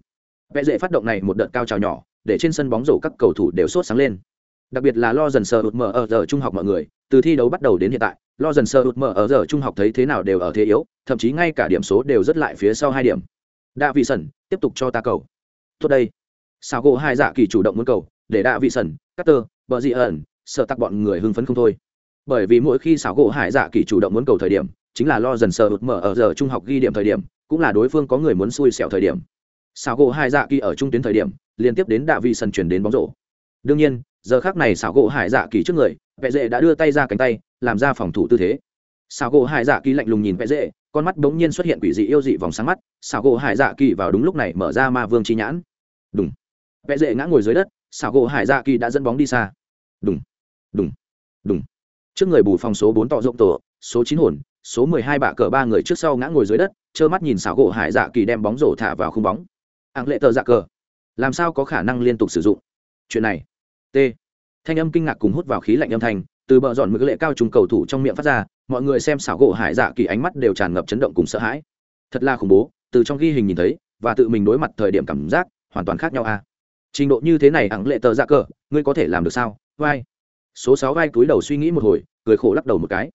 Vẽ dễ phát động này một đợt cao trào nhỏ để trên sân bóng rổ các cầu thủ đều sốt sáng lên. Đặc biệt là lo dần sờ ụt mở ở giờ trung học mọi người từ thi đấu bắt đầu đến hiện tại lo dần sờ ụt mở ở giờ trung học thấy thế nào đều ở thế yếu thậm chí ngay cả điểm số đều rất lại phía sau hai điểm. Đạ vị sẩn tiếp tục cho ta cầu. Tốt đây. Sao gỗ hai dạ kỳ chủ động muốn cầu để đạ vị sẩn cutter bờ dị ẩn sợ tắc bọn người hưng phấn không thôi. Bởi vì mỗi khi xảo gỗ hải dạ kỳ chủ động muốn cầu thời điểm chính là lo dần sờ ụt mở ở giờ trung học ghi điểm thời điểm cũng là đối phương có người muốn xui xẻo thời điểm. Xảo gỗ hải dạ kỳ ở trung tuyến thời điểm, liên tiếp đến đạ vị sân chuyển đến bóng rổ. Đương nhiên, giờ khác này xảo gỗ hải dạ kỳ trước người vệ dễ đã đưa tay ra cánh tay, làm ra phòng thủ tư thế. Xảo gỗ hải dạ kỳ lạnh lùng nhìn vệ dễ con mắt bỗng nhiên xuất hiện quỷ dị yêu dị vòng sáng mắt xảo gỗ hải dạ kỳ vào đúng lúc này mở ra ma vương chi nhãn. Đúng vệ dễ ngã ngồi dưới đất xảo gỗ hải dạ kỳ đã dẫn bóng đi xa. Đúng đúng đúng trước người bù phòng số bốn tọ rộng tổ, số chín hồn, số mười hai bạ cờ ba người trước sau ngã ngồi dưới đất trơ mắt nhìn xảo gỗ hải dạ kỳ đem bóng rổ thả vào khung bóng. Ạng lệ tờ dạ cờ. Làm sao có khả năng liên tục sử dụng? Chuyện này. T. Thanh âm kinh ngạc cùng hút vào khí lạnh âm thanh, từ bờ dọn mực lệ cao trùng cầu thủ trong miệng phát ra, mọi người xem xảo gỗ hải dạ kỳ ánh mắt đều tràn ngập chấn động cùng sợ hãi. Thật là khủng bố, từ trong ghi hình nhìn thấy, và tự mình đối mặt thời điểm cảm giác, hoàn toàn khác nhau a. Trình độ như thế này ẳng lệ tờ dạ cờ, ngươi có thể làm được sao? Vai. Số sáu vai túi đầu suy nghĩ một hồi, cười khổ lắc đầu một cái.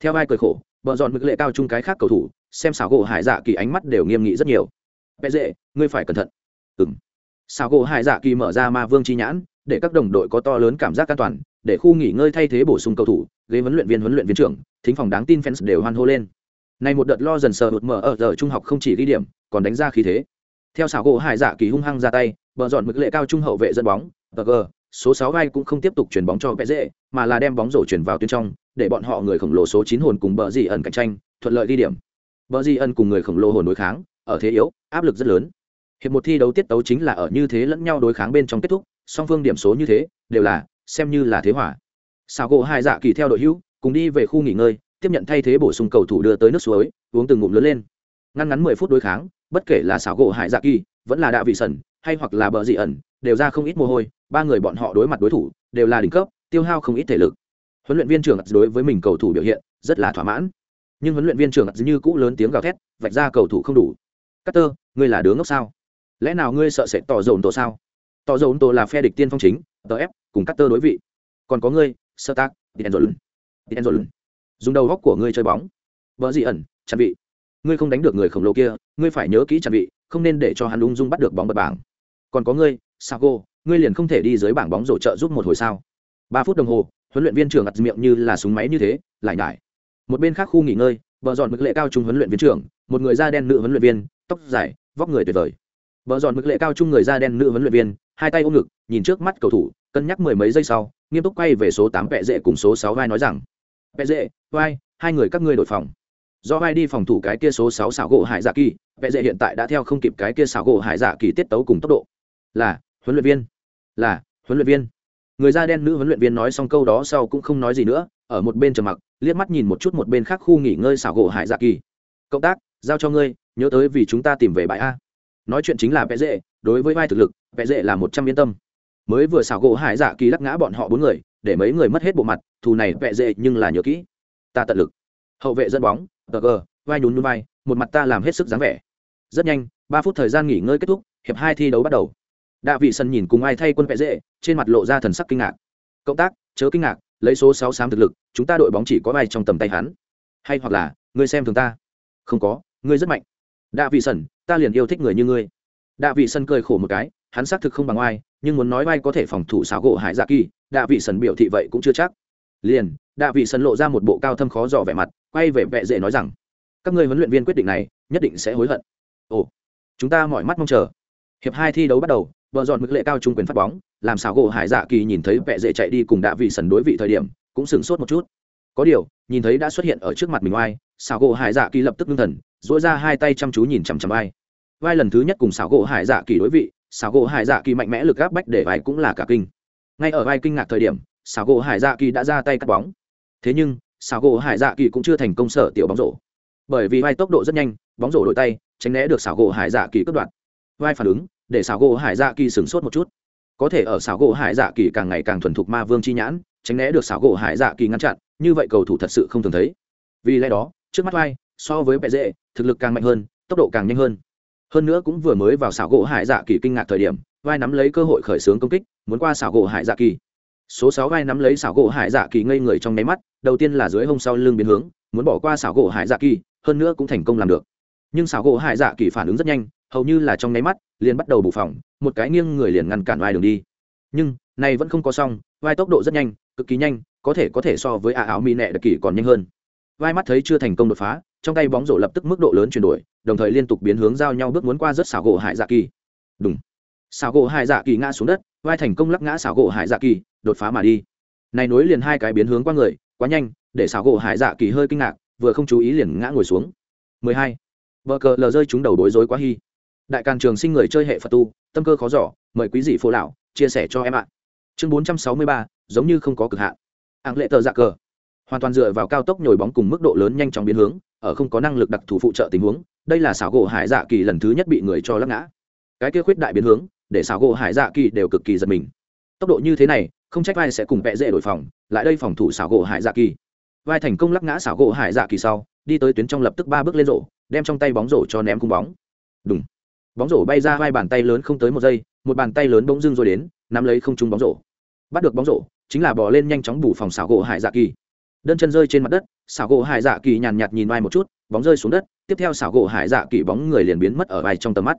Theo vai cười khổ, bờ dọn mực lệ cao chung cái khác cầu thủ xem xảo gỗ hải dạ kỳ ánh mắt đều nghiêm nghị rất nhiều. Bé dễ ngươi phải cẩn thận. Ừng xảo gỗ hải dạ kỳ mở ra ma vương chi nhãn, để các đồng đội có to lớn cảm giác an toàn, để khu nghỉ ngơi thay thế bổ sung cầu thủ, ghế huấn luyện viên huấn luyện viên trưởng, thính phòng đáng tin fans đều hoan hô lên. Này một đợt lo dần sờ hụt mở ở giờ trung học không chỉ ghi điểm, còn đánh ra khí thế. Theo xảo gỗ hải dạ kỳ hung hăng ra tay, bờ dọn mực lệ cao trung hậu vệ dẫn bóng tg số sáu vai cũng không tiếp tục chuyển bóng cho vẽ dễ mà là đem bóng rổ chuyển vào tuyến trong, để bọn họ người khổng lồ số chín hồn cùng bờ dị ẩn cạnh tranh, thuận lợi ghi điểm bờ Di Ân cùng người khổng lồ hồn đối kháng, ở thế yếu, áp lực rất lớn. Hiệp một thi đấu tiết tấu chính là ở như thế lẫn nhau đối kháng bên trong kết thúc, song phương điểm số như thế, đều là, xem như là thế hỏa Sào gỗ hai dạ kỳ theo đội hữu, cùng đi về khu nghỉ ngơi, tiếp nhận thay thế bổ sung cầu thủ đưa tới nước suối, uống từng ngụm lớn lên. Ngăn ngắn mười phút đối kháng, bất kể là xảo gỗ hải dạ kỳ, vẫn là đạo vị sẩn, hay hoặc là bờ dị ẩn đều ra không ít mồ hôi, ba người bọn họ đối mặt đối thủ, đều là đỉnh cấp, tiêu hao không ít thể lực. Huấn luyện viên trưởng đối với mình cầu thủ biểu hiện, rất là thỏa mãn nhưng huấn luyện viên trưởng như cũ lớn tiếng gào thét vạch ra cầu thủ không đủ. Carter, ngươi là đứa ngốc sao? Lẽ nào ngươi sợ sẽ tỏ dồn tổ sao? Tỏ dồn tổ là phe địch tiên phong chính tờ ép cùng Carter đối vị. Còn có ngươi sơ tác D'Angelo D'Angelo dùng đầu góc của ngươi chơi bóng. Vợ dị ẩn chặn vị. Ngươi không đánh được người khổng lồ kia ngươi phải nhớ kỹ chặn vị không nên để cho hắn ung dung bắt được bóng bật bảng. Còn có ngươi sago ngươi liền không thể đi dưới bảng bóng rổ trợ giúp một hồi sao? Ba phút đồng hồ huấn luyện viên trưởng ặt miệng như là súng máy như thế lại nhải một bên khác khu nghỉ ngơi vợ dọn mực lệ cao trung huấn luyện viên trưởng, một người da đen nữ huấn luyện viên, tóc dài, vóc người tuyệt vời. Vợ dọn mực lệ cao trung người da đen nữ huấn luyện viên, hai tay ôm ngực, nhìn trước mắt cầu thủ, cân nhắc mười mấy giây sau, nghiêm túc quay về số tám vẹ dễ cùng số sáu vai nói rằng, vẹ dễ vai, hai người các ngươi đổi phòng. Do vai đi phòng thủ cái kia số sáu xảo gỗ hải dạ kỳ, vẹ dễ hiện tại đã theo không kịp cái kia xảo gỗ hải dạ kỳ tiết tấu cùng tốc độ. Là, huấn luyện viên. Là, huấn luyện viên. Người da đen nữ huấn luyện viên nói xong câu đó sau cũng không nói gì nữa ở một bên trầm mặc, liếc mắt nhìn một chút một bên khác khu nghỉ ngơi xảo gỗ hải dạ kỳ. Cộng tác, giao cho ngươi, nhớ tới vì chúng ta tìm về bãi a. Nói chuyện chính là vẽ dễ đối với vai thực lực, vẽ dễ là một trăm yên tâm. Mới vừa xảo gỗ hải dạ kỳ lắc ngã bọn họ bốn người, để mấy người mất hết bộ mặt, thù này vẽ dễ nhưng là nhớ kỹ. Ta tận lực. Hậu vệ dẫn bóng, tờ gờ, vai nhún núi vai, một mặt ta làm hết sức dáng vẻ. Rất nhanh, ba phút thời gian nghỉ ngơi kết thúc, hiệp hai thi đấu bắt đầu. Đạ vị sân nhìn cùng ai thay quân vẽ dễ trên mặt lộ ra thần sắc kinh ngạc. Cộng tác, chớ kinh ngạc lấy số sáu xám thực lực chúng ta đội bóng chỉ có ai trong tầm tay hắn. Hay hoặc là ngươi xem thường ta. Không có ngươi rất mạnh. Đạ vị sẩn, ta liền yêu thích người như ngươi. Đạ vị sân cười khổ một cái hắn xác thực không bằng ai nhưng muốn nói vai có thể phòng thủ xáo gỗ hải dạ kỳ đạ vị sẩn biểu thị vậy cũng chưa chắc. Liền đạ vị sẩn lộ ra một bộ cao thâm khó dò vẻ mặt quay về vẻ dễ nói rằng các ngươi huấn luyện viên quyết định này nhất định sẽ hối hận. Ồ chúng ta mọi mắt mong chờ. Hiệp hai thi đấu bắt đầu vợ dọn mức lệ cao trung quyền phát bóng, làm sao gỗ hải dạ kỳ nhìn thấy vẹ dễ chạy đi cùng đạ vị sần đối vị thời điểm, cũng sửng sốt một chút. Có điều, nhìn thấy đã xuất hiện ở trước mặt mình oai, xảo gỗ hải dạ kỳ lập tức ngưng thần dỗi ra hai tay chăm chú nhìn chằm chằm vai vai lần thứ nhất cùng xảo gỗ hải dạ kỳ đối vị, xảo gỗ hải dạ kỳ mạnh mẽ lực gáp bách để vai cũng là cả kinh. Ngay ở vai kinh ngạc thời điểm, xảo gỗ hải dạ kỳ đã ra tay cắt bóng. Thế nhưng, xảo gỗ hải dạ kỳ cũng chưa thành công sở tiểu bóng rổ. Bởi vì vai tốc độ rất nhanh, bóng rổ đổi tay, tránh né được xảo gỗ hải dạ kỳ cướp đoạt. Vai phản ứng để xảo gỗ hải dạ kỳ sửng sốt một chút. Có thể ở xảo gỗ hải dạ kỳ càng ngày càng thuần thục ma vương chi nhãn, tránh né được xảo gỗ hải dạ kỳ ngăn chặn, như vậy cầu thủ thật sự không thường thấy. Vì lẽ đó, trước mắt vai, so với bệ dễ, thực lực càng mạnh hơn, tốc độ càng nhanh hơn. Hơn nữa cũng vừa mới vào xảo gỗ hải dạ kỳ kinh ngạc thời điểm, vai nắm lấy cơ hội khởi xướng công kích, muốn qua xảo gỗ hải dạ kỳ. Số sáu vai nắm lấy xảo gỗ hải dạ kỳ ngây người trong nháy mắt, đầu tiên là dưới hông sau lưng biến hướng, muốn bỏ qua xảo gỗ hải dạ kỳ, hơn nữa cũng thành công làm được. Nhưng xảo gỗ hải dạ kỳ phản ứng rất nhanh hầu như là trong nháy mắt, liền bắt đầu bù phòng, một cái nghiêng người liền ngăn cản vai đường đi. Nhưng, này vẫn không có xong vai tốc độ rất nhanh, cực kỳ nhanh, có thể có thể so với ả áo mi nẹ đặc kỷ còn nhanh hơn. Vai mắt thấy chưa thành công đột phá, trong tay bóng rổ lập tức mức độ lớn chuyển đổi, đồng thời liên tục biến hướng giao nhau bước muốn qua rất xảo gỗ hải dạ kỳ. Đúng xảo gỗ hải dạ kỳ ngã xuống đất vai thành công lắc ngã xảo gỗ hải dạ kỳ, đột phá mà đi. Này nối liền hai cái biến hướng qua người, quá nhanh, để xảo gỗ hải dạ kỳ hơi kinh ngạc, vừa không chú ý liền ngã ngồi xuống. 12. vợ cờ lờ rơi chúng đầu đối rối quá hy đại càn trường sinh người chơi hệ phật tu tâm cơ khó giỏ mời quý dị phố lão chia sẻ cho em ạ. Chương 463, giống như không có cực hạn. Ạng lệ tờ dạ cờ. Hoàn toàn dựa vào cao tốc nhồi bóng cùng mức độ lớn nhanh chóng biến hướng ở không có năng lực đặc thù phụ trợ tình huống đây là xảo gỗ hải dạ kỳ lần thứ nhất bị người cho lắc ngã. Cái kia khuyết đại biến hướng để xảo gỗ hải dạ kỳ đều cực kỳ giật mình. Tốc độ như thế này không trách vai sẽ cùng vẽ dễ đổi phòng lại đây phòng thủ xảo gỗ hải dạ kỳ. Vai thành công lắc ngã xảo gỗ hải dạ kỳ sau đi tới tuyến trong lập tức ba bước lên rổ đem trong tay bóng rổ cho ném cung bóng. Đúng bóng rổ bay ra vai bàn tay lớn không tới một giây, một bàn tay lớn bỗng dưng rồi đến, nắm lấy không trúng bóng rổ. Bắt được bóng rổ, chính là bỏ lên nhanh chóng bù phòng xảo gỗ hải dạ kỳ. Đơn chân rơi trên mặt đất, xảo gỗ hải dạ kỳ nhàn nhạt nhìn vai một chút, bóng rơi xuống đất, tiếp theo xảo gỗ hải dạ kỳ bóng người liền biến mất ở vai trong tầm mắt.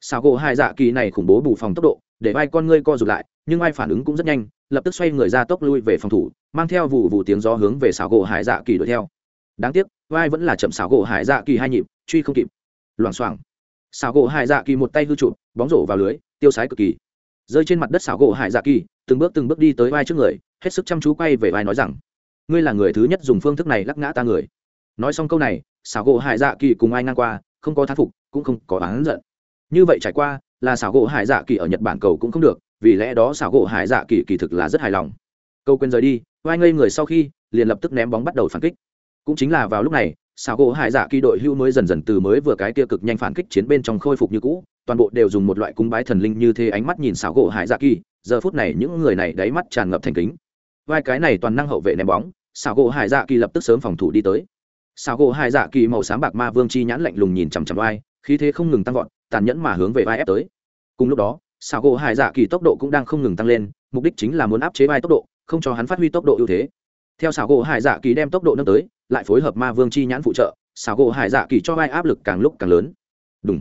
Xảo gỗ hải dạ kỳ này khủng bố bù phòng tốc độ, để vai con ngươi co rụt lại, nhưng vai phản ứng cũng rất nhanh, lập tức xoay người ra tốc lui về phòng thủ, mang theo vụ vụ tiếng gió hướng về xảo gỗ hải dạ kỳ đuổi theo. Đáng tiếc, vai vẫn là chậm xảo gỗ hải dạ kỳ hai nhịp, truy không kịp. Loảng xoảng xảo gỗ hải dạ kỳ một tay hư trụ, bóng rổ vào lưới, tiêu sái cực kỳ. Rơi trên mặt đất xảo gỗ hải dạ kỳ, từng bước từng bước đi tới vai trước người, hết sức chăm chú quay về vai nói rằng, ngươi là người thứ nhất dùng phương thức này lắc ngã ta người. Nói xong câu này xảo gỗ hải dạ kỳ cùng ai ngang qua, không có thán phục, cũng không có oán giận. Như vậy trải qua, là xảo gỗ hải dạ kỳ ở nhật bản cầu cũng không được, vì lẽ đó xảo gỗ hải dạ kỳ kỳ thực là rất hài lòng. Câu quên rời đi, vai ngây người sau khi, liền lập tức ném bóng bắt đầu phản kích. Cũng chính là vào lúc này xảo gỗ hải dạ kỳ đội hưu mới dần dần từ mới vừa cái kia cực nhanh phản kích chiến bên trong khôi phục như cũ, toàn bộ đều dùng một loại cung bái thần linh như thế ánh mắt nhìn xảo gỗ hải dạ kỳ, giờ phút này những người này đáy mắt tràn ngập thành kính. Vai cái này toàn năng hậu vệ ném bóng, xảo gỗ hải dạ kỳ lập tức sớm phòng thủ đi tới. Xảo gỗ hải dạ kỳ màu xám bạc ma vương chi nhãn lạnh lùng nhìn chằm chằm vai, khí thế không ngừng tăng vọt, tàn nhẫn mà hướng về vai ép tới. Cùng lúc đó, xảo gỗ hải dạ kỳ tốc độ cũng đang không ngừng tăng lên, mục đích chính là muốn áp chế vai tốc độ, không cho hắn phát huy tốc độ ưu thế theo xảo gỗ hải dạ kỳ đem tốc độ nâng tới, lại phối hợp ma vương chi nhãn phụ trợ, xảo gỗ hải dạ kỳ cho vai áp lực càng lúc càng lớn. Đúng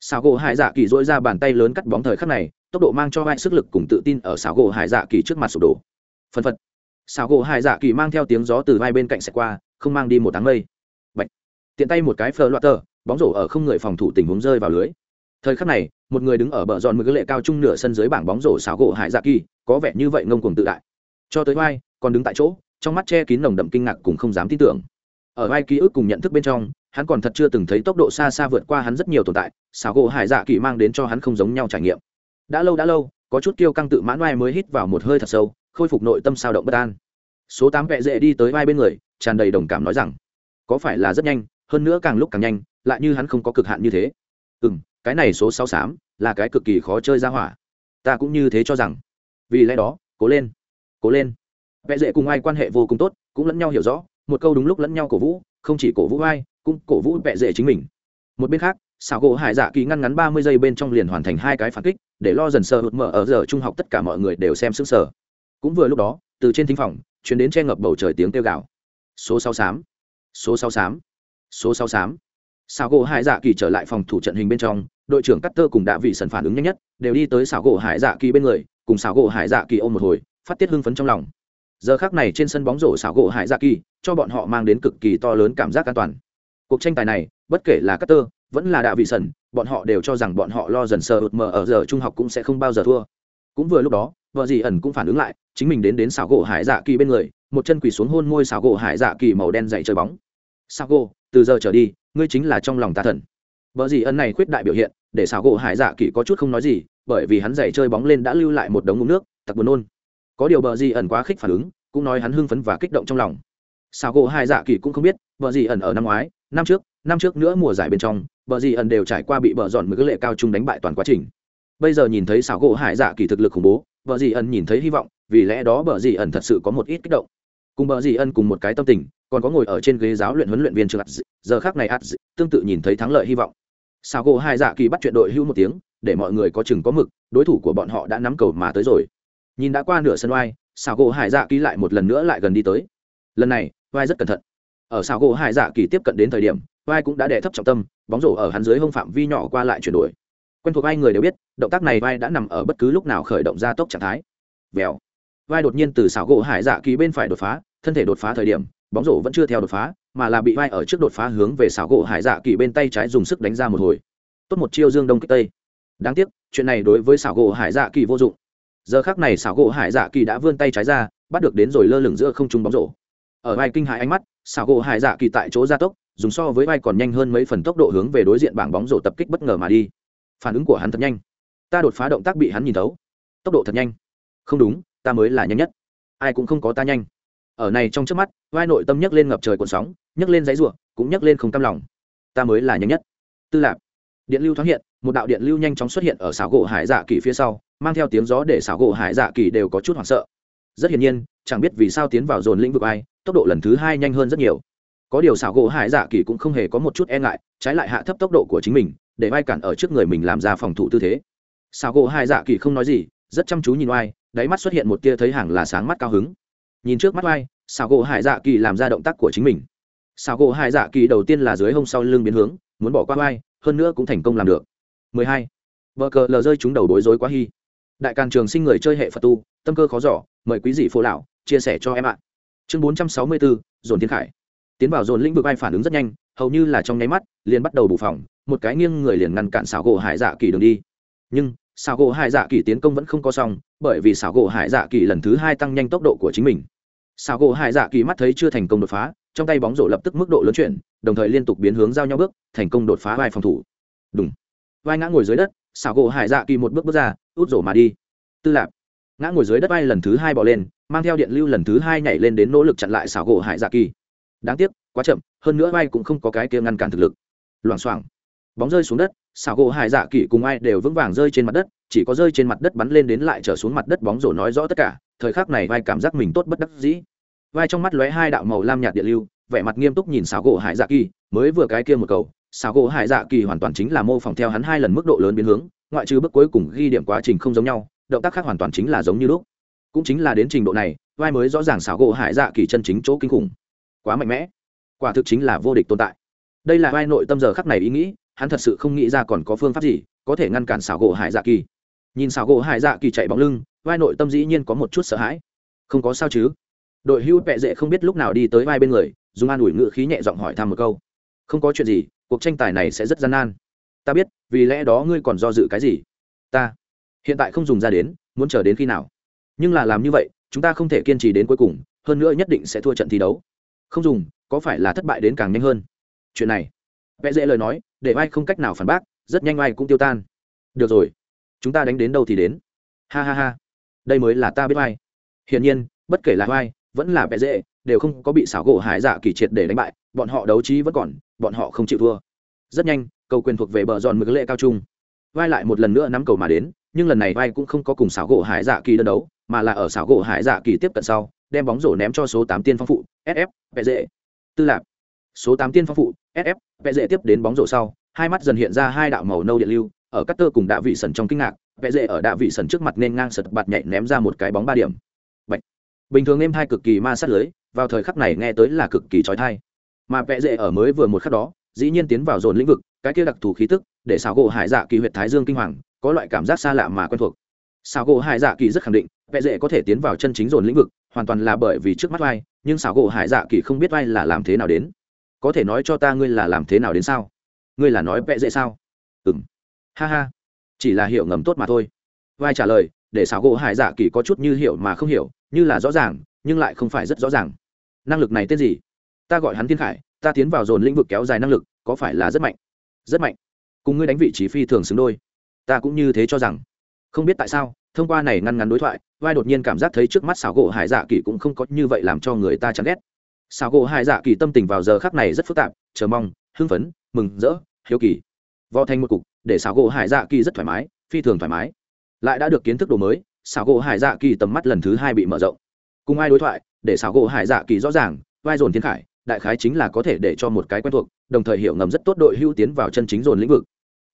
xảo gỗ hải dạ kỳ dỗi ra bàn tay lớn cắt bóng thời khắc này, tốc độ mang cho vai sức lực cùng tự tin ở xảo gỗ hải dạ kỳ trước mặt sụp đổ. Phân phật. Xảo gỗ hải dạ kỳ mang theo tiếng gió từ vai bên cạnh xẹt qua, không mang đi một tháng mây. Bạch. tiện tay một cái phờ loạt tờ, bóng rổ ở không người phòng thủ tình huống rơi vào lưới. Thời khắc này, một người đứng ở bờ giòn mực lệ cao trung nửa sân dưới bảng bóng rổ xảo gỗ hải dạ kỳ, có vẻ như vậy ngông cuồng tự đại. Cho tới vai, còn đứng tại chỗ trong mắt che kín nồng đậm kinh ngạc cùng không dám tin tưởng. Ở vai ký ức cùng nhận thức bên trong, hắn còn thật chưa từng thấy tốc độ xa xa vượt qua hắn rất nhiều tồn tại, xảo gỗ hải dạ kỳ mang đến cho hắn không giống nhau trải nghiệm. Đã lâu đã lâu, có chút kiêu căng tự mãn oai mới hít vào một hơi thật sâu, khôi phục nội tâm sao động bất an. Số tám vẹ dễ đi tới vai bên người, tràn đầy đồng cảm nói rằng, có phải là rất nhanh, hơn nữa càng lúc càng nhanh, lại như hắn không có cực hạn như thế? Ừ m cái này số sáu xám, là cái cực kỳ khó chơi ra hỏa. Ta cũng như thế cho rằng. Vì lẽ đó, cố lên cố lên vẽ dễ cùng ai quan hệ vô cùng tốt, cũng lẫn nhau hiểu rõ, một câu đúng lúc lẫn nhau cổ vũ, không chỉ cổ vũ ai, cũng cổ vũ vẽ dễ chính mình. Một bên khác, xảo gỗ hải dạ kỳ ngăn ngắn ba mươi giây bên trong liền hoàn thành hai cái phản kích, để lo dần sơ hụt mở ở giờ trung học tất cả mọi người đều xem sức sở cũng vừa lúc đó, từ trên thính phòng chuyến đến che ngập bầu trời tiếng kêu gào. Số sáu xám số sáu xám số sáu xám xảo gỗ hải dạ kỳ trở lại phòng thủ trận hình bên trong, đội trưởng cắt tơ cùng đạ vị sần phản ứng nhanh nhất, đều đi tới xảo gỗ hải dạ kỳ bên người, cùng xảo gỗ hải dạ kỳ ôm một hồi, phát tiết hưng phấn trong lòng giờ khác này trên sân bóng rổ xảo gỗ hải dạ kỳ, cho bọn họ mang đến cực kỳ to lớn cảm giác an toàn. Cuộc tranh tài này, bất kể là cutter vẫn là đạ vị sần bọn họ đều cho rằng bọn họ lo dần sờ ụt mờ ở giờ trung học cũng sẽ không bao giờ thua. Cũng vừa lúc đó, vợ dì ẩn cũng phản ứng lại, chính mình đến đến xảo gỗ hải dạ kỳ bên người, một chân quỳ xuống hôn môi xảo gỗ hải dạ kỳ màu đen dậy chơi bóng. Xảo gỗ, từ giờ trở đi, ngươi chính là trong lòng ta thần. Vợ dì ẩn này khuyết đại biểu hiện, để xảo gỗ hải dạ kỳ có chút không nói gì, bởi vì hắn dậy chơi bóng lên đã lưu lại một đống ngụm nước, tặc buồn nôn có điều vợ dì ẩn quá khích phản ứng, cũng nói hắn hưng phấn và kích động trong lòng. Sao gỗ hải dạ kỳ cũng không biết vợ dì ẩn ở năm ngoái, năm trước năm trước nữa mùa giải bên trong vợ dì ẩn đều trải qua bị bờ dọn mực cái lệ cao trung đánh bại toàn quá trình. Bây giờ nhìn thấy xảo gỗ hải dạ kỳ thực lực khủng bố vợ dì ẩn nhìn thấy hy vọng, vì lẽ đó vợ dì ẩn thật sự có một ít kích động. Cùng vợ dì ẩn cùng một cái tâm tình, còn có ngồi ở trên ghế giáo luyện huấn luyện viên trường giờ khác này ắt tương tự nhìn thấy thắng lợi hy vọng. Xảo gỗ hải dạ kỳ bắt chuyện đội hưu một tiếng, để mọi người có chừng có mực, đối thủ của bọn họ đã nắm cầu mà tới rồi nhìn đã qua nửa sân oai, xảo gỗ hải dạ kỳ lại một lần nữa lại gần đi tới. Lần này, oai rất cẩn thận. Ở xảo gỗ hải dạ kỳ tiếp cận đến thời điểm, oai cũng đã đẻ thấp trọng tâm, bóng rổ ở hắn dưới hông phạm vi nhỏ qua lại chuyển đổi. Quen thuộc ai người đều biết, động tác này vai đã nằm ở bất cứ lúc nào khởi động ra tốc trạng thái. Vèo. Vai đột nhiên từ xảo gỗ hải dạ kỳ bên phải đột phá, thân thể đột phá thời điểm, bóng rổ vẫn chưa theo đột phá, mà là bị vai ở trước đột phá hướng về xảo gỗ hải dạ kỳ bên tay trái dùng sức đánh ra một hồi. Tốt một chiêu dương đông kích tây. Đáng tiếc, chuyện này đối với xảo gỗ hải dạ kỳ vô dụng giờ khác này xảo gỗ hải dạ kỳ đã vươn tay trái ra, bắt được đến rồi lơ lửng giữa không trung bóng rổ. Ở vai kinh hại ánh mắt, xảo gỗ hải dạ kỳ tại chỗ gia tốc, dùng so với vai còn nhanh hơn mấy phần tốc độ hướng về đối diện bảng bóng rổ tập kích bất ngờ mà đi. Phản ứng của hắn thật nhanh. Ta đột phá động tác bị hắn nhìn thấu. Tốc độ thật nhanh. Không đúng, ta mới là nhanh nhất. Ai cũng không có ta nhanh. Ở này trong trước mắt, vai nội tâm nhấc lên ngập trời cuộn sóng, nhấc lên giấy ruộng cũng nhấc lên không cam lòng. Ta mới là nhanh nhất. Tư lạc điện lưu thoáng hiện một đạo điện lưu nhanh chóng xuất hiện ở xảo gỗ hải dạ kỳ phía sau, mang theo tiếng gió để xảo gỗ hải dạ kỳ đều có chút hoảng sợ. Rất hiển nhiên, chẳng biết vì sao tiến vào dồn lĩnh vực ai, tốc độ lần thứ hai nhanh hơn rất nhiều. Có điều xảo gỗ hải dạ kỳ cũng không hề có một chút e ngại, trái lại hạ thấp tốc độ của chính mình, để vai cản ở trước người mình làm ra phòng thủ tư thế. Xảo gỗ hải dạ kỳ không nói gì, rất chăm chú nhìn oai, đáy mắt xuất hiện một tia thấy hàng là sáng mắt cao hứng. Nhìn trước mắt oai, xảo gỗ hải dạ kỳ làm ra động tác của chính mình. Xảo gỗ hải dạ kỳ đầu tiên là dưới hông sau lưng biến hướng, muốn bỏ qua oai, hơn nữa cũng thành công làm được. 12. vợ cờ lờ rơi chúng đầu bối rối quá hy đại càn trường sinh người chơi hệ phật tu tâm cơ khó giỏ mời quý dị phố lão chia sẻ cho em ạ. Chương 464, dồn thiên khải. Tiến vào dồn lĩnh vực ai phản ứng rất nhanh hầu như là trong nháy mắt liền bắt đầu bù phòng một cái nghiêng người liền ngăn cản xảo gỗ hải dạ kỳ đường đi. Nhưng xảo gỗ hải dạ kỳ tiến công vẫn không có xong bởi vì xảo gỗ hải dạ kỳ lần thứ hai tăng nhanh tốc độ của chính mình. Xảo gỗ hải dạ kỳ mắt thấy chưa thành công đột phá trong tay bóng rổ lập tức mức độ lớn chuyển đồng thời liên tục biến hướng giao nhau bước thành công đột phá vai phòng thủ. Đúng vai ngã ngồi dưới đất, xảo gỗ hải dạ kỳ một bước bước ra, út rổ mà đi. Tư lạp ngã ngồi dưới đất vai lần thứ hai bỏ lên, mang theo điện lưu lần thứ hai nhảy lên đến nỗ lực chặn lại xảo gỗ hải dạ kỳ. Đáng tiếc, quá chậm, hơn nữa vai cũng không có cái kia ngăn cản thực lực. Loảng xoảng, bóng rơi xuống đất, xảo gỗ hải dạ kỳ cùng ai đều vững vàng rơi trên mặt đất, chỉ có rơi trên mặt đất bắn lên đến lại trở xuống mặt đất bóng rổ nói rõ tất cả, thời khắc này vai cảm giác mình tốt bất đắc dĩ. Vai trong mắt lóe hai đạo màu lam nhạt điện lưu, vẻ mặt nghiêm túc nhìn xảo gỗ hải dạ kỳ, mới vừa cái kia một cầu Sao gỗ hải dạ kỳ hoàn toàn chính là mô phỏng theo hắn hai lần mức độ lớn biến hướng, ngoại trừ bước cuối cùng ghi điểm quá trình không giống nhau, động tác khác hoàn toàn chính là giống như lúc. Cũng chính là đến trình độ này, vai mới rõ ràng xảo gỗ hải dạ kỳ chân chính chỗ kinh khủng. Quá mạnh mẽ. Quả thực chính là vô địch tồn tại. Đây là vai nội tâm giờ khắc này ý nghĩ, hắn thật sự không nghĩ ra còn có phương pháp gì có thể ngăn cản xảo gỗ hải dạ kỳ. Nhìn xảo gỗ hải dạ kỳ chạy bóng lưng, vai nội tâm dĩ nhiên có một chút sợ hãi. Không có sao chứ? Đội hưu vẹ dễ không biết lúc nào đi tới vai bên người, dùng an ủi ngự khí nhẹ giọng hỏi thăm một câu không có chuyện gì, cuộc tranh tài này sẽ rất gian nan. Ta biết, vì lẽ đó ngươi còn do dự cái gì? Ta hiện tại không dùng ra đến, muốn chờ đến khi nào? Nhưng là làm như vậy, chúng ta không thể kiên trì đến cuối cùng, hơn nữa nhất định sẽ thua trận thi đấu. Không dùng, có phải là thất bại đến càng nhanh hơn? Chuyện này, vẽ dễ lời nói, để ai không cách nào phản bác, rất nhanh ai cũng tiêu tan. Được rồi, chúng ta đánh đến đâu thì đến. Ha ha ha, đây mới là ta biết ai. Hiển nhiên, bất kể là ai, vẫn là vẽ dễ, đều không có bị xảo gỗ hải dạ kỳ triệt để đánh bại, bọn họ đấu trí vẫn còn bọn họ không chịu thua. Rất nhanh, cầu quyền thuộc về bờ giòn mực lệ cao trung. Vai lại một lần nữa nắm cầu mà đến, nhưng lần này vai cũng không có cùng xảo gỗ hải dạ kỳ đơn đấu, mà là ở xảo gỗ hải dạ kỳ tiếp cận sau, đem bóng rổ ném cho số tám tiên phong phụ sf vẽ dễ tư lạc số tám tiên phong phụ sf vẽ dễ tiếp đến bóng rổ sau, hai mắt dần hiện ra hai đạo màu nâu điện lưu, ở cắt tơ cùng đạ vị sần trong kinh ngạc vẽ dễ ở đạ vị sần trước mặt nên ngang sật bạt nhảy ném ra một cái bóng ba điểm. Bạch. bình thường em hai cực kỳ ma sát lưới, vào thời khắc này nghe tới là cực kỳ trói thai mà vẽ dễ ở mới vừa một khắc đó, dĩ nhiên tiến vào dồn lĩnh vực, cái kia đặc thù khí tức, để xảo gỗ hải dạ kỳ huyệt thái dương kinh hoàng, có loại cảm giác xa lạ mà quen thuộc. Xảo gỗ hải dạ kỳ rất khẳng định, vẽ dễ có thể tiến vào chân chính dồn lĩnh vực, hoàn toàn là bởi vì trước mắt vai nhưng xảo gỗ hải dạ kỳ không biết vai là làm thế nào đến. Có thể nói cho ta ngươi là làm thế nào đến sao? Ngươi là nói vẽ dễ sao? Ừ m ha ha. Chỉ là hiểu ngầm tốt mà thôi. Vai trả lời, để xảo gỗ hải dạ kỳ có chút như hiểu mà không hiểu, như là rõ ràng, nhưng lại không phải rất rõ ràng. Năng lực này tên gì? Ta gọi hắn thiên khải, ta tiến vào dồn lĩnh vực kéo dài năng lực, có phải là rất mạnh? Rất mạnh. Cùng ngươi đánh vị trí phi thường xứng đôi. Ta cũng như thế cho rằng. Không biết tại sao, thông qua này ngăn ngắn đối thoại, vai đột nhiên cảm giác thấy trước mắt xảo gỗ hải dạ kỳ cũng không có như vậy làm cho người ta chán ghét. Xảo gỗ hải dạ kỳ tâm tình vào giờ khắc này rất phức tạp, chờ mong, hưng phấn, mừng, rỡ, hiếu kỳ. Vò thành một cục, để xảo gỗ hải dạ kỳ rất thoải mái, phi thường thoải mái. Lại đã được kiến thức đồ mới, xảo gỗ hải dạ kỳ tầm mắt lần thứ hai bị mở rộng. Cùng ai đối thoại, để xảo gỗ hải dạ kỳ rõ ràng, vai dồn thiên khải đại khái chính là có thể để cho một cái quen thuộc đồng thời hiểu ngầm rất tốt đội hữu tiến vào chân chính dồn lĩnh vực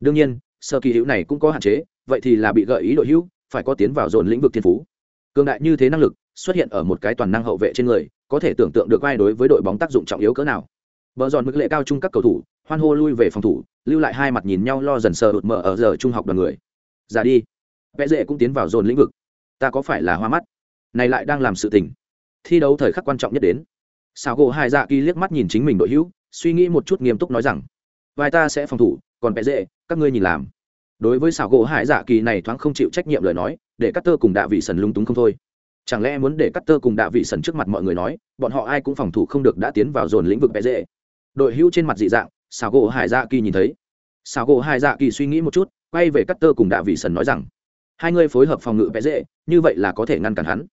đương nhiên sơ kỳ hữu này cũng có hạn chế vậy thì là bị gợi ý đội hữu phải có tiến vào dồn lĩnh vực thiên phú cường đại như thế năng lực xuất hiện ở một cái toàn năng hậu vệ trên người có thể tưởng tượng được vai đối với đội bóng tác dụng trọng yếu cỡ nào Bờ giòn mức lệ cao chung các cầu thủ, hoan hô lui về phòng thủ, lưu lại hai mặt nhìn nhau lo dần sờ đột mở ở giờ trung học đoàn người. Ra đi. Vẽ dễ cũng tiến vào dồn lĩnh vực. Ta có phải là hoa mắt? Này lại đang làm sự tình. Thi đấu thời khắc quan trọng nhất đến. Sào gỗ Hải Dạ Kỳ liếc mắt nhìn chính mình đội hữu, suy nghĩ một chút nghiêm túc nói rằng, vài ta sẽ phòng thủ, còn bé dễ, các ngươi nhìn làm. Đối với Sào gỗ Hải Dạ Kỳ này thoáng không chịu trách nhiệm lời nói, để cắt tơ cùng đạ vị sần lung túng không thôi. Chẳng lẽ muốn để cắt tơ cùng đạ vị sần trước mặt mọi người nói bọn họ ai cũng phòng thủ không được đã tiến vào dồn lĩnh vực bé dễ. Đội hữu trên mặt dị dạng xào gỗ hải dạ kỳ nhìn thấy. Xào gỗ hải dạ kỳ suy nghĩ một chút quay về cắt tơ cùng đạ vị sần nói rằng hai người phối hợp phòng ngự bé dễ như vậy là có thể ngăn cản hắn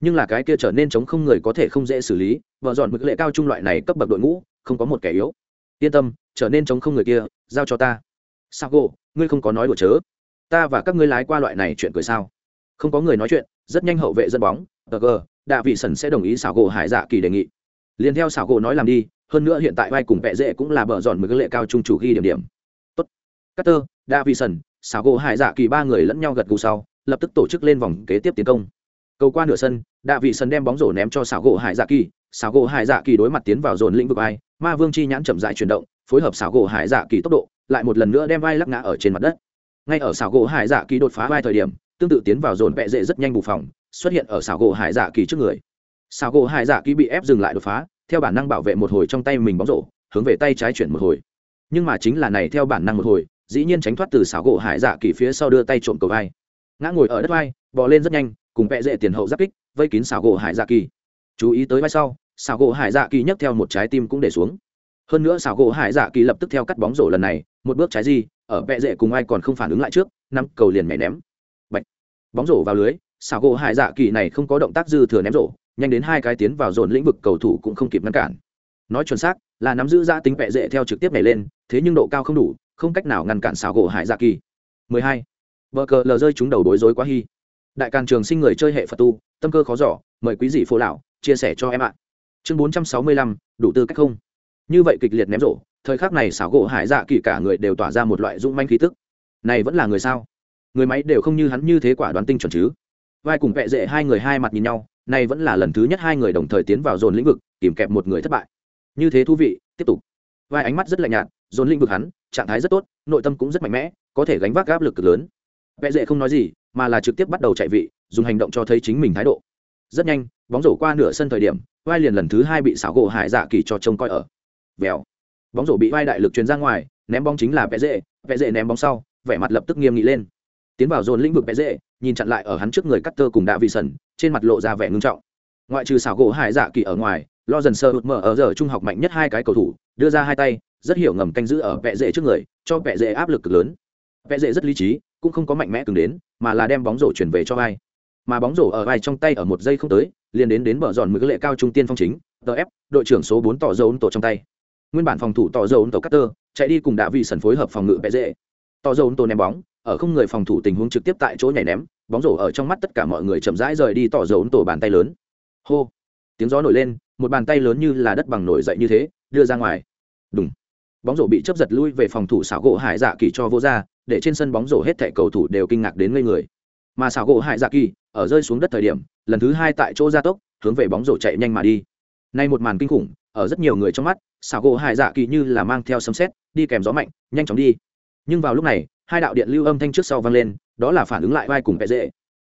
nhưng là cái kia trở nên chống không người có thể không dễ xử lý, vợ dọn mực lệ cao trung loại này cấp bậc đội ngũ, không có một kẻ yếu. Yên tâm, trở nên chống không người kia, giao cho ta. Sao gỗ ngươi không có nói đùa chớ. Ta và các ngươi lái qua loại này chuyện cười sao? Không có người nói chuyện, rất nhanh hậu vệ dẫn bóng, tờ gờ, đạ vị sần sẽ đồng ý xảo gỗ hải dạ kỳ đề nghị. Liền theo xảo gỗ nói làm đi, hơn nữa hiện tại vai cùng vẹ dễ cũng là bờ dọn mực lệ cao trung chủ ghi điểm điểm. Tốt. Cutter đạ vị sần xảo gỗ hải dạ kỳ ba người lẫn nhau gật gù sau, lập tức tổ chức lên vòng kế tiếp tiến công cầu qua nửa sân, đạ vị sân đem bóng rổ ném cho xảo gỗ hải dạ kỳ. Xảo gỗ hải dạ kỳ đối mặt tiến vào dồn lĩnh vực ai ma vương chi nhãn chậm dại chuyển động, phối hợp xảo gỗ hải dạ kỳ tốc độ, lại một lần nữa đem vai lắc ngã ở trên mặt đất. Ngay ở xảo gỗ hải dạ kỳ đột phá vai thời điểm, tương tự tiến vào dồn vẹ dễ rất nhanh bù phòng, xuất hiện ở xảo gỗ hải dạ kỳ trước người. Xảo gỗ hải dạ kỳ bị ép dừng lại đột phá, theo bản năng bảo vệ một hồi trong tay mình bóng rổ, hướng về tay trái chuyển một hồi. Nhưng mà chính là này theo bản năng một hồi, dĩ nhiên tránh thoát từ xảo gỗ hải dạ kỳ phía sau đưa tay trộm cầu vai. Ngã ngồi ở đất vai, bò lên rất nhanh cùng vẽ dễ tiền hậu giáp kích, vây kín xảo gỗ hải dạ kỳ. Chú ý tới vai sau, xảo gỗ hải dạ kỳ nhấc theo một trái tim cũng để xuống. Hơn nữa xảo gỗ hải dạ kỳ lập tức theo cắt bóng rổ lần này, một bước trái gì ở vẽ dễ cùng ai còn không phản ứng lại trước, năm cầu liền nhảy ném. Bạch. bóng rổ vào lưới, xảo gỗ hải dạ kỳ này không có động tác dư thừa ném rổ, nhanh đến hai cái tiến vào dồn lĩnh vực cầu thủ cũng không kịp ngăn cản. Nói chuẩn xác, là nắm giữ ra tính vẽ dễ theo trực tiếp này lên, thế nhưng độ cao không đủ, không cách nào ngăn cản xảo gỗ hải dạ kỳ. 12. vợ cờ lờ rơi chúng đầu đối rối quá hy đại càn trường sinh người chơi hệ phật tu tâm cơ khó giỏ mời quý dị phố lão chia sẻ cho em ạ. Chương 465, đủ tư cách không? Như vậy kịch liệt ném rổ thời khắc này xảo gỗ hải dạ kỳ cả người đều tỏa ra một loại rung manh khí tức. Này vẫn là người sao? Người máy đều không như hắn như thế quả đoán tinh chuẩn chứ? Vai cùng vẹ dễ hai người hai mặt nhìn nhau này vẫn là lần thứ nhất hai người đồng thời tiến vào dồn lĩnh vực kìm kẹp một người thất bại. Như thế thú vị tiếp tục. Vai ánh mắt rất lạnh nhạt dồn lĩnh vực hắn trạng thái rất tốt nội tâm cũng rất mạnh mẽ có thể gánh vác áp lực cực lớn. Vẹ dễ không nói gì mà là trực tiếp bắt đầu chạy vị, dùng hành động cho thấy chính mình thái độ. Rất nhanh, bóng rổ qua nửa sân thời điểm, vai liền lần thứ hai bị xảo gỗ hải dạ kỳ cho trông coi ở. Vèo. Bóng rổ bị vai đại lực truyền ra ngoài, ném bóng chính là vẽ dễ vẽ dễ ném bóng sau, vẻ mặt lập tức nghiêm nghị lên. Tiến vào dồn lĩnh vực vẽ dễ nhìn chặn lại ở hắn trước người cắt tơ cùng đạ vị sần trên mặt lộ ra vẻ ngưng trọng. Ngoại trừ xảo gỗ hải dạ kỳ ở ngoài, lo dần sơ hụt mở ở giờ trung học mạnh nhất hai cái cầu thủ, đưa ra hai tay, rất hiểu ngầm canh giữ ở vẽ dễ trước người, cho vẽ dễ áp lực cực lớn. Vẽ dễ rất lý trí cũng không có mạnh mẽ cứng đến, mà là đem bóng rổ chuyển về cho vai mà bóng rổ ở vai trong tay ở một giây không tới, liền đến đến bờ giòn mười lệ cao trung tiên phong chính tf đội trưởng số bốn tỏ dấu tổ trong tay. Nguyên bản phòng thủ tỏ dấu tổ cutter chạy đi cùng đạ vị sần phối hợp phòng ngự bé dễ. Tỏ dấu tổ ném bóng, ở không người phòng thủ tình huống trực tiếp tại chỗ nhảy ném, bóng rổ ở trong mắt tất cả mọi người chậm rãi rời đi tỏ dấu tổ bàn tay lớn. Hô! Tiếng gió nổi lên, một bàn tay lớn như là đất bằng nổi dậy như thế, đưa ra ngoài. Đúng bóng rổ bị chấp giật lui về phòng thủ xảo gỗ hải dạ kỳ cho vô ra để trên sân bóng rổ hết thẻ cầu thủ đều kinh ngạc đến ngây người. Mà xảo gỗ hải dạ kỳ ở rơi xuống đất thời điểm, lần thứ hai tại chỗ gia tốc, hướng về bóng rổ chạy nhanh mà đi. Nay một màn kinh khủng, ở rất nhiều người trong mắt, xảo gỗ hải dạ kỳ như là mang theo sấm xét đi kèm gió mạnh, nhanh chóng đi. Nhưng vào lúc này, hai đạo điện lưu âm thanh trước sau vang lên, đó là phản ứng lại vai cùng vẽ dễ.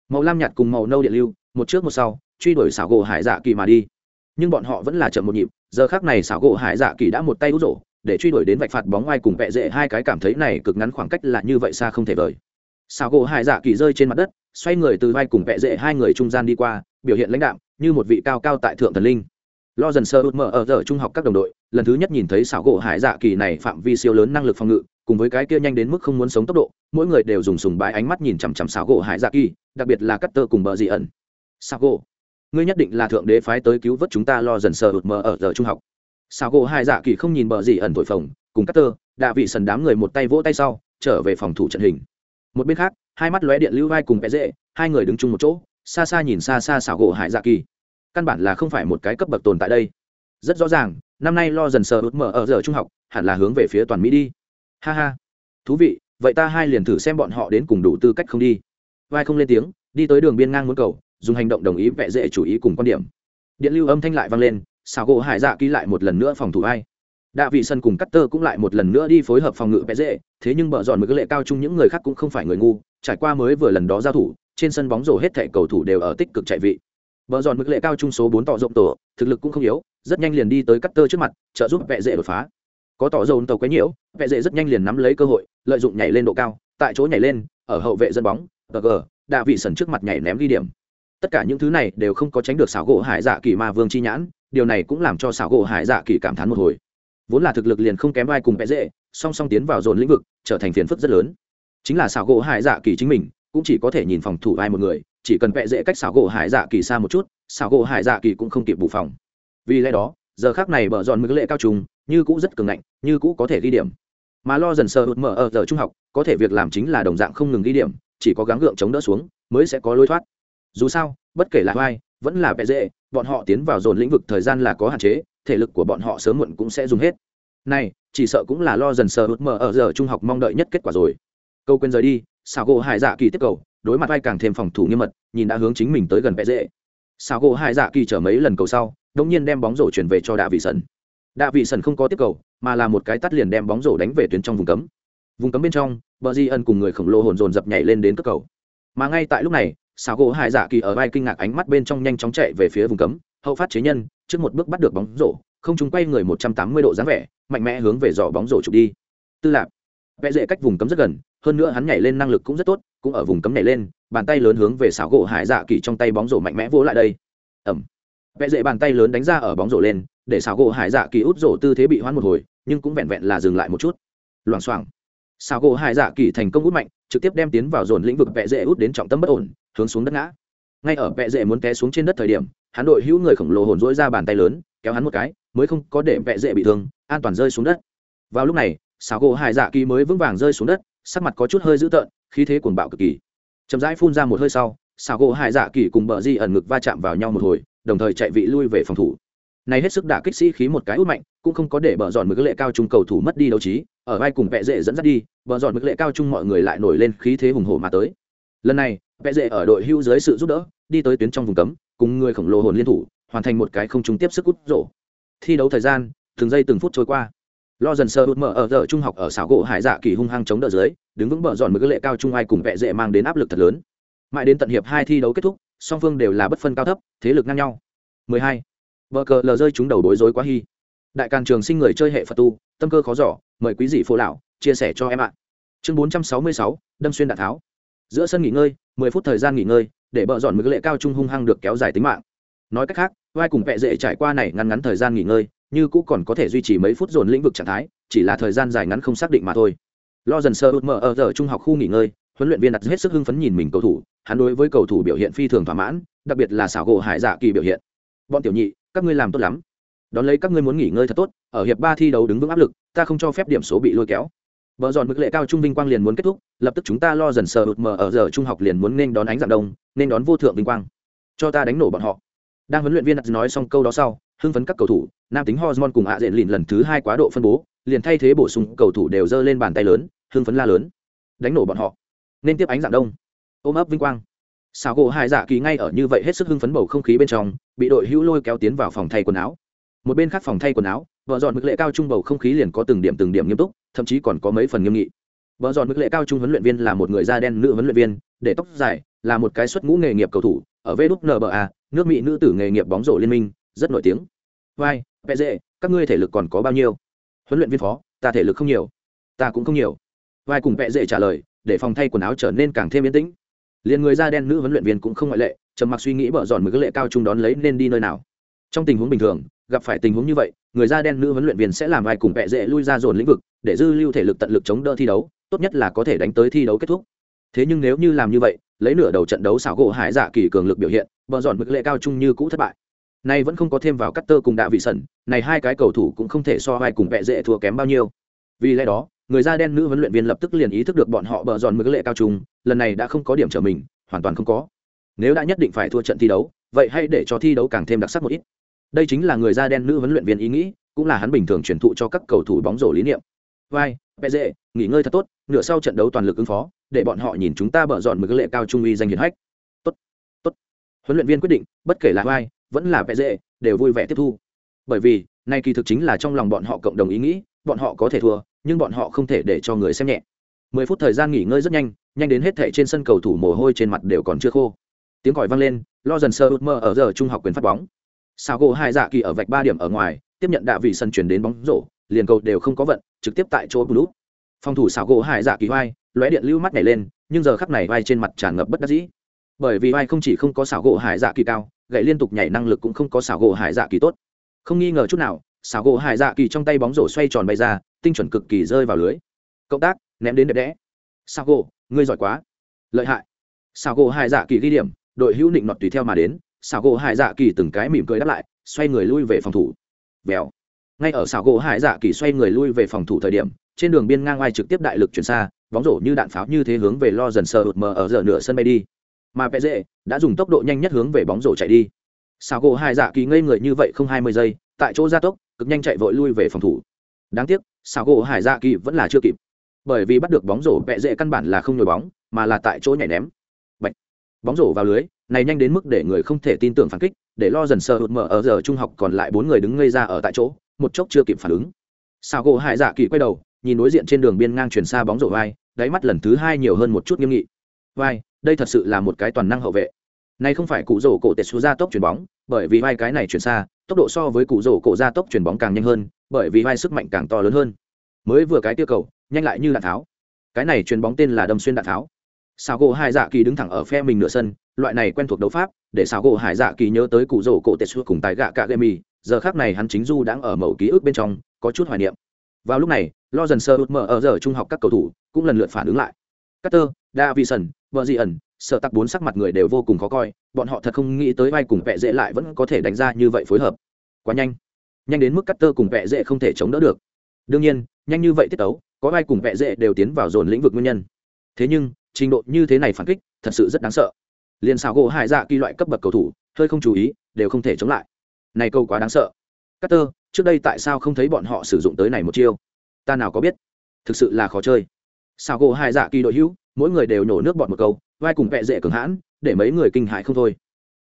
Màu lam nhạt cùng màu nâu điện lưu, một trước một sau, truy đuổi xảo gỗ hải dạ kỳ mà đi. Nhưng bọn họ vẫn là chậm một nhịp, giờ khác này xảo gỗ hải dạ kỳ đã một tay út rổ để truy đuổi đến vạch phạt bóng ngoài cùng vẽ dễ hai cái cảm thấy này cực ngắn khoảng cách là như vậy xa không thể vời. Sao gỗ hải dạ kỳ rơi trên mặt đất, xoay người từ vai cùng vẽ dễ hai người trung gian đi qua, biểu hiện lãnh đạm, như một vị cao cao tại thượng thần linh. Lo dần sơ út mở ở giờ trung học các đồng đội, lần thứ nhất nhìn thấy xảo gỗ hải dạ kỳ này phạm vi siêu lớn năng lực phòng ngự, cùng với cái kia nhanh đến mức không muốn sống tốc độ, mỗi người đều dùng sùng bái ánh mắt nhìn chằm chằm xảo gỗ hải dạ kỳ, đặc biệt là cắt tơ cùng bờ dị ẩn. Xảo gỗ, ngươi nhất định là thượng đế phái tới cứu vớt chúng ta lo dần sơ út mở ở giờ trung học. Sao gỗ hai dạ kỳ không nhìn bờ gì ẩn thổi phồng, cùng cắt tơ đạ vị sần đám người một tay vỗ tay sau, trở về phòng thủ trận hình. Một bên khác, hai mắt lóe điện lưu vai cùng bé dễ, hai người đứng chung một chỗ, xa xa nhìn xa xa xảo gỗ hải dạ kỳ. Căn bản là không phải một cái cấp bậc tồn tại đây. Rất rõ ràng, năm nay lo dần sờ út mở ở giờ trung học, hẳn là hướng về phía toàn mỹ đi. Ha ha. Thú vị, vậy ta hai liền thử xem bọn họ đến cùng đủ tư cách không đi. Vai không lên tiếng, đi tới đường biên ngang muốn cầu, dùng hành động đồng ý vẽ dễ chủ ý cùng quan điểm. Điện lưu âm thanh lại vang lên Sao gỗ hải dạ ký lại một lần nữa phòng thủ ai đạ vị sân cùng cắt tơ cũng lại một lần nữa đi phối hợp phòng ngự vẽ dễ thế nhưng bợ dọn mực lệ cao chung những người khác cũng không phải người ngu trải qua mới vừa lần đó giao thủ trên sân bóng rổ hết thẻ cầu thủ đều ở tích cực chạy vị Bờ dọn mức lệ cao trung số bốn tỏ rộng tổ, thực lực cũng không yếu, rất nhanh liền đi tới cắt tơ trước mặt, trợ giúp vẽ dễ đột phá. Có tỏ dồn tàu quấy nhiễu, vẽ dễ rất nhanh liền nắm lấy cơ hội, lợi dụng nhảy lên độ cao, tại chỗ nhảy lên, ở hậu vệ dân bóng, gờ đạ vị sân trước mặt nhảy ném ghi điểm. Tất cả những thứ này đều không có tránh được xảo gỗ Hải Dạ Kỳ Ma Vương chi nhãn, điều này cũng làm cho xảo gỗ Hải Dạ Kỳ cảm thán một hồi. Vốn là thực lực liền không kém ai cùng vẽ dễ, song song tiến vào dồn lĩnh vực, trở thành phiền phức rất lớn. Chính là xảo gỗ Hải Dạ Kỳ chính mình, cũng chỉ có thể nhìn phòng thủ ai một người, chỉ cần vẽ dễ cách xảo gỗ Hải Dạ Kỳ xa một chút, xảo gỗ hải dạ kỳ cũng không kịp bù phòng vì lẽ đó giờ khác này bờ dọn mực lệ cao trùng như cũ rất cường ngạnh như cũ có thể ghi điểm mà lo dần sờ hụt mở ở giờ trung học có thể việc làm chính là đồng dạng không ngừng ghi điểm chỉ có gắng gượng chống đỡ xuống mới sẽ có lối thoát dù sao, bất kể là ai vẫn là bệ dễ, bọn họ tiến vào dồn lĩnh vực thời gian là có hạn chế, thể lực của bọn họ sớm muộn cũng sẽ dùng hết. Này, chỉ sợ cũng là lo dần sờ hụt mở ở giờ trung học mong đợi nhất kết quả rồi. Câu quên rời đi xào gỗ hải dạ kỳ tiếp cầu, đối mặt vai càng thêm phòng thủ nghiêm mật, nhìn đã hướng chính mình tới gần bệ dễ. Xào gỗ hải dạ kỳ chở mấy lần cầu sau, đống nhiên đem bóng rổ chuyển về cho đạ vị sần đạ vị sần không có tiếp cầu, mà là một cái tắt liền đem bóng rổ đánh về tuyến trong vùng cấm. Vùng cấm bên trong, bờ di ân cùng người khổng lồ hồn dồn dập nhảy lên đến cất cầu. Mà ngay tại lúc này xào gỗ hải dạ kỳ ở vai kinh ngạc ánh mắt bên trong nhanh chóng chạy về phía vùng cấm, hậu phát chế nhân, trước một bước bắt được bóng rổ, không chúng quay người một trăm tám mươi độ dáng vẻ, mạnh mẽ hướng về dò bóng rổ trục đi. Tư lạc vẽ dễ cách vùng cấm rất gần, hơn nữa hắn nhảy lên năng lực cũng rất tốt, cũng ở vùng cấm nhảy lên, bàn tay lớn hướng về xảo gỗ hải dạ kỳ trong tay bóng rổ mạnh mẽ vỗ lại đây. Ẩm. Vẽ dễ bàn tay lớn đánh ra ở bóng rổ lên, để xảo gỗ hải dạ kỳ út rổ tư thế bị hoãn một hồi, nhưng cũng vẹn vẹn là dừng lại một chút. Loảng xoảng. Xảo gỗ hải dạ kỳ thành công út mạnh, trực tiếp đem tiến vào dồn lĩnh vực vẽ dễ út đến trọng tâm bất ổn hướng xuống đất ngã. Ngay ở vẹ dễ muốn té xuống trên đất thời điểm, hắn đội hữu người khổng lồ hồn dỗi ra bàn tay lớn, kéo hắn một cái, mới không có để vẹ dễ bị thương, an toàn rơi xuống đất. Vào lúc này, xảo gỗ hải dạ kỳ mới vững vàng rơi xuống đất, sắc mặt có chút hơi dữ tợn, khí thế cuồng bạo cực kỳ. Chậm rãi phun ra một hơi sau, xảo gỗ hải dạ kỳ cùng bờ di ẩn ngực va chạm vào nhau một hồi, đồng thời chạy vị lui về phòng thủ. Này hết sức đả kích sĩ khí một cái út mạnh, cũng không có để bờ dọn mực lệ cao trung cầu thủ mất đi đấu trí, ở vai cùng vẹ dễ dẫn dắt đi, bờ dọn mực lệ cao trung mọi người lại nổi lên khí thế hùng hổ mà tới. Lần này vẽ dễ ở đội hưu dưới sự giúp đỡ đi tới tuyến trong vùng cấm cùng người khổng lồ hồn liên thủ hoàn thành một cái không trúng tiếp sức cút rổ. Thi đấu thời gian từng giây từng phút trôi qua. Lo dần sơ hụt mở ở giờ trung học ở xảo gỗ hải dạ kỳ hung hăng chống đỡ dưới đứng vững bờ dọn mực lệ cao trung ai cùng vẽ dễ mang đến áp lực thật lớn. Mãi đến tận hiệp hai thi đấu kết thúc song phương đều là bất phân cao thấp thế lực ngang nhau. 12. vợ cờ lờ rơi chúng đầu đối rối quá hy đại càng trường sinh người chơi hệ phật tu tâm cơ khó giỏ mời quý dị phố lão chia sẻ cho em ạ. Chương 466, đâm xuyên đạn tháo giữa sân nghỉ ngơi 10 phút thời gian nghỉ ngơi, để bợ dọn mực lệ cao trung hung hăng được kéo dài tính mạng. Nói cách khác, vai cùng vẹ dễ trải qua này ngắn ngắn thời gian nghỉ ngơi, như cũ còn có thể duy trì mấy phút dồn lĩnh vực trạng thái, chỉ là thời gian dài ngắn không xác định mà thôi. Lo dần sơ út mở ở giờ trung học khu nghỉ ngơi, huấn luyện viên đặt hết sức hưng phấn nhìn mình cầu thủ, hắn đối với cầu thủ biểu hiện phi thường thỏa mãn, đặc biệt là xảo gỗ hải dạ kỳ biểu hiện. Bọn tiểu nhị, các ngươi làm tốt lắm. Đón lấy các ngươi muốn nghỉ ngơi thật tốt, ở hiệp ba thi đấu đứng vững áp lực, ta không cho phép điểm số bị lôi kéo. Bờ giòn mức lệ cao trung vinh quang liền muốn kết thúc, lập tức chúng ta lo dần sờ ụt mờ ở giờ trung học liền muốn nên đón ánh dạng đông, nên đón vô thượng vinh quang. Cho ta đánh nổ bọn họ. Đang huấn luyện viên đặt nói xong câu đó sau, hưng phấn các cầu thủ, nam tính hormone cùng ạ diện lìn lần thứ hai quá độ phân bố, liền thay thế bổ sung cầu thủ đều giơ lên bàn tay lớn, hưng phấn la lớn. Đánh nổ bọn họ. Nên tiếp ánh dạng đông. Ôm ấp vinh quang. Sào gỗ hai dạ kỳ ngay ở như vậy hết sức hưng phấn bầu không khí bên trong, bị đội hữu lôi kéo tiến vào phòng thay quần áo. Một bên khác phòng thay quần áo, vợ dọn mức lệ cao trung bầu không khí liền có từng điểm từng điểm nghiêm túc, thậm chí còn có mấy phần nghiêm nghị. Vợ dọn mức lệ cao trung huấn luyện viên là một người da đen nữ huấn luyện viên để tóc dài là một cái xuất ngũ nghề nghiệp cầu thủ ở vnba nước mỹ nữ tử nghề nghiệp bóng rổ liên minh rất nổi tiếng. Vai vẽ dễ các ngươi thể lực còn có bao nhiêu? Huấn luyện viên phó ta thể lực không nhiều. Ta cũng không nhiều. Vai cùng vẽ dễ trả lời để phòng thay quần áo trở nên càng thêm yên tĩnh. Liền người da đen nữ huấn luyện viên cũng không ngoại lệ trầm mặc suy nghĩ bở dọn mức lệ cao trung đón lấy nên đi nơi nào. Trong tình huống bình thường gặp phải tình huống như vậy, người da đen nữ huấn luyện viên sẽ làm vai cùng vẽ dễ lui ra dồn lĩnh vực, để dư lưu thể lực tận lực chống đỡ thi đấu, tốt nhất là có thể đánh tới thi đấu kết thúc. Thế nhưng nếu như làm như vậy, lấy nửa đầu trận đấu xảo gỗ hải dạ kỳ cường lực biểu hiện, bờ dọn mực lệ cao trung như cũ thất bại. Nay vẫn không có thêm vào cắt tơ cùng đạ vị sẩn, này hai cái cầu thủ cũng không thể so vai cùng vẽ dễ thua kém bao nhiêu. Vì lẽ đó, người da đen nữ huấn luyện viên lập tức liền ý thức được bọn họ bờ dọn mực lệ cao trung, lần này đã không có điểm trở mình, hoàn toàn không có. Nếu đã nhất định phải thua trận thi đấu, vậy hãy để cho thi đấu càng thêm đặc sắc một ít đây chính là người da đen nữ huấn luyện viên ý nghĩ, cũng là hắn bình thường truyền thụ cho các cầu thủ bóng rổ lý niệm. Vai bệ dễ nghỉ ngơi thật tốt, nửa sau trận đấu toàn lực ứng phó, để bọn họ nhìn chúng ta bở dọn mực lệ cao trung uy danh hiển hách. Tốt tốt. Huấn luyện viên quyết định, bất kể là vai, vẫn là bệ dễ đều vui vẻ tiếp thu. Bởi vì, nay kỳ thực chính là trong lòng bọn họ cộng đồng ý nghĩ, bọn họ có thể thua, nhưng bọn họ không thể để cho người xem nhẹ. Mười phút thời gian nghỉ ngơi rất nhanh nhanh đến hết thể trên sân cầu thủ mồ hôi trên mặt đều còn chưa khô. Tiếng còi vang lên lo dần sơ ước mơ ở giờ trung học quyền phát bóng sao gỗ hai dạ kỳ ở vạch ba điểm ở ngoài, tiếp nhận đạ vị sân chuyển đến bóng rổ, liền cầu đều không có vận, trực tiếp tại chỗ blue. Phòng thủ xảo gỗ hải dạ kỳ vai, lóe điện lưu mắt nhảy lên, nhưng giờ khắp này vai trên mặt tràn ngập bất đắc dĩ. Bởi vì vai không chỉ không có xảo gỗ hải dạ kỳ cao, gậy liên tục nhảy năng lực cũng không có xảo gỗ hải dạ kỳ tốt. Không nghi ngờ chút nào xảo gỗ hải dạ kỳ trong tay bóng rổ xoay tròn bay ra, tinh chuẩn cực kỳ rơi vào lưới. Cộng tác, ném đến đẹp đẽ. Xảo gỗ, ngươi giỏi quá. Lợi hại. Xảo gỗ hải dạ kỳ ghi điểm, đội hữu định nọt tùy theo mà đến xảo gỗ hải dạ kỳ từng cái mỉm cười đáp lại, xoay người lui về phòng thủ. Vèo. Ngay ở xảo gỗ hải dạ kỳ xoay người lui về phòng thủ thời điểm, trên đường biên ngang ai trực tiếp đại lực chuyển xa, bóng rổ như đạn pháo như thế hướng về lo dần sờ hụt mờ ở giờ nửa sân bay đi. Mà pẹ dễ đã dùng tốc độ nhanh nhất hướng về bóng rổ chạy đi. Xảo gỗ hải dạ kỳ ngây người như vậy không hai mươi giây, tại chỗ gia tốc, cực nhanh chạy vội lui về phòng thủ. Đáng tiếc, xảo gỗ hải dạ kỳ vẫn là chưa kịp. Bởi vì bắt được bóng rổ pẹ dễ căn bản là không nhồi bóng, mà là tại chỗ nhảy ném bóng rổ vào lưới, này nhanh đến mức để người không thể tin tưởng phản kích, để lo dần sờ hụt mở ở giờ trung học còn lại bốn người đứng ngây ra ở tại chỗ, một chốc chưa kịp phản ứng. Sao gỗ hại dạ kỳ quay đầu, nhìn đối diện trên đường biên ngang chuyển xa bóng rổ vai, đáy mắt lần thứ hai nhiều hơn một chút nghiêm nghị. Vai, đây thật sự là một cái toàn năng hậu vệ. Này không phải cụ rổ cổ tệ số ra tốc chuyển bóng, bởi vì vai cái này chuyển xa, tốc độ so với cụ rổ cổ ra tốc chuyển bóng càng nhanh hơn, bởi vì vai sức mạnh càng to lớn hơn. Mới vừa cái tiêu cầu, nhanh lại như đạn tháo. Cái này chuyền bóng tên là đâm xuyên đạn tháo sao gỗ hải dạ kỳ đứng thẳng ở phe mình nửa sân loại này quen thuộc đấu pháp để sao gỗ hải dạ kỳ nhớ tới cụ rổ cổ tệ cùng tài gạ cạ gây mì giờ khác này hắn chính du đang ở mẫu ký ức bên trong có chút hoài niệm. Vào lúc này lo dần sơ út mở ở giờ trung học các cầu thủ cũng lần lượt phản ứng lại. Carter, Davison, vợ dị ẩn sợ tặc bốn sắc mặt người đều vô cùng khó coi bọn họ thật không nghĩ tới vai cùng vẹ dễ lại vẫn có thể đánh ra như vậy phối hợp. Quá nhanh. Nhanh đến mức Carter cùng vẹ dễ không thể chống đỡ được. Đương nhiên nhanh như vậy tiết tấu có vai cùng vẹ dễ đều tiến vào dồn lĩnh vực nguyên nhân. Thế nhưng trình độ như thế này phản kích thật sự rất đáng sợ. Liền xào gỗ hải dạ kỳ loại cấp bậc cầu thủ hơi không chú ý đều không thể chống lại. Này câu quá đáng sợ. Carter, trước đây tại sao không thấy bọn họ sử dụng tới này một chiêu? Ta nào có biết. Thực sự là khó chơi. Sao gỗ hải dạ kỳ đội hữu mỗi người đều nhổ nước bọn một câu vai cùng vẹ dễ cường hãn để mấy người kinh hại không thôi.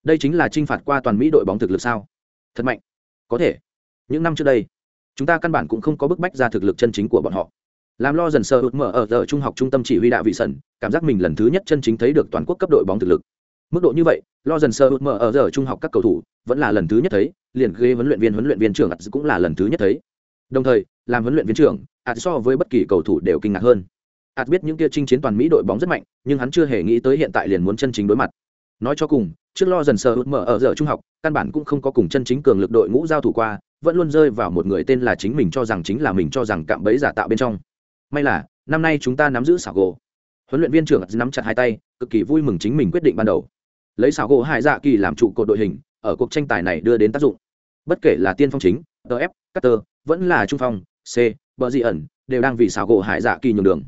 Đây chính là t r i n h phạt qua toàn mỹ đội bóng thực lực sao? Thật mạnh. Có thể. Những năm trước đây chúng ta căn bản cũng không có bức bách ra thực lực chân chính của bọn họ làm lo dần sơ hụt mở ở giờ trung học trung tâm chỉ huy đạo vị sần cảm giác mình lần thứ nhất chân chính thấy được toàn quốc cấp đội bóng thực lực. Mức độ như vậy, lo dần sơ hụt mở ở giờ trung học các cầu thủ, vẫn là lần thứ nhất thấy, liền ghê huấn luyện viên huấn luyện viên trưởng cũng là lần thứ nhất thấy. Đồng thời, làm huấn luyện viên trưởng ạt so với bất kỳ cầu thủ đều kinh ngạc hơn. Ạt biết những kia chinh chiến toàn mỹ đội bóng rất mạnh, nhưng hắn chưa hề nghĩ tới hiện tại liền muốn chân chính đối mặt. Nói cho cùng, trước lo dần sờ hụt mở ở giờ trung học, căn bản cũng không có cùng chân chính cường lực đội ngũ giao thủ qua, vẫn luôn rơi vào một người tên là chính mình cho rằng chính là mình cho rằng cạm bẫy giả tạo bên trong may là, năm nay chúng ta nắm giữ xảo gỗ. Huấn luyện viên trưởng nắm chặt hai tay, cực kỳ vui mừng chính mình quyết định ban đầu. Lấy xảo gỗ hải dạ kỳ làm trụ cột đội hình, ở cuộc tranh tài này đưa đến tác dụng. Bất kể là tiên phong chính tf cutter vẫn là trung phong, c bờ dị ẩn đều đang vì xảo gỗ hải dạ kỳ nhường đường.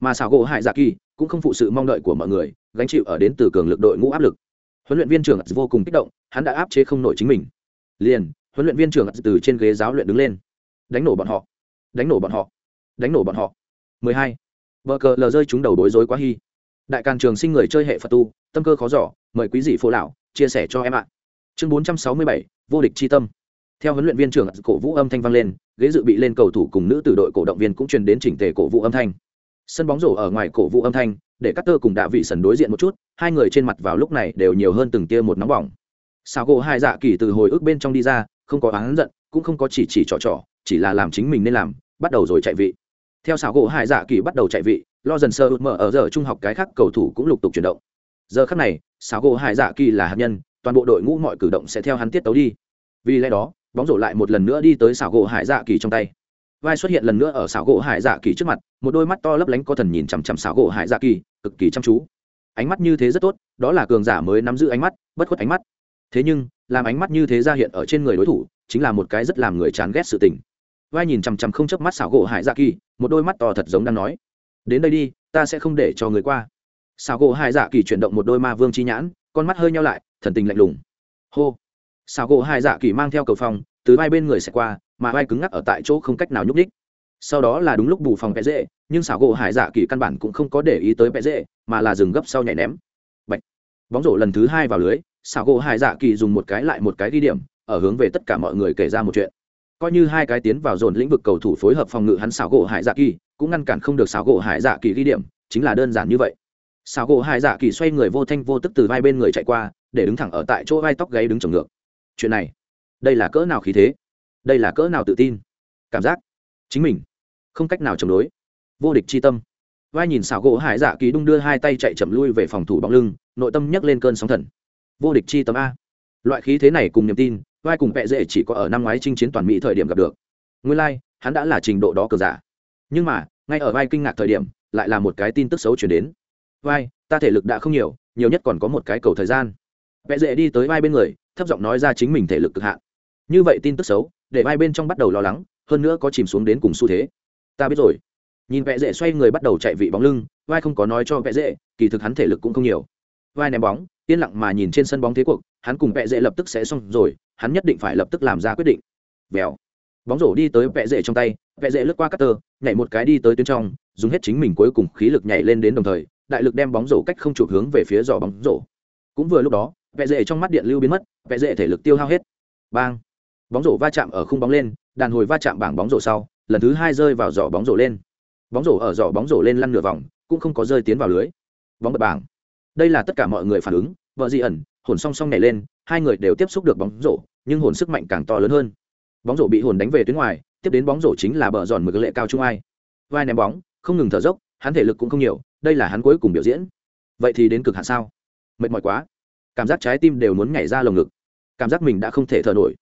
Mà xảo gỗ hải dạ kỳ cũng không phụ sự mong đợi của mọi người, gánh chịu ở đến từ cường lực đội ngũ áp lực. Huấn luyện viên trưởng vô cùng kích động, hắn đã áp chế không nổi chính mình. Liền, huấn luyện viên trưởng từ trên ghế giáo luyện đứng lên. Đánh nổ bọn họ. Đánh nổ bọn họ đánh nổ bọn họ 12. Bờ cờ lờ rơi chúng đầu đối rối quá hy. Đại can trường sinh người chơi hệ Phật tu, tâm cơ khó giỏ, mời quý vị phụ lão chia sẻ cho em ạ. Chương 467, vô địch chi tâm. Theo huấn luyện viên trưởng cổ vũ âm thanh vang lên, ghế dự bị lên cầu thủ cùng nữ tử đội cổ động viên cũng truyền đến chỉnh tề cổ vũ âm thanh sân bóng rổ ở ngoài cổ vũ âm thanh để Carter tơ cùng đạ vị sần đối diện một chút hai người trên mặt vào lúc này đều nhiều hơn từng tia một nóng bỏng sao gỗ hai dạ kỳ từ hồi ức bên trong đi ra không có oán giận cũng không có chỉ chỉ trò trò chỉ là làm chính mình nên làm bắt đầu rồi chạy vị theo xảo gỗ Hải dạ kỳ bắt đầu chạy vị, lo dần sơ mở ở giờ trung học cái khác cầu thủ cũng lục tục chuyển động. Giờ khác này, xảo gỗ Hải dạ kỳ là hạt nhân, toàn bộ đội ngũ mọi cử động sẽ theo hắn tiết tấu đi. Vì lẽ đó, bóng rổ lại một lần nữa đi tới xảo gỗ hải dạ kỳ trong tay. Vai xuất hiện lần nữa ở xảo gỗ hải dạ kỳ trước mặt, một đôi mắt to lấp lánh có thần nhìn chằm chằm xảo gỗ hải dạ kỳ, cực kỳ chăm chú. Ánh mắt như thế rất tốt, đó là cường giả mới nắm giữ ánh mắt, bất khuất ánh mắt. Thế nhưng, làm ánh mắt như thế ra hiện ở trên người đối thủ, chính là một cái rất làm người chán ghét sự tình vai nhìn chằm chằm không chớp mắt xảo gỗ hải dạ kỳ, một đôi mắt to thật giống đang nói. Đến đây đi, ta sẽ không để cho người qua. Xảo gỗ hải dạ kỳ chuyển động một đôi ma vương chi nhãn, con mắt hơi nhau lại, thần tình lạnh lùng. Hô. Xảo gỗ hải dạ kỳ mang theo cầu phòng từ vai bên người sẽ qua, mà vai cứng ngắc ở tại chỗ không cách nào nhúc ních sau đó là đúng lúc bù phòng vẽ dễ, nhưng xảo gỗ hải dạ kỳ căn bản cũng không có để ý tới vẽ dễ, mà là dừng gấp sau nhảy ném. Bạch. bóng rổ lần thứ hai vào lưới xảo gỗ hải dạ kỳ dùng một cái lại một cái ghi điểm, ở hướng về tất cả mọi người kể ra một chuyện coi như hai cái tiến vào dồn lĩnh vực cầu thủ phối hợp phòng ngự hắn xảo gỗ hải dạ kỳ, cũng ngăn cản không được xảo gỗ hải dạ kỳ ghi điểm, chính là đơn giản như vậy. Xảo gỗ hải dạ kỳ xoay người vô thanh vô tức từ vai bên người chạy qua, để đứng thẳng ở tại chỗ vai tóc gáy đứng trồng ngược. Chuyện này, đây là cỡ nào khí thế? Đây là cỡ nào tự tin? Cảm giác? Chính mình, không cách nào chống đối. Vô địch chi tâm. Vai nhìn xảo gỗ hải dạ kỳ đung đưa hai tay chạy chậm lui về phòng thủ bóng lưng, nội tâm nhấc lên cơn sóng thần. Vô địch chi tâm a. Loại khí thế này cùng niềm tin vai cùng vẹ dễ chỉ có ở năm ngoái chinh chiến toàn mỹ thời điểm gặp được. Nguyên lai、like, hắn đã là trình độ đó cờ giả. Nhưng mà ngay ở vai kinh ngạc thời điểm lại là một cái tin tức xấu chuyển đến. Vai ta thể lực đã không nhiều nhiều nhất còn có một cái cầu thời gian. Vẹ dễ đi tới vai bên người thấp giọng nói ra chính mình thể lực cực hạn. Như vậy tin tức xấu để vai bên trong bắt đầu lo lắng hơn nữa có chìm xuống đến cùng xu thế. Ta biết rồi. Nhìn vẽ dễ xoay người bắt đầu chạy vị bóng lưng vai không có nói cho vẽ dễ kỳ thực hắn thể lực cũng không nhiều. Vai ném bóng yên lặng mà nhìn trên sân bóng thế cuộc, hắn cùng vẹ dễ lập tức sẽ xong rồi, hắn nhất định phải lập tức làm ra quyết định. Vèo. Bóng rổ đi tới vẹ dễ trong tay vẹ dễ lướt qua các tơ nhảy một cái đi tới tuyến trong, dùng hết chính mình cuối cùng khí lực nhảy lên đến đồng thời, đại lực đem bóng rổ cách không chụp hướng về phía giỏ bóng rổ. Cũng vừa lúc đó vẹ dễ trong mắt điện lưu biến mất vẹ dễ thể lực tiêu hao hết. Bang. Bóng rổ va chạm ở khung bóng lên, đàn hồi va chạm bảng bóng rổ sau, lần thứ hai rơi vào giỏ bóng rổ lên. Bóng rổ ở giỏ bóng rổ lên lăn nửa vòng, cũng không có rơi tiến vào lưới. Bóng bật bảng đây là tất cả mọi người phản ứng, vợ di ẩn, hồn song song nhảy lên, hai người đều tiếp xúc được bóng rổ, nhưng hồn sức mạnh càng to lớn hơn. Bóng rổ bị hồn đánh về tuyến ngoài, tiếp đến bóng rổ chính là bờ giòn mực lệ cao trung ai. Vai ném bóng, không ngừng thở dốc, hắn thể lực cũng không nhiều, đây là hắn cuối cùng biểu diễn. Vậy thì đến cực hạn sao? Mệt mỏi quá. Cảm giác trái tim đều muốn nhảy ra lồng ngực. Cảm giác mình đã không thể thở nổi.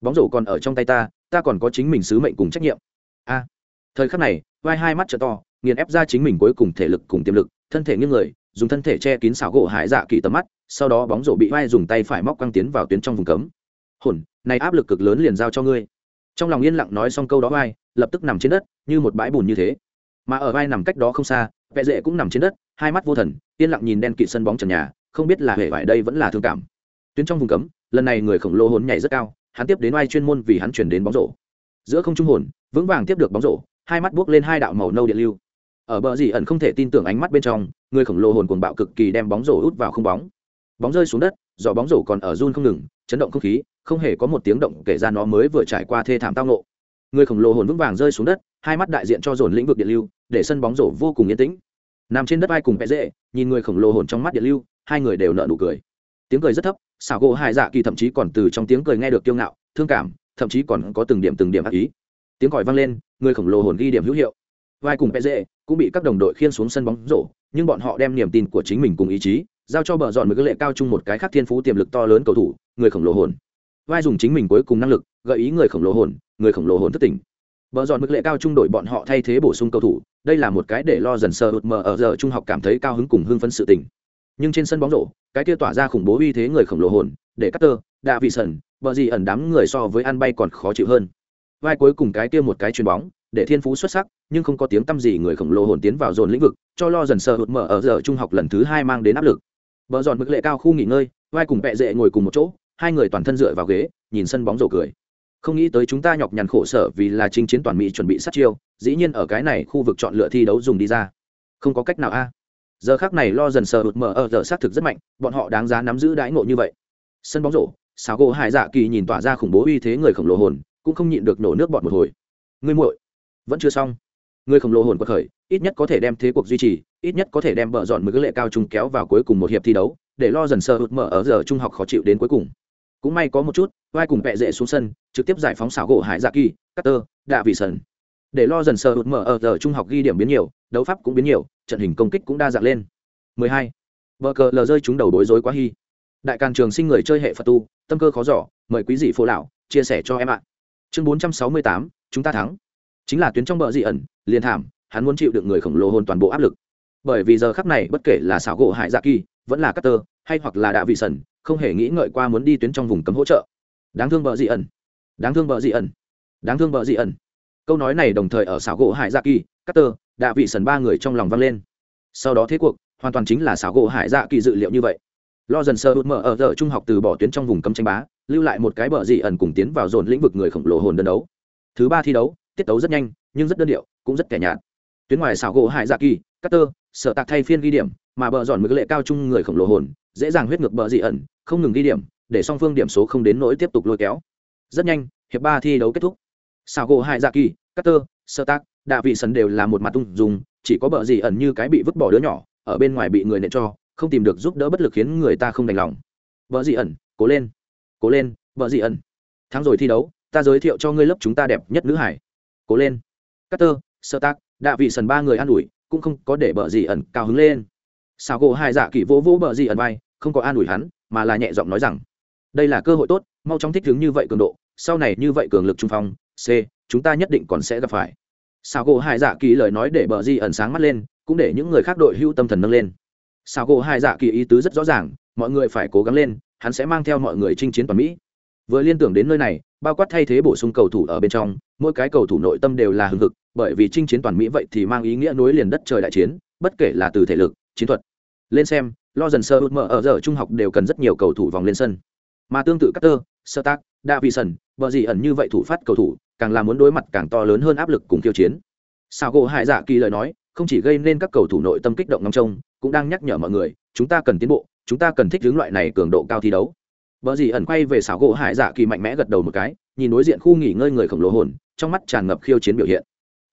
Bóng rổ còn ở trong tay ta ta còn có chính mình sứ mệnh cùng trách nhiệm. A. Thời khắc này, vai hai mắt t to, nghiền ép ra chính mình cuối cùng thể lực cùng tiềm lực thân thể nghiêng người, dùng thân thể che kín xảo gỗ hải dạ kỳ tầm mắt, sau đó bóng rổ bị vai dùng tay phải móc căng tiến vào tuyến trong vùng cấm. Hồn, này áp lực cực lớn liền giao cho ngươi. Trong lòng yên lặng nói xong câu đó vai, lập tức nằm trên đất, như một bãi bùn như thế. Mà ở vai nằm cách đó không xa vệ dệ cũng nằm trên đất, hai mắt vô thần, yên lặng nhìn đen kịt sân bóng trần nhà, không biết là hệ vải đây vẫn là thương cảm. Tuyến trong vùng cấm, lần này người khổng lồ hồn nhảy rất cao, hắn tiếp đến vai chuyên môn vì hắn chuyển đến bóng rổ. Giữa không trung hồn, vững vàng tiếp được bóng rổ, hai mắt buốc lên hai đạo màu nâu điện lưu ở bờ dì ẩn không thể tin tưởng ánh mắt bên trong, người khổng lồ hồn cuồng bạo cực kỳ đem bóng rổ út vào không bóng. Bóng rơi xuống đất giỏ bóng rổ còn ở run không ngừng, chấn động không khí, không hề có một tiếng động kể ra nó mới vừa trải qua thê thảm tao nộ người khổng lồ hồn vững vàng rơi xuống đất, hai mắt đại diện cho dồn lĩnh vực điện lưu, để sân bóng rổ vô cùng yên tĩnh. Nằm trên đất ai cùng vẽ dễ, nhìn người khổng lồ hồn trong mắt điện lưu, hai người đều nợ nụ cười. Tiếng cười rất thấp, xảo gỗ hai dạ kỳ thậm chí còn từ trong tiếng cười nghe được kiêu ngạo, thương cảm, thậm chí còn có từng điểm từng điểm ác ý. Tiếng còi vang lên, người khổng lồ hồn ghi điểm hữu hiệu. Vai cùng vẽ dễ cũng bị các đồng đội khiên xuống sân bóng rổ nhưng bọn họ đem niềm tin của chính mình cùng ý chí giao cho bờ dọn một cái lệ cao chung một cái khác thiên phú tiềm lực to lớn cầu thủ người khổng lồ hồn. Vai dùng chính mình cuối cùng năng lực gợi ý người khổng lồ hồn người khổng lồ hồn thất tỉnh bờ dọn mức lệ cao trung đội bọn họ thay thế bổ sung cầu thủ đây là một cái để lo dần sờ hụt mờ ở giờ trung học cảm thấy cao hứng cùng hưng phấn sự tình. Nhưng trên sân bóng rổ cái kia tỏa ra khủng bố uy thế người khổng lồ hồn để Carter, đạ vị sần bờ gì ẩn đám người so với ăn bay còn khó chịu hơn. Vai cuối cùng cái kia một cái chuyền bóng để thiên phú xuất sắc, nhưng không có tiếng tăm gì người khổng lồ hồn tiến vào dồn lĩnh vực, cho lo dần sờ hụt mở ở giờ trung học lần thứ hai mang đến áp lực. Bờ dọn mức lệ cao khu nghỉ ngơi, vai cùng vẹ dệ ngồi cùng một chỗ, hai người toàn thân dựa vào ghế, nhìn sân bóng rổ cười. Không nghĩ tới chúng ta nhọc nhằn khổ sở vì là chinh chiến toàn mỹ chuẩn bị sát chiêu, dĩ nhiên ở cái này khu vực chọn lựa thi đấu dùng đi ra. Không có cách nào a. Giờ khác này lo dần sờ hụt mở ở giờ xác thực rất mạnh, bọn họ đáng giá nắm giữ đãi ngộ như vậy. Sân bóng rổ sáo gỗ hải dạ kỳ nhìn tỏa ra khủng bố uy thế người khổng lồ hồn, cũng không nhịn được nổ nước bọt một hồi. Ngươi muội vẫn chưa xong. Người khổng lồ hồn quật khởi ít nhất có thể đem thế cuộc duy trì ít nhất có thể đem bờ dọn mười cái lệ cao trung kéo vào cuối cùng một hiệp thi đấu để lo dần sơ hụt mở ở giờ trung học khó chịu đến cuối cùng. Cũng may có một chút vai cùng vẹ dễ xuống sân trực tiếp giải phóng xảo gỗ hải dạ kỳ cutter đạ vị sần. Để lo dần sơ hụt mở ở giờ trung học ghi điểm biến nhiều đấu pháp cũng biến nhiều trận hình công kích cũng đa dạng lên. 12. vợ cờ lờ rơi chúng đầu đối rối quá hy đại càng trường sinh người chơi hệ phật tu tâm cơ khó giỏ mời quý dị phố lão chia sẻ cho em ạ. Chương 468, chúng ta thắng chính là tuyến trong bờ dị ẩn, liền thảm, hắn muốn chịu được người khổng lồ hồn toàn bộ áp lực. Bởi vì giờ khắc này, bất kể là xảo gỗ hải dạ kỳ, vẫn là cutter hay hoặc là đạ vị sần không hề nghĩ ngợi qua muốn đi tuyến trong vùng cấm hỗ trợ. Đáng thương bờ dị ẩn. Đáng thương bờ dị ẩn. Đáng thương bờ dị ẩn. Câu nói này đồng thời ở xảo gỗ hải dạ kỳ cutter đạ vị sần ba người trong lòng vang lên. Sau đó thế cuộc, hoàn toàn chính là xảo gỗ hải dạ kỳ dự liệu như vậy. Lo dần sơ hụt mở ở giờ trung học từ bỏ tuyến trong vùng cấm tranh bá, lưu lại một cái bờ dị ẩn cùng tiến vào dồn lĩnh vực người khổng lồ hồn đơn đấu. Thứ ba thi đấu tiết tấu rất nhanh nhưng rất đơn điệu cũng rất kẻ nhạt. Tuyến ngoài xảo gỗ hải dạ kỳ cutter sợ tạc thay phiên ghi điểm mà bờ dọn mực lệ cao chung người khổng lồ hồn dễ dàng huyết ngược bờ dị ẩn không ngừng ghi điểm để song phương điểm số không đến nỗi tiếp tục lôi kéo. Rất nhanh hiệp ba thi đấu kết thúc. Xảo gỗ hải dạ kỳ Cát Tơ, Sở Tạc, đạ vị sần đều là một mặt tung dùng chỉ có bờ dị ẩn như cái bị vứt bỏ đứa nhỏ ở bên ngoài bị người nện cho không tìm được giúp đỡ bất lực khiến người ta không đành lòng. Vợ dị ẩn cố lên cố lên vợ dị ẩn. Thắng rồi thi đấu ta giới thiệu cho ngươi lớp chúng ta đẹp nhất nữ hải cố lên. Cutter sơ tác đạ vị sần ba người an ủi, cũng không có để bờ gì ẩn cao hứng lên. Sao gỗ hai dạ kỳ vỗ vỗ bờ gì ẩn vai, không có an ủi hắn, mà là nhẹ giọng nói rằng, đây là cơ hội tốt, mau chóng thích ứng như vậy cường độ, sau này như vậy cường lực trung phong, c, chúng ta nhất định còn sẽ gặp phải. Sao gỗ hai dạ kỳ lời nói để bờ gì ẩn sáng mắt lên, cũng để những người khác đội hưu tâm thần nâng lên. Sao gỗ hai dạ kỳ ý tứ rất rõ ràng, mọi người phải cố gắng lên, hắn sẽ mang theo mọi người chinh chiến toàn mỹ. Vừa liên tưởng đến nơi này bao quát thay thế bổ sung cầu thủ ở bên trong mỗi cái cầu thủ nội tâm đều là hưng hực bởi vì chinh chiến toàn mỹ vậy thì mang ý nghĩa nối liền đất trời đại chiến bất kể là từ thể lực chiến thuật lên xem lo dần sơ mở ở giờ trung học đều cần rất nhiều cầu thủ vòng lên sân mà tương tự Carter, Stark, Davison, vợ gì ẩn như vậy thủ phát cầu thủ, càng là muốn đối mặt càng to lớn hơn áp lực cùng tiêu chiến. Sao gỗ Hải Dạ Kỳ lời nói, không chỉ gây nên các cầu thủ nội tâm kích động ngóng trông, cũng đang nhắc nhở mọi người, chúng ta cần tiến bộ, chúng ta cần thích ứng loại này cường độ cao thi đấu. Bỡ gì ẩn quay về xảo gỗ Hải Dạ Kỳ mạnh mẽ gật đầu một cái, nhìn đối diện khu nghỉ ngơi người khổng lồ hồn, trong mắt tràn ngập khiêu chiến biểu hiện.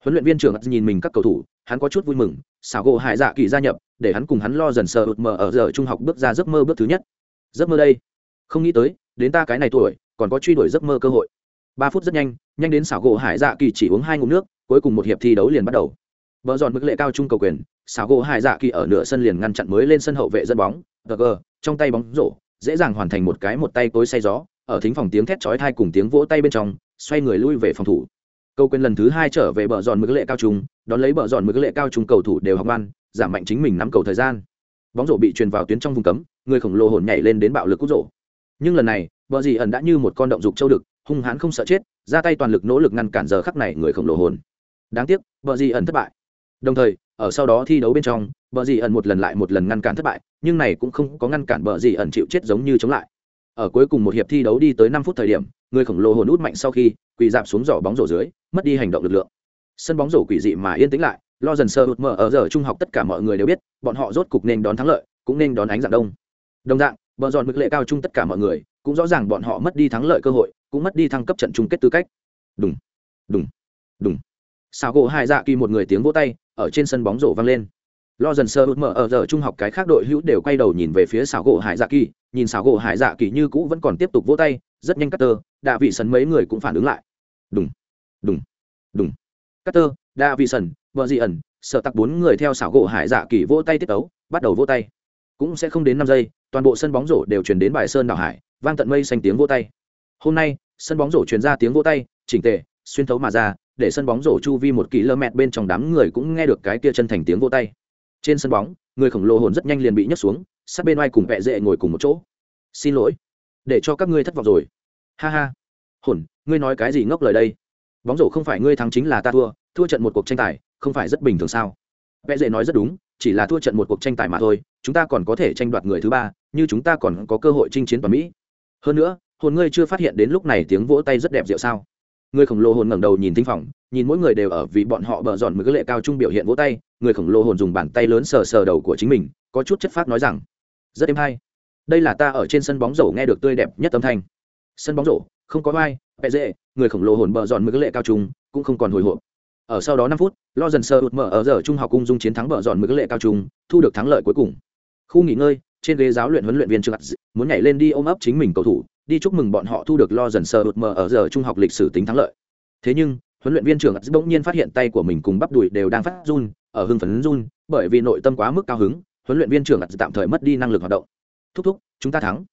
Huấn luyện viên trưởng nhìn mình các cầu thủ, hắn có chút vui mừng, xảo gỗ Hải Dạ Kỳ gia nhập, để hắn cùng hắn lo dần sờ ụt mờ ở giờ trung học bước ra giấc mơ bước thứ nhất. Giấc mơ đây, không nghĩ tới, đến ta cái này tuổi còn có truy đuổi giấc mơ cơ hội ba phút rất nhanh nhanh đến xảo gỗ hải dạ kỳ chỉ uống hai ngụm nước cuối cùng một hiệp thi đấu liền bắt đầu Bỡ giòn mức lệ cao trung cầu quyền xảo gỗ hải dạ kỳ ở nửa sân liền ngăn chặn mới lên sân hậu vệ dẫn bóng gg trong tay bóng rổ dễ dàng hoàn thành một cái một tay tối say gió, ở thính phòng tiếng thét chói thai cùng tiếng vỗ tay bên trong, xoay người lui về phòng thủ. Câu quyền lần thứ hai trở về bờ giòn mực lệ cao trung, đón lấy bờ giòn mực lệ cao trung cầu thủ đều học ăn giảm mạnh chính mình nắm cầu thời gian. Bóng rổ bị truyền vào tuyến trong vùng cấm, người khổng lồ hồn nhảy lên đến bạo lực cút rổ. Nhưng lần này, bờ dì ẩn đã như một con động dục châu đực, hung hãn không sợ chết, ra tay toàn lực nỗ lực ngăn cản giờ khắc này người khổng lồ hồn. Đáng tiếc, bờ dì ẩn thất bại đồng thời, ở sau đó thi đấu bên trong vợ dì ẩn một lần lại một lần ngăn cản thất bại, nhưng này cũng không có ngăn cản vợ dì ẩn chịu chết giống như chống lại. Ở cuối cùng một hiệp thi đấu đi tới năm phút thời điểm, người khổng lồ hồn út mạnh sau khi, quỳ dạp xuống giỏ bóng rổ dưới, mất đi hành động lực lượng. Sân bóng rổ quỷ dị mà yên tĩnh lại, lo dần sơ hụt mở ở giờ trung học tất cả mọi người đều biết, bọn họ rốt cục nên đón thắng lợi, cũng nên đón ánh dạng đông. Đồng dạng vợ dọn mực lệ cao chung tất cả mọi người, cũng rõ ràng bọn họ mất đi thắng lợi cơ hội, cũng mất đi thăng cấp trận chung kết tư cách. Đúng đúng đúng sao gỗ hai dạ kỳ một người tiếng vỗ tay ở trên sân bóng rổ vang lên. Lo dần sơ út mở ở giờ trung học cái khác đội hữu đều quay đầu nhìn về phía xảo gỗ hải dạ kỳ, nhìn xảo gỗ hải dạ kỳ như cũ vẫn còn tiếp tục vỗ tay, rất nhanh cắt tơ đạ vị sân mấy người cũng phản ứng lại. Đúng đúng đúng cắt tơ đạ vị sân vợ dị ẩn sợ tặc bốn người theo xảo gỗ hải dạ kỳ vỗ tay tiết tấu, bắt đầu vỗ tay. Cũng sẽ không đến năm giây, toàn bộ sân bóng rổ đều chuyển đến bài sơn đảo hải, vang tận mây xanh tiếng vỗ tay. Hôm nay, sân bóng rổ truyền ra tiếng vỗ tay, chỉnh tề, xuyên thấu mà ra để sân bóng rổ chu vi một km bên trong đám người cũng nghe được cái kia chân thành tiếng vỗ tay. Trên sân bóng, người khổng lồ hồn rất nhanh liền bị nhấc xuống, sát bên oai cùng vẹ dệ ngồi cùng một chỗ. Xin lỗi, để cho các ngươi thất vọng rồi. Ha ha. Hồn, ngươi nói cái gì ngốc lời đây? Bóng rổ không phải ngươi thắng chính là ta thua thua trận một cuộc tranh tài, không phải rất bình thường sao? Vẽ dễ nói rất đúng, chỉ là thua trận một cuộc tranh tài mà thôi, chúng ta còn có thể tranh đoạt người thứ ba, như chúng ta còn có cơ hội chinh chiến toàn mỹ. Hơn nữa, hồn ngươi chưa phát hiện đến lúc này tiếng vỗ tay rất đẹp diệu sao? Người khổng lồ hồn ngẩng đầu nhìn thính phòng, nhìn mỗi người đều ở vì bọn họ bờ dọn mực lệ cao trung biểu hiện vỗ tay, người khổng lồ hồn dùng bàn tay lớn sờ sờ đầu của chính mình, có chút chất phát nói rằng, rất êm hay. Đây là ta ở trên sân bóng rổ nghe được tươi đẹp nhất âm thanh. Sân bóng rổ, không có vai bẹ dễ, người khổng lồ hồn bờ dọn mực lệ cao trung, cũng không còn hồi hộp. Ở sau đó năm phút, lo dần sơ ụt mở ở giờ trung học cung dung chiến thắng bờ dọn mực lệ cao trung, thu được thắng lợi cuối cùng. Khu nghỉ ngơi, trên ghế giáo luyện huấn luyện viên trương muốn nhảy lên đi ôm ấp chính mình cầu thủ đi chúc mừng bọn họ thu được lo dần sờ ụt mờ ở giờ trung học lịch sử tính thắng lợi. Thế nhưng, huấn luyện viên trưởng bỗng nhiên phát hiện tay của mình cùng bắp đùi đều đang phát run, ở hưng phấn run, bởi vì nội tâm quá mức cao hứng, huấn luyện viên trưởng tạm thời mất đi năng lực hoạt động. Thúc thúc, chúng ta thắng.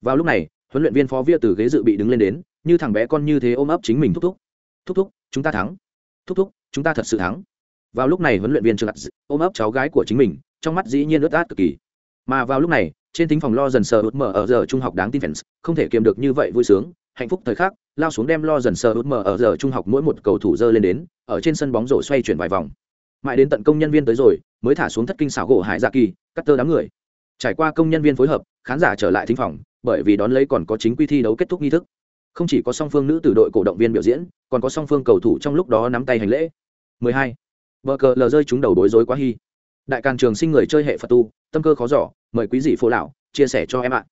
Vào lúc này, huấn luyện viên phó via từ ghế dự bị đứng lên đến, như thằng bé con như thế ôm ấp chính mình thúc thúc. Thúc thúc, chúng ta thắng. Thúc thúc, chúng ta thật sự thắng. Vào lúc này huấn luyện viên trưởng ôm ấp cháu gái của chính mình, trong mắt dĩ nhiên ướt át cực kỳ. Mà vào lúc này trên tính phòng lo dần sờ út mở ở giờ trung học đáng tin fans, không thể kiềm được như vậy vui sướng. Hạnh phúc thời khắc, lao xuống đem lo dần sờ út mở ở giờ trung học mỗi một cầu thủ dơ lên đến, ở trên sân bóng rổ xoay chuyển vài vòng. Mãi đến tận công nhân viên tới rồi, mới thả xuống thất kinh xảo gỗ hải dạ kỳ, cắt tơ đám người. Trải qua công nhân viên phối hợp, khán giả trở lại thính phòng, bởi vì đón lấy còn có chính quy thi đấu kết thúc nghi thức. Không chỉ có song phương nữ từ đội cổ động viên biểu diễn, còn có song phương cầu thủ trong lúc đó nắm tay hành lễ. 12. Bờ cờ lờ rơi chúng đầu đối rối quá hy đại càn trường sinh người chơi hệ phật tu, tâm cơ khó giỏ mời quý dị phố lão, chia sẻ cho em ạ.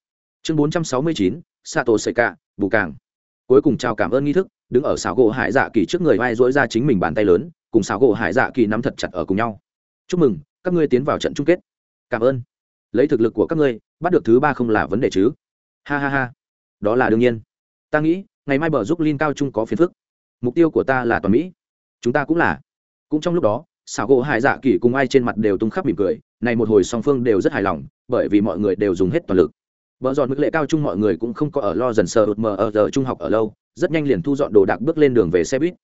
Chương bốn trăm sáu mươi chín, sato sợi cả bù càng cuối cùng chào cảm ơn nghi thức, đứng ở xảo gỗ hải dạ kỳ trước người vai dỗi ra chính mình bàn tay lớn, cùng xảo gỗ hải dạ kỳ nắm thật chặt ở cùng nhau. Chúc mừng, các ngươi tiến vào trận chung kết. Cảm ơn. Lấy thực lực của các ngươi, bắt được thứ ba không là vấn đề chứ. Ha ha ha. Đó là đương nhiên. Ta nghĩ, ngày mai bờ giúp linh cao trung có phiền phức. Mục tiêu của ta là toàn mỹ. Chúng ta cũng là. Cũng trong lúc đó xảo gỗ hải dạ kỳ cùng ai trên mặt đều tung khắp mỉm cười, này một hồi song phương đều rất hài lòng, bởi vì mọi người đều dùng hết toàn lực. Vợ dọn mức lệ cao chung mọi người cũng không có ở lo dần sờ ụt mờ ở giờ trung học ở lâu, rất nhanh liền thu dọn đồ đạc bước lên đường về xe buýt.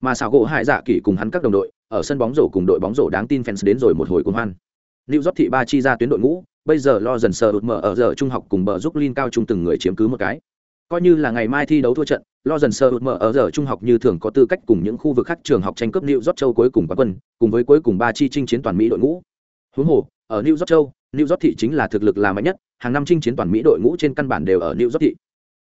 Mà xảo gỗ hải dạ kỳ cùng hắn các đồng đội, ở sân bóng rổ cùng đội bóng rổ đáng tin fans đến rồi một hồi cùng hoan. Lưu York thị ba chi ra tuyến đội ngũ, bây giờ lo dần sờ đột mờ ở giờ trung học cùng bờ giúp Lin cao trung từng người chiếm cứ một cái coi như là ngày mai thi đấu thua trận, lo dần sơ hụt mở ở giờ trung học như thường có tư cách cùng những khu vực khác trường học tranh cướp new york châu cuối cùng quán quân, cùng với cuối cùng ba chi chinh chiến toàn mỹ đội ngũ. Huống hồ, ở new york châu, new york thị chính là thực lực là mạnh nhất, hàng năm chinh chiến toàn mỹ đội ngũ trên căn bản đều ở new york thị.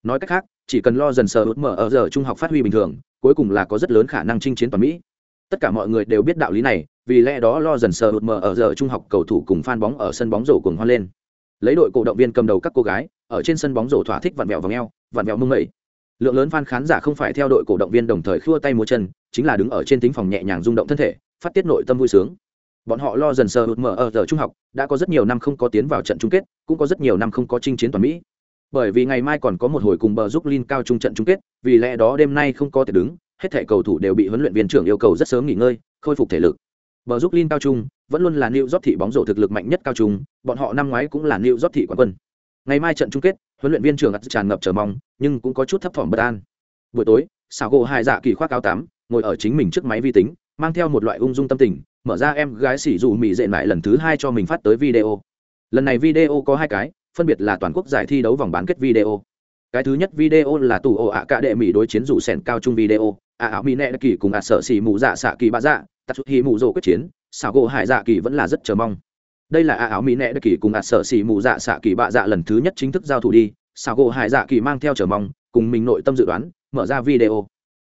Nói cách khác, chỉ cần lo dần sơ hụt mở ở giờ trung học phát huy bình thường, cuối cùng là có rất lớn khả năng chinh chiến toàn mỹ. Tất cả mọi người đều biết đạo lý này, vì lẽ đó lo dần sờ hụt mở ở giờ trung học cầu thủ cùng fan bóng ở sân bóng rổ cùng hoa lên. Lấy đội cổ động viên cầm đầu các cô gái, ở trên sân bóng rổ thỏa thích vặn vẹo và ngheo vặn vẹo mông mẩy lượng lớn fan khán giả không phải theo đội cổ động viên đồng thời khua tay múa chân chính là đứng ở trên tính phòng nhẹ nhàng rung động thân thể phát tiết nội tâm vui sướng bọn họ lo dần sờ hụt mở ở giờ trung học đã có rất nhiều năm không có tiến vào trận chung kết cũng có rất nhiều năm không có chinh chiến toàn mỹ bởi vì ngày mai còn có một hồi cùng bờ giúp Lin cao trung trận chung kết, vì lẽ đó đêm nay không có thể đứng, hết thảy cầu thủ đều bị huấn luyện viên trưởng yêu cầu rất sớm nghỉ ngơi, khôi phục thể lực. Bờ giúp Lin cao trung vẫn luôn là New York thị bóng rổ thực lực mạnh nhất cao trung, bọn họ năm ngoái cũng là New York thị quán quân. Ngày mai trận chung kết, huấn luyện viên trưởng tràn ngập chờ mong, nhưng cũng có chút thấp thỏm bất an. Buổi tối, Sào gỗ Hai Dạ Kỳ khoác áo tắm, ngồi ở chính mình trước máy vi tính, mang theo một loại ung dung tâm tình, mở ra em gái xỉ dù mỹ dệ lại lần thứ hai cho mình phát tới video. Lần này video có hai cái, phân biệt là toàn quốc giải thi đấu vòng bán kết video cái thứ nhất video là tù ổ ạ cả đệ mỹ đối chiến rủ sèn cao trung video ạ áo mỹ nẹ kỳ cùng ạ sợ xỉ mù dạ xạ kỳ bạ dạ tạt chút hi mù rồ quyết chiến xảo gỗ hải dạ kỳ vẫn là rất chờ mong đây là ạ áo mỹ nẹ kỳ cùng ạt sợ xì mù dạ xạ kỳ bạ dạ lần thứ nhất chính thức giao thủ đi. Xảo gỗ hải dạ kỳ mang theo chờ mong, cùng mình nội tâm dự đoán, mở ra video.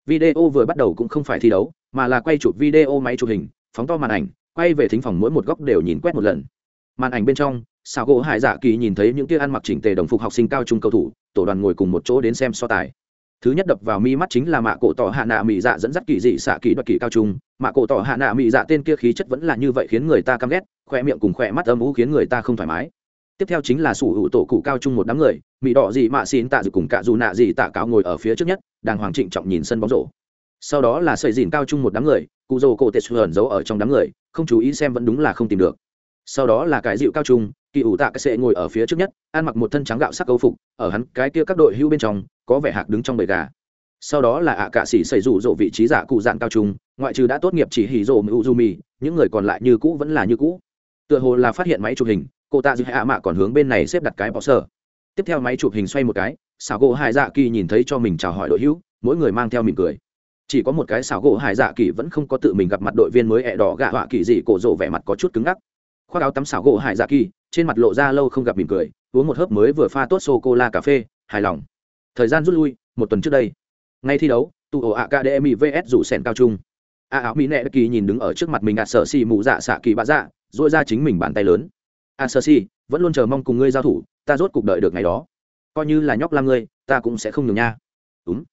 Video vừa bắt đầu cũng không phải thi đấu, mà là quay chụp video máy chụp hình, phóng to màn ảnh, quay về thính phòng mỗi một góc đều nhìn quét một lần. Màn ảnh bên trong xào gỗ hải dạ kỳ nhìn thấy những kia ăn mặc chỉnh tề đồng phục học sinh cao trung cầu thủ, tổ đoàn ngồi cùng một chỗ đến xem so tài thứ nhất đập vào mi mắt chính là mạ cổ tỏ hạ nạ mỹ dạ dẫn dắt kỳ dị xạ kỳ đoạt kỳ cao trung. Mạ cổ tỏ hạ nạ mỹ dạ tên kia khí chất vẫn là như vậy khiến người ta căm ghét khoe miệng cùng khoe mắt âm ú khiến người ta không thoải mái. Tiếp theo chính là sủ hữu tổ cụ cao trung một đám người mỹ đỏ dị mạ xin tạ dự cùng cạ dù nạ dị tạ cáo ngồi ở phía trước nhất, đàng hoàng trịnh trọng nhìn sân bóng rổ. Sau đó là sợi dìn cao trung một đám người, cụ rồ cổ tệ sườn giấu ở trong đám người, không chú ý xem vẫn đúng là không tìm được. Sau đó là cái dịu cao trung kỳ ủ tạ cái sệ ngồi ở phía trước nhất, ăn mặc một thân trắng gạo sắc câu phục, ở hắn cái kia các đội hưu bên trong, có vẻ hạc đứng trong bầy gà. Sau đó là ạ à cạ sĩ xảy rủ rộ vị trí giả cụ dạng cao trung, ngoại trừ đã tốt nghiệp chỉ hỉ rộ mưu du mì, những người còn lại như cũ vẫn là như cũ. Tựa hồ là phát hiện máy chụp hình, cô ta dư hạ mạ còn hướng bên này xếp đặt cái bọ sở tiếp theo máy chụp hình xoay một cái, xảo gỗ hải dạ kỳ nhìn thấy cho mình chào hỏi đội hữu mỗi người mang theo mỉm cười. Chỉ có một cái xảo gỗ hải dạ kỳ vẫn không có tự mình gặp mặt đội viên mới ẹ đỏ gạ họa kỳ dị, cổ rộ vẻ mặt có chút cứng ngắc. Khoác áo tắm xảo gỗ hải dạ kỳ trên mặt lộ ra lâu không gặp mỉm cười, uống một hớp mới vừa pha tốt sô cô la cà phê, hài lòng. Thời gian rút lui, một tuần trước đây. Ngay thi đấu, tụ ổ academy vs rủ sẻn cao trung. A áo mỹ nệ kỳ nhìn đứng ở trước mặt mình ạt sở xì mù dạ xạ kỳ bạ dạ dội ra chính mình bàn tay lớn. A sở xì, vẫn luôn chờ mong cùng ngươi giao thủ, ta rốt cuộc đợi được ngày đó. Coi như là nhóc la ngươi, ta cũng sẽ không nhường nha. Đúng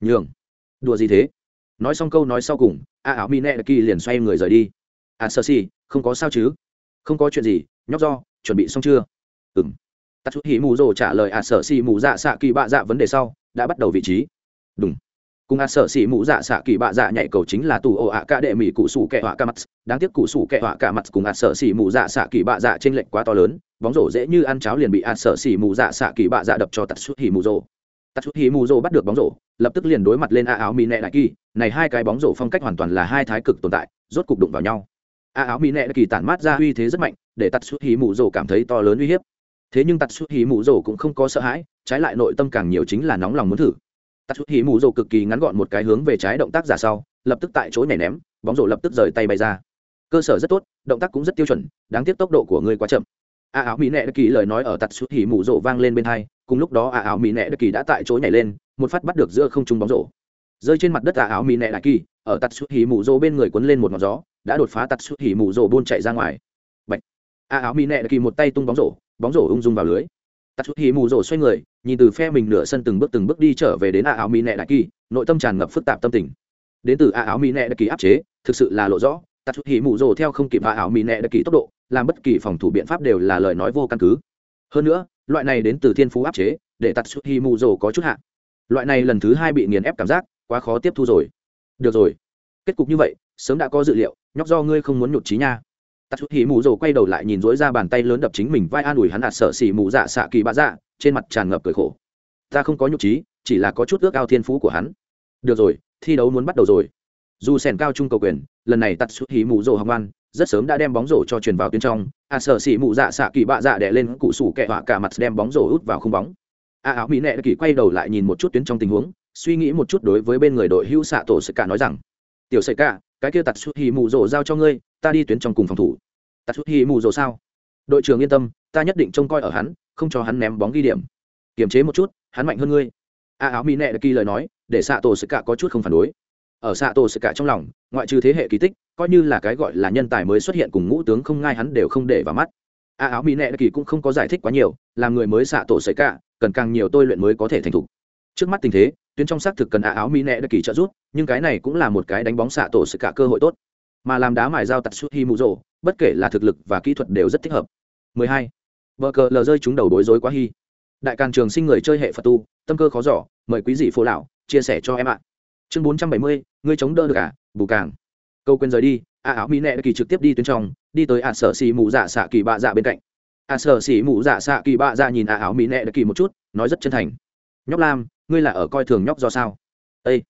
nhường? Đùa gì thế? Nói xong câu nói sau cùng, a áo mỹ nệ kỳ liền xoay người rời đi. A sở xì, không có sao chứ? Không có chuyện gì, nhóc do chuẩn bị xong chưa? Ừng tạ chút hỉ mù rồ trả lời ạ à sợ xì mù dạ xạ kỳ bạ dạ vấn đề sau, đã bắt đầu vị trí. Đúng. Cùng ạ à sợ xì mù dạ xạ kỳ bạ dạ nhảy cầu chính là tù ồ ạ ca đệ mỹ cụ sủ kẹ họa ca mặt. Đáng tiếc cụ sủ kẹ họa ca mặt cùng ạ à sợ xì mù dạ xạ kỳ bạ dạ trên lệnh quá to lớn, bóng rổ dễ như ăn cháo liền bị ạ sợ xì mù dạ xạ kỳ bạ dạ đập cho tạ chút hỉ mù rồ tạ chút hỉ mù rồ bắt được bóng rổ, lập tức liền đối mặt lên a áo mỹ nẹ đại kỳ. Này hai cái bóng rổ phong cách hoàn toàn là hai thái cực tồn tại, rốt cục đụng vào nhau a áo mỹ nệ kỳ tản mát ra uy thế rất mạnh, để tạt xuất hí mù rồ cảm thấy to lớn uy hiếp. Thế nhưng tạt xuất hí mù rồ cũng không có sợ hãi, trái lại nội tâm càng nhiều chính là nóng lòng muốn thử. Tạt xuất hí mù rồ cực kỳ ngắn gọn một cái hướng về trái động tác giả sau, lập tức tại chỗ nhảy ném, bóng rổ lập tức rời tay bay ra. Cơ sở rất tốt, động tác cũng rất tiêu chuẩn, đáng tiếc tốc độ của ngươi quá chậm. A áo mỹ nệ kỳ lời nói ở tạt xuất hí mù rồ vang lên bên hai, cùng lúc đó a áo mỹ nệ kỳ đã tại chỗ nhảy lên, một phát bắt được giữa không trung bóng rổ. Rơi trên mặt đất a áo mỹ nệ kỳ, ở tạt xuất hí mù rồ bên người quấn lên một ngọn gió đã đột phá tạt xuất hỉ mù rổ buôn chạy ra ngoài. Bạch. a áo mỹ nẹ kỳ một tay tung bóng rổ bóng rổ ung dung vào lưới. Tạt xuất hỉ mù rổ xoay người, nhìn từ phe mình nửa sân từng bước từng bước đi trở về đến a áo mỹ nẹ đại kỳ, nội tâm tràn ngập phức tạp tâm tình. Đến từ a áo mỹ nẹ đại kỳ áp chế, thực sự là lộ rõ tạt xuất hỉ mù rổ theo không kịp a áo mỹ nẹ đại kỳ tốc độ, làm bất kỳ phòng thủ biện pháp đều là lời nói vô căn cứ. Hơn nữa, loại này đến từ thiên phú áp chế, để tạt xuất hỉ mù rổ có chút hạ. Loại này lần thứ hai bị nghiền ép cảm giác, quá khó tiếp thu rồi. Được rồi. Kết cục như vậy, sớm đã có dự liệu nhóc do ngươi không muốn nhụt trí nha. Tạt chút hỉ mù rồ quay đầu lại nhìn dối ra bàn tay lớn đập chính mình vai an ủi hắn đạt sợ xỉ mù dạ xạ kỳ bạ dạ trên mặt tràn ngập cười khổ. Ta không có nhụt trí chỉ là có chút ước ao thiên phú của hắn. Được rồi, thi đấu muốn bắt đầu rồi. Dù sèn cao trung cầu quyền, lần này tạt chút hỉ mù rồ học ngoan rất sớm đã đem bóng rổ cho truyền vào tuyến trong. A sợ xỉ mù dạ xạ kỳ bạ dạ đẻ lên cụ sủ kẹ họa cả mặt đem bóng rổ út vào không bóng. A áo mỹ nệ kỳ quay đầu lại nhìn một chút tuyến trong tình huống, suy nghĩ một chút đối với bên người đội hữu xạ tổ sợi cả nói rằng, tiểu sợi cả cái kia tạt xuất hì mù rồ giao cho ngươi, ta đi tuyến trong cùng phòng thủ. Tạt xuất hì mù rồ sao? Đội trưởng yên tâm, ta nhất định trông coi ở hắn, không cho hắn ném bóng ghi điểm. Kiềm chế một chút, hắn mạnh hơn ngươi. A áo mỹ nệ kỳ lời nói, để xạ tổ sợi cả có chút không phản đối. Ở xạ tổ sợi cả trong lòng, ngoại trừ thế hệ kỳ tích, coi như là cái gọi là nhân tài mới xuất hiện cùng ngũ tướng không ngai hắn đều không để vào mắt. A áo mỹ nệ kỳ cũng không có giải thích quá nhiều, làm người mới xạ tổ sợi cả cần càng nhiều tôi luyện mới có thể thành thục. Trước mắt tình thế tuyến trong xác thực cần a áo mỹ nệ kỳ trợ giúp nhưng cái này cũng là một cái đánh bóng xạ tổ sợi cả cơ hội tốt. Mà làm đá mài dao tạt suốt hi mù rồ bất kể là thực lực và kỹ thuật đều rất thích hợp. 12. Bờ cờ lờ rơi chúng đầu đối rối quá hy đại càng trường sinh người chơi hệ phật tu tâm cơ khó giỏ mời quý dị phố lão chia sẻ cho em ạ. Chương 470, ngươi chống đỡ được à bù càng. Câu quên rời đi a áo mỹ nệ kỳ trực tiếp đi tuyến trong đi tới a sở Sĩ mù dạ xạ kỳ bạ dạ bên cạnh. A sở Sĩ mù dạ xạ kỳ bạ dạ nhìn a áo mỹ nệ kỳ một chút nói rất chân thành. Nhóc lam ngươi là ở coi thường nhóc do sao? Ây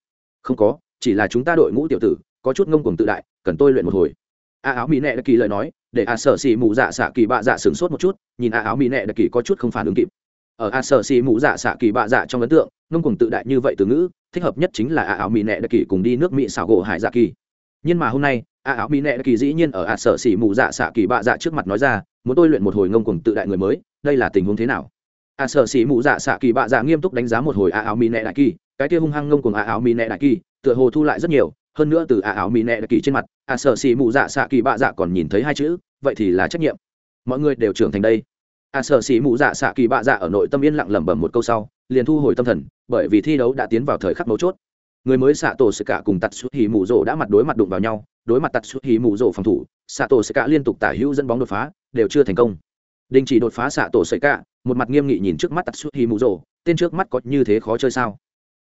không có, chỉ là chúng ta đội ngũ tiểu tử, có chút ngông cuồng tự đại, cần tôi luyện một hồi. A áo mỹ nệ kỳ lời nói, để a sở xì mù dạ xạ kỳ bạ dạ sửng sốt một chút, nhìn a áo mỹ nệ kỳ có chút không phản ứng kịp. Ở a sở xì mù dạ xạ kỳ bạ dạ trong ấn tượng, ngông cuồng tự đại như vậy từ ngữ, thích hợp nhất chính là a áo mỹ nệ kỳ cùng đi nước mỹ xảo gỗ hải dạ kỳ. Nhưng mà hôm nay, a áo mỹ nệ kỳ dĩ nhiên ở a sở xì mù dạ xạ kỳ bạ dạ trước mặt nói ra, muốn tôi luyện một hồi ngông cuồng tự đại người mới, đây là tình huống thế nào? A sở xì mụ dạ xạ kỳ bạ dạ nghiêm túc đánh giá một hồi a áo mỹ nệ đại kỳ. Cái kia hung hăng ngông cuồng a áo mỹ nệ đại kỳ, tựa hồ thu lại rất nhiều. Hơn nữa từ a áo mỹ nệ đại kỳ trên mặt a sở xì mụ dạ xạ kỳ bạ dạ còn nhìn thấy hai chữ, vậy thì là trách nhiệm. Mọi người đều trưởng thành đây. A sở xì mụ dạ xạ kỳ bạ dạ ở nội tâm yên lặng lẩm bẩm một câu sau, liền thu hồi tâm thần, bởi vì thi đấu đã tiến vào thời khắc mấu chốt. Người mới xạ tổ sẽ cả cùng tạt xuất hì mù rộ đã mặt đối mặt đụng vào nhau, đối mặt tạt xuất hì mù rộ phòng thủ, xạ tổ sẽ cả liên tục tả hữu dẫn bóng đột phá, đều chưa thành công đình chỉ đột phá xạ tổ sợi cả một mặt nghiêm nghị nhìn trước mắt tạt xuất mù rồ tên trước mắt có như thế khó chơi sao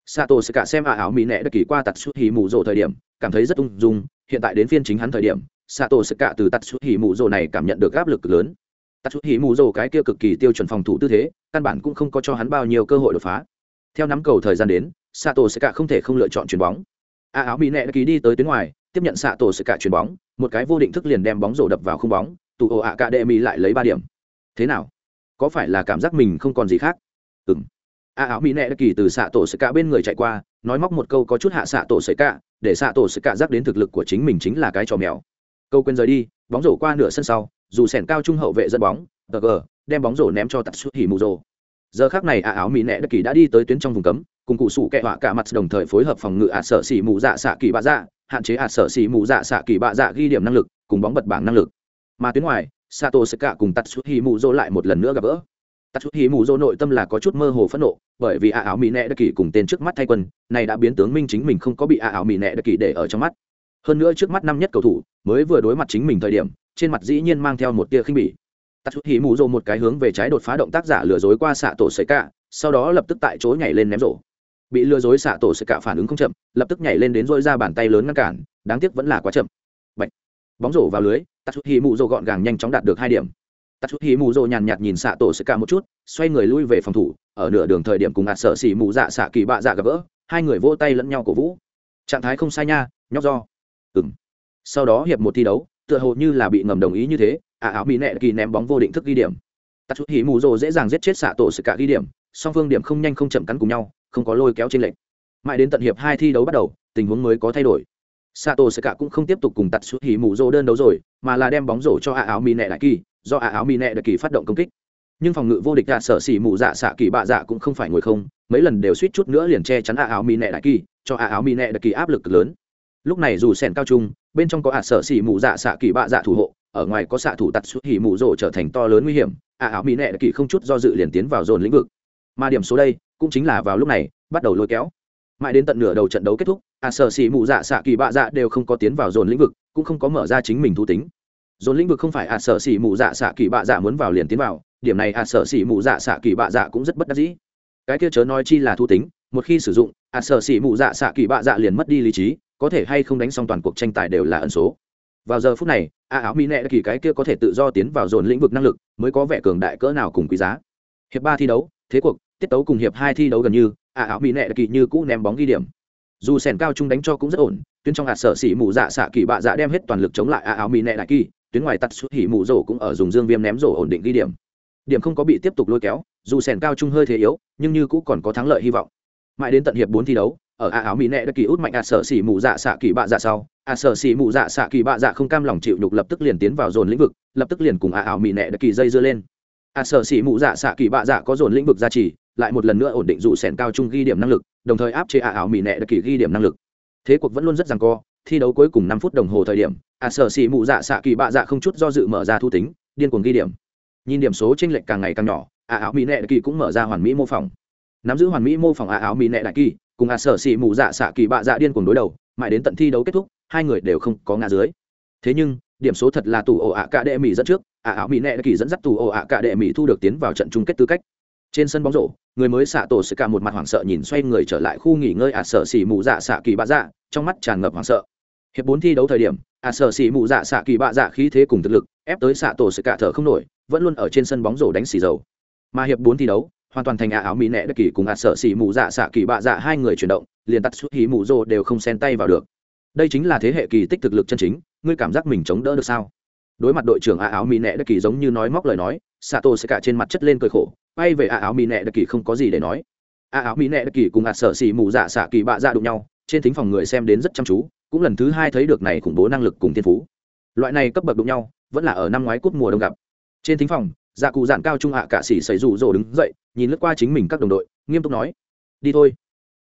xạ tổ sẽ cả xem ả à áo mỹ nẹ đã kỳ qua tạt xuất hì mù rồ thời điểm cảm thấy rất ung dung hiện tại đến phiên chính hắn thời điểm xạ tổ sẽ cả từ tạt xuất hì mù rồ này cảm nhận được áp lực lớn tạt xuất hì mù rồ cái kia cực kỳ tiêu chuẩn phòng thủ tư thế căn bản cũng không có cho hắn bao nhiêu cơ hội đột phá theo nắm cầu thời gian đến Sato sẽ cả không thể không lựa chọn chuyền bóng. A à áo bị nẹ ký đi tới tuyến ngoài, tiếp nhận Sato sẽ cả chuyền bóng, một cái vô định thức liền đem bóng rổ đập vào khung bóng, tụ ổ ạ cả đệ mỹ lại lấy ba điểm. Thế nào? Có phải là cảm giác mình không còn gì khác? Ừm. A áo mỹ nẹ kỳ từ xạ tổ sẽ cả bên người chạy qua, nói móc một câu có chút hạ xạ tổ sẽ cả, để xạ tổ sẽ cả giác đến thực lực của chính mình chính là cái trò mèo. Câu quên rời đi, bóng rổ qua nửa sân sau, dù sẻn cao trung hậu vệ dẫn bóng, GG, đem bóng rổ ném cho Tatsuhi Muzo. Giờ khắc này A áo mỹ nẹ kỳ đã đi tới tuyến trong vùng cấm, cùng cụ sủ kẹ họa cả mặt đồng thời phối hợp phòng ngự ả sở xỉ mù dạ xạ kỳ bạ dạ hạn chế ả sở xỉ mù dạ xạ kỳ bạ dạ ghi điểm năng lực cùng bóng bật bảng năng lực mà tuyến ngoài sato sẽ cả cùng tatsuhi mù dô lại một lần nữa gặp gỡ. Tatsuhi mù dô nội tâm là có chút mơ hồ phẫn nộ, bởi vì a áo mỹ nẹ đất kỳ cùng tên trước mắt thay quân, này đã biến tướng minh chính mình không có bị a áo mỹ nẹ đất kỳ để ở trong mắt. Hơn nữa trước mắt năm nhất cầu thủ, mới vừa đối mặt chính mình thời điểm, trên mặt dĩ nhiên mang theo một tia khinh bỉ. Tatsuhi mù dô một cái hướng về trái đột phá động tác giả lừa dối qua xạ tổ sấy cả, sau đó lập tức tại chỗ nhảy lên ném rổ. Bị lừa dối xạ tổ sẽ cả phản ứng không chậm, lập tức nhảy lên đến dôi ra bàn tay lớn ngăn cản, đáng tiếc vẫn là quá chậm. Bạch bóng rổ vào lưới tạt chút hì mù rồ gọn gàng nhanh chóng đạt được hai điểm. Tạt chút hì mù rồ nhàn nhạt nhìn xạ tổ sẽ cả một chút, xoay người lui về phòng thủ, ở nửa đường thời điểm cùng ạt sợ xỉ mù dạ xạ kỳ bạ dạ gặp gỡ, hai người vỗ tay lẫn nhau cổ vũ. Trạng thái không sai nha, nhóc do. Ừng sau đó hiệp một thi đấu, tựa hồ như là bị ngầm đồng ý như thế ả áo bị nẹ kỳ ném bóng vô định thức ghi điểm. Tạt chút hì mù rồ dễ dàng giết chết xạ tổ sẽ cả ghi điểm, song phương điểm không nhanh không chậm cắn cùng nhau, không có lôi kéo trên lệnh mãi đến tận hiệp hai thi đấu bắt đầu, tình huống mới có thay đổi sato sẽ cả cũng không tiếp tục cùng tạt xuống hỉ mù rô đơn đấu rồi, mà là đem bóng rổ cho a áo Mi Nè đại kỳ, do a áo Mi Nè đại kỳ phát động công kích. Nhưng phòng ngự vô địch đạ sở sĩ mù dạ xạ kỳ bạ dạ cũng không phải ngồi không, mấy lần đều suýt chút nữa liền che chắn a áo Mi Nè đại kỳ, cho a áo Mi Nè đại kỳ áp lực lớn. Lúc này dù sèn cao trung, bên trong có a sở sĩ mù dạ xạ kỳ bạ dạ thủ hộ, ở ngoài có xạ thủ tạt xuống hỉ mù rổ trở thành to lớn nguy hiểm, a áo Mi Nè đại kỳ không chút do dự liền tiến vào dồn lĩnh vực. Mà điểm số đây cũng chính là vào lúc này, bắt đầu lôi kéo mãi đến tận nửa đầu trận đấu kết thúc, a sở xỉ mù dạ xạ kỳ bạ dạ đều không có tiến vào dồn lĩnh vực, cũng không có mở ra chính mình thu tính. Dồn lĩnh vực không phải a sở xỉ mù dạ xạ kỳ bạ dạ muốn vào liền tiến vào, điểm này a sở xỉ mù dạ xạ kỳ bạ dạ cũng rất bất đắc dĩ. Cái kia chớ nói chi là thu tính, một khi sử dụng, a sở xỉ mù dạ xạ kỳ bạ dạ liền mất đi lý trí, có thể hay không đánh xong toàn cuộc tranh tài đều là ẩn số. Vào giờ phút này, a áo mỹ nệ kỳ cái kia có thể tự do tiến vào dồn lĩnh vực năng lực, mới có vẻ cường đại cỡ nào cùng quý giá. Hiệp ba thi đấu, thế cuộc, tiết tấu cùng hiệp hai thi đấu gần như a áo mỹ nệ kỳ như cũ ném bóng ghi điểm. Dù sèn cao trung đánh cho cũng rất ổn, tuyến trong hạt sở xỉ mù dạ xạ kỳ bạ dạ đem hết toàn lực chống lại a áo mỹ nệ đại kỳ, tuyến ngoài tắt xuất hỉ mù rổ cũng ở dùng dương viêm ném rổ ổn định ghi điểm. Điểm không có bị tiếp tục lôi kéo, dù sèn cao trung hơi thế yếu, nhưng như cũ còn có thắng lợi hy vọng. Mãi đến tận hiệp bốn thi đấu, ở a áo mỹ nệ kỳ út mạnh ả sở xỉ mù dạ xạ kỳ bạ dạ sau ả sở xỉ mù dạ xạ kỳ bạ dạ không cam lòng chịu nhục lập tức liền tiến vào dồn lĩnh vực, lập tức liền cùng a áo mỹ nệ kỳ dây dưa lên. Ả sở xỉ mù dạ xạ kỳ bạ dạ có dồn lĩnh vực gia trì lại một lần nữa ổn định dụ sẻn cao trung ghi điểm năng lực, đồng thời áp chế ả ảo mỹ nẹ đặc kỳ ghi điểm năng lực. Thế cuộc vẫn luôn rất rằng co, thi đấu cuối cùng năm phút đồng hồ thời điểm ả sở xì mụ dạ xạ kỳ bạ dạ không chút do dự mở ra thu tính, điên cuồng ghi điểm. Nhìn điểm số chênh lệch càng ngày càng nhỏ ả ảo mỹ nẹ đặc kỳ cũng mở ra hoàn mỹ mô phỏng. Nắm giữ hoàn mỹ mô phỏng ả ảo mỹ nẹ đại kỳ, cùng ả sở xì mụ dạ xạ kỳ bạ dạ điên cuồng đối đầu, mãi đến tận thi đấu kết thúc, hai người đều không có ngã dưới. Thế nhưng, điểm số thật là tù ổ ạ cả đệ mỹ dẫn trước ả ảo mỹ nẹ kỳ dẫn dắt tù ổ ạ cả đệ mỹ thu được tiến vào trận chung kết tư cách trên sân bóng rổ, người mới xạ tổ sẽ cả một mặt hoảng sợ nhìn xoay người trở lại khu nghỉ ngơi ạ sở xỉ mù dạ xạ kỳ bạ dạ trong mắt tràn ngập hoảng sợ. Hiệp bốn thi đấu thời điểm, ạ sở xỉ mù dạ xạ kỳ bạ dạ khí thế cùng thực lực, ép tới xạ tổ sẽ cả thở không nổi, vẫn luôn ở trên sân bóng rổ đánh xì dầu. Mà hiệp bốn thi đấu, hoàn toàn thành ạ áo mỹ nẹ đất kỳ cùng ạ sở xỉ mù dạ xạ kỳ bạ dạ hai người chuyển động, liền tắt suốt hí mù rô đều không xen tay vào được. Đây chính là thế hệ kỳ tích thực lực chân chính, ngươi cảm giác mình chống đỡ được sao? Đối mặt đội trưởng a áo mỹ nẹ đất kỳ giống như nói móc lời nói sato sẽ cả trên mặt chất lên cười khổ bay về a áo mỹ nệ đặc kỳ không có gì để nói. a áo mỹ nệ đặc kỳ cùng a sở xì mù dạ xạ kỳ bạ dạ đụng nhau, trên thính phòng người xem đến rất chăm chú, cũng lần thứ hai thấy được này khủng bố năng lực cùng thiên phú. Loại này cấp bậc đụng nhau, vẫn là ở năm ngoái cúp mùa đông gặp. Trên thính phòng dạ cụ dạn cao trung hạ cả xỉ xảy rủ rỗ đứng dậy, nhìn lướt qua chính mình các đồng đội, nghiêm túc nói, đi thôi.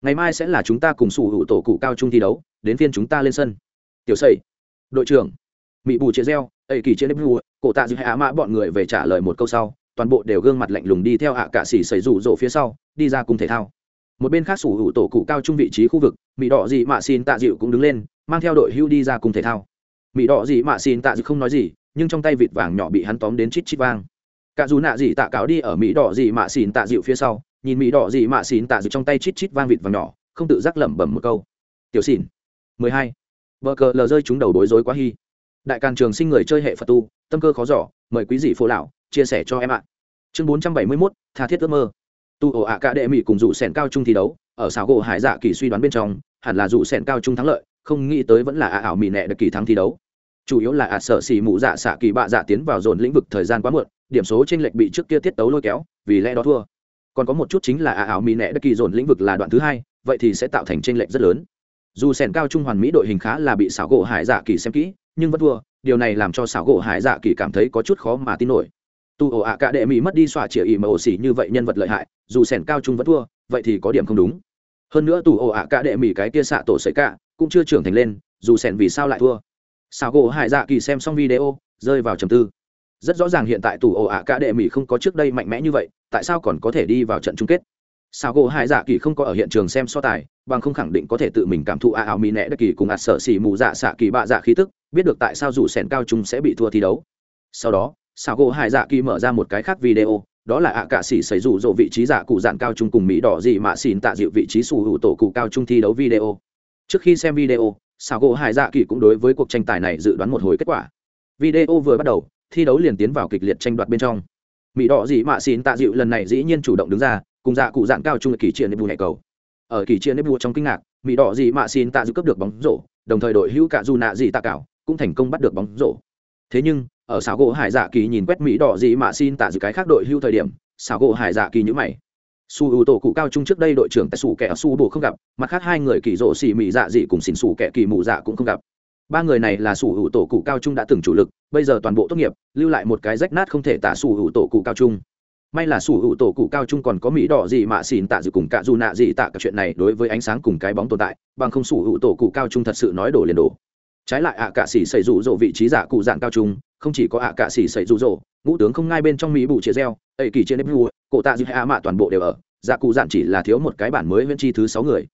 Ngày mai sẽ là chúng ta cùng sủ hữu tổ cụ cao trung thi đấu, đến phiên chúng ta lên sân. Tiểu sầy. Đội trưởng. Mỹ bù chia reo ây kỳ chia nếp vua. Cổ tạ dư hạ mã bọn người về trả lời một câu sau toàn bộ đều gương mặt lạnh lùng đi theo hạ cả xỉ xảy rủ rỗ phía sau, đi ra cùng thể thao. Một bên khác sủ hữu tổ cụ cao trung vị trí khu vực, mỹ đỏ dị mạ xin tạ dịu cũng đứng lên, mang theo đội hưu đi ra cùng thể thao. Mỹ đỏ dị mạ xin tạ dịu không nói gì, nhưng trong tay vịt vàng nhỏ bị hắn tóm đến chít chít vang. Cả dù nạ dị tạ cáo đi ở mỹ đỏ dị mạ xin tạ dịu phía sau, nhìn mỹ đỏ dị mạ xin tạ dịu trong tay chít chít vang vịt vàng nhỏ, không tự giác lẩm bẩm một câu. Tiểu xỉn mười hai, vợ cờ lờ rơi chúng đầu bối rối quá hy đại càng trường sinh người chơi hệ phật tu, tâm cơ khó giỏ mời quý dị phố lão chia sẻ cho em ạ. Chương bốn trăm bảy mươi mốt, tha thiết ước mơ. Tu ổ ạ cả đệ mỹ cùng dụ sẻn cao trung thi đấu, ở xảo gỗ hải dạ kỳ suy đoán bên trong, hẳn là dụ sẻn cao trung thắng lợi, không nghĩ tới vẫn là ạ ảo mỹ nẹ được kỳ thắng thi đấu. Chủ yếu là ạ sợ xỉ mụ dạ xạ kỳ bạ dạ tiến vào dồn lĩnh vực thời gian quá muộn, điểm số trên lệch bị trước kia tiết tấu lôi kéo, vì lẽ đó thua. Còn có một chút chính là ạ ảo mỹ nẹ đất kỳ dồn lĩnh vực là đoạn thứ hai, vậy thì sẽ tạo thành trên lệch rất lớn. Dù sẻn cao trung hoàn mỹ đội hình khá là bị xảo gỗ hải dạ kỳ xem kỹ, nhưng vẫn thua, điều này làm cho xảo gỗ hải dạ kỳ cảm thấy có chút khó mà tin nổi tu ổ ạ cả đệ mỹ mất đi xoa chĩa ỉ mà ổ xỉ như vậy nhân vật lợi hại, dù sẻn cao trung vẫn thua, vậy thì có điểm không đúng. Hơn nữa tù ổ ạ cả đệ mỹ cái kia xạ tổ sấy cả cũng chưa trưởng thành lên, dù sẻn vì sao lại thua. Sao gỗ hải dạ kỳ xem xong video, rơi vào trầm tư. Rất rõ ràng hiện tại tù ổ ạ cả đệ mỹ không có trước đây mạnh mẽ như vậy, tại sao còn có thể đi vào trận chung kết? Sao gỗ hải dạ kỳ không có ở hiện trường xem so tài, bằng không khẳng định có thể tự mình cảm thụ ạ ảo mỹ nẹ đất kỳ cùng ạt sợ xỉ mù dạ xạ kỳ bạ dạ khí tức, biết được tại sao dù sẻn cao trung sẽ bị thua thi đấu. Sau đó sao gỗ hải dạ kỳ mở ra một cái khác video, đó là ạ cạ xỉ xảy rủ rộ vị trí giả cụ dạn cao trung cùng mỹ đỏ gì mạ xin tạ dịu vị trí sủ hữu tổ cụ cao trung thi đấu video. Trước khi xem video sao gỗ hải dạ kỳ cũng đối với cuộc tranh tài này dự đoán một hồi kết quả. Video vừa bắt đầu, thi đấu liền tiến vào kịch liệt tranh đoạt bên trong. Mỹ đỏ gì mạ xin tạ dịu lần này dĩ nhiên chủ động đứng ra, cùng dạ cụ dạn cao trung kỳ triển nếp bù nhảy cầu. Ở kỳ triển nếp bù trong kinh ngạc, mỹ đỏ dị mạ xin tạ dịu cấp được bóng rổ, đồng thời đội hữu cả dù nạ dị tạ cảo cũng thành công bắt được bóng rổ. Thế nhưng ở xảo gỗ hải dạ kỳ nhìn quét mỹ đỏ gì mà xin tạ dự cái khác đội hưu thời điểm, xảo gỗ hải dạ kỳ nhữ mày. Su ưu tổ cụ cao trung trước đây đội trưởng tại sủ kẻ su bồ không gặp, mặt khác hai người kỳ rổ xì mỹ dạ dị cùng xỉn sủ kẻ kỳ mù dạ cũng không gặp. Ba người này là sủ hữu tổ cụ cao trung đã từng chủ lực, bây giờ toàn bộ tốt nghiệp, lưu lại một cái rách nát không thể tả sủ hữu tổ cụ cao trung. May là sủ hữu tổ cụ cao trung còn có mỹ đỏ gì mà xỉn tạ dự cùng cả dù nạ gì tạ cả chuyện này đối với ánh sáng cùng cái bóng tồn tại, bằng không sủ hữu tổ cụ cao trung thật sự nói đổ liền đổ trái lại ạ à cạ xỉ xảy rủ rộ vị trí giả cụ dạng cao trung, không chỉ có ạ à cạ xỉ xảy rủ rộ ngũ tướng không ngay bên trong mỹ bù chia reo ẩy kỳ trên nếp vua cổ tạ dư hạ mạ toàn bộ đều ở, giả cụ dạng chỉ là thiếu một cái bản mới viễn chi thứ sáu người.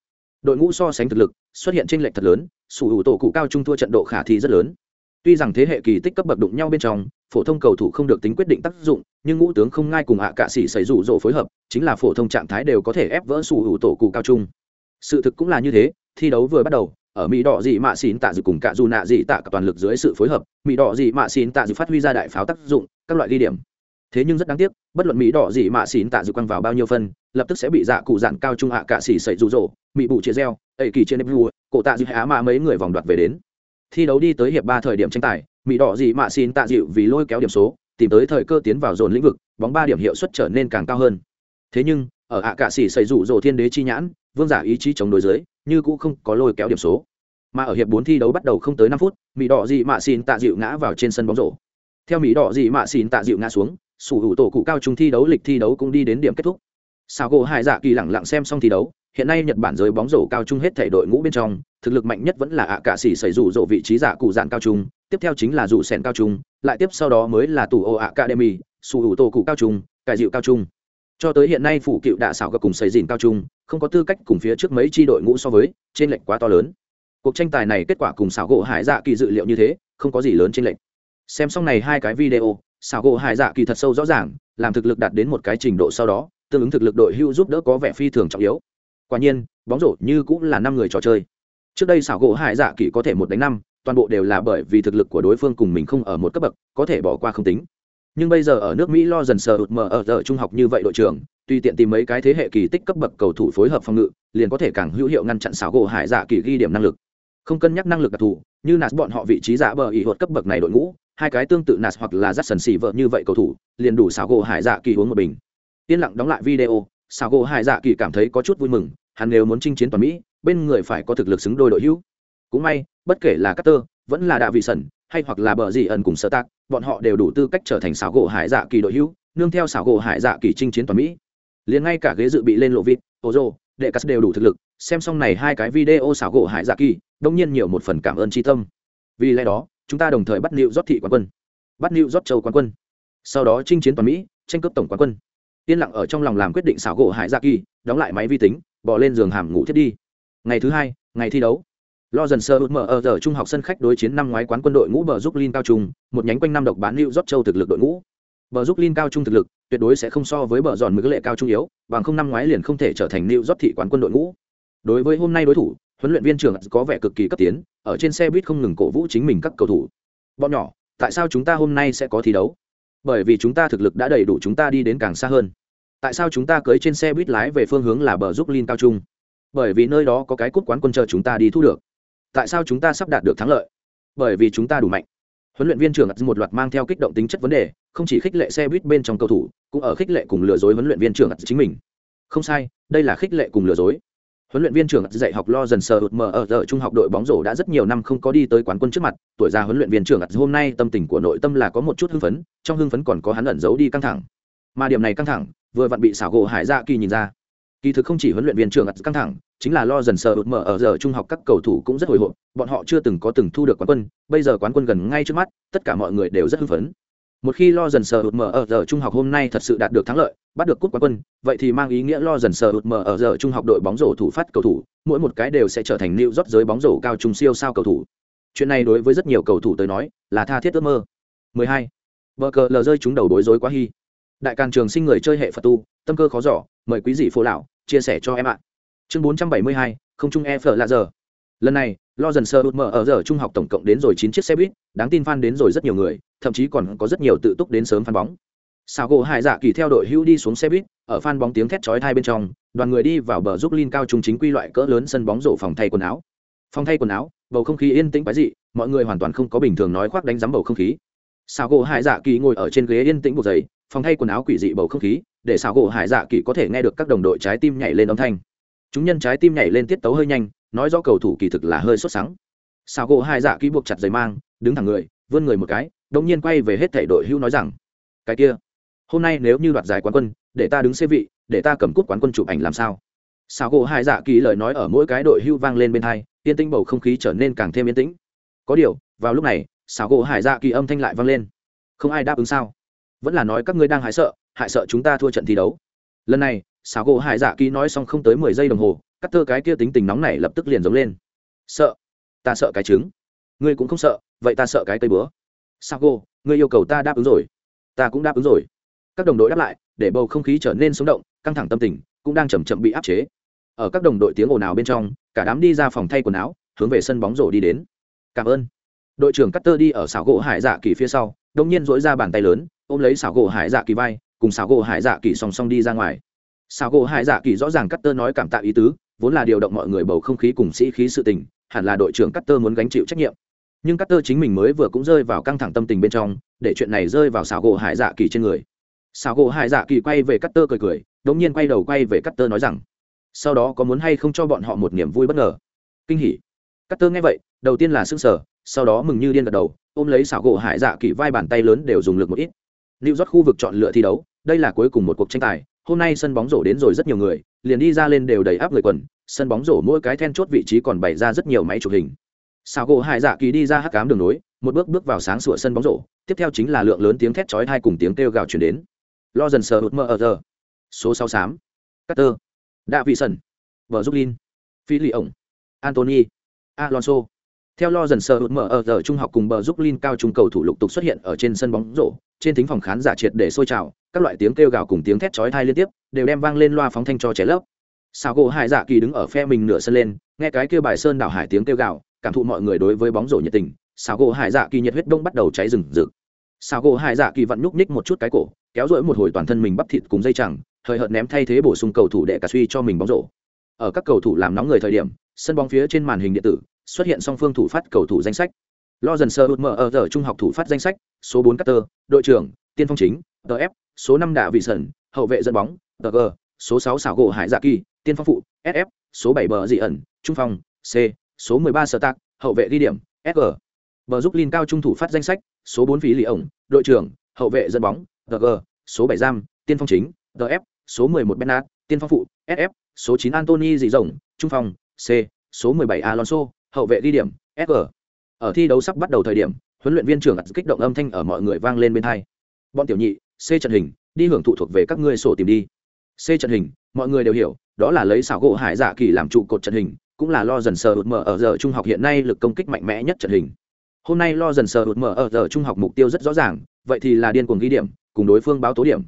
Đội ngũ so sánh thực lực, xuất hiện tranh lệch thật lớn, sủ hữu tổ cụ cao trung thua trận độ khả thi rất lớn. Tuy rằng thế hệ kỳ tích cấp bậc đụng nhau bên trong, phổ thông cầu thủ không được tính quyết định tác dụng, nhưng ngũ tướng không ngai cùng hạ cạ sĩ xảy rủ rộ phối hợp, chính là phổ thông trạng thái đều có thể ép vỡ sủ hữu tổ cụ cao trung. Sự thực cũng là như thế, thi đấu vừa bắt đầu ở mỹ đỏ dị mạ xin tạ dự cùng cả dù nạ dị tạ cả toàn lực dưới sự phối hợp, mỹ đỏ dị mạ xin tạ dự phát huy ra đại pháo tác dụng, các loại ghi điểm. Thế nhưng rất đáng tiếc, bất luận mỹ đỏ dị mạ xin tạ dự quăng vào bao nhiêu phân, lập tức sẽ bị dạ cụ dạn cao trung hạ cạ xỉ xảy rủ rỗ, mỹ bụ chia reo ẩy kỳ trên nếp vua, cổ tạ dư hạ mạ mấy người vòng đoạt về đến. Thi đấu đi tới hiệp ba thời điểm tranh tài, mỹ đỏ dị mạ xin tạ dịu vì lôi kéo điểm số, tìm tới thời cơ tiến vào dồn lĩnh vực, bóng ba điểm hiệu suất trở nên càng cao hơn. Thế nhưng, ở hạ cạ xỉ xảy rủ rỗ thiên đế chi nhãn, vương giả ý chí chống đối dưới như cũ không có lôi kéo điểm số. Mà ở hiệp bốn thi đấu bắt đầu không tới năm phút, mỹ đỏ dị mạ xin tạ dịu ngã vào trên sân bóng rổ. Theo mỹ đỏ dị mạ xin tạ dịu ngã xuống, sủ hữu tổ cụ cao trung thi đấu lịch thi đấu cũng đi đến điểm kết thúc. Sao gỗ hải dạ kỳ lẳng lặng xem xong thi đấu, hiện nay nhật bản giới bóng rổ cao trung hết thể đội ngũ bên trong, thực lực mạnh nhất vẫn là ạ cả xỉ xảy rủ rộ vị trí giả cụ dạng cao trung, tiếp theo chính là rủ sèn cao trung, lại tiếp sau đó mới là tủ ô academy, sủ hữu tổ cụ cao trung, cải dịu cao trung cho tới hiện nay phủ cựu đạ xảo gặp cùng xây dìn cao trung, không có tư cách cùng phía trước mấy tri đội ngũ so với, trên lệnh quá to lớn. Cuộc tranh tài này kết quả cùng xảo gỗ hải dạ kỳ dự liệu như thế, không có gì lớn trên lệnh xem xong này hai cái video, xảo gỗ hải dạ kỳ thật sâu rõ ràng, làm thực lực đạt đến một cái trình độ sau đó, tương ứng thực lực đội hưu giúp đỡ có vẻ phi thường trọng yếu. Quả nhiên, bóng rổ như cũng là năm người trò chơi. Trước đây xảo gỗ hải dạ kỳ có thể một đánh năm, toàn bộ đều là bởi vì thực lực của đối phương cùng mình không ở một cấp bậc, có thể bỏ qua không tính nhưng bây giờ ở nước mỹ lo dần sờ ụt mờ ở giờ trung học như vậy đội trưởng tuy tiện tìm mấy cái thế hệ kỳ tích cấp bậc cầu thủ phối hợp phòng ngự liền có thể càng hữu hiệu ngăn chặn xảo gỗ hải dạ kỳ ghi điểm năng lực. Không cân nhắc năng lực đặc thù như nạt bọn họ vị trí giả bờ ỉ hột cấp bậc này đội ngũ hai cái tương tự nạt hoặc là rắt sần xì vợ như vậy cầu thủ liền đủ xảo gỗ hải dạ kỳ uống một bình. Yên lặng đóng lại video xảo gỗ hải dạ kỳ cảm thấy có chút vui mừng hắn nếu muốn chinh chiến toàn mỹ bên người phải có thực lực xứng đôi đội hữu. Cũng may bất kể là Carter, vẫn là Đạ Vị Sẩn, hay hoặc là bờ gì ẩn cùng Sở Tạc, bọn họ đều đủ tư cách trở thành xảo gỗ hải dạ kỳ đội hữu, nương theo xảo gỗ hải dạ kỳ chinh chiến toàn Mỹ. Liền ngay cả ghế dự bị lên lộ vịt, Ozo, đệ cắt đều đủ thực lực, xem xong này hai cái video xảo gỗ hải dạ kỳ, đông nhiên nhiều một phần cảm ơn tri tâm. Vì lẽ đó, chúng ta đồng thời bắt nịu rót thị quán quân, bắt nịu rót châu quán quân. Sau đó chinh chiến toàn Mỹ, tranh cướp tổng quán quân. Yên lặng ở trong lòng làm quyết định xảo gỗ hải dạ kỳ, đóng lại máy vi tính, bỏ lên giường hàm ngủ thiết đi. Ngày thứ hai, ngày thi đấu lo dần sơ mở ở giờ trung học sân khách đối chiến năm ngoái quán quân đội ngũ bờ giúp linh cao trung, một nhánh quanh năm độc bán lưu rót châu thực lực đội ngũ. Bờ giúp linh cao trung thực lực tuyệt đối sẽ không so với bờ giòn mực lệ cao trung yếu, bằng không năm ngoái liền không thể trở thành lưu rót thị quán quân đội ngũ. Đối với hôm nay đối thủ, huấn luyện viên trưởng có vẻ cực kỳ cấp tiến, ở trên xe buýt không ngừng cổ vũ chính mình các cầu thủ. Bọn nhỏ, tại sao chúng ta hôm nay sẽ có thi đấu? Bởi vì chúng ta thực lực đã đầy đủ chúng ta đi đến càng xa hơn. Tại sao chúng ta cưới trên xe buýt lái về phương hướng là bờ giúp linh cao trung? Bởi vì nơi đó có cái cút quán quân chờ chúng ta đi thu được tại sao chúng ta sắp đạt được thắng lợi? Bởi vì chúng ta đủ mạnh. Huấn luyện viên trưởng một loạt mang theo kích động tính chất vấn đề, không chỉ khích lệ xe buýt bên trong cầu thủ, cũng ở khích lệ cùng lừa dối huấn luyện viên trưởng chính mình. Không sai, đây là khích lệ cùng lừa dối. Huấn luyện viên trưởng dạy học lo dần sờ hụt mờ ở giờ trung học đội bóng rổ đã rất nhiều năm không có đi tới quán quân trước mặt, tuổi già huấn luyện viên trưởng hôm nay tâm tình của nội tâm là có một chút hưng phấn, trong hưng phấn còn có hắn ẩn giấu đi căng thẳng. Mà điểm này căng thẳng, vừa vặn bị xảo gỗ hải dạ kỳ nhìn ra kỳ thực không chỉ huấn luyện viên trưởng căng thẳng, chính là lo dần sờ ụt mở ở giờ trung học các cầu thủ cũng rất hồi hộp. Bọn họ chưa từng có từng thu được quán quân, bây giờ quán quân gần ngay trước mắt, tất cả mọi người đều rất hưng phấn. Một khi lo dần sờ ụt mở ở giờ trung học hôm nay thật sự đạt được thắng lợi, bắt được cúp quán quân, vậy thì mang ý nghĩa lo dần sờ ụt mở ở giờ trung học đội bóng rổ thủ phát cầu thủ, mỗi một cái đều sẽ trở thành lưu rót giới bóng rổ cao trung siêu sao cầu thủ. Chuyện này đối với rất nhiều cầu thủ tới nói là tha thiết ước mơ. 12. Bờ cờ lờ rơi chúng đầu đối rối quá hy đại càn trường sinh người chơi hệ phật tu, tâm cơ khó giỏ mời quý dị phố lão chia sẻ cho em ạ. Chương bốn trăm bảy mươi hai, không trung e phở lạ giờ. Lần này lo dần sơ đột mở ở giờ trung học tổng cộng đến rồi chín chiếc xe buýt, đáng tin fan đến rồi rất nhiều người, thậm chí còn có rất nhiều tự túc đến sớm phan bóng. Sao gỗ hải dạ kỳ theo đội hưu đi xuống xe buýt, ở phan bóng tiếng thét chói thai bên trong, đoàn người đi vào bờ giúp linh cao trung chính quy loại cỡ lớn sân bóng rổ phòng thay quần áo. Phòng thay quần áo, bầu không khí yên tĩnh quái dị, mọi người hoàn toàn không có bình thường nói khoác đánh giám bầu không khí. Sao gỗ hải dạ kỳ ngồi ở trên ghế yên tĩnh buộc giày phòng thay quần áo quỷ dị bầu không khí, để xảo gỗ hải dạ kỳ có thể nghe được các đồng đội trái tim nhảy lên âm thanh. Chúng nhân trái tim nhảy lên tiết tấu hơi nhanh, nói rõ cầu thủ kỳ thực là hơi sốt sắng. Xảo gỗ hải dạ kỳ buộc chặt giày mang, đứng thẳng người, vươn người một cái đông nhiên quay về hết thể đội hưu nói rằng, cái kia, hôm nay nếu như đoạt giải quán quân, để ta đứng xê vị, để ta cầm cút quán quân chụp ảnh làm sao? Xảo gỗ hải dạ kỳ lời nói ở mỗi cái đội hưu vang lên bên hai, yên tĩnh bầu không khí trở nên càng thêm yên tĩnh. Có điều, vào lúc này, xảo gỗ hải dạ kỳ âm thanh lại vang lên. Không ai đáp ứng sao? Vẫn là nói các ngươi đang hại sợ hại sợ chúng ta thua trận thi đấu. Lần này, xảo gỗ hải dạ ký nói xong không tới mười giây đồng hồ, cắt thơ cái kia tính tình nóng này lập tức liền giống lên. Sợ? Ta sợ cái trứng. Ngươi cũng không sợ, vậy ta sợ cái cây búa. Sao gỗ, ngươi yêu cầu ta đáp ứng rồi. Ta cũng đáp ứng rồi. Các đồng đội đáp lại, để bầu không khí trở nên sống động, căng thẳng tâm tình cũng đang chầm chậm bị áp chế. Ở các đồng đội tiếng ồn ào bên trong, cả đám đi ra phòng thay quần áo, hướng về sân bóng rổ đi đến. Cảm ơn. Đội trưởng cắt tơ đi ở xảo gỗ hải dạ kỳ phía sau đông nhiên dỗi ra bàn tay lớn ôm lấy xảo gỗ hải dạ kỳ vai, cùng xảo gỗ hải dạ kỳ song song đi ra ngoài. Xảo gỗ hải dạ kỳ rõ ràng cắt tơ nói cảm tạ ý tứ, vốn là điều động mọi người bầu không khí cùng sĩ khí sự tình, hẳn là đội trưởng cắt tơ muốn gánh chịu trách nhiệm. Nhưng cắt tơ chính mình mới vừa cũng rơi vào căng thẳng tâm tình bên trong, để chuyện này rơi vào xảo gỗ hải dạ kỳ trên người. Xảo gỗ hải dạ kỳ quay về cắt tơ cười cười, đống nhiên quay đầu quay về cắt tơ nói rằng, sau đó có muốn hay không cho bọn họ một niềm vui bất ngờ? Kinh hỉ. Cắt tơ nghe vậy, đầu tiên là sững sờ, sau đó mừng như điên gật đầu, ôm lấy xảo gỗ hải dạ kỳ vai bàn tay lớn đều dùng lực một ít. New York khu vực chọn lựa thi đấu, đây là cuối cùng một cuộc tranh tài. Hôm nay sân bóng rổ đến rồi rất nhiều người, liền đi ra lên đều đầy áp người quần, sân bóng rổ mỗi cái then chốt vị trí còn bày ra rất nhiều máy chụp hình. Sào gỗ hải dạ kỳ đi ra hắc cám đường nối, một bước bước vào sáng sủa sân bóng rổ, tiếp theo chính là lượng lớn tiếng thét chói tai cùng tiếng kêu gào truyền đến. Lo dần sờ hụt mơ ở giờ. Số sáu xám cutter đạ vị sân vợ giúp linh phi lì ổng. Antony alonso theo lo dần sờ hụt mở ở giờ trung học cùng bờ giúp linh cao trung cầu thủ lục tục xuất hiện ở trên sân bóng rổ, trên thính phòng khán giả triệt để sôi trào, các loại tiếng kêu gào cùng tiếng thét chói tai liên tiếp, đều đem vang lên loa phóng thanh cho trẻ lớp. Sao gỗ hải dạ kỳ đứng ở phe mình nửa sân lên, nghe cái kêu bài sơn đảo hải tiếng kêu gào, cảm thụ mọi người đối với bóng rổ nhiệt tình sao gỗ hải dạ kỳ nhiệt huyết đông bắt đầu cháy rừng rực. Sao gỗ hải dạ kỳ vặn nhúc nhích một chút cái cổ, kéo rỗi một hồi toàn thân mình bắp thịt cùng dây chẳng thời hợt ném thay thế bổ sung cầu thủ đệ cả suy cho mình bóng rổ. Ở các cầu thủ làm nóng người thời điểm, sân bóng phía trên màn hình điện tử xuất hiện song phương thủ phát cầu thủ danh sách. Lo dần sơ hụt mở ở giờ trung học thủ phát danh sách, số bốn cutter đội trưởng, tiên phong chính tf số năm đạ vị sẩn, hậu vệ dẫn bóng tg số sáu xảo gỗ hải dạ kỳ, tiên phong phụ sf số bảy bờ dị ẩn, trung phong, c, số mười ba sở tạc, hậu vệ ghi điểm sg bờ giúp linh cao trung thủ phát danh sách, số bốn phí lì ổng, đội trưởng, hậu vệ dẫn bóng tg số bảy giam, tiên phong chính df số mười một bernard, tiên phong phụ sf số chín antony dị rồng, trung phong, c, số mười bảy alonso hậu vệ ghi điểm sg ở thi đấu sắp bắt đầu thời điểm, huấn luyện viên trưởng đặt kích động âm thanh ở mọi người vang lên bên hai. Bọn tiểu nhị, c trận hình, đi hưởng thụ thuộc về các ngươi sổ tìm đi. C trận hình, mọi người đều hiểu, đó là lấy xảo gỗ hải dạ kỳ làm trụ cột trận hình, cũng là lo dần sờ hụt mở ở giờ trung học hiện nay lực công kích mạnh mẽ nhất trận hình. Hôm nay lo dần sờ hụt mở ở giờ trung học mục tiêu rất rõ ràng, vậy thì là điên cuồng ghi điểm, cùng đối phương báo tố điểm.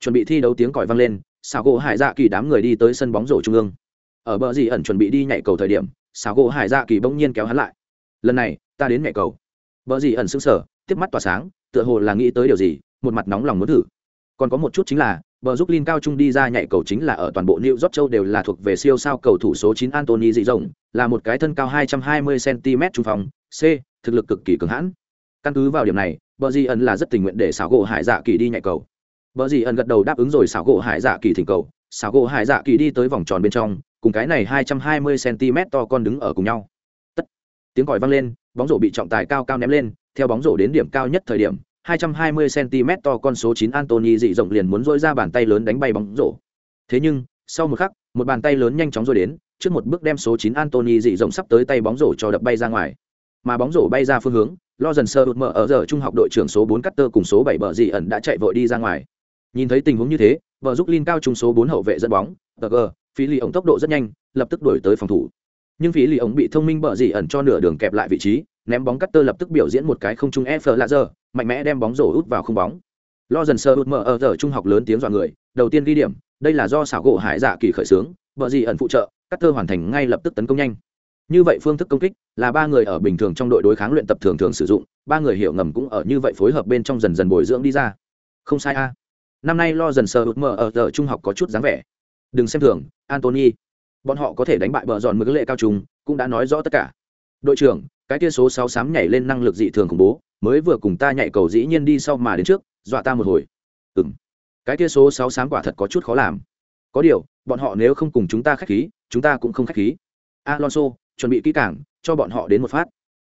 Chuẩn bị thi đấu tiếng còi vang lên, xảo gỗ hải dạ kỳ đám người đi tới sân bóng rổ trung ương. Ở bờ gì ẩn chuẩn bị đi nhảy cầu thời điểm xảo gỗ hải dạ kỳ bỗng nhiên kéo hắn lại lần này ta đến nhảy cầu bờ gì ẩn sững sờ tiếp mắt tỏa sáng tựa hồ là nghĩ tới điều gì một mặt nóng lòng muốn thử còn có một chút chính là bờ giúp linh cao trung đi ra nhảy cầu chính là ở toàn bộ New York châu đều là thuộc về siêu sao cầu thủ số 9 Anthony dị rộng, là một cái thân cao 220 cm trung phòng, C, thực lực cực kỳ cường hãn. Căn cứ vào điểm này, Bờ Di ẩn là rất tình nguyện để xảo gỗ Hải Dạ Kỳ đi nhảy cầu. Bờ Di ẩn gật đầu đáp ứng rồi xảo gỗ Hải Dạ Kỳ thỉnh cầu, xảo gỗ Hải Dạ Kỳ đi tới vòng tròn bên trong, cùng cái này 220 cm to con đứng ở cùng nhau. Tất. Tiếng còi vang lên, bóng rổ bị trọng tài cao cao ném lên, theo bóng rổ đến điểm cao nhất thời điểm, 220 cm to con số 9 Anthony dị rộng liền muốn rỗi ra bàn tay lớn đánh bay bóng rổ. Thế nhưng, sau một khắc, một bàn tay lớn nhanh chóng rôi đến, trước một bước đem số 9 Anthony dị rộng sắp tới tay bóng rổ cho đập bay ra ngoài. Mà bóng rổ bay ra phương hướng, lo dần sơ đột mở ở giờ trung học đội trưởng số 4 Cutter cùng số 7 bờ dị ẩn đã chạy vội đi ra ngoài. Nhìn thấy tình huống như thế, vợ giúp Lin cao trung số 4 hậu vệ dẫn bóng, TG, phí lì ổng tốc độ rất nhanh, lập tức đuổi tới phòng thủ. Nhưng phí lì ổng bị thông minh bờ dị ẩn cho nửa đường kẹp lại vị trí, ném bóng Cutter lập tức biểu diễn một cái không trung effort lạ giờ, mạnh mẽ đem bóng rổ út vào không bóng. Lo dần sơ út mở ở giờ trung học lớn tiếng dọa người đầu tiên ghi điểm đây là do xảo gỗ hải dạ kỳ khởi xướng bở dị ẩn phụ trợ cắt tơ hoàn thành ngay lập tức tấn công nhanh. Như vậy phương thức công kích là ba người ở bình thường trong đội đối kháng luyện tập thường thường sử dụng ba người hiểu ngầm cũng ở như vậy phối hợp bên trong dần dần bồi dưỡng đi ra. Không sai a. Năm nay lo dần sơ út mở ở giờ trung học có chút dáng vẻ đừng xem thường antony bọn họ có thể đánh bại bờ giòn mực lệ cao trùng, cũng đã nói rõ tất cả. Đội trưởng, cái tia số sáu sám nhảy lên năng lực dị thường khủng bố, mới vừa cùng ta nhảy cầu dĩ nhiên đi sau mà đến trước, dọa ta một hồi. Ừ m cái kia số sáu sám quả thật có chút khó làm. Có điều, bọn họ nếu không cùng chúng ta k h á c h khí, chúng ta cũng không k h á c h khí. Alonso, chuẩn bị kỹ cảng cho bọn họ đến một phát.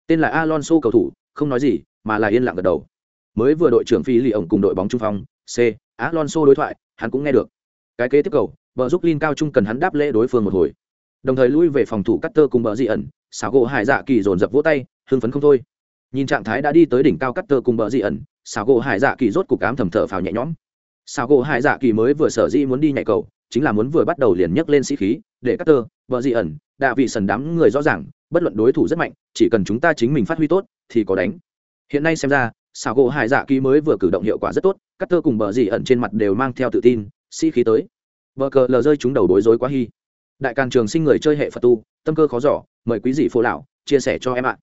Tên là alonso cầu thủ, không nói gì, mà là yên lặng gật đầu. Mới vừa đội trưởng phi lì ổng cùng đội bóng trung phong, c, alonso đối thoại, hắn cũng nghe được. Cái kế tiếp cầu vợ giúp linh cao trung cần hắn đáp lễ đối phương một hồi. Đồng thời lui về phòng thủ cắt tơ cùng bờ dị ẩn. Xảo gỗ hải dạ kỳ dồn dập vỗ tay, hưng phấn không thôi. Nhìn trạng thái đã đi tới đỉnh cao cắt tơ cùng bờ dị ẩn xào gỗ hải dạ kỳ rốt cục cám thầm thở phào nhẹ nhõm. Xào gỗ hải dạ kỳ mới vừa sở dĩ muốn đi nhảy cầu, chính là muốn vừa bắt đầu liền nhấc lên sĩ khí, để cắt tơ bờ dị ẩn, đạ vị sần đám người rõ ràng, bất luận đối thủ rất mạnh, chỉ cần chúng ta chính mình phát huy tốt, thì có đánh. Hiện nay xem ra xào gỗ hải dạ kỳ mới vừa cử động hiệu quả rất tốt cắt tơ cùng bờ dị ẩn trên mặt đều mang theo tự tin, sĩ khí tới vợ cờ lờ rơi chúng đầu bối rối quá hy đại càn trường sinh người chơi hệ phật tu, tâm cơ khó giỏ mời quý dị phố lão, chia sẻ cho em ạ.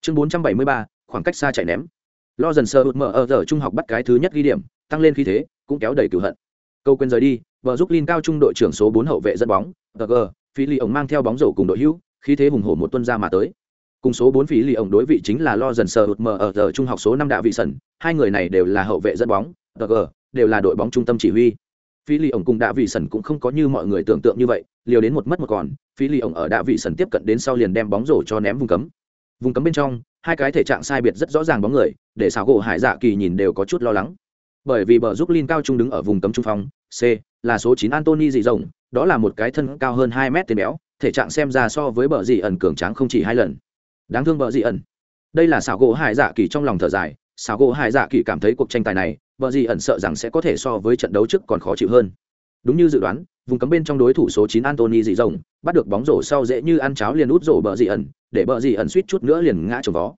Chương bốn trăm bảy mươi ba, khoảng cách xa chạy ném. Lo dần sơ hụt mở ở giờ trung học bắt cái thứ nhất ghi điểm, tăng lên khí thế, cũng kéo đầy cửu hận. Câu quên rời đi, vợ giúp linh cao trung đội trưởng số bốn hậu vệ dẫn bóng tờ gờ phi lì ổng mang theo bóng rổ cùng đội hữu, khí thế hùng hổ một tuân ra mà tới. Cùng số bốn phí lì ổng đối vị chính là lo dần sờ hụt mở ở giờ trung học số năm đạ vị sẩn, hai người này đều là hậu vệ dẫn bóng tg đều là đội bóng trung tâm chỉ huy phí lì ổng cùng đạ vị sần cũng không có như mọi người tưởng tượng như vậy, liều đến một mất một còn, phí lì ổng ở đạ vị sần tiếp cận đến sau liền đem bóng rổ cho ném vùng cấm. Vùng cấm bên trong, hai cái thể trạng sai biệt rất rõ ràng bóng người, để xảo gỗ hải dạ kỳ nhìn đều có chút lo lắng. Bởi vì bờ giúp linh cao trung đứng ở vùng cấm trung phong, c, là số chín antony dị rồng đó là một cái thân cao hơn hai mét tên béo, thể trạng xem ra so với bờ dị ẩn cường tráng không chỉ hai lần. Đáng thương bờ dị ẩn. Đây là xảo gỗ hải dạ kỳ trong lòng thở dài xảo gỗ hải dạ kỳ cảm thấy cuộc tranh tài này bờ gì ẩn sợ rằng sẽ có thể so với trận đấu trước còn khó chịu hơn. Đúng như dự đoán, vùng cấm bên trong đối thủ số chín antony dị rồng, bắt được bóng rổ sau dễ như ăn cháo liền út rổ bờ dị ẩn, để bờ dị ẩn suýt chút nữa liền ngã trồng vó.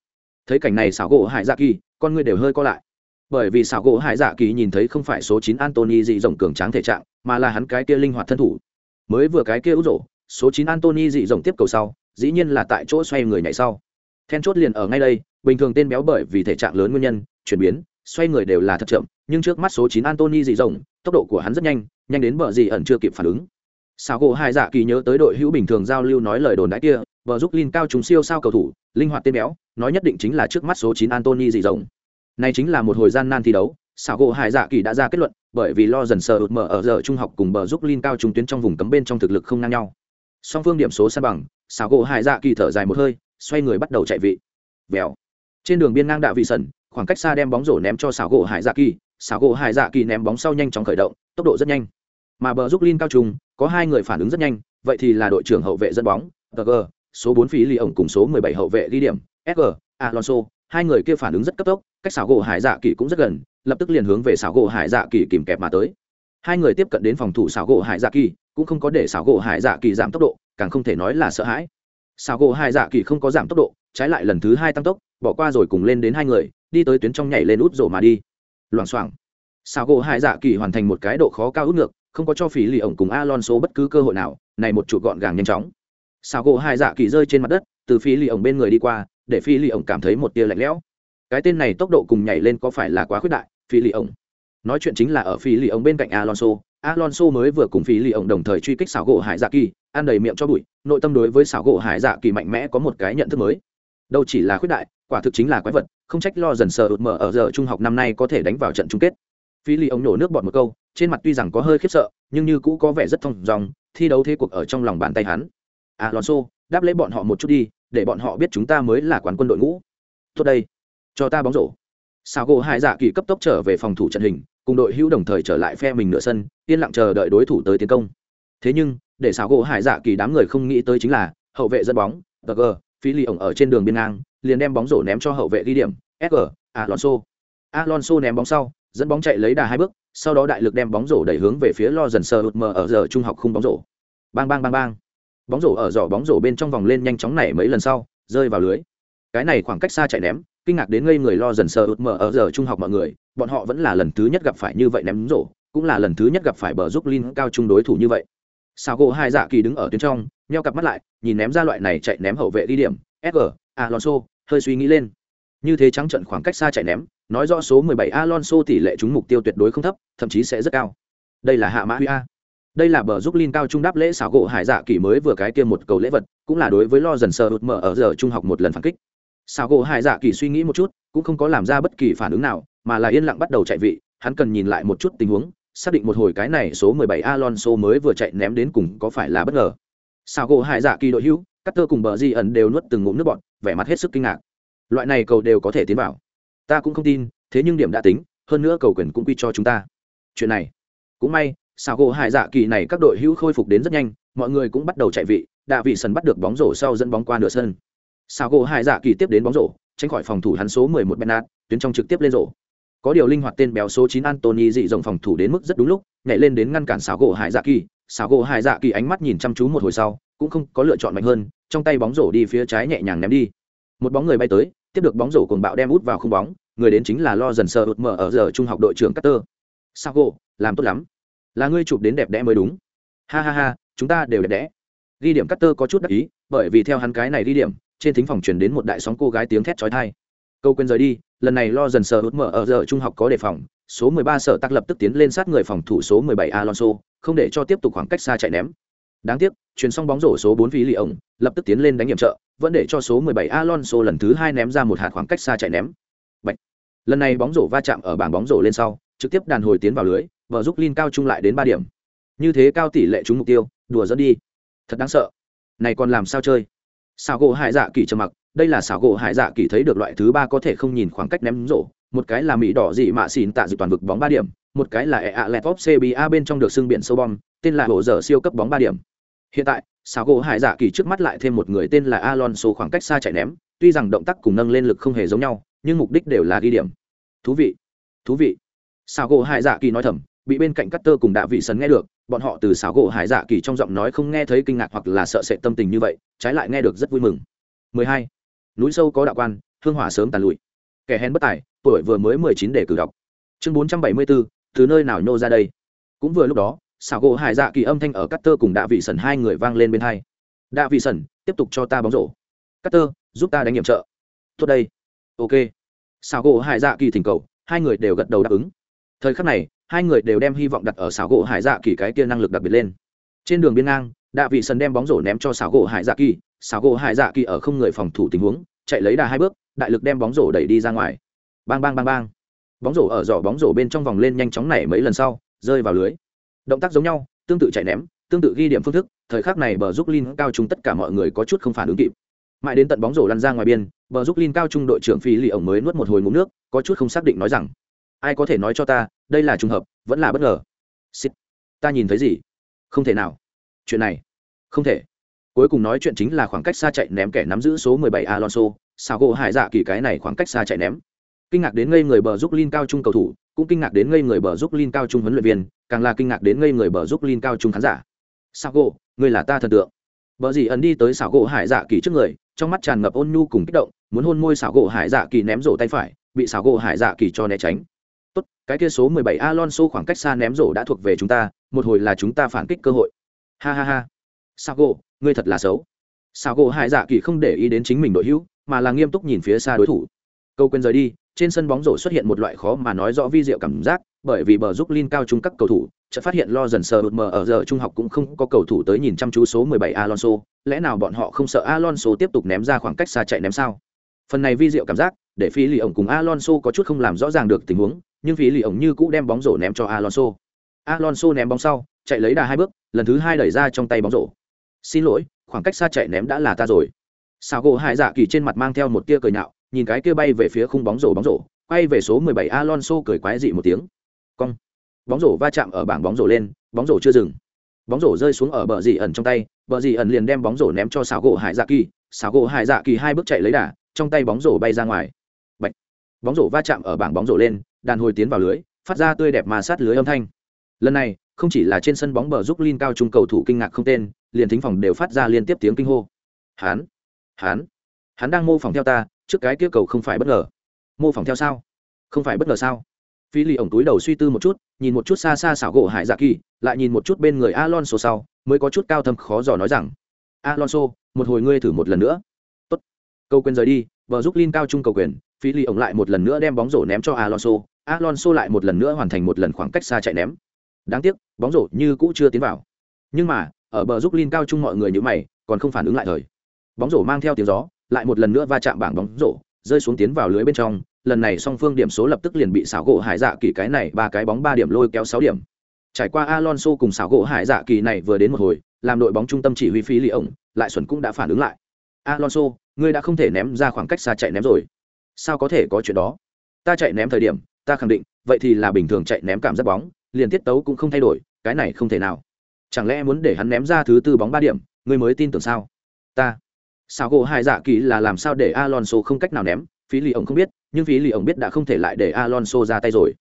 Thấy cảnh này xảo gỗ hải dạ kỳ, con người đều hơi co lại. Bởi vì xảo gỗ hải dạ kỳ nhìn thấy không phải số chín antony dị rồng cường tráng thể trạng, mà là hắn cái kia linh hoạt thân thủ. Mới vừa cái kia út rổ, số chín antony dị rồng tiếp cầu sau, dĩ nhiên là tại chỗ xoay người nhảy sau. Then chốt liền ở ngay đây bình thường tên béo bởi vì thể trạng lớn nguyên nhân, chuyển biến, xoay người đều là thật chậm, nhưng trước mắt số chín antony dị rồng tốc độ của hắn rất nhanh nhanh đến bờ dị ẩn chưa kịp phản ứng. Sao gỗ hai dạ kỳ nhớ tới đội hữu bình thường giao lưu nói lời đồn đãi kia vợ giúp linh cao chúng siêu sao cầu thủ, linh hoạt tên béo, nói nhất định chính là trước mắt số chín antony dị rồng này chính là một hồi gian nan thi đấu sao gỗ hải dạ kỳ đã ra kết luận, bởi vì lo dần sờ ụt mở ở giờ trung học cùng bờ giúp linh cao trung tuyến trong vùng cấm bên trong thực lực không ngang nhau. Song phương điểm số san bằng sao gỗ hải dạ kỳ thở dài một hơi, xoay người bắt đầu chạy vị. Vèo trên đường biên ngang đạo vị sần khoảng cách xa đem bóng rổ ném cho xảo gỗ hải dạ kỳ. Xảo gỗ hải dạ kỳ ném bóng sau nhanh chóng khởi động, tốc độ rất nhanh. Mà bờ giúp linh cao trung, có hai người phản ứng rất nhanh, vậy thì là đội trưởng hậu vệ dẫn bóng tg số bốn phí lì ổng cùng số mười bảy hậu vệ ghi điểm sg alonso. Hai người kia phản ứng rất cấp tốc, cách xảo gỗ hải dạ kỳ cũng rất gần, lập tức liền hướng về xảo gỗ hải dạ kỳ kìm kẹp mà tới. Hai người tiếp cận đến phòng thủ xảo gỗ hải dạ kỳ, cũng không có để xảo gỗ hải dạ kỳ giảm tốc độ, càng không thể nói là sợ hãi. Xảo gỗ hải dạ kỳ không có giảm tốc độ, trái lại lần thứ hai tăng tốc bỏ qua rồi cùng lên đến hai người, đi tới tuyến trong nhảy lên út rổ mà đi. Loảng xoảng. Xảo gỗ hai dạ kỳ hoàn thành một cái độ khó cao út ngược, không có cho phí lì ổng cùng alonso bất cứ cơ hội nào, này một chuột gọn gàng nhanh chóng. Xảo gỗ hai dạ kỳ rơi trên mặt đất, từ phí lì ổng bên người đi qua, để phí lì ổng cảm thấy một tia lạnh lẽo. Cái tên này tốc độ cùng nhảy lên có phải là quá khuyết đại, phí lì ổng? Nói chuyện chính là ở phí lì ổng bên cạnh alonso alonso mới vừa cùng phí lì ổng đồng thời truy kích xảo gỗ hải dạ kỳ, ăn đầy miệng cho bụi, nội tâm đối với xảo gỗ hải dạ kỳ mạnh mẽ có một cái nhận thức mới. Đâu chỉ là khuyết đại quả thực chính là quái vật không trách lo dần sờ ụt mở ở giờ trung học năm nay có thể đánh vào trận chung kết. Phi ly ông nổ nước bọt một câu trên mặt tuy rằng có hơi khiếp sợ nhưng như cũ có vẻ rất thông dòng thi đấu thế cuộc ở trong lòng bàn tay hắn. Alonso đáp lấy bọn họ một chút đi để bọn họ biết chúng ta mới là quán quân đội ngũ. Tốt đây cho ta bóng rổ. Sao gỗ hai dạ kỳ cấp tốc trở về phòng thủ trận hình cùng đội hữu đồng thời trở lại phe mình nửa sân yên lặng chờ đợi đối thủ tới tiến công. Thế nhưng để sao gỗ hải dạ kỳ đám người không nghĩ tới chính là hậu vệ dẫn bóng Tờ gờ, phi lì ổng ở trên đường biên ngang liền đem bóng rổ ném cho hậu vệ ghi điểm sg alonso. Alonso ném bóng sau, dẫn bóng chạy lấy đà hai bước, sau đó đại lực đem bóng rổ đẩy hướng về phía lo dần sờ hụt mờ ở giờ trung học khung bóng rổ. Bang bang bang bang. Bóng rổ ở giỏ bóng rổ bên trong vòng lên nhanh chóng nảy mấy lần sau, rơi vào lưới. Cái này khoảng cách xa chạy ném, kinh ngạc đến ngây người lo dần sờ hụt mờ ở giờ trung học mọi người, bọn họ vẫn là lần thứ nhất gặp phải như vậy ném rổ, cũng là lần thứ nhất gặp phải bờ giúp linh cao trung đối thủ như vậy. Sao gỗ hai dạ kỳ đứng ở tuyến trong, nheo cặp mắt lại, nhìn ném ra loại này chạy ném hậu vệ đi điểm sg alonso hơi suy nghĩ lên. Như thế trắng trận khoảng cách xa chạy ném nói rõ số 17 alonso tỷ lệ trúng mục tiêu tuyệt đối không thấp thậm chí sẽ rất cao. Đây là hạ mã huy a. Đây là bờ giúp linh cao trung đáp lễ xảo gỗ hải dạ kỳ mới vừa cái kia một cầu lễ vật cũng là đối với lo dần sờ hụt mở ở giờ trung học một lần phản kích. Xảo gỗ hải dạ kỳ suy nghĩ một chút cũng không có làm ra bất kỳ phản ứng nào mà là yên lặng bắt đầu chạy vị hắn cần nhìn lại một chút tình huống xác định một hồi cái này số 17 Alonso mới vừa chạy ném đến cùng có phải là bất ngờ. xảo gỗ Hải Dạ Kỳ đội hữu, Cutter cùng bờ Di ẩn đều nuốt từng ngụm nước bọt, vẻ mặt hết sức kinh ngạc. Loại này cầu đều có thể tiến vào. Ta cũng không tin, thế nhưng điểm đã tính, hơn nữa cầu quyền cũng quy cho chúng ta. Chuyện này, cũng may, sao gỗ Hải Dạ Kỳ này các đội hữu khôi phục đến rất nhanh, mọi người cũng bắt đầu chạy vị, Đạ Vị Sân bắt được bóng rổ sau dẫn bóng qua nửa sân. Sao gỗ Hải Dạ Kỳ tiếp đến bóng rổ, tránh khỏi phòng thủ hắn số 11 Bernard, tuyến trong trực tiếp lên rổ có điều linh hoạt tên béo số chín Anthony dị rộng phòng thủ đến mức rất đúng lúc, nhảy lên đến ngăn cản xáo gỗ Hải Dạ Kỳ, xáo gỗ Hải Dạ Kỳ ánh mắt nhìn chăm chú một hồi sau, cũng không có lựa chọn mạnh hơn, trong tay bóng rổ đi phía trái nhẹ nhàng ném đi. Một bóng người bay tới, tiếp được bóng rổ cuồng bạo đem út vào khung bóng, người đến chính là lo dần sờ ụt mở ở giờ trung học đội trưởng Carter. Sao gỗ, làm tốt lắm. Là ngươi chụp đến đẹp đẽ mới đúng. Ha ha ha, chúng ta đều đẹp đẽ. Ghi điểm Carter có chút đắc ý, bởi vì theo hắn cái này ghi điểm, trên thính phòng truyền đến một đại sóng cô gái tiếng thét chói tai. Câu quên rời đi, lần này lo dần sờ ụt mở ở giờ trung học có đề phòng số 13 sở tác lập tức tiến lên sát người phòng thủ số 17 Alonso không để cho tiếp tục khoảng cách xa chạy ném đáng tiếc chuyền xong bóng rổ số bốn phí lì ổng, lập tức tiến lên đánh nhiệm trợ, vẫn để cho số 17 Alonso lần thứ hai ném ra một hạt khoảng cách xa chạy ném. Bạch. lần này bóng rổ va chạm ở bảng bóng rổ lên sau, trực tiếp đàn hồi tiến vào lưới và giúp Lin cao trung lại đến ba điểm. Như thế cao tỷ lệ trúng mục tiêu, đùa dẫn đi. Thật đáng sợ. Này còn làm sao chơi? Sào gỗ hải dạ kỳ trầm mặc, đây là sào gỗ hải dạ kỳ thấy được loại thứ ba có thể không nhìn khoảng cách ném rổ, một cái là mỹ đỏ dị mạ xỉn tạ dự toàn vực bóng ba điểm, một cái là e a cba bên trong được xưng biển sâu bom, tên là bộ dở siêu cấp bóng ba điểm hiện tại xào gỗ hải dạ kỳ trước mắt lại thêm một người tên là alonso khoảng cách xa chạy ném tuy rằng động tác cùng nâng lên lực không hề giống nhau nhưng mục đích đều là ghi điểm. Thú vị thú vị. Xào gỗ hải dạ kỳ nói thầm bị bên cạnh cắt tơ cùng đạ vị sấn nghe được bọn họ từ xào gỗ hải dạ kỳ trong giọng nói không nghe thấy kinh ngạc hoặc là sợ sệt tâm tình như vậy trái lại nghe được rất vui mừng. 12. núi sâu có đạo quan hương hỏa sớm tàn lụi. Kẻ hèn bất tài tuổi vừa mới 19 để cử đọc. Chương 474, từ nơi nào nhô ra đây? Cũng vừa lúc đó xảo gỗ hải dạ kỳ âm thanh ở cắt tơ cùng đạ vị sần hai người vang lên bên hai. Đạ vị sần tiếp tục cho ta bóng rổ. Cắt tơ giúp ta đánh nhiệm trợ. Tốt đây. Ok. Xảo gỗ hải dạ kỳ thỉnh cầu, hai người đều gật đầu đáp ứng. Thời khắc này, hai người đều đem hy vọng đặt ở xảo gỗ hải dạ kỳ cái kia năng lực đặc biệt lên. Trên đường biên ngang, đạ vị sần đem bóng rổ ném cho xảo gỗ hải dạ kỳ. Xảo gỗ hải dạ kỳ ở không người phòng thủ tình huống, chạy lấy đà hai bước, đại lực đem bóng rổ đẩy đi ra ngoài. Bang bang bang bang. Bóng rổ ở giỏ bóng rổ bên trong vòng lên nhanh chóng nảy mấy lần sau, rơi vào lưới động tác giống nhau tương tự chạy ném tương tự ghi điểm phương thức thời khắc này bờ giúp linh cao trung tất cả mọi người có chút không phản ứng kịp. Mãi đến tận bóng rổ lăn ra ngoài biên bờ giúp linh cao trung đội trưởng phi lì ổng mới nuốt một hồi ngụm nước có chút không xác định nói rằng ai có thể nói cho ta đây là trùng hợp vẫn là bất ngờ. Xịt. ta nhìn thấy gì? Không thể nào. Chuyện này. Không thể. Cuối cùng nói chuyện chính là khoảng cách xa chạy ném kẻ nắm giữ số 17 Alonso, sao gỗ hải dạ kỳ cái này khoảng cách xa chạy ném. Kinh ngạc đến ngây người bờ giúp linh cao trung cầu thủ, cũng kinh ngạc đến ngây người bờ giúp Lin cao trung huấn luyện viên, càng là kinh ngạc đến ngây người bờ giúp Lin cao trung khán giả. Sao gỗ, ngươi là ta thần tượng. Bờ gì ẩn đi tới xảo gỗ hải dạ kỳ trước người, trong mắt tràn ngập ôn nhu cùng kích động, muốn hôn môi xảo gỗ hải dạ kỳ ném rổ tay phải, bị xảo gỗ hải dạ kỳ cho né tránh. Tốt, cái kia số 17 Alonso khoảng cách xa ném rổ đã thuộc về chúng ta, một hồi là chúng ta phản kích cơ hội. Ha ha ha. Sao gỗ, ngươi thật là xấu sao gỗ hải dạ kỳ không để ý đến chính mình đội hữu mà là nghiêm túc nhìn phía xa đối thủ câu quên rời đi trên sân bóng rổ xuất hiện một loại khó mà nói rõ vi diệu cảm giác bởi vì bờ giúp linh cao trung các cầu thủ chợt phát hiện lo dần sờ mờ ở giờ trung học cũng không có cầu thủ tới nhìn chăm chú số 17 Alonso, lẽ nào bọn họ không sợ Alonso tiếp tục ném ra khoảng cách xa chạy ném sao? Phần này vi diệu cảm giác, để phi lì ổng cùng Alonso có chút không làm rõ ràng được tình huống, nhưng phi lì ổng như cũ đem bóng rổ ném cho Alonso. Alonso ném bóng sau, chạy lấy đà hai bước, lần thứ hai đẩy ra trong tay bóng rổ. Xin lỗi, khoảng cách xa chạy ném đã là ta rồi sao gỗ hải dạ kỳ trên mặt mang theo một tia cười nhạo nhìn cái kia bay về phía khung bóng rổ bóng rổ quay về số 17 alonso cười quái dị một tiếng. Cong. Bóng rổ va chạm ở bảng bóng rổ lên bóng rổ chưa dừng. Bóng rổ rơi xuống ở bờ dì ẩn trong tay bờ dì ẩn liền đem bóng rổ ném cho Sáo gỗ hải dạ kỳ Sáo gỗ hải dạ kỳ hai bước chạy lấy đà trong tay bóng rổ bay ra ngoài. Bạch. bóng rổ va chạm ở bảng bóng rổ lên đàn hồi tiến vào lưới phát ra tươi đẹp mà sát lưới âm thanh. Lần này không chỉ là trên sân bóng bờ giúp Lin cao trung cầu thủ kinh ngạc không tên, liền thính phòng đều phát ra liên tiếp tiếng kinh hô. Hán, hán, hắn đang mô phỏng theo ta, trước cái kia cầu không phải bất ngờ. Mô phỏng theo sao? Không phải bất ngờ sao? Phi lì ổng túi đầu suy tư một chút, nhìn một chút xa xa xảo gỗ Hải Dạ Kỳ, lại nhìn một chút bên người Alonso sau, mới có chút cao thâm khó dò nói rằng: "Alonso, một hồi ngươi thử một lần nữa." "Tốt." Câu quên rời đi, bờ giúp linh cao trung cầu quyền, Phi lì ổng lại một lần nữa đem bóng rổ ném cho Alonso, Alonso lại một lần nữa hoàn thành một lần khoảng cách xa chạy ném đáng tiếc bóng rổ như cũ chưa tiến vào nhưng mà ở bờ giúp linh cao trung mọi người như mày còn không phản ứng lại thời bóng rổ mang theo tiếng gió lại một lần nữa va chạm bảng bóng rổ, rơi xuống tiến vào lưới bên trong. Lần này song phương điểm số lập tức liền bị xảo gỗ hải dạ kỳ cái này ba cái bóng ba điểm lôi kéo sáu điểm. Trải qua alonso cùng xảo gỗ hải dạ kỳ này vừa đến một hồi, làm đội bóng trung tâm chỉ huy phi lì ổng, lại xuẩn cũng đã phản ứng lại. Alonso, ngươi đã không thể ném ra khoảng cách xa chạy ném rồi. Sao có thể có chuyện đó? Ta chạy ném thời điểm, ta khẳng định, vậy thì là bình thường chạy ném cảm giác bóng, liền tiết tấu cũng không thay đổi, cái này không thể nào. Chẳng lẽ muốn để hắn ném ra thứ tư bóng ba điểm, ngươi mới tin tưởng sao? Ta sao gỗ hai dạ kỳ là làm sao để alonso không cách nào ném? Phí lì ổng không biết, nhưng phí lì ổng biết đã không thể lại để alonso ra tay rồi.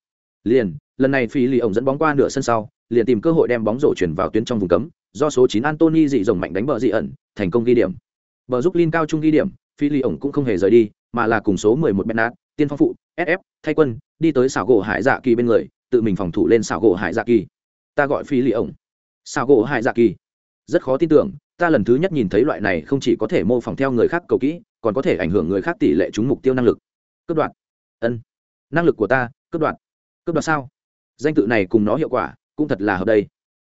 Liền, lần này phí lì ổng dẫn bóng qua nửa sân sau, liền tìm cơ hội đem bóng rổ chuyển vào tuyến trong vùng cấm, do số chín antony dị rồng mạnh đánh bờ dị ẩn, thành công ghi điểm. Bờ giúp linh cao trung ghi điểm, Phí lì ổng cũng không hề rời đi, mà là cùng số mười một bernard, tiên phong phụ sf thay quân, đi tới xảo gỗ hải dạ kỳ bên người, tự mình phòng thủ lên xảo gỗ hải dạ kỳ. Ta gọi Phí lì ổng. Xảo gỗ hải dạ kỳ. Rất khó tin tưởng ta lần thứ nhất nhìn thấy loại này không chỉ có thể mô phỏng theo người khác cầu kỹ, còn có thể ảnh hưởng người khác tỷ lệ trúng mục tiêu năng lực. Cướp đoạt. Ân. Năng lực của ta, cướp đoạt. Cướp đoạt sao? Danh tự này cùng nó hiệu quả, cũng thật là hợp đây.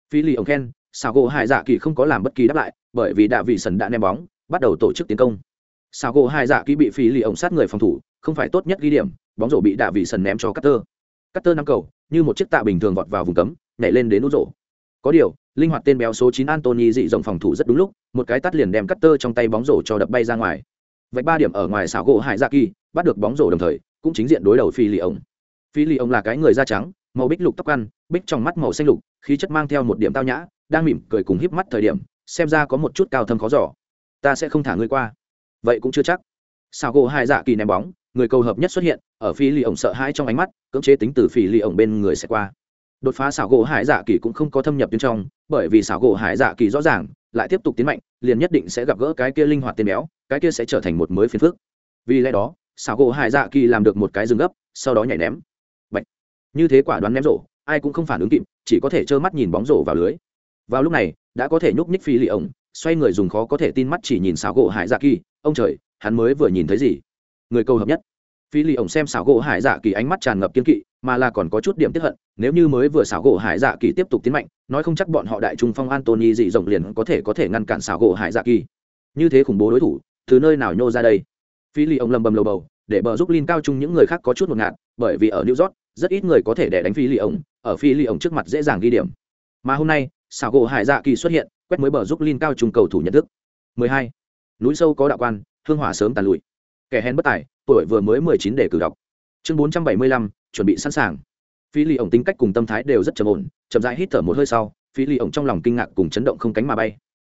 Phi lì ổng khen sao gỗ hai dạ kỳ không có làm bất kỳ đáp lại, bởi vì đạ vị sần đã ném bóng, bắt đầu tổ chức tiến công. Sao gỗ hai dạ kỳ bị phi lì ổng sát người phòng thủ, không phải tốt nhất ghi điểm, bóng rổ bị đạ vị sần ném cho cutter cutter năm cầu, như một chiếc tạ bình thường vọt vào vùng cấm, nhảy lên đến nút rổ. Có điều linh hoạt tên béo số chín antony dị rộng phòng thủ rất đúng lúc, một cái tắt liền đem cutter trong tay bóng rổ cho đập bay ra ngoài. Vạch ba điểm ở ngoài xảo gỗ hải dạ kỳ, bắt được bóng rổ đồng thời, cũng chính diện đối đầu phi lì ổng phi lì ổng là cái người da trắng, màu bích lục tóc ăn, bích trong mắt màu xanh lục, khí chất mang theo một điểm tao nhã, đang mỉm cười cùng híp mắt thời điểm, xem ra có một chút cao thâm khó giỏ ta sẽ không thả ngươi qua. Vậy cũng chưa chắc. Xảo gỗ hải dạ kỳ ném bóng, người cầu hợp nhất xuất hiện, ở phi lì ổng sợ hãi trong ánh mắt, cưỡng chế tính từ phi lì ổng bên người sẽ qua đột phá xảo gỗ hải dạ kỳ cũng không có thâm nhập bên trong, bởi vì xảo gỗ hải dạ kỳ rõ ràng lại tiếp tục tiến mạnh, liền nhất định sẽ gặp gỡ cái kia linh hoạt tên béo, cái kia sẽ trở thành một mới phiền phức. Vì lẽ đó, xảo gỗ hải dạ kỳ làm được một cái dừng gấp, sau đó nhảy ném. Bạch. như thế quả đoán ném rổ, ai cũng không phản ứng kịp, chỉ có thể trơ mắt nhìn bóng rổ vào lưới. Vào lúc này, đã có thể nhúc nhích phi lì ổng, xoay người dùng khó có thể tin mắt chỉ nhìn xảo gỗ hải dạ kỳ, ông trời, hắn mới vừa nhìn thấy gì? Người câu hợp nhất. Phi lì ổng xem xảo gỗ hải dạ kỳ ánh mắt tràn ngập kiên kỵ, mà là còn có chút điểm tiếp hận nếu như mới vừa xảo gỗ hải dạ kỳ tiếp tục tiến mạnh nói không chắc bọn họ đại trung phong antony dị rộng liền có thể có thể ngăn cản xảo gỗ hải dạ kỳ. Như thế khủng bố đối thủ từ nơi nào nhô ra đây? Phi lì ông lầm bầm lầu bầu để bờ giúp linh cao chung những người khác có chút một ngạt bởi vì ở new york rất ít người có thể để đánh phi lì ông, ở phi lì ông trước mặt dễ dàng ghi điểm. Mà hôm nay xảo gỗ hải dạ kỳ xuất hiện quét mới bờ giúp linh cao trung cầu thủ nhận thức. 12. núi sâu có đạo quan hương hỏa sớm tàn lụi. Kẻ hèn bất tài tuổi vừa mới 19 để cử đọc. Chương 475, chuẩn bị sẵn sàng phi lì ổng tính cách cùng tâm thái đều rất trầm ổn, chậm rãi hít thở một hơi sau phi lì ổng trong lòng kinh ngạc cùng chấn động không cánh mà bay.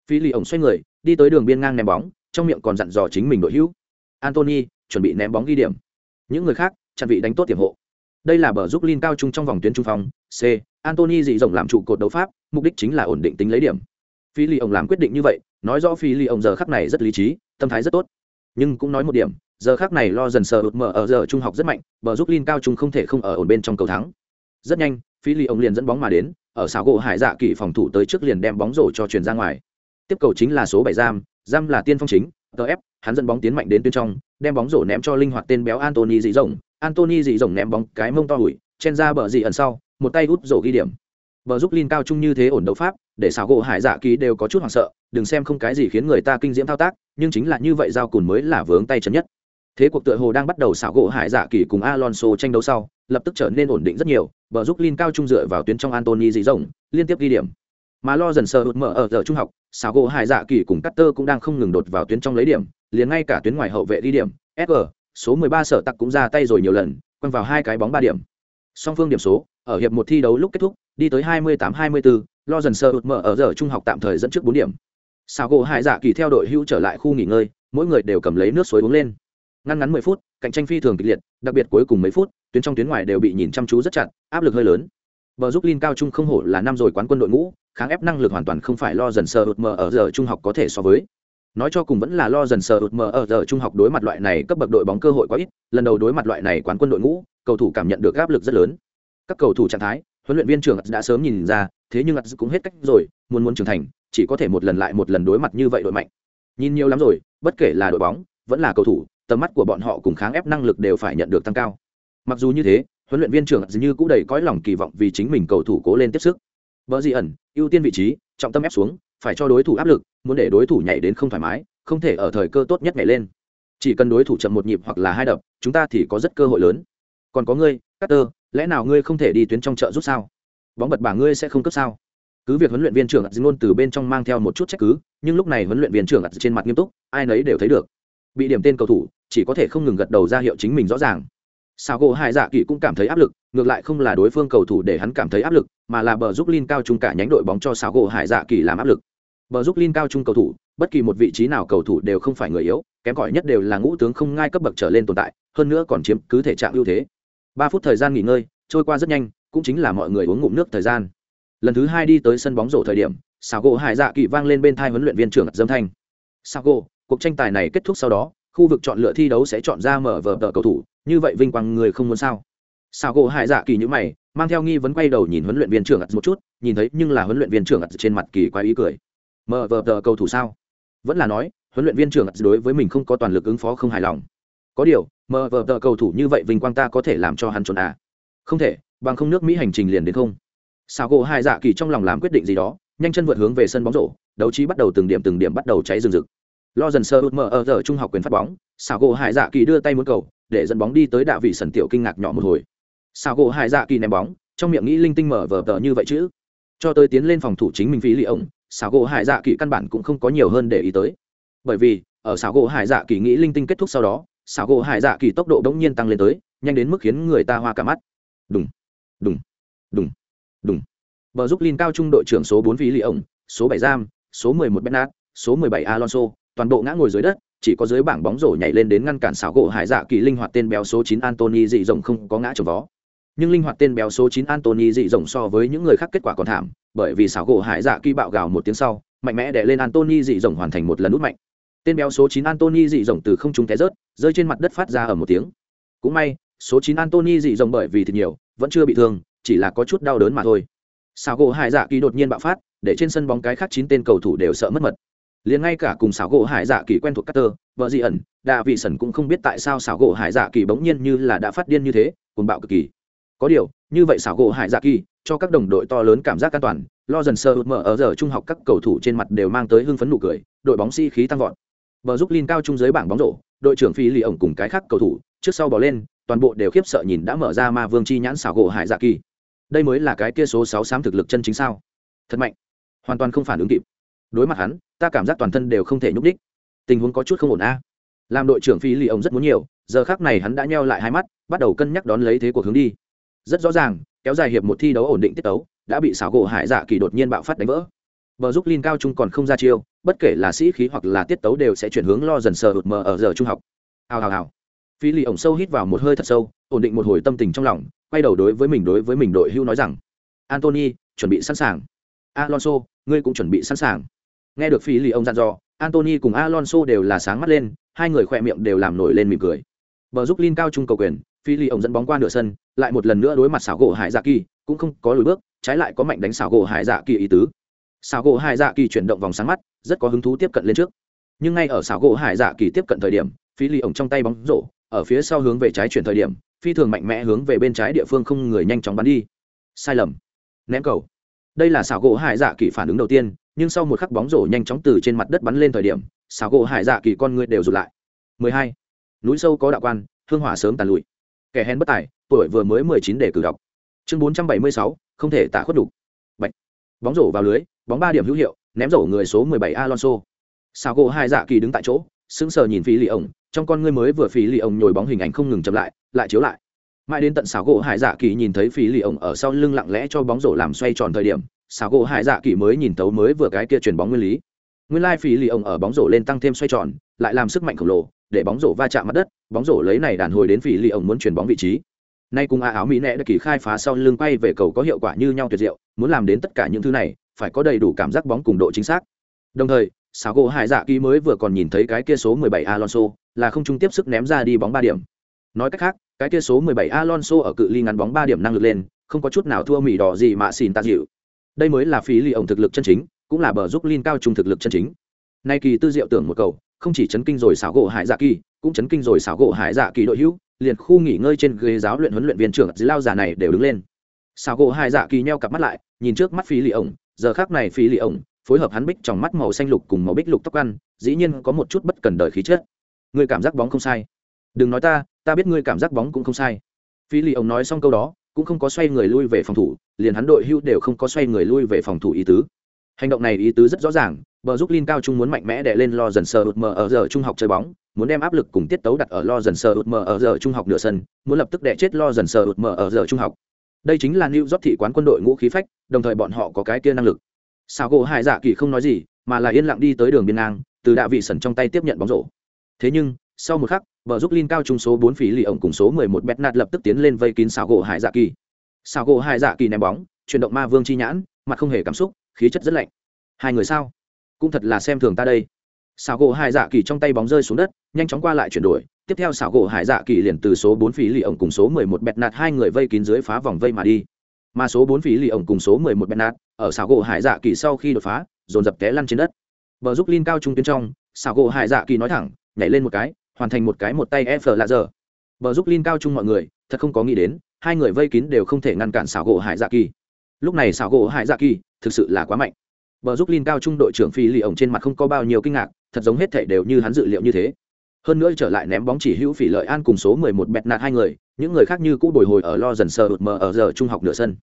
Phi lì ổng xoay người, đi tới đường biên ngang ném bóng, trong miệng còn dặn dò chính mình đội hữu. Antony chuẩn bị ném bóng ghi điểm. Những người khác, chặn vị đánh tốt tiềm hộ. Đây là bờ giúp Lin cao trung trong vòng tuyến trung phong, c antony dị rộng làm trụ cột đấu pháp, mục đích chính là ổn định tính lấy điểm. Phi lì Ổng làm quyết định như vậy, nói rõ phi lì Ổng giờ khắc này rất lý trí, tâm thái rất tốt. Nhưng cũng nói một điểm giờ khác này lo dần sờ ụt mở ở giờ trung học rất mạnh, bờ giúp Lin cao trung không thể không ở ổn bên trong cầu thắng. Rất nhanh, phi ly ông liền dẫn bóng mà đến, ở xào gỗ hải dạ kỳ phòng thủ tới trước liền đem bóng rổ cho chuyền ra ngoài. Tiếp cầu chính là số bảy giam giam là tiên phong chính tf hắn dẫn bóng tiến mạnh đến tuyến trong, đem bóng rổ ném cho linh hoạt tên béo antony dị rộng antony dị rộng ném bóng cái mông to hủi, chen ra bờ dị ẩn sau, một tay út rổ ghi điểm. Bờ giúp linh cao trung như thế ổn đấu pháp, để xào gỗ hải dạ Kỳ đều có chút hoảng sợ, đừng xem không cái gì khiến người ta kinh diễm thao tác, nhưng chính là như vậy giao cùn mới là vướng tay chân nhất thế cuộc tựa hồ đang bắt đầu xảo gỗ hải dạ kỳ cùng alonso tranh đấu sau lập tức trở nên ổn định rất nhiều bờ giúp linh cao trung dựa vào tuyến trong antony dị rộng liên tiếp ghi điểm. Mà lo dần sờ hụt mở ở giờ trung học xảo gỗ hải dạ kỳ cùng cutter cũng đang không ngừng đột vào tuyến trong lấy điểm liền ngay cả tuyến ngoài hậu vệ ghi điểm sg số 13 sở tặc cũng ra tay rồi nhiều lần quăng vào hai cái bóng ba điểm. Song phương điểm số ở hiệp một thi đấu lúc kết thúc đi tới 28-24, lo dần sờ hụt mở ở giờ trung học tạm thời dẫn trước bốn điểm. Xảo gỗ hải dạ kỳ theo đội hữu trở lại khu nghỉ ngơi mỗi người đều cầm lấy nước suối uống lên ngăn ngắn 10 phút cạnh tranh phi thường kịch liệt đặc biệt cuối cùng mấy phút tuyến trong tuyến ngoài đều bị nhìn chăm chú rất chặt áp lực hơi lớn. Bờ giúp Linh cao trung không hổ là năm rồi quán quân đội ngũ, kháng ép năng lực hoàn toàn không phải lo dần sờ ụt mờ ở giờ trung học có thể so với. Nói cho cùng vẫn là lo dần sờ ụt mờ ở giờ trung học đối mặt loại này cấp bậc đội bóng cơ hội quá ít, lần đầu đối mặt loại này quán quân đội ngũ, cầu thủ cảm nhận được áp lực rất lớn. Các cầu thủ trạng thái huấn luyện viên trưởng đã sớm nhìn ra thế nhưng cũng hết cách rồi muốn muốn trưởng thành chỉ có thể một lần lại một lần đối mặt như vậy đội mạnh. Nhìn nhiều lắm rồi bất kể là đội bóng vẫn là cầu thủ tầm mắt của bọn họ cùng kháng ép năng lực đều phải nhận được tăng cao mặc dù như thế huấn luyện viên trưởng dường như cũng đầy cõi lòng kỳ vọng vì chính mình cầu thủ cố lên tiếp sức vợ di ẩn ưu tiên vị trí trọng tâm ép xuống phải cho đối thủ áp lực muốn để đối thủ nhảy đến không thoải mái không thể ở thời cơ tốt nhất nhảy lên chỉ cần đối thủ chậm một nhịp hoặc là hai đập chúng ta thì có rất cơ hội lớn còn có ngươi Carter, lẽ nào ngươi không thể đi tuyến trong chợ rút sao? Bóng bật bả ngươi sẽ không cấp sao? Cứ việc huấn luyện viên trưởng ắt luôn từ bên trong mang theo một chút trách cứ, nhưng lúc này huấn luyện viên trưởng ắt trên mặt nghiêm túc, ai nấy đều thấy được. Bị điểm tên cầu thủ, chỉ có thể không ngừng gật đầu ra hiệu chính mình rõ ràng. Sao gỗ Hải Dạ Kỳ cũng cảm thấy áp lực, ngược lại không là đối phương cầu thủ để hắn cảm thấy áp lực, mà là bờ giúp linh cao trung cả nhánh đội bóng cho Sao gỗ Hải Dạ Kỳ làm áp lực. Bờ giúp linh cao trung cầu thủ, bất kỳ một vị trí nào cầu thủ đều không phải người yếu, kém cỏi nhất đều là ngũ tướng không ngai cấp bậc trở lên tồn tại, hơn nữa còn chiếm cứ thể trạng ưu thế ba phút thời gian nghỉ ngơi trôi qua rất nhanh cũng chính là mọi người uống ngụm nước thời gian lần thứ hai đi tới sân bóng rổ thời điểm sao gỗ hải dạ kỳ vang lên bên thai huấn luyện viên trưởng dâm thanh sao gỗ cuộc tranh tài này kết thúc sau đó khu vực chọn lựa thi đấu sẽ chọn ra mở vở tờ cầu thủ, như vậy vinh quang người không muốn sao? Sao gỗ hải dạ kỳ như mày, mang theo nghi vấn quay đầu nhìn huấn luyện viên trưởng một chút, nhìn thấy nhưng là huấn luyện viên trưởng trên mặt kỳ quái ý cười. Mở vở tờ cầu thủ sao? Vẫn là nói, huấn luyện viên trưởng đối với mình không có toàn lực ứng phó không hài lòng. Có điều mờ vờ tờ cầu thủ như vậy vinh quang ta có thể làm cho hắn trốn à? Không thể, bằng không nước mỹ hành trình liền đến không. Sao gỗ hai dạ kỳ trong lòng làm quyết định gì đó, nhanh chân vượt hướng về sân bóng rổ, đấu trí bắt đầu từng điểm từng điểm bắt đầu cháy rừng rực lo dần sơ út mở ở giờ trung học quyền phát bóng xảo gỗ hải dạ kỳ đưa tay muốn cầu, để dẫn bóng đi tới đạ vị sần tiểu kinh ngạc nhỏ một hồi. Xảo gỗ hải dạ kỳ ném bóng, trong miệng nghĩ linh tinh mở vờ tờ như vậy chứ? Cho tới tiến lên phòng thủ chính mình phí lì ổng xảo gỗ hải dạ kỳ căn bản cũng không có nhiều hơn để ý tới. Bởi vì, ở xảo gỗ hải dạ kỳ nghĩ linh tinh kết thúc sau đó xảo gỗ hải dạ kỳ tốc độ đống nhiên tăng lên tới, nhanh đến mức khiến người ta hoa cả mắt. Đùng đùng đùng đùng. Bờ giúp linh cao trung đội trưởng số bốn phí lì ổng, số bảy giam, số mười một bernard, số mười bảy alonso toàn bộ ngã ngồi dưới đất chỉ có dưới bảng bóng rổ nhảy lên đến ngăn cản xảo gỗ hải dạ kỳ linh hoạt tên béo số chín Anthony dị rồng không có ngã trồng vó. Nhưng linh hoạt tên béo số chín Anthony dị rồng so với những người khác kết quả còn thảm, bởi vì xảo gỗ hải dạ kỳ bạo gào một tiếng sau, mạnh mẽ đè lên Anthony dị rồng hoàn thành một lần nút mạnh. Tên béo số chín Anthony dị rồng từ không trung té rớt, rơi trên mặt đất phát ra ở một tiếng. Cũng may, số chín Anthony dị rồng bởi vì thịt nhiều, vẫn chưa bị thương, chỉ là có chút đau đớn mà thôi. Xảo gỗ hải dạ kỳ đột nhiên bạo phát, để trên sân bóng cái khác chín tên cầu thủ đều sợ mất mật liền ngay cả cùng xảo gỗ hải dạ kỳ quen thuộc Carter, vợ dị ẩn, đạ vị sẩn cũng không biết tại sao xảo gỗ hải dạ kỳ bỗng nhiên như là đã phát điên như thế, cuồng bạo cực kỳ. Có điều, như vậy xảo gỗ hải dạ kỳ cho các đồng đội to lớn cảm giác an toàn, lo dần sơ mở ở giờ trung học các cầu thủ trên mặt đều mang tới hưng phấn nụ cười, đội bóng si khí tăng vọt. Bờ giúp linh cao trung dưới bảng bóng rổ, đội trưởng Phi Lì ổng cùng cái khác cầu thủ, trước sau bỏ lên, toàn bộ đều khiếp sợ nhìn đã mở ra ma vương chi nhãn xảo gỗ hải dạ kỳ. Đây mới là cái kia số sáu xám thực lực chân chính sao? Thật mạnh, hoàn toàn không phản ứng kịp đối mặt hắn, ta cảm giác toàn thân đều không thể nhúc đích tình huống có chút không ổn a. Làm đội trưởng phi lì ông rất muốn nhiều, giờ khác này hắn đã nheo lại hai mắt, bắt đầu cân nhắc đón lấy thế cuộc hướng đi. Rất rõ ràng, kéo dài hiệp một thi đấu ổn định tiết tấu, đã bị xảo gỗ hải dạ kỳ đột nhiên bạo phát đánh vỡ. Bờ giúp linh cao trung còn không ra chiêu, bất kể là sĩ khí hoặc là tiết tấu đều sẽ chuyển hướng lo dần sờ hụt mờ ở giờ trung học. Hào hào hào. Phi lì ổng sâu hít vào một hơi thật sâu, ổn định một hồi tâm tình trong lòng, quay đầu đối với mình đối với mình đội hưu nói rằng antony chuẩn bị sẵn sàng. Alonso, ngươi cũng chuẩn bị sẵn sàng nghe được phi lì ông dặn dò antony cùng alonso đều là sáng mắt lên, hai người khỏe miệng đều làm nổi lên mỉm cười. Bờ giúp linh cao trung cầu quyền, phi lì ông dẫn bóng qua nửa sân, lại một lần nữa đối mặt xảo gỗ hải dạ kỳ, cũng không có lùi bước, trái lại có mạnh đánh xảo gỗ hải dạ kỳ ý tứ. Xảo gỗ hải dạ kỳ chuyển động vòng sáng mắt, rất có hứng thú tiếp cận lên trước. Nhưng ngay ở xảo gỗ hải dạ kỳ tiếp cận thời điểm, phi lì ông trong tay bóng rổ, ở phía sau hướng về trái chuyển thời điểm, phi thường mạnh mẽ hướng về bên trái địa phương không người nhanh chóng bắn đi. Sai lầm. Ném cầu. Đây là xảo gỗ hải dạ kỳ phản ứng đầu tiên nhưng sau một khắc bóng rổ nhanh chóng từ trên mặt đất bắn lên thời điểm xào gỗ hải dạ kỳ con người đều rụt lại. 12. núi sâu có đạo quan hương hỏa sớm tàn lụi. Kẻ hèn bất tài tuổi vừa mới 19 để cử đọc. Chương 476, không thể tả khuất đủ Bạch. bóng rổ vào lưới bóng ba điểm hữu hiệu ném rổ người số 17 alonso. Xào gỗ hải dạ kỳ đứng tại chỗ sững sờ nhìn phí lì ổng trong con ngươi mới vừa phí lì ổng nhồi bóng hình ảnh không ngừng chậm lại lại chiếu lại mãi đến tận xảo gỗ hải dạ kỳ nhìn thấy phí lì ổng ở sau lưng lặng lẽ cho bóng rổ làm xoay tròn thời điểm, xảo gỗ hải dạ kỳ mới nhìn tấu mới vừa cái kia chuyền bóng nguyên lý. Nguyên lai phí lì ổng ở bóng rổ lên tăng thêm xoay tròn, lại làm sức mạnh khổng lồ, để bóng rổ va chạm mặt đất, bóng rổ lấy này đàn hồi đến phí lì ổng muốn chuyền bóng vị trí. Nay cùng a áo mỹ nẹ đã kỳ khai phá sau lưng quay về cầu có hiệu quả như nhau tuyệt diệu, muốn làm đến tất cả những thứ này, phải có đầy đủ cảm giác bóng cùng độ chính xác. Đồng thời, xảo gỗ hải dạ kỳ mới vừa còn nhìn thấy cái kia số 17 alonso, là không trung tiếp sức ném ra đi bóng ba điểm. Nói cách khác cái kia số 17 alonso ở cự ly ngắn bóng ba điểm năng lực lên, không có chút nào thua mỉ đỏ gì mà xỉn ta dịu. Đây mới là phí lì ổng thực lực chân chính, cũng là bờ giúp linh cao trung thực lực chân chính. Nay kỳ tư diệu tưởng một cầu, không chỉ chấn kinh rồi xảo gỗ hải dạ kỳ, cũng chấn kinh rồi xảo gỗ hải dạ kỳ đội hữu, liền khu nghỉ ngơi trên ghế giáo luyện huấn luyện viên trưởng dưới lao già này đều đứng lên. Xảo gỗ hải dạ kỳ nheo cặp mắt lại, nhìn trước mắt phí lì ổng, giờ khắc này phí lì ổng, phối hợp hắn bích trong mắt màu xanh lục cùng màu bích lục tóc ăn, dĩ nhiên có một chút bất cần đời khí chất. Người cảm giác bóng không sai đừng nói ta ta biết ngươi cảm giác bóng cũng không sai. Phi lì ông nói xong câu đó, cũng không có xoay người lui về phòng thủ, liền hắn đội hưu đều không có xoay người lui về phòng thủ ý tứ. Hành động này ý tứ rất rõ ràng, bờ giúp linh cao trung muốn mạnh mẽ để lên lo dần sờ ụt mờ ở giờ trung học chơi bóng, muốn đem áp lực cùng tiết tấu đặt ở lo dần sờ ụt mờ ở giờ trung học nửa sân, muốn lập tức đẻ chết lo dần sờ ụt mờ ở giờ trung học. Đây chính là new job thị quán quân đội ngũ khí phách, đồng thời bọn họ có cái kia năng lực. Sao gỗ hải dạ kỳ không nói gì, mà là yên lặng đi tới đường biên ngang, từ đạ vị sẩn trong tay tiếp nhận bóng rổ. Thế nhưng sau một khắc vợ giúp linh cao trung số bốn phí lì ổng cùng số mười một bét nạt lập tức tiến lên vây kín xào gỗ hải dạ kỳ. Xào gỗ hải dạ kỳ ném bóng, chuyển động ma vương chi nhãn, mặt không hề cảm xúc, khí chất rất lạnh. Hai người sao? Cũng thật là xem thường ta đây. Xào gỗ hải dạ kỳ trong tay bóng rơi xuống đất, nhanh chóng qua lại chuyển đổi, tiếp theo xảo gỗ hải dạ kỳ liền từ số bốn phí lì ổng cùng số mười một bẹt nạt hai người vây kín dưới phá vòng vây mà đi. Mà số bốn phí lì ổng cùng số mười một bẹt nạt, ở xảo gỗ hải dạ kỳ sau khi đột phá, dồn dập té lăn trên đất. Bờ giúp linh cao trung tuyến trong xảo gỗ hải dạ kỳ nói thẳng, nhảy lên một cái hoàn thành một cái một tay f lạ giờ vợ giúp linh cao chung mọi người thật không có nghĩ đến hai người vây kín đều không thể ngăn cản xảo gỗ hải dạ kỳ lúc này xảo gỗ hải dạ kỳ thực sự là quá mạnh vợ giúp linh cao trung đội trưởng Phi Lì ổng trên mặt không có bao nhiêu kinh ngạc, thật giống hết thể đều như hắn dự liệu như thế. Hơn nữa trở lại ném bóng chỉ hữu Phỉ Lợi An cùng số 11 bẹt nạt hai người, những người khác như cũ bồi hồi ở lo dần sờ ụt mờ ở giờ trung học nửa sân.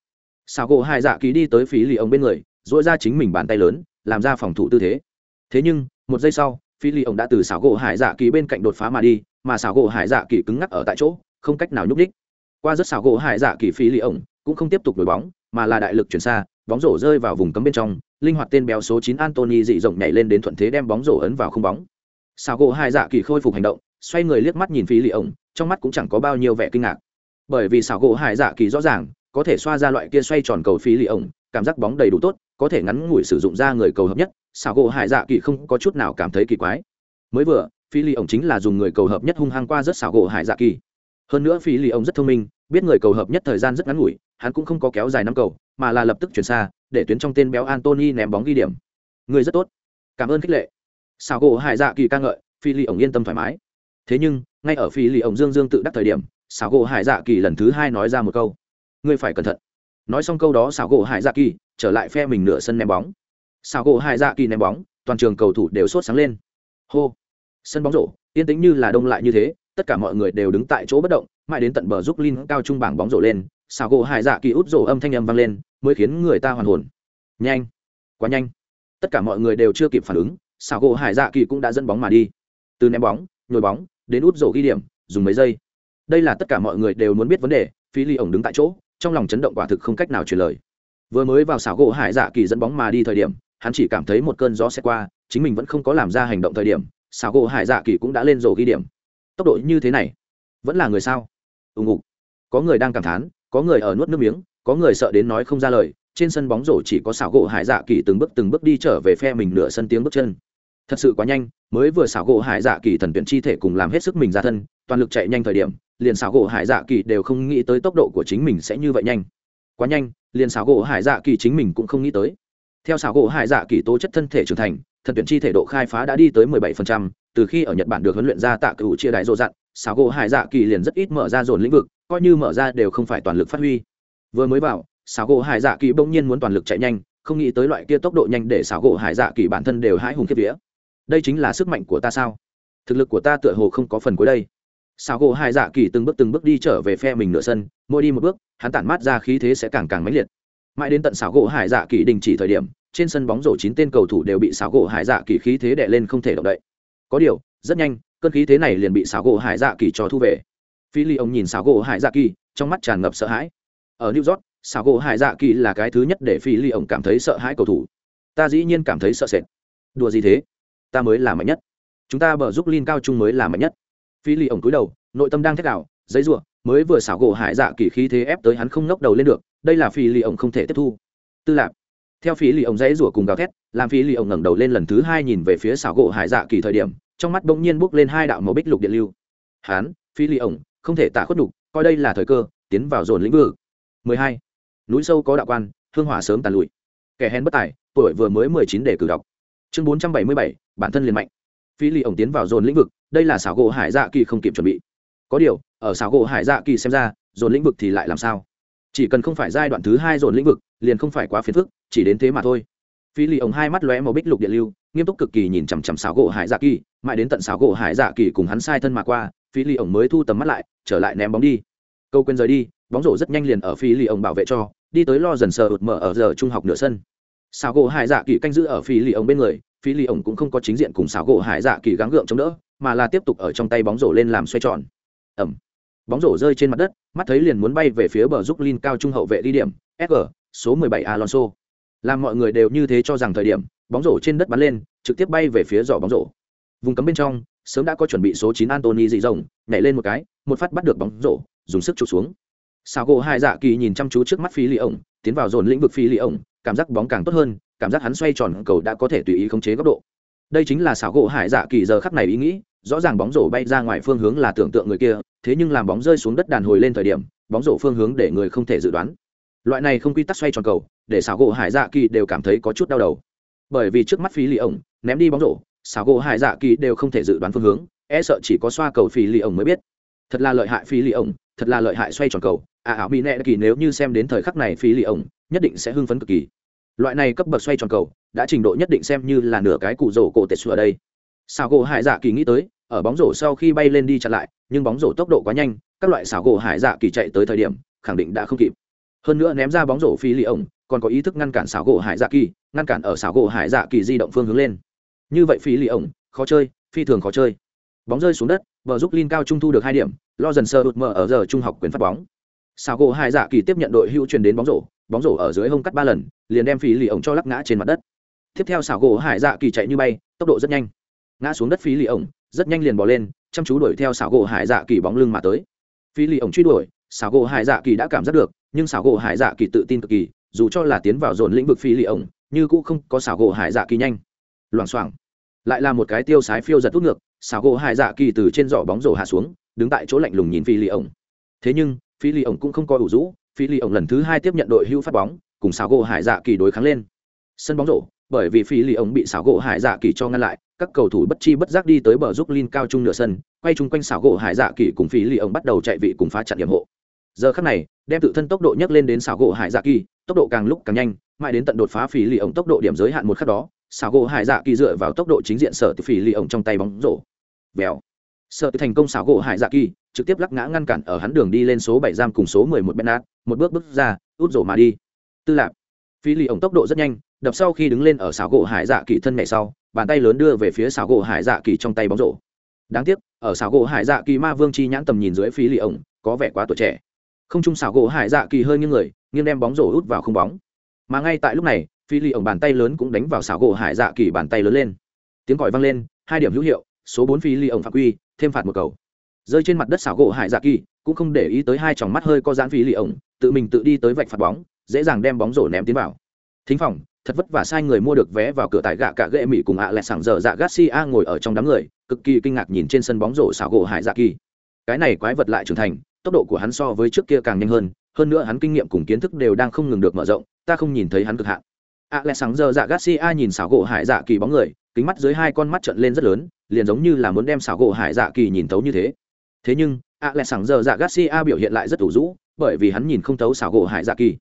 Sào gỗ Hải dạ Kỳ đi tới phí Lì ổng bên người, duỗi ra chính mình bàn tay lớn, làm ra phòng thủ tư thế. Thế nhưng, một giây sau, Phi ly ổng đã từ sào gỗ hải dạ kỳ bên cạnh đột phá mà đi, mà sào gỗ hải dạ kỳ cứng ngắc ở tại chỗ, không cách nào nhúc đích. Qua rất sào gỗ hải dạ kỳ Phi ly ổng cũng không tiếp tục đổi bóng, mà là đại lực chuyển xa, bóng rổ rơi vào vùng cấm bên trong, linh hoạt tên béo số chín Anthony dị rộng nhảy lên đến thuận thế đem bóng rổ ấn vào không bóng. Sào gỗ Hải dạ kỳ khôi phục hành động, xoay người liếc mắt nhìn phí ly ổng, trong mắt cũng chẳng có bao nhiêu vẻ kinh ngạc. Bởi vì sào gỗ Hải dạ kỳ rõ ràng, có thể xoa ra loại kia xoay tròn cầu phí ly ổng, cảm giác bóng đầy đủ tốt, có thể ngắn ngủi sử dụng ra người cầu hợp nhất, xảo gỗ Hải dạ kỳ không có chút nào cảm thấy kỳ quái. Mới vừa, Phi lì ổng chính là dùng người cầu hợp nhất hung hăng qua rất xảo gỗ Hải dạ kỳ. Hơn nữa Phi lì ổng rất thông minh, biết người cầu hợp nhất thời gian rất ngắn ngủi, hắn cũng không có kéo dài năm cầu, mà là lập tức chuyển xa, để tuyến trong tên béo Anthony ném bóng ghi điểm. Người rất tốt. Cảm ơn khích lệ. xảo gỗ Hải Dạ kỳ ca ngợi, Phi Ly ổng yên tâm thoải mái. Thế nhưng, ngay ở Phi Ly ổng dương dương tự đắc thời điểm, xảo gỗ Hải Dạ kỳ lần thứ hai nói ra một câu: "Ngươi phải cẩn thận." Nói xong câu đó xảo gỗ Hải Dạ kỳ trở lại phe mình nửa sân ném bóng. Sao gỗ Hải Dạ kỳ ném bóng, toàn trường cầu thủ đều sốt sáng lên. Hô. Sân bóng rổ, yên tĩnh như là đông lại như thế, tất cả mọi người đều đứng tại chỗ bất động, mãi đến tận bờ giúp Lin cao trung bảng bóng rổ lên, xào gỗ hải dạ kỳ út rổ âm thanh âm vang lên mới khiến người ta hoàn hồn. Nhanh. Quá nhanh. Tất cả mọi người đều chưa kịp phản ứng xào gỗ hải dạ kỳ cũng đã dẫn bóng mà đi. Từ ném bóng nhồi bóng đến út rổ ghi điểm dùng mấy giây. Đây là tất cả mọi người đều muốn biết vấn đề phi ly ổng đứng tại chỗ trong lòng chấn động quả thực không cách nào truyền lời. Vừa mới vào xảo gỗ hải dạ kỳ dẫn bóng mà đi thời điểm hắn chỉ cảm thấy một cơn gió sẽ qua, chính mình vẫn không có làm ra hành động thời điểm xảo gỗ hải dạ kỳ cũng đã lên rổ ghi điểm. Tốc độ như thế này, vẫn là người sao? Ùng ục có người đang cảm thán, có người ở nuốt nước miếng, có người sợ đến nói không ra lời, trên sân bóng rổ chỉ có xảo gỗ hải dạ kỳ từng bước từng bước đi trở về phe mình nửa sân tiếng bước chân. Thật sự quá nhanh, mới vừa xảo gỗ hải dạ kỳ thần tuyển chi thể cùng làm hết sức mình ra thân, toàn lực chạy nhanh thời điểm, liền xảo gỗ hải dạ kỳ đều không nghĩ tới tốc độ của chính mình sẽ như vậy nhanh. Quá nhanh, liền xảo gỗ hải dạ kỳ chính mình cũng không nghĩ tới theo xảo gỗ hải dạ kỳ tố chất thân thể trưởng thành thần tuyển chi thể độ khai phá đã đi tới 17%, từ khi ở nhật bản được huấn luyện ra tạ cựu chia đại rộ dặn xảo gỗ hải dạ kỳ liền rất ít mở ra dồn lĩnh vực coi như mở ra đều không phải toàn lực phát huy. Vừa mới vào xảo gỗ hải dạ kỳ bỗng nhiên muốn toàn lực chạy nhanh không nghĩ tới loại kia tốc độ nhanh để xảo gỗ hải dạ kỳ bản thân đều hãi hùng kiếp vía. Đây chính là sức mạnh của ta sao? Thực lực của ta tựa hồ không có phần cuối đây. Xảo gỗ hải dạ kỳ từng bước từng bước đi trở về phe mình nửa sân mỗi đi một bước hắn tản mát ra khí thế sẽ càng càng mãnh liệt mãi đến tận xảo gỗ hải dạ kỳ đình chỉ thời điểm, trên sân bóng rổ chín tên cầu thủ đều bị xảo gỗ hải dạ kỳ khí thế đè lên không thể động đậy. Có điều, rất nhanh, cơn khí thế này liền bị xảo gỗ hải dạ kỳ cho thu về. Phi ly ông nhìn xảo gỗ hải dạ kỳ, trong mắt tràn ngập sợ hãi. Ở new york, xảo gỗ hải dạ kỳ là cái thứ nhất để phi ly ông cảm thấy sợ hãi cầu thủ. Ta dĩ nhiên cảm thấy sợ sệt. Đùa gì thế? Ta mới là mạnh nhất. Chúng ta bờ giúp linh cao trung mới là mạnh nhất. Phi ly ông cúi đầu, nội tâm đang thét đảo giấy ruộng mới vừa xảo gỗ hải dạ kỳ khí thế ép tới hắn không ngóc đầu lên được đây là phi lì ông không thể tiếp thu. Tư lạc theo phi lì ông dãy rủa cùng gào thét làm phi lì ông ngẩng đầu lên lần thứ hai nhìn về phía xảo gỗ hải dạ kỳ thời điểm trong mắt bỗng nhiên bốc lên hai đạo màu bích lục điện lưu. Hán phi lì ổng không thể tạ khuất đục coi đây là thời cơ tiến vào dồn lĩnh vực. 12. núi sâu có đạo quan hương hỏa sớm tàn lụi. Kẻ hèn bất tài tuổi vừa mới 19 để cử đọc. Chương 477, bản thân liền mạnh. Phi lì ổng tiến vào dồn lĩnh vực đây là xảo gỗ hải dạ kỳ không kịp chuẩn bị. Có điều ở xảo gỗ hải dạ kỳ xem ra dồn lĩnh vực thì lại làm sao? Chỉ cần không phải giai đoạn thứ hai dồn lĩnh vực, liền không phải quá phiền phức, chỉ đến thế mà thôi. Phi lì ổng hai mắt lóe màu bích lục điện lưu, nghiêm túc cực kỳ nhìn chằm chằm xáo gỗ hải dạ kỳ, mãi đến tận xáo gỗ hải dạ kỳ cùng hắn sai thân mà qua, phi lì ổng mới thu tầm mắt lại, trở lại ném bóng đi. Câu quên rời đi, bóng rổ rất nhanh liền ở phi lì ổng bảo vệ cho, đi tới lo dần sờ ụt mở ở giờ trung học nửa sân. Xáo gỗ hải dạ kỳ canh giữ ở phi lì ổng bên người, phi lì ổng cũng không có chính diện cùng xáo gỗ hải dạ kỳ gắng gượng chống đỡ, mà là tiếp tục ở trong tay bóng rổ lên làm xoay tròn. Ẩm bóng rổ rơi trên mặt đất mắt thấy liền muốn bay về phía bờ giúp Lin cao trung hậu vệ đi điểm sg số 17 alonso làm mọi người đều như thế cho rằng thời điểm bóng rổ trên đất bắn lên trực tiếp bay về phía giỏ bóng rổ vùng cấm bên trong sớm đã có chuẩn bị số 9 Anthony dị rồng, nhảy lên một cái, một phát bắt được bóng rổ, dùng sức chụp xuống. Sao gỗ hai dạ kỳ nhìn chăm chú trước mắt phi lì ổng, tiến vào dồn lĩnh vực phi lì ổng, cảm giác bóng càng tốt hơn, cảm giác hắn xoay tròn cầu đã có thể tùy ý khống chế góc độ. Đây chính là xảo gỗ hải dạ kỳ giờ khắc này ý nghĩ, rõ ràng bóng rổ bay ra ngoài phương hướng là tưởng tượng người kia, thế nhưng làm bóng rơi xuống đất đàn hồi lên thời điểm, bóng rổ phương hướng để người không thể dự đoán. Loại này không quy tắc xoay tròn cầu, để xảo gỗ hải dạ kỳ đều cảm thấy có chút đau đầu. Bởi vì trước mắt phi lì ổng, ném đi bóng rổ, xảo gỗ hải dạ kỳ đều không thể dự đoán phương hướng e sợ chỉ có xoa cầu phi lì ổng mới biết thật là lợi hại phi lì ổng thật là lợi hại xoay tròn cầu à ảo mỹ nẹ kỳ nếu như xem đến thời khắc này phi lì ổng nhất định sẽ hưng phấn cực kỳ loại này cấp bậc xoay tròn cầu đã trình độ nhất định xem như là nửa cái cụ rổ cổ tệ sửa đây xảo gỗ hải dạ kỳ nghĩ tới ở bóng rổ sau khi bay lên đi chặn lại, nhưng bóng rổ tốc độ quá nhanh, các loại xảo gỗ hải dạ kỳ chạy tới thời điểm, khẳng định đã không kịp. Hơn nữa ném ra bóng rổ phi lì ổng, còn có ý thức ngăn cản xảo gỗ hải dạ kỳ, ngăn cản ở xảo gỗ hải dạ kỳ di động phương hướng lên. Như vậy phi lì ổng, khó chơi, phi thường khó chơi. Bóng rơi xuống đất vợ giúp linh cao trung thu được hai điểm, lo dần sơ đột mở ở giờ trung học quyền phát bóng. Xảo gỗ hải dạ kỳ tiếp nhận đội hữu truyền đến bóng rổ bóng rổ ở dưới hông cắt ba lần, liền đem phi lì ổng cho lắc ngã trên mặt đất. Tiếp theo xảo gỗ hải dạ kỳ chạy như bay, tốc độ rất nhanh. Ngã xuống đất phi lì ổng rất nhanh liền bỏ lên, chăm chú đuổi theo xảo gỗ hải dạ kỳ bóng lưng mà tới. Phi lì ổng truy đuổi, xảo gỗ hải dạ kỳ đã cảm giác được, nhưng xảo gỗ hải dạ kỳ tự tin cực kỳ, dù cho là tiến vào dồn lĩnh vực phi lì ổng, như cũng không có xảo gỗ hải dạ kỳ nhanh. Loảng xoảng. Lại là một cái tiêu sái phiêu giật tốt ngược, xảo gỗ hải dạ kỳ từ trên giỏ bóng rổ hạ xuống, đứng tại chỗ lạnh lùng nhìn phi lì ổng. Thế nhưng, phi lì ổng cũng không có ủ rũ, phi lì ổng lần thứ hai tiếp nhận đội hưu phát bóng, cùng xảo gỗ hải dạ kỳ đối kháng lên. Sân bóng rổ bởi vì phi lì ổng bị xảo gỗ hải dạ kỳ cho ngăn lại các cầu thủ bất chi bất giác đi tới bờ giúp Lin cao trung nửa sân, quay chung quanh xảo gỗ Hải Dạ Kỳ cùng Phí lì ông bắt đầu chạy vị cùng phá chặn điểm hộ. Giờ khắc này, đem tự thân tốc độ nhấc lên đến xảo gỗ Hải Dạ Kỳ, tốc độ càng lúc càng nhanh, mãi đến tận đột phá Phí lì ông tốc độ điểm giới hạn một khắc đó, xảo gỗ Hải Dạ Kỳ dựa vào tốc độ chính diện sở từ Phí lì ông trong tay bóng rổ. Bèo. Sở thành công xảo gỗ Hải Dạ Kỳ, trực tiếp lắc ngã ngăn cản ở hắn đường đi lên số bảy giam cùng số mười một Bernard, một bước bước ra, út rổ mà đi. Tư lạc. Phí lì ông tốc độ rất nhanh, đập sau khi đứng lên ở xảo gỗ Hải Dạ Kỳ thân mẹ sau, bàn tay lớn đưa về phía xảo gỗ hải dạ kỳ trong tay bóng rổ. Đáng tiếc ở xảo gỗ hải dạ kỳ ma vương chi nhãn tầm nhìn dưới phí lì ổng có vẻ quá tuổi trẻ. Không chung xảo gỗ hải dạ kỳ hơi nghiêng người nghiêng đem bóng rổ út vào không bóng. Mà ngay tại lúc này phi lì ổng bàn tay lớn cũng đánh vào xảo gỗ hải dạ kỳ bàn tay lớn lên. Tiếng còi vang lên hai điểm hữu hiệu số bốn phi lì ổng phạm quy thêm phạt một cầu. Rơi trên mặt đất xảo gỗ hải dạ kỳ cũng không để ý tới hai tròng mắt hơi có giãn phi lì ổng tự mình tự đi tới vạch phạt bóng dễ dàng đem bóng rổ ném tiến vào. Thính phòng thật vất vả sai người mua được vé vào cửa tại gạ cả ghệ mỹ cùng ạ à lẹ sảng giờ dạ garcia ngồi ở trong đám người, cực kỳ kinh ngạc nhìn trên sân bóng rổ xảo gỗ hải dạ kỳ. Cái này quái vật lại trưởng thành, tốc độ của hắn so với trước kia càng nhanh hơn hơn nữa hắn kinh nghiệm cùng kiến thức đều đang không ngừng được mở rộng, ta không nhìn thấy hắn cực hạn. Ạ à lẹ sảng giờ dạ garcia nhìn xảo gỗ hải dạ kỳ bóng người, kính mắt dưới hai con mắt trận lên rất lớn, liền giống như là muốn đem xảo gỗ hải dạ kỳ nhìn tấu như thế. Thế nhưng, ạ à lẹ sảng giờ dạ garcia biểu hiện lại rất ủ rũ, bởi vì hắn nhìn không tấu xảo gỗ hải dạ kỳ.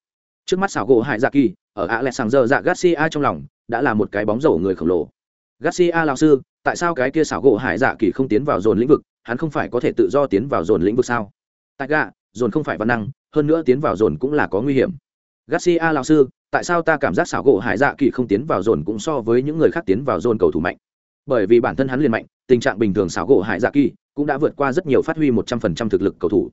Trước mắt xảo gỗ hải dạ kỳ ở alexander dạ garcia trong lòng, đã là một cái bóng rổ người khổng lồ. Garcia lão sư, tại sao cái kia xảo gỗ hải dạ kỳ không tiến vào dồn lĩnh vực? Hắn không phải có thể tự do tiến vào dồn lĩnh vực sao? Tại gạ, dồn không phải văn năng, hơn nữa tiến vào dồn cũng là có nguy hiểm. Garcia lão sư, tại sao ta cảm giác xảo gỗ hải dạ kỳ không tiến vào dồn cũng so với những người khác tiến vào dồn cầu thủ mạnh? Bởi vì bản thân hắn liền mạnh, tình trạng bình thường xảo gỗ hải dạ kỳ cũng đã vượt qua rất nhiều phát huy một trăm phần trăm thực lực cầu thủ.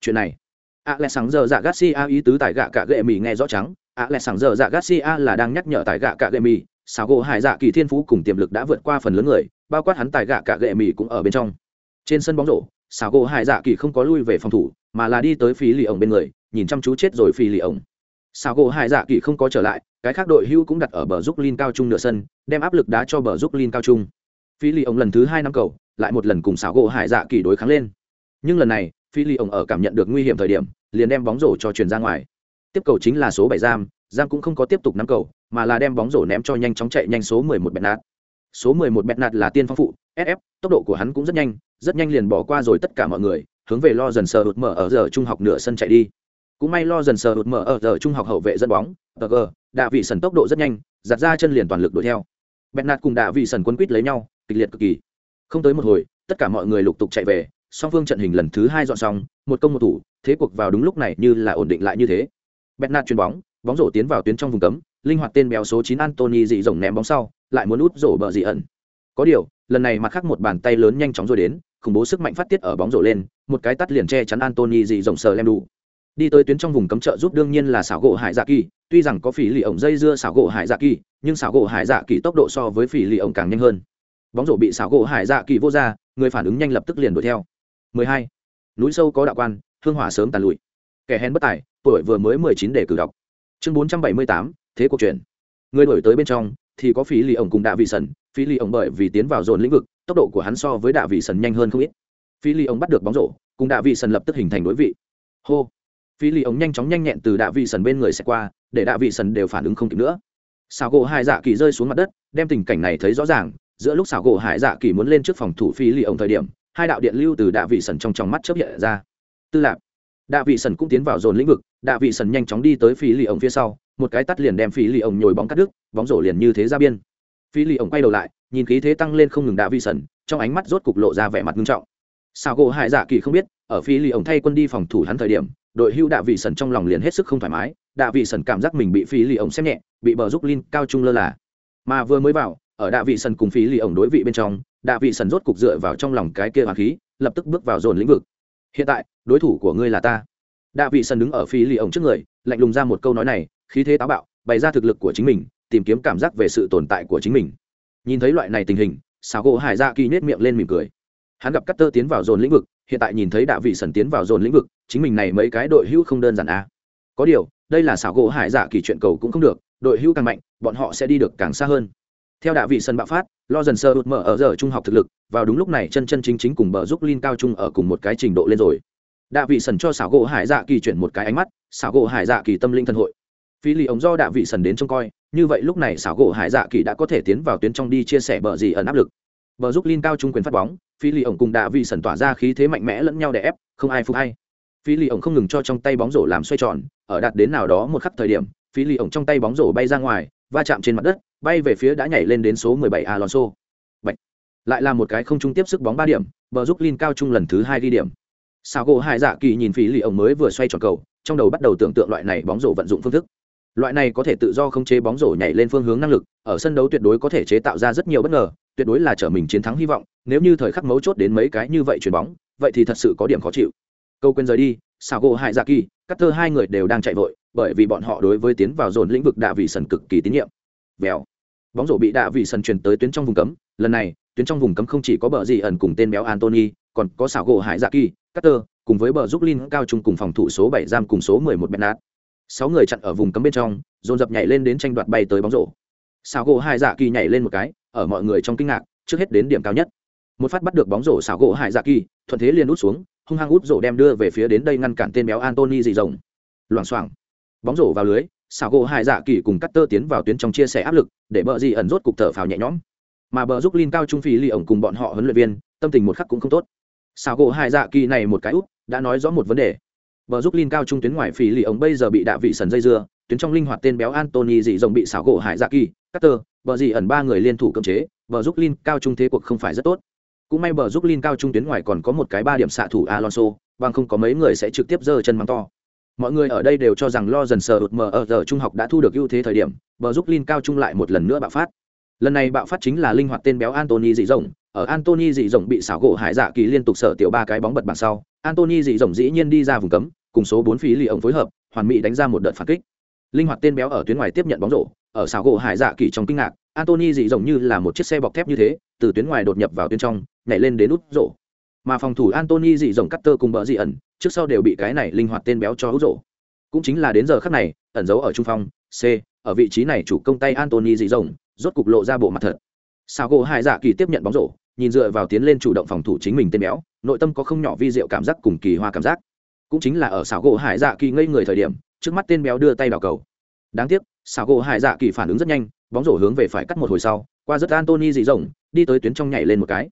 Chuyện này. Alexander sáng giờ dạ garcia ý tứ tại gạ cả gệ mì nghe rõ trắng a lẽ sảng giờ dạ garcia là đang nhắc nhở tại gạ cả gậy mì. Xào gỗ hải dạ kỳ thiên phú cùng tiềm lực đã vượt qua phần lớn người, bao quát hắn tại gạ cả gậy mì cũng ở bên trong. Trên sân bóng rổ xào gỗ hải dạ kỳ không có lui về phòng thủ, mà là đi tới phí lì ổng bên người, nhìn chăm chú chết rồi phí lì ổng. Xào gỗ hải dạ kỳ không có trở lại, cái khác đội hưu cũng đặt ở bờ giúp linh cao trung nửa sân, đem áp lực đá cho bờ giúp linh cao trung. Phí lì ổng lần thứ hai năm cầu, lại một lần cùng xào gỗ hải dạ kỳ đối kháng lên. Nhưng lần này phí lì ổng ở cảm nhận được nguy hiểm thời điểm, liền đem bóng rổ cho truyền ra ngoài tiếp cầu chính là số bảy giam giam cũng không có tiếp tục nắm cầu, mà là đem bóng rổ ném cho nhanh chóng chạy nhanh số mười một bẹt nạt. Số mười một bẹt nạt là tiên phong phụ sf tốc độ của hắn cũng rất nhanh rất nhanh liền bỏ qua rồi tất cả mọi người, hướng về lo dần sờ hụt mở ở giờ trung học nửa sân chạy đi. Cũng may lo dần sờ hụt mở ở giờ trung học hậu vệ dẫn bóng, tờ gờ, đạ vị sần tốc độ rất nhanh, giặt ra chân liền toàn lực đuổi theo. Bẹt nạt cùng đạ vị sần quân quýt lấy nhau, kịch liệt cực kỳ. Không tới một hồi, tất cả mọi người lục tục chạy về, song phương trận hình lần thứ hai dọn xong, một công một thủ, thế cuộc vào đúng lúc này như là ổn định lại như thế bernard chuyền bóng bóng rổ tiến vào tuyến trong vùng cấm, linh hoạt tên béo số chín antony dị rồng ném bóng sau, lại muốn út rổ bờ dị ẩn. Có điều, lần này mặt khác một bàn tay lớn nhanh chóng rồi đến, khủng bố sức mạnh phát tiết ở bóng rổ lên, một cái tắt liền che chắn antony dị rồng sờ lem đủ đi tới tuyến trong vùng cấm trợ giúp đương nhiên là xảo gỗ hải dạ kỳ, tuy rằng có phỉ lì ổng dây dưa xảo gỗ hải dạ kỳ, nhưng xảo gỗ hải dạ kỳ tốc độ so với phỉ lì ổng càng nhanh hơn. Bóng rổ bị xảo gỗ hải dạ kỳ vô ra, người phản ứng nhanh lập tức liền đuổi theo. 12. núi sâu có đạo quan, hương hỏa sớm tàn lụi kẻ hèn bất tài tuổi vừa mới 19 để cử đọc. Chương 478, thế cuộc chuyển người đổi tới bên trong thì có phí lì ổng cùng đạ vị sần. Phí lì ổng bởi vì tiến vào dồn lĩnh vực tốc độ của hắn so với đạ vị sần nhanh hơn không ít. Phí lì ổng bắt được bóng rổ cùng đạ vị sần lập tức hình thành đối vị. Hô! Phí lì ổng nhanh chóng nhanh nhẹn từ đạ vị sần bên người sẽ qua để đạ vị sần đều phản ứng không kịp nữa. Xào gỗ hai dạ kỳ rơi xuống mặt đất đem tình cảnh này thấy rõ ràng. Giữa lúc xào gỗ hải dạ kỳ muốn lên trước phòng thủ phí lì ổng thời điểm hai đạo điện lưu từ đạ vị sần trong trong mắt chấp hiện ra. Tư lạc đạ vị sần cũng tiến vào dồn lĩnh vực, đạ vị sần nhanh chóng đi tới phi lì ổng phía sau, một cái tắt liền đem phi lì ổng nhồi bóng cắt đứt, bóng rổ liền như thế ra biên. Phi lì ổng quay đầu lại, nhìn khí thế tăng lên không ngừng đạ vị sần, trong ánh mắt rốt cục lộ ra vẻ mặt nghiêm trọng. Sao gỗ hại dạ kỳ không biết, ở phi lì ổng thay quân đi phòng thủ hắn thời điểm, đội hưu đạ vị sần trong lòng liền hết sức không thoải mái, đạ vị sần cảm giác mình bị phi lì ổng xem nhẹ, bị bờ giúp linh cao trung lơ là. Mà vừa mới vào, ở đạ vị sần cùng phi lì ổng đối vị bên trong, đạ vị sần rốt cục dựa vào trong lòng cái kia hoàng khí, lập tức bước vào dồn lĩnh vực hiện tại, đối thủ của ngươi là ta. Đạ vị sần đứng ở phi lì ổng trước người, lạnh lùng ra một câu nói này, khí thế táo bạo, bày ra thực lực của chính mình, tìm kiếm cảm giác về sự tồn tại của chính mình. Nhìn thấy loại này tình hình, xào gỗ hải dạ kỳ nết miệng lên mỉm cười. Hắn gặp cắt tơ tiến vào dồn lĩnh vực, hiện tại nhìn thấy đạ vị sần tiến vào dồn lĩnh vực, chính mình này mấy cái đội hữu không đơn giản à. có điều, đây là xảo gỗ hải dạ kỳ chuyện cầu cũng không được, đội hữu càng mạnh, bọn họ sẽ đi được càng xa hơn. Theo đạ vị sân bạo phát lo dần sơ đột mở ở giờ trung học thực lực vào đúng lúc này chân chân chính chính cùng bờ giúp linh cao trung ở cùng một cái trình độ lên rồi. Đạ vị sần cho xảo gỗ hải dạ kỳ chuyển một cái ánh mắt, xảo gỗ hải dạ kỳ tâm linh thân hội. Phi lì ống do đạ vị sần đến trông coi, như vậy lúc này xảo gỗ hải dạ kỳ đã có thể tiến vào tuyến trong đi chia sẻ bờ gì ẩn áp lực. Bờ giúp linh cao trung quyền phát bóng phi lì ống cùng đạ vị sần tỏa ra khí thế mạnh mẽ lẫn nhau để ép, không ai phục hay phi lì ống không ngừng cho trong tay bóng rổ làm xoay tròn, ở đạt đến nào đó một khắc thời điểm phi lì ống trong tay bóng rổ bay ra ngoài, va chạm trên mặt đất, bay về phía đã nhảy lên đến số 17 Alonso. Lại là một cái không trung tiếp sức bóng ba điểm, bờ giúp Lin cao trung lần thứ hai ghi điểm. Sao gỗ Hải Dạ Kỳ nhìn phí Lì ổng mới vừa xoay tròn cầu, trong đầu bắt đầu tưởng tượng loại này bóng rổ vận dụng phương thức. Loại này có thể tự do không chế bóng rổ nhảy lên phương hướng năng lực, ở sân đấu tuyệt đối có thể chế tạo ra rất nhiều bất ngờ, tuyệt đối là trở mình chiến thắng hy vọng, nếu như thời khắc mấu chốt đến mấy cái như vậy chuyền bóng, vậy thì thật sự có điểm khó chịu. Câu quên rời đi, Sao gỗ Hải Dạ Kỳ, cắt thơ hai người đều đang chạy vội, bởi vì bọn họ đối với tiến vào dồn lĩnh vực đạ vị sần cực kỳ tín nhiệm. Bèo bóng rổ bị đạ vị sần truyền tới tuyến trong vùng cấm lần này tuyến trong vùng cấm không chỉ có bờ gì ẩn cùng tên béo antony còn có xảo gỗ hải dạ kỳ cutter cùng với bờ giúp linh cao trung cùng phòng thủ số bảy giam cùng số mười một bernard sáu người chặn ở vùng cấm bên trong, dồn dập nhảy lên đến tranh đoạt bay tới bóng rổ. Xảo gỗ hải dạ kỳ nhảy lên một cái, ở mọi người trong kinh ngạc, trước hết đến điểm cao nhất. Một phát bắt được bóng rổ xảo gỗ hải dạ kỳ, thuận thế liền út xuống, hung hăng út rổ đem đưa về phía đến đây ngăn cản tên béo antony dị rồng loảng xoảng. Bóng rổ vào lưới, xảo gỗ hải dạ kỳ cùng Carter tiến vào tuyến trong chia sẻ áp lực, để bờ gì ẩn rốt cục thở phào nhẹ nhõm mà bờ giúp linh cao trung phi lì ổng cùng bọn họ huấn luyện viên, tâm tình một khắc cũng không tốt. Xảo gỗ hai dạ kỳ này một cái út, đã nói rõ một vấn đề. Bờ giúp linh cao trung tuyến ngoài phi lì ổng bây giờ bị đạ vị sần dây dưa, tuyến trong linh hoạt tên béo antony dị rồng bị xảo gỗ hải dạ kỳ cắt tơ bờ dị ẩn ba người liên thủ cấm chế, bờ giúp linh cao trung thế cuộc không phải rất tốt. Cũng may bờ giúp linh cao trung tuyến ngoài còn có một cái ba điểm xạ thủ alonso, bằng không có mấy người sẽ trực tiếp giơ chân mắng to. Mọi người ở đây đều cho rằng lo dần sờ ụt mờ ở giờ trung học đã thu được ưu thế thời điểm, bờ giúp linh cao trung lại một lần nữa bạo phát lần này bạo phát chính là linh hoạt tên béo antony dị rộng. Ở antony dị rộng bị xảo gỗ hải dạ kỳ liên tục sở tiểu ba cái bóng bật bằng sau antony dị rộng dĩ nhiên đi ra vùng cấm, cùng số bốn phí lì ổng phối hợp, hoàn mỹ đánh ra một đợt phản kích. Linh hoạt tên béo ở tuyến ngoài tiếp nhận bóng rổ, ở xảo gỗ hải dạ kỳ trong kinh ngạc antony dị rộng như là một chiếc xe bọc thép như thế, từ tuyến ngoài đột nhập vào tuyến trong, nhảy lên đến út rổ. Mà phòng thủ antony dị rộng cắt tơ cùng bờ dị ẩn, trước sau đều bị cái này linh hoạt tên béo cho út rổ. Cũng chính là đến giờ khắc này, ẩn giấu ở trung phong, c, ở vị trí này chủ công tay antony dị rồng rốt cục lộ ra bộ mặt thật. Sao gỗ hai dạ kỳ tiếp nhận bóng rổ, nhìn dựa vào tiến lên chủ động phòng thủ chính mình tên béo, nội tâm có không nhỏ vi diệu cảm giác cùng kỳ hoa cảm giác. Cũng chính là ở xảo gỗ hải dạ kỳ ngây người thời điểm, trước mắt tên béo đưa tay vào cầu. Đáng tiếc xảo gỗ hải dạ kỳ phản ứng rất nhanh, bóng rổ hướng về phải cắt một hồi sau, qua rất antony dị rồng đi tới tuyến trong nhảy lên một cái.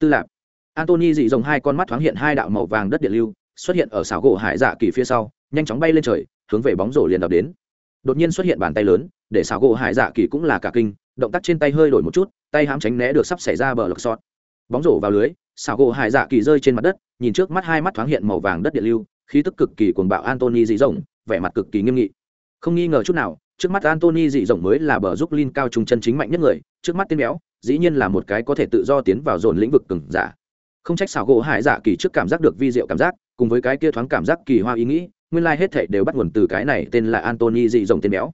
Tư lạc antony dị rồng hai con mắt thoáng hiện hai đạo màu vàng đất điện lưu, xuất hiện ở xảo gỗ hải dạ kỳ phía sau, nhanh chóng bay lên trời, hướng về bóng rổ liền đập đến. Đột nhiên xuất hiện bàn tay lớn, để xảo gỗ hải dạ kỳ cũng là cả kinh động tác trên tay hơi đổi một chút, tay hãm tránh né được sắp xảy ra bờ lọc sọt. Bóng rổ vào lưới, xảo gỗ hải dạ kỳ rơi trên mặt đất, nhìn trước mắt hai mắt thoáng hiện màu vàng đất điện lưu, khí tức cực kỳ cuồng bạo antony dị rộng, vẻ mặt cực kỳ nghiêm nghị. Không nghi ngờ chút nào, trước mắt antony dị rộng mới là bờ giúp linh cao trung chân chính mạnh nhất người, trước mắt tên béo, dĩ nhiên là một cái có thể tự do tiến vào dồn lĩnh vực cứng giả. Không trách xảo gỗ hải dạ kỳ trước cảm giác được vi diệu cảm giác, cùng với cái kia thoáng cảm giác kỳ hoa ý nghĩ, nguyên lai、like、hết thảy đều bắt nguồn từ cái này tên là antony dị dòng tên béo.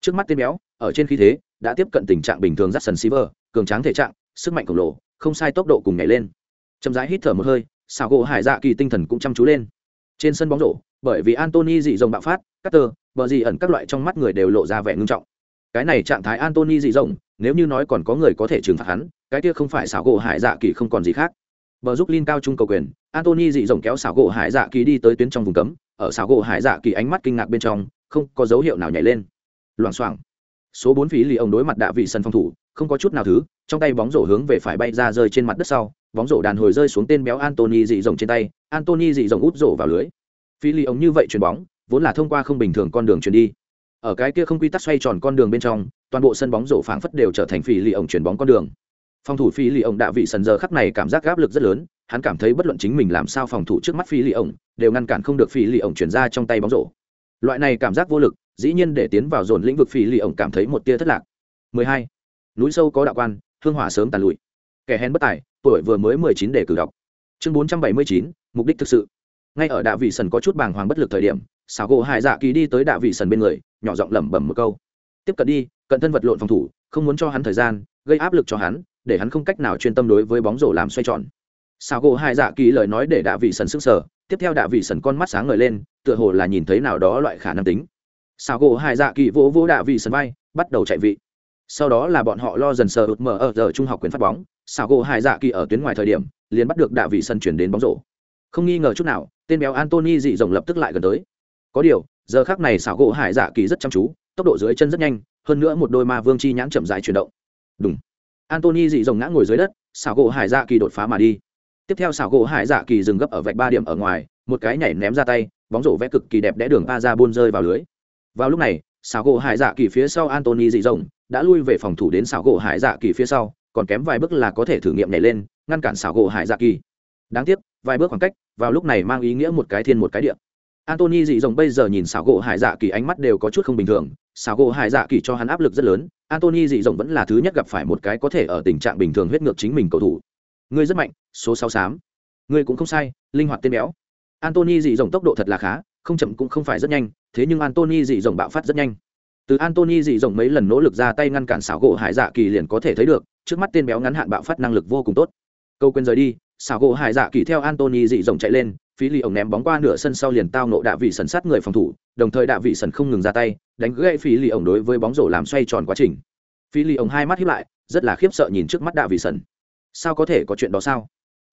Trước mắt tên béo, ở trên khí thế đã tiếp cận tình trạng bình thường rắt sần Silver, cường tráng thể trạng sức mạnh khổng lồ không sai tốc độ cùng nhảy lên. Chậm rãi hít thở một hơi xảo gỗ hải dạ kỳ tinh thần cũng chăm chú lên. Trên sân bóng rổ bởi vì antony dị dòng bạo phát Carter bờ dị ẩn các loại trong mắt người đều lộ ra vẻ ngưng trọng. Cái này trạng thái antony dị dòng nếu như nói còn có người có thể trừng phạt hắn cái kia không phải xảo gỗ hải dạ kỳ không còn gì khác. Bờ giúp linh cao trung cầu quyền antony dị dòng kéo xảo gỗ hải dạ kỳ đi tới tuyến trong vùng cấm ở xảo gỗ hải dạ kỳ ánh mắt kinh ngạc bên trong không có dấu hiệu nào nhảy lên. Loảng xoảng số bốn phí lì ông đối mặt đạ vị sân phòng thủ, không có chút nào thứ, trong tay bóng rổ hướng về phải bay ra rơi trên mặt đất sau, bóng rổ đàn hồi rơi xuống tên béo antony dị rồng trên tay antony dị rồng út rổ vào lưới. Phí lì ông như vậy chuyền bóng, vốn là thông qua không bình thường con đường chuyển đi. Ở cái kia không quy tắc xoay tròn con đường bên trong, toàn bộ sân bóng rổ phảng phất đều trở thành phí lì ổng chuyển bóng con đường. Phòng thủ phi lì ổng đạ vị sần giờ khắc này cảm giác áp lực rất lớn, hắn cảm thấy bất luận chính mình làm sao phòng thủ trước mắt phi lì ổng đều ngăn cản không được phi lì ổng chuyển ra trong tay bóng rổ. Loại này cảm giác vô lực dĩ nhiên để tiến vào dồn lĩnh vực phi lì ổng cảm thấy một tia thất lạc. 12. núi sâu có đạo quan hương hỏa sớm tàn lụi. Kẻ hèn bất tài tuổi vừa mới 19 để cử đọc chương 479, mục đích thực sự. Ngay ở đạ vị sần có chút bàng hoàng bất lực thời điểm xảo gỗ hải dạ kỳ đi tới đạ vị sần bên người nhỏ giọng lẩm bẩm một câu. Tiếp cận đi cận thân vật lộn phòng thủ không muốn cho hắn thời gian gây áp lực cho hắn để hắn không cách nào chuyên tâm đối với bóng rổ làm xoay tròn. Xảo gỗ hải dạ kỳ lời nói để đạ vị sần sức sở tiếp theo đạ vị sần con mắt sáng ngời lên tựa hồ là nhìn thấy nào đó loại khả năng tính xảo gỗ hải dạ kỳ vỗ vỗ đạ vị sân bay bắt đầu chạy vị. Sau đó là bọn họ lo dần sờ ụt mở ở giờ trung học quyền phát bóng. Xảo gỗ hải dạ kỳ ở tuyến ngoài thời điểm, liền bắt được đạ vị sân chuyển đến bóng rổ. Không nghi ngờ chút nào, tên béo antony dị rộng lập tức lại gần tới. Có điều, giờ khác này xảo gỗ hải dạ kỳ rất chăm chú, tốc độ dưới chân rất nhanh, hơn nữa một đôi ma vương chi nhãn chậm dài chuyển động. Đúng antony dị rộng ngã ngồi dưới đất xảo gỗ hải dạ kỳ đột phá mà đi. Tiếp theo xảo gỗ hải dạ kỳ dừng gấp ở vạch ba điểm ở ngoài, một cái nhảy ném ra tay, bóng rổ vẽ cực kỳ đẹp đẽ đường ba ra buôn rơi vào lưới vào lúc này, xảo gỗ hải dạ kỳ phía sau antony dị rồng đã lui về phòng thủ đến xảo gỗ hải dạ kỳ phía sau, còn kém vài bước là có thể thử nghiệm nhảy lên, ngăn cản xảo gỗ hải dạ kỳ. Đáng tiếc, vài bước khoảng cách, vào lúc này mang ý nghĩa một cái thiên một cái địa. Antony dị rồng bây giờ nhìn xảo gỗ hải dạ kỳ ánh mắt đều có chút không bình thường, xảo gỗ hải dạ kỳ cho hắn áp lực rất lớn antony dị rồng vẫn là thứ nhất gặp phải một cái có thể ở tình trạng bình thường huyết ngược chính mình cầu thủ. Ngươi rất mạnh, số sáu xám ngươi cũng không sai, linh hoạt tên béo. Antony dị rồng tốc độ thật là khá, không chậm cũng không phải rất nhanh thế nhưng antony dị rồng bạo phát rất nhanh. Từ antony dị rồng mấy lần nỗ lực ra tay ngăn cản xảo gỗ hải dạ kỳ liền có thể thấy được, trước mắt tên béo ngắn hạn bạo phát năng lực vô cùng tốt. Câu quên rời đi, xảo gỗ hải dạ kỳ theo antony dị rồng chạy lên, phí lì ổng ném bóng qua nửa sân sau liền tao nộ đạ vị sần sát người phòng thủ, đồng thời đạ vị sần không ngừng ra tay, đánh gãy phí lì ổng đối với bóng rổ làm xoay tròn quá trình. Phí lì ổng hai mắt hiếp lại, rất là khiếp sợ nhìn trước mắt đạ vị sần. Sao có thể có chuyện đó sao?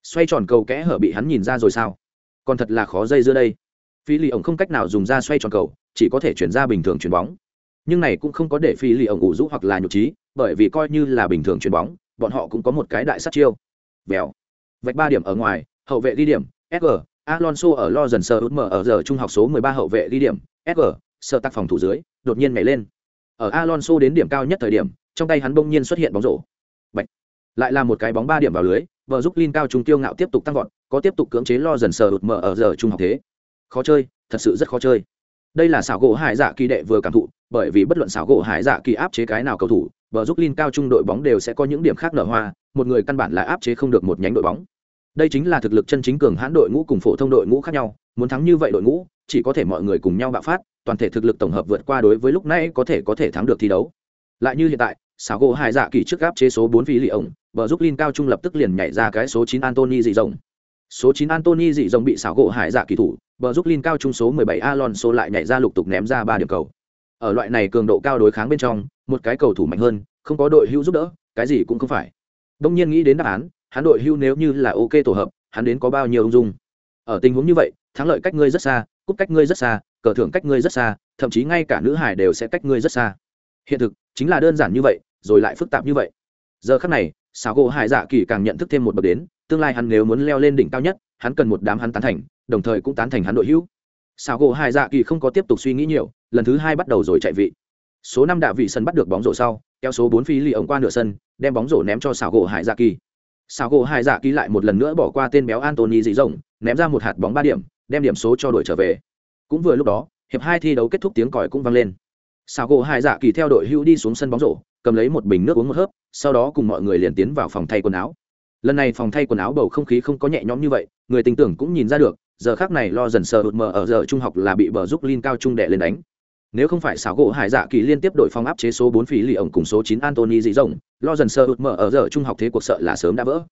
Xoay tròn cầu kẽ hở bị hắn nhìn ra rồi sao? Còn thật là khó dây dưa đây phí lì ổng không cách nào dùng ra xoay tròn cầu, chỉ có thể chuyển ra bình thường chuyển bóng. Nhưng này cũng không có để phi lì ổng ủ rũ hoặc là nhục trí, bởi vì coi như là bình thường chuyền bóng, bọn họ cũng có một cái đại sát chiêu. Vèo. Vạch ba điểm ở ngoài, hậu vệ ghi điểm sg alonso ở lo dần sơ út mở ở giờ trung học số 13 hậu vệ ghi điểm sg sơ tác phòng thủ dưới, đột nhiên nhảy lên. Ở alonso đến điểm cao nhất thời điểm, trong tay hắn bỗng nhiên xuất hiện bóng rổ. Bạch. lại là một cái bóng ba điểm vào lưới vợ giúp linh cao trung tiêu ngạo tiếp tục tăng vọt, có tiếp tục cưỡng chế lo dần sờ ụt mở ở giờ trung học thế khó chơi, thật sự rất khó chơi. Đây là xảo gỗ hải dạ kỳ đệ vừa cảm thụ, bởi vì bất luận xảo gỗ hải dạ kỳ áp chế cái nào cầu thủ vợ giúp linh cao trung đội bóng đều sẽ có những điểm khác nở hoa, một người căn bản là áp chế không được một nhánh đội bóng. Đây chính là thực lực chân chính cường hãn đội ngũ cùng phổ thông đội ngũ khác nhau, muốn thắng như vậy đội ngũ, chỉ có thể mọi người cùng nhau bạo phát, toàn thể thực lực tổng hợp vượt qua đối với lúc nãy có thể có thể thắng được thi đấu. Lại như hiện tại, xảo gỗ hải dạ kỳ trước áp chế số bốn phi lì ổng vợ giúp linh cao trung lập tức liền nhảy ra cái số chín antony dị rồng. Số chín antony dị rồng bị xảo gỗ hải dạ kỳ thủ bờ giúp Lin cao trung số mười bảy alonso lại nhảy ra lục tục ném ra ba điểm cầu. Ở loại này cường độ cao đối kháng bên trong, một cái cầu thủ mạnh hơn, không có đội hưu giúp đỡ, cái gì cũng không phải. Đông nhiên nghĩ đến đáp án, hắn đội hưu nếu như là ok tổ hợp, hắn đến có bao nhiêu ung dung? Ở tình huống như vậy, thắng lợi cách ngươi rất xa, cúp cách ngươi rất xa, cờ thưởng cách ngươi rất xa, thậm chí ngay cả nữ hải đều sẽ cách ngươi rất xa. Hiện thực, chính là đơn giản như vậy, rồi lại phức tạp như vậy. Giờ khắc này xảo gỗ hải dạ kỳ càng nhận thức thêm một bậc đến, tương lai hắn nếu muốn leo lên đỉnh cao nhất, hắn cần một đám hắn tán thành đồng thời cũng tán thành hắn đội hữu. Sao gỗ hải dạ kỳ không có tiếp tục suy nghĩ nhiều, lần thứ hai bắt đầu rồi chạy vị. Số năm đạ vị sân bắt được bóng rổ sau, kéo số bốn phi lì ống qua nửa sân, đem bóng rổ ném cho xảo gỗ hải dạ kỳ. Xảo gỗ hải dạ kỳ lại một lần nữa bỏ qua tên béo antony dị rộng, ném ra một hạt bóng ba điểm, đem điểm số cho đội trở về. Cũng vừa lúc đó, hiệp hai thi đấu kết thúc tiếng còi cũng vang lên. Xảo gỗ hải dạ kỳ theo đội hữu đi xuống sân bóng rổ, cầm lấy một bình nước uống một hớp, sau đó cùng mọi người liền tiến vào phòng thay quần áo. Lần này phòng thay quần áo bầu không khí không có nhẹ nhõm như vậy, người tình tưởng cũng nhìn ra được giờ khác này lo dần sờ hụt mờ ở giờ trung học là bị bờ giúp linh cao trung đệ lên đánh. Nếu không phải xảo gỗ hải dạ kỳ liên tiếp đổi phong áp chế số bốn phí lì ổng cùng số chín antony dị rộng lo dần sờ hụt mở ở giờ trung học thế cuộc sợ là sớm đã vỡ.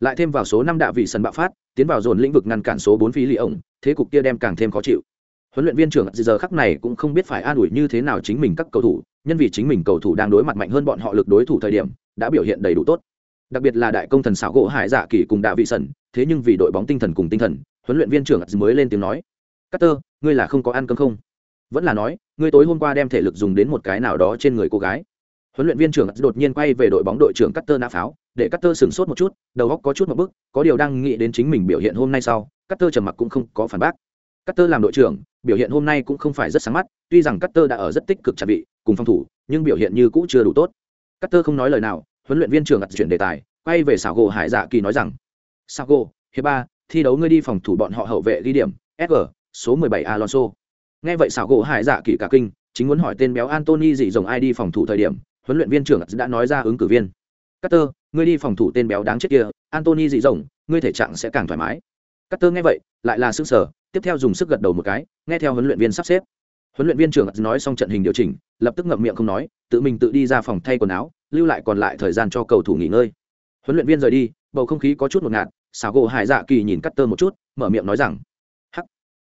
Lại thêm vào số năm đạ vị sân bạo phát, tiến vào dồn lĩnh vực ngăn cản số bốn phí lì ổng, thế cục kia đem càng thêm khó chịu. Huấn luyện viên trưởng giờ khắc này cũng không biết phải an ủi như thế nào chính mình các cầu thủ, nhân vì chính mình cầu thủ đang đối mặt mạnh hơn bọn họ lực đối thủ thời điểm, đã biểu hiện đầy đủ tốt đặc biệt là đại công thần xảo gỗ hải dạ kỳ cùng đạ vị sẩn, thế nhưng vì đội bóng tinh thần cùng tinh thần huấn luyện viên trưởng mới lên tiếng nói Carter, ngươi là không có ăn cơm không? Vẫn là nói ngươi tối hôm qua đem thể lực dùng đến một cái nào đó trên người cô gái. Huấn luyện viên trưởng đột nhiên quay về đội bóng đội trưởng Carter nã pháo để Carter sửng sốt một chút đầu óc có chút một bức có điều đang nghĩ đến chính mình biểu hiện hôm nay sau Carter trầm mặc cũng không có phản bác. Cutter làm đội trưởng, biểu hiện hôm nay cũng không phải rất sáng mắt, tuy rằng Cutter đã ở rất tích cực chuẩn bị, cùng phòng thủ, nhưng biểu hiện như cũ chưa đủ tốt. Cutter không nói lời nào, huấn luyện viên trưởng ặt chuyển đề tài, quay về Sào gỗ Hải Dạ Kỳ nói rằng: "Sào gỗ, hiệp ba, thi đấu ngươi đi phòng thủ bọn họ hậu vệ ghi điểm, SG, số 17 Alonso." Nghe vậy Sào gỗ Hải Dạ Kỳ cả kinh, chính muốn hỏi tên béo Anthony dị rồng ai đi phòng thủ thời điểm, huấn luyện viên trưởng đã nói ra ứng cử viên. Cutter, ngươi đi phòng thủ tên béo đáng chết kia, Anthony dị rồng, ngươi thể trạng sẽ càng thoải mái. Cutter nghe vậy, lại là sững sờ, tiếp theo dùng sức gật đầu một cái nghe theo huấn luyện viên sắp xếp huấn luyện viên trưởng nói xong trận hình điều chỉnh lập tức ngậm miệng không nói tự mình tự đi ra phòng thay quần áo lưu lại còn lại thời gian cho cầu thủ nghỉ ngơi. Huấn luyện viên rời đi, bầu không khí có chút ngột ngạt xào gỗ hải dạ kỳ nhìn cắt tơ một chút, mở miệng nói rằng, hắc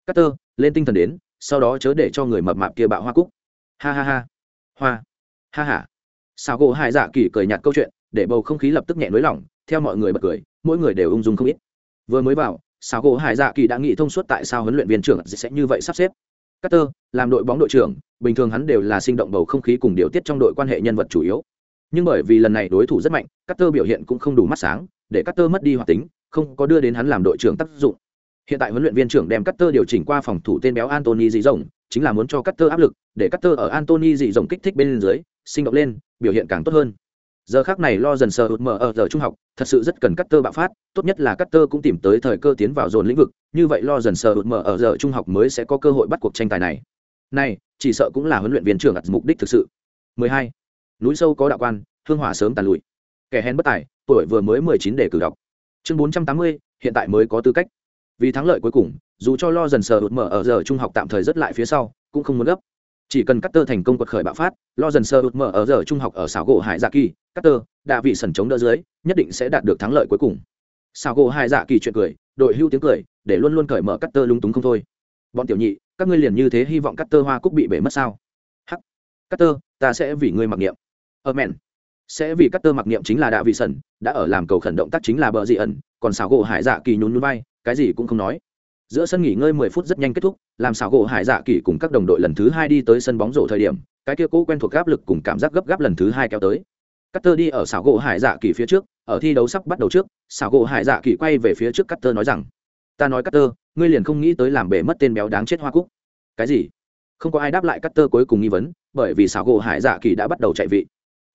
cắt tơ lên tinh thần đến, sau đó chớ để cho người mập mạp kia bạo hoa cúc. Ha ha ha, hoa, ha ha. Xào gỗ hải dạ kỳ cười nhạt câu chuyện, để bầu không khí lập tức nhẹ nới lỏng, theo mọi người bật cười, mỗi người đều ung dung không ít. Vừa mới vào sào gỗ hải dạ kỳ đã nghĩ thông suốt tại sao huấn luyện viên trưởng sẽ như vậy sắp xếp. Carter làm đội bóng đội trưởng, bình thường hắn đều là sinh động bầu không khí cùng điều tiết trong đội quan hệ nhân vật chủ yếu nhưng bởi vì lần này đối thủ rất mạnh, Carter biểu hiện cũng không đủ mắt sáng, để Carter mất đi hoạt tính, không có đưa đến hắn làm đội trưởng tác dụng. Hiện tại huấn luyện viên trưởng đem Carter điều chỉnh qua phòng thủ tên béo Anthony dị rộng chính là muốn cho Carter áp lực, để Carter ở Anthony dị rộng kích thích bên dưới, sinh động lên, biểu hiện càng tốt hơn. Giờ khác này lo dần sờ hụt mở ở giờ trung học, thật sự rất cần cắt tơ bạo phát, tốt nhất là cắt tơ cũng tìm tới thời cơ tiến vào dồn lĩnh vực, như vậy lo dần sờ hụt mở ở giờ trung học mới sẽ có cơ hội bắt cuộc tranh tài này. Này, chỉ sợ cũng là huấn luyện viên trưởng đặt mục đích thực sự. 12 núi sâu có đạo quan hương hỏa sớm tàn lụi. Kẻ hèn bất tài tuổi vừa mới 19 để cử đọc. Chương 480, hiện tại mới có tư cách. Vì thắng lợi cuối cùng dù cho lo dần sờ hụt mở ở giờ trung học tạm thời rất lại phía sau cũng không muốn gấp. Chỉ cần cắt tơ thành công quật khởi bạo phát lo dần sơ hụt mở ở giờ trung học ở xảo gỗ hải dạ kỳ cắt tơ đã vị sần chống đỡ dưới nhất định sẽ đạt được thắng lợi cuối cùng. Xảo gỗ hải dạ kỳ chuyện cười đội hưu tiếng cười để luôn luôn cởi mở cắt tơ lung túng không thôi. Bọn tiểu nhị các ngươi liền như thế hy vọng cắt tơ hoa cúc bị bể mất sao? Hắc. Cắt tơ ta sẽ vì ngươi mặc niệm. Ở mẹn. Sẽ vì các tơ mặc niệm chính là đạ vị sẩn, đã ở làm cầu khẩn động tác chính là bờ dị ẩn, còn xảo gỗ hải dạ kỳ nhún nhún vai, cái gì cũng không nói. Giữa sân nghỉ ngơi 10 phút rất nhanh kết thúc, làm xảo gỗ hải dạ kỳ cùng các đồng đội lần thứ hai đi tới sân bóng rổ thời điểm, cái kia cũ quen thuộc áp lực cùng cảm giác gấp gáp lần thứ hai kéo tới. Cutter đi ở xảo gỗ hải dạ kỳ phía trước, ở thi đấu sắp bắt đầu trước, xảo gỗ hải dạ kỳ quay về phía trước Cutter nói rằng, ta nói Cutter ngươi liền không nghĩ tới làm bể mất tên béo đáng chết hoa cúc. Cái gì? Không có ai đáp lại Cutter cuối cùng nghi vấn, bởi vì xảo gỗ hải dạ kỳ đã bắt đầu chạy vị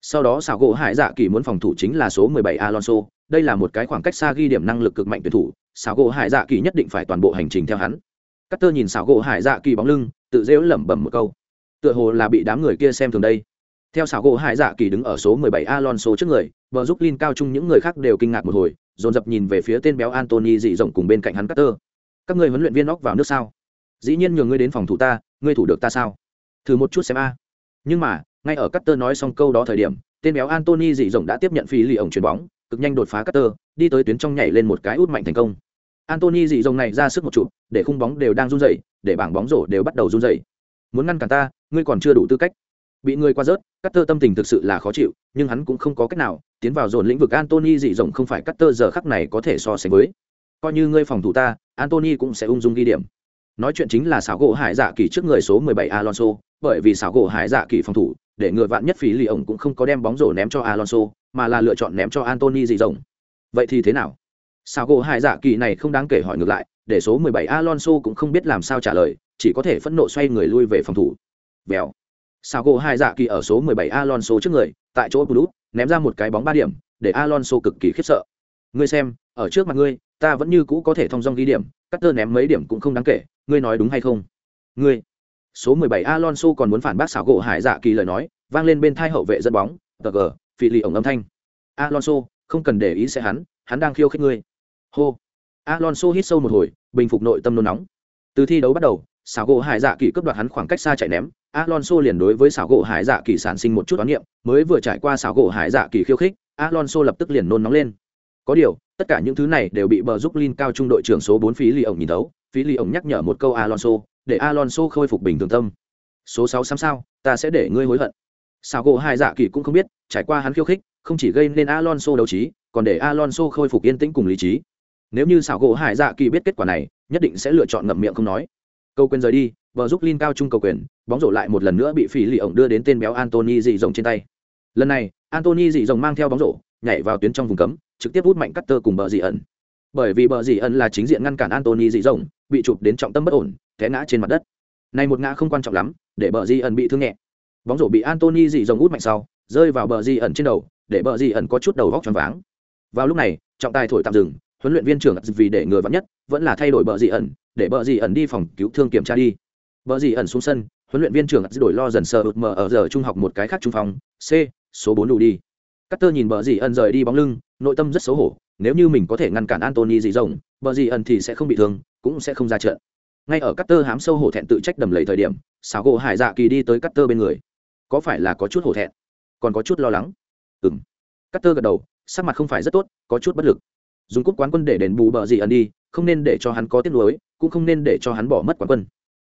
sau đó xảo gỗ hải dạ kỳ muốn phòng thủ chính là số 17 alonso. Đây là một cái khoảng cách xa ghi điểm năng lực cực mạnh tuyển thủ. Xảo gỗ hải dạ kỳ nhất định phải toàn bộ hành trình theo hắn. Cắt tơ nhìn xảo gỗ hải dạ kỳ bóng lưng, tự dễ lẩm bẩm một câu. Tựa hồ là bị đám người kia xem thường đây. Theo xảo gỗ hải dạ kỳ đứng ở số 17 alonso trước người, bờ giúp linh cao chung những người khác đều kinh ngạc một hồi, dồn dập nhìn về phía tên béo antony dị rộng cùng bên cạnh hắn cắt tơ các người huấn luyện viên óc vào nước sao? Dĩ nhiên nhường ngươi đến phòng thủ ta, ngươi thủ được ta sao? Thử một chút xem a. Nhưng mà ngay ở Cutter nói xong câu đó thời điểm, tên béo Anthony dị rộng đã tiếp nhận phi lì ổng chuyền bóng, cực nhanh đột phá cutter đi tới tuyến trong nhảy lên một cái út mạnh thành công. Anthony dị rộng này ra sức một chụp, để khung bóng đều đang run rẩy, để bảng bóng rổ đều bắt đầu run rẩy. Muốn ngăn cản ta, ngươi còn chưa đủ tư cách. Bị người qua rớt cutter tâm tình thực sự là khó chịu, nhưng hắn cũng không có cách nào tiến vào dồn lĩnh vực Anthony dị rộng không phải cutter giờ khắc này có thể so sánh với. Coi như ngươi phòng thủ ta, Anthony cũng sẽ ung dung ghi điểm nói chuyện chính là xảo gỗ hải dạ kỳ trước người số 17 alonso bởi vì xảo gỗ hải dạ kỳ phòng thủ để người vạn nhất phí lì ổng cũng không có đem bóng rổ ném cho alonso mà là lựa chọn ném cho Anthony dị rồng. Vậy thì thế nào? xảo gỗ Hải Dạ Kỳ này không đáng kể hỏi ngược lại, để số 17 Alonso cũng không biết làm sao trả lời, chỉ có thể phẫn nộ xoay người lui về phòng thủ. Bèo. xảo gỗ Hải Dạ Kỳ ở số 17 Alonso trước người, tại chỗ Blue, ném ra một cái bóng ba điểm, để Alonso cực kỳ khiếp sợ. Ngươi xem, ở trước mặt ngươi, ta vẫn như cũ có thể thông dong ghi điểm, cắt tơ ném mấy điểm cũng không đáng kể, ngươi nói đúng hay không? Ngươi. Số 17 Alonso còn muốn phản bác xảo gỗ Hải Dạ Kỳ lời nói, vang lên bên thai hậu vệ dẫn bóng, TG, phi lì ổng âm thanh. Alonso không cần để ý sẽ hắn hắn đang khiêu khích ngươi. Hô. Alonso hít sâu một hồi bình phục nội tâm nôn nóng. Từ thi đấu bắt đầu xảo gỗ hải dạ kỳ cướp đoạt hắn khoảng cách xa chạy ném. Alonso liền đối với xảo gỗ hải dạ kỳ sản sinh một chút toán niệm mới vừa trải qua xảo gỗ hải dạ kỳ khiêu khích alonso lập tức liền nôn nóng lên. Có điều tất cả những thứ này đều bị bờ giúp linh cao trung đội trưởng số bốn phí lì ổng nhìn thấu phí lì ổng nhắc nhở một câu alonso để alonso khôi phục bình thường tâm số sáu xám sao ta sẽ để ngươi hối hận Sào gỗ Hải Dạ Kỳ cũng không biết, trải qua hắn khiêu khích, không chỉ gây nên Alonso đấu trí, còn để Alonso khôi phục yên tĩnh cùng lý trí. Nếu như Sào gỗ Hải Dạ Kỳ biết kết quả này, nhất định sẽ lựa chọn ngậm miệng không nói. Câu quyền rời đi, vợ giúp Linh cao trung cầu quyền, bóng rổ lại một lần nữa bị phỉ lì ổng đưa đến tên béo antony dị rồng trên tay. Lần này, antony dị rồng mang theo bóng rổ, nhảy vào tuyến trong vùng cấm, trực tiếp hút mạnh cắt tơ cùng bờ dị ẩn. Bởi vì bờ dì ẩn là chính diện ngăn cản antony dị rồng, bị chụp đến trọng tâm bất ổn, té ngã trên mặt đất. Này một ngã không quan trọng lắm để bờ di ẩn bị thương nhẹ. Bóng rổ bị antony dị rồng út mạnh sau rơi vào bờ di ẩn trên đầu để bờ di ẩn có chút đầu vóc choáng váng. Vào lúc này trọng tài thổi tạm dừng huấn luyện viên trưởng vì để người vắn nhất vẫn là thay đổi bờ di ẩn để bờ di ẩn đi phòng cứu thương kiểm tra đi. Bờ di ẩn xuống sân huấn luyện viên trưởng đổi lo dần sờ ụt mờ ở giờ trung học một cái khác trung phòng c số bốn đủ đi. Cắt nhìn bờ di ẩn rời đi bóng lưng nội tâm rất xấu hổ nếu như mình có thể ngăn cản Anthony dị rồng bờ gì ẩn thì sẽ không bị thương, cũng sẽ không ra trận. Ngay ở Cutter hám sâu hổ thẹn tự trách đầm lầy thời điểm, Sáo gỗ hải dạ kỳ đi tới Cutter bên người. Có phải là có chút hổ thẹn? Còn có chút lo lắng? Ừm. Cutter gật đầu, sắc mặt không phải rất tốt, có chút bất lực. Dùng cúp quán quân để đền bù bờ gì ẩn đi, không nên để cho hắn có tiết lối cũng không nên để cho hắn bỏ mất quán quân.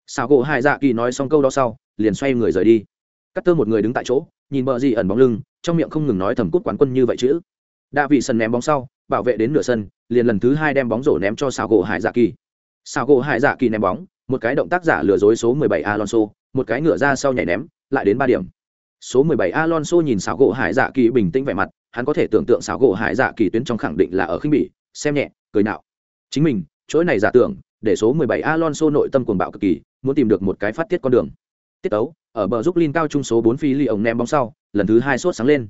Sáo gỗ hải dạ kỳ nói xong câu đó sau, liền xoay người rời đi. Cutter một người đứng tại chỗ, nhìn bờ gì ẩn bóng lưng, trong miệng không ngừng nói thầm cúp quán quân như vậy chữ đa vị sân ném bóng sau bảo vệ đến nửa sân liền lần thứ hai đem bóng rổ ném cho xào gỗ hải dạ kỳ xào gỗ hải dạ kỳ ném bóng một cái động tác giả lừa dối số 17 Alonso, một cái ngựa ra sau nhảy ném, lại đến ba điểm. Số 17 Alonso nhìn xào gỗ Hải Dạ Kỳ bình tĩnh vẻ mặt, hắn có thể tưởng tượng xào gỗ Hải Dạ Kỳ tuyến trong khẳng định là ở khinh bỉ, xem nhẹ, cười nạo. Chính mình, chỗ này giả tưởng, để số 17 Alonso nội tâm cuồng bạo cực kỳ, muốn tìm được một cái phát tiết con đường. Tiết tấu, ở bờ giúp linh cao trung số 4 phi ly ống ném bóng sau, lần thứ hai sốt sáng lên.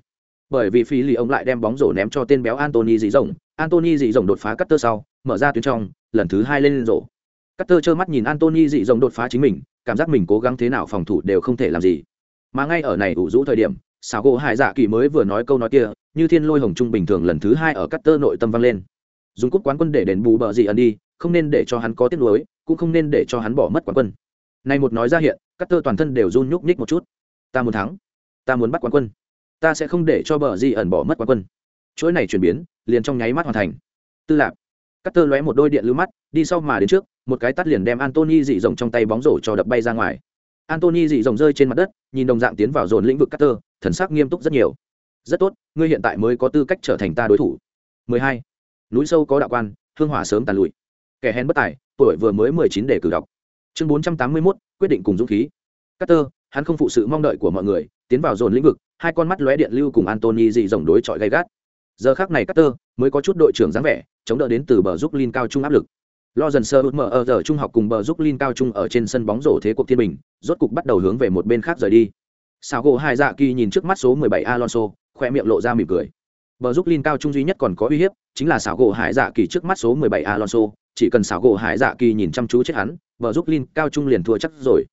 Bởi vì phi ly ông lại đem bóng rổ ném cho tên béo Anthony dị rồng. Anthony dị rồng đột phá cắt tơ sau, mở ra tuyến trong, lần thứ hai lên rổ. Cắt tơ trơ mắt nhìn antony dị rồng đột phá chính mình cảm giác mình cố gắng thế nào phòng thủ đều không thể làm gì. Mà ngay ở này ủ rũ thời điểm xào gỗ hải dạ kỳ mới vừa nói câu nói kia như thiên lôi hồng trung bình thường lần thứ hai ở cắt tơ nội tâm vang lên. Dùng cúp quán quân để đền bù bờ dị ẩn đi không nên để cho hắn có tiếc nuối cũng không nên để cho hắn bỏ mất quán quân. Này một nói ra hiện cắt tơ toàn thân đều run nhúc nhích một chút. Ta muốn thắng. Ta muốn bắt quán quân ta sẽ không để cho bờ di ẩn bỏ mất quán quân. Chuỗi này chuyển biến liền trong nháy mắt hoàn thành. Tư lạc cắt tơ lóe một đôi điện lưu mắt đi sau mà đến trước một cái tắt liền đem antony dị rồng trong tay bóng rổ cho đập bay ra ngoài. Antony dị rồng rơi trên mặt đất nhìn đồng dạng tiến vào dồn lĩnh vực cắt tơ thần sắc nghiêm túc rất nhiều. Rất tốt ngươi hiện tại mới có tư cách trở thành ta đối thủ. 12. núi sâu có đạo quan hương hỏa sớm tàn lụi. Kẻ hèn bất tài tuổi vừa mới 19 để cử đọc. Chương 481, quyết định cùng dũng khí. Cắt tơ hắn không phụ sự mong đợi của mọi người tiến vào dồn lĩnh vực hai con mắt lóe điện lưu cùng antony dị rồng đối chọi gay gắt. Giờ khác này Carter mới có chút đội trưởng dáng vẻ, chống đỡ đến từ bờ giúp Lin cao trung áp lực. Lo dần sơ ước mở ở giờ trung học cùng bờ giúp Lin cao trung ở trên sân bóng rổ thế cuộc thiên bình, rốt cục bắt đầu hướng về một bên khác rời đi. Sao gỗ hai dạ kỳ nhìn trước mắt số 17 Alonso, khoe miệng lộ ra mỉm cười. Bờ giúp Lin cao trung duy nhất còn có uy hiếp, chính là xảo gỗ hải dạ kỳ trước mắt số 17 Alonso, chỉ cần xảo gỗ hải dạ kỳ nhìn chăm chú chết hắn, bờ giúp Lin cao trung liền thua chắc rồi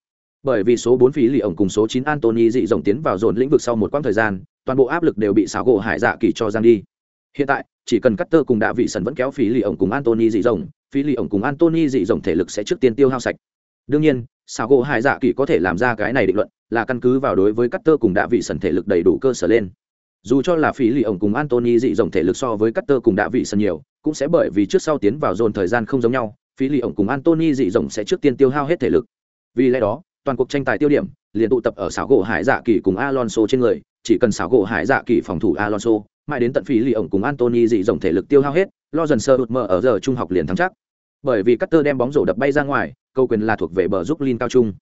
bởi vì số 4 phí lì ổng cùng số 9 Anthony dị rộng tiến vào dồn lĩnh vực sau một quãng thời gian toàn bộ áp lực đều bị xáo gỗ hải dạ kỳ cho giang đi. Hiện tại chỉ cần cắt tơ cùng đạ vị sần vẫn kéo phí lì ổng cùng antony dị rộng, phí lì ổng cùng antony dị rộng thể lực sẽ trước tiên tiêu hao sạch. Đương nhiên xáo gỗ hải dạ kỳ có thể làm ra cái này định luận là căn cứ vào đối với cắt tơ cùng đạ vị sần thể lực đầy đủ cơ sở lên. Dù cho là phí lì ổng cùng antony dị rộng thể lực so với cắt tơ cùng đạ vị sần nhiều cũng sẽ bởi vì trước sau tiến vào dồn thời gian không giống nhau phí lì ổng cùng antony dị rộng sẽ trước tiên tiêu hao hết thể lực. Vì lẽ đó toàn cuộc tranh tài tiêu điểm liền tụ tập ở xảo gỗ hải dạ kỳ cùng alonso trên người chỉ cần xảo gỗ hải dạ kỳ phòng thủ alonso mãi đến tận phí lì ổng cùng Anthony dị rộng thể lực tiêu hao hết, lo dần sơ đột mở ở giờ trung học liền thắng chắc. Bởi vì Cutter đem bóng rổ đập bay ra ngoài, câu quyền là thuộc về bờ giúp Lin cao trung.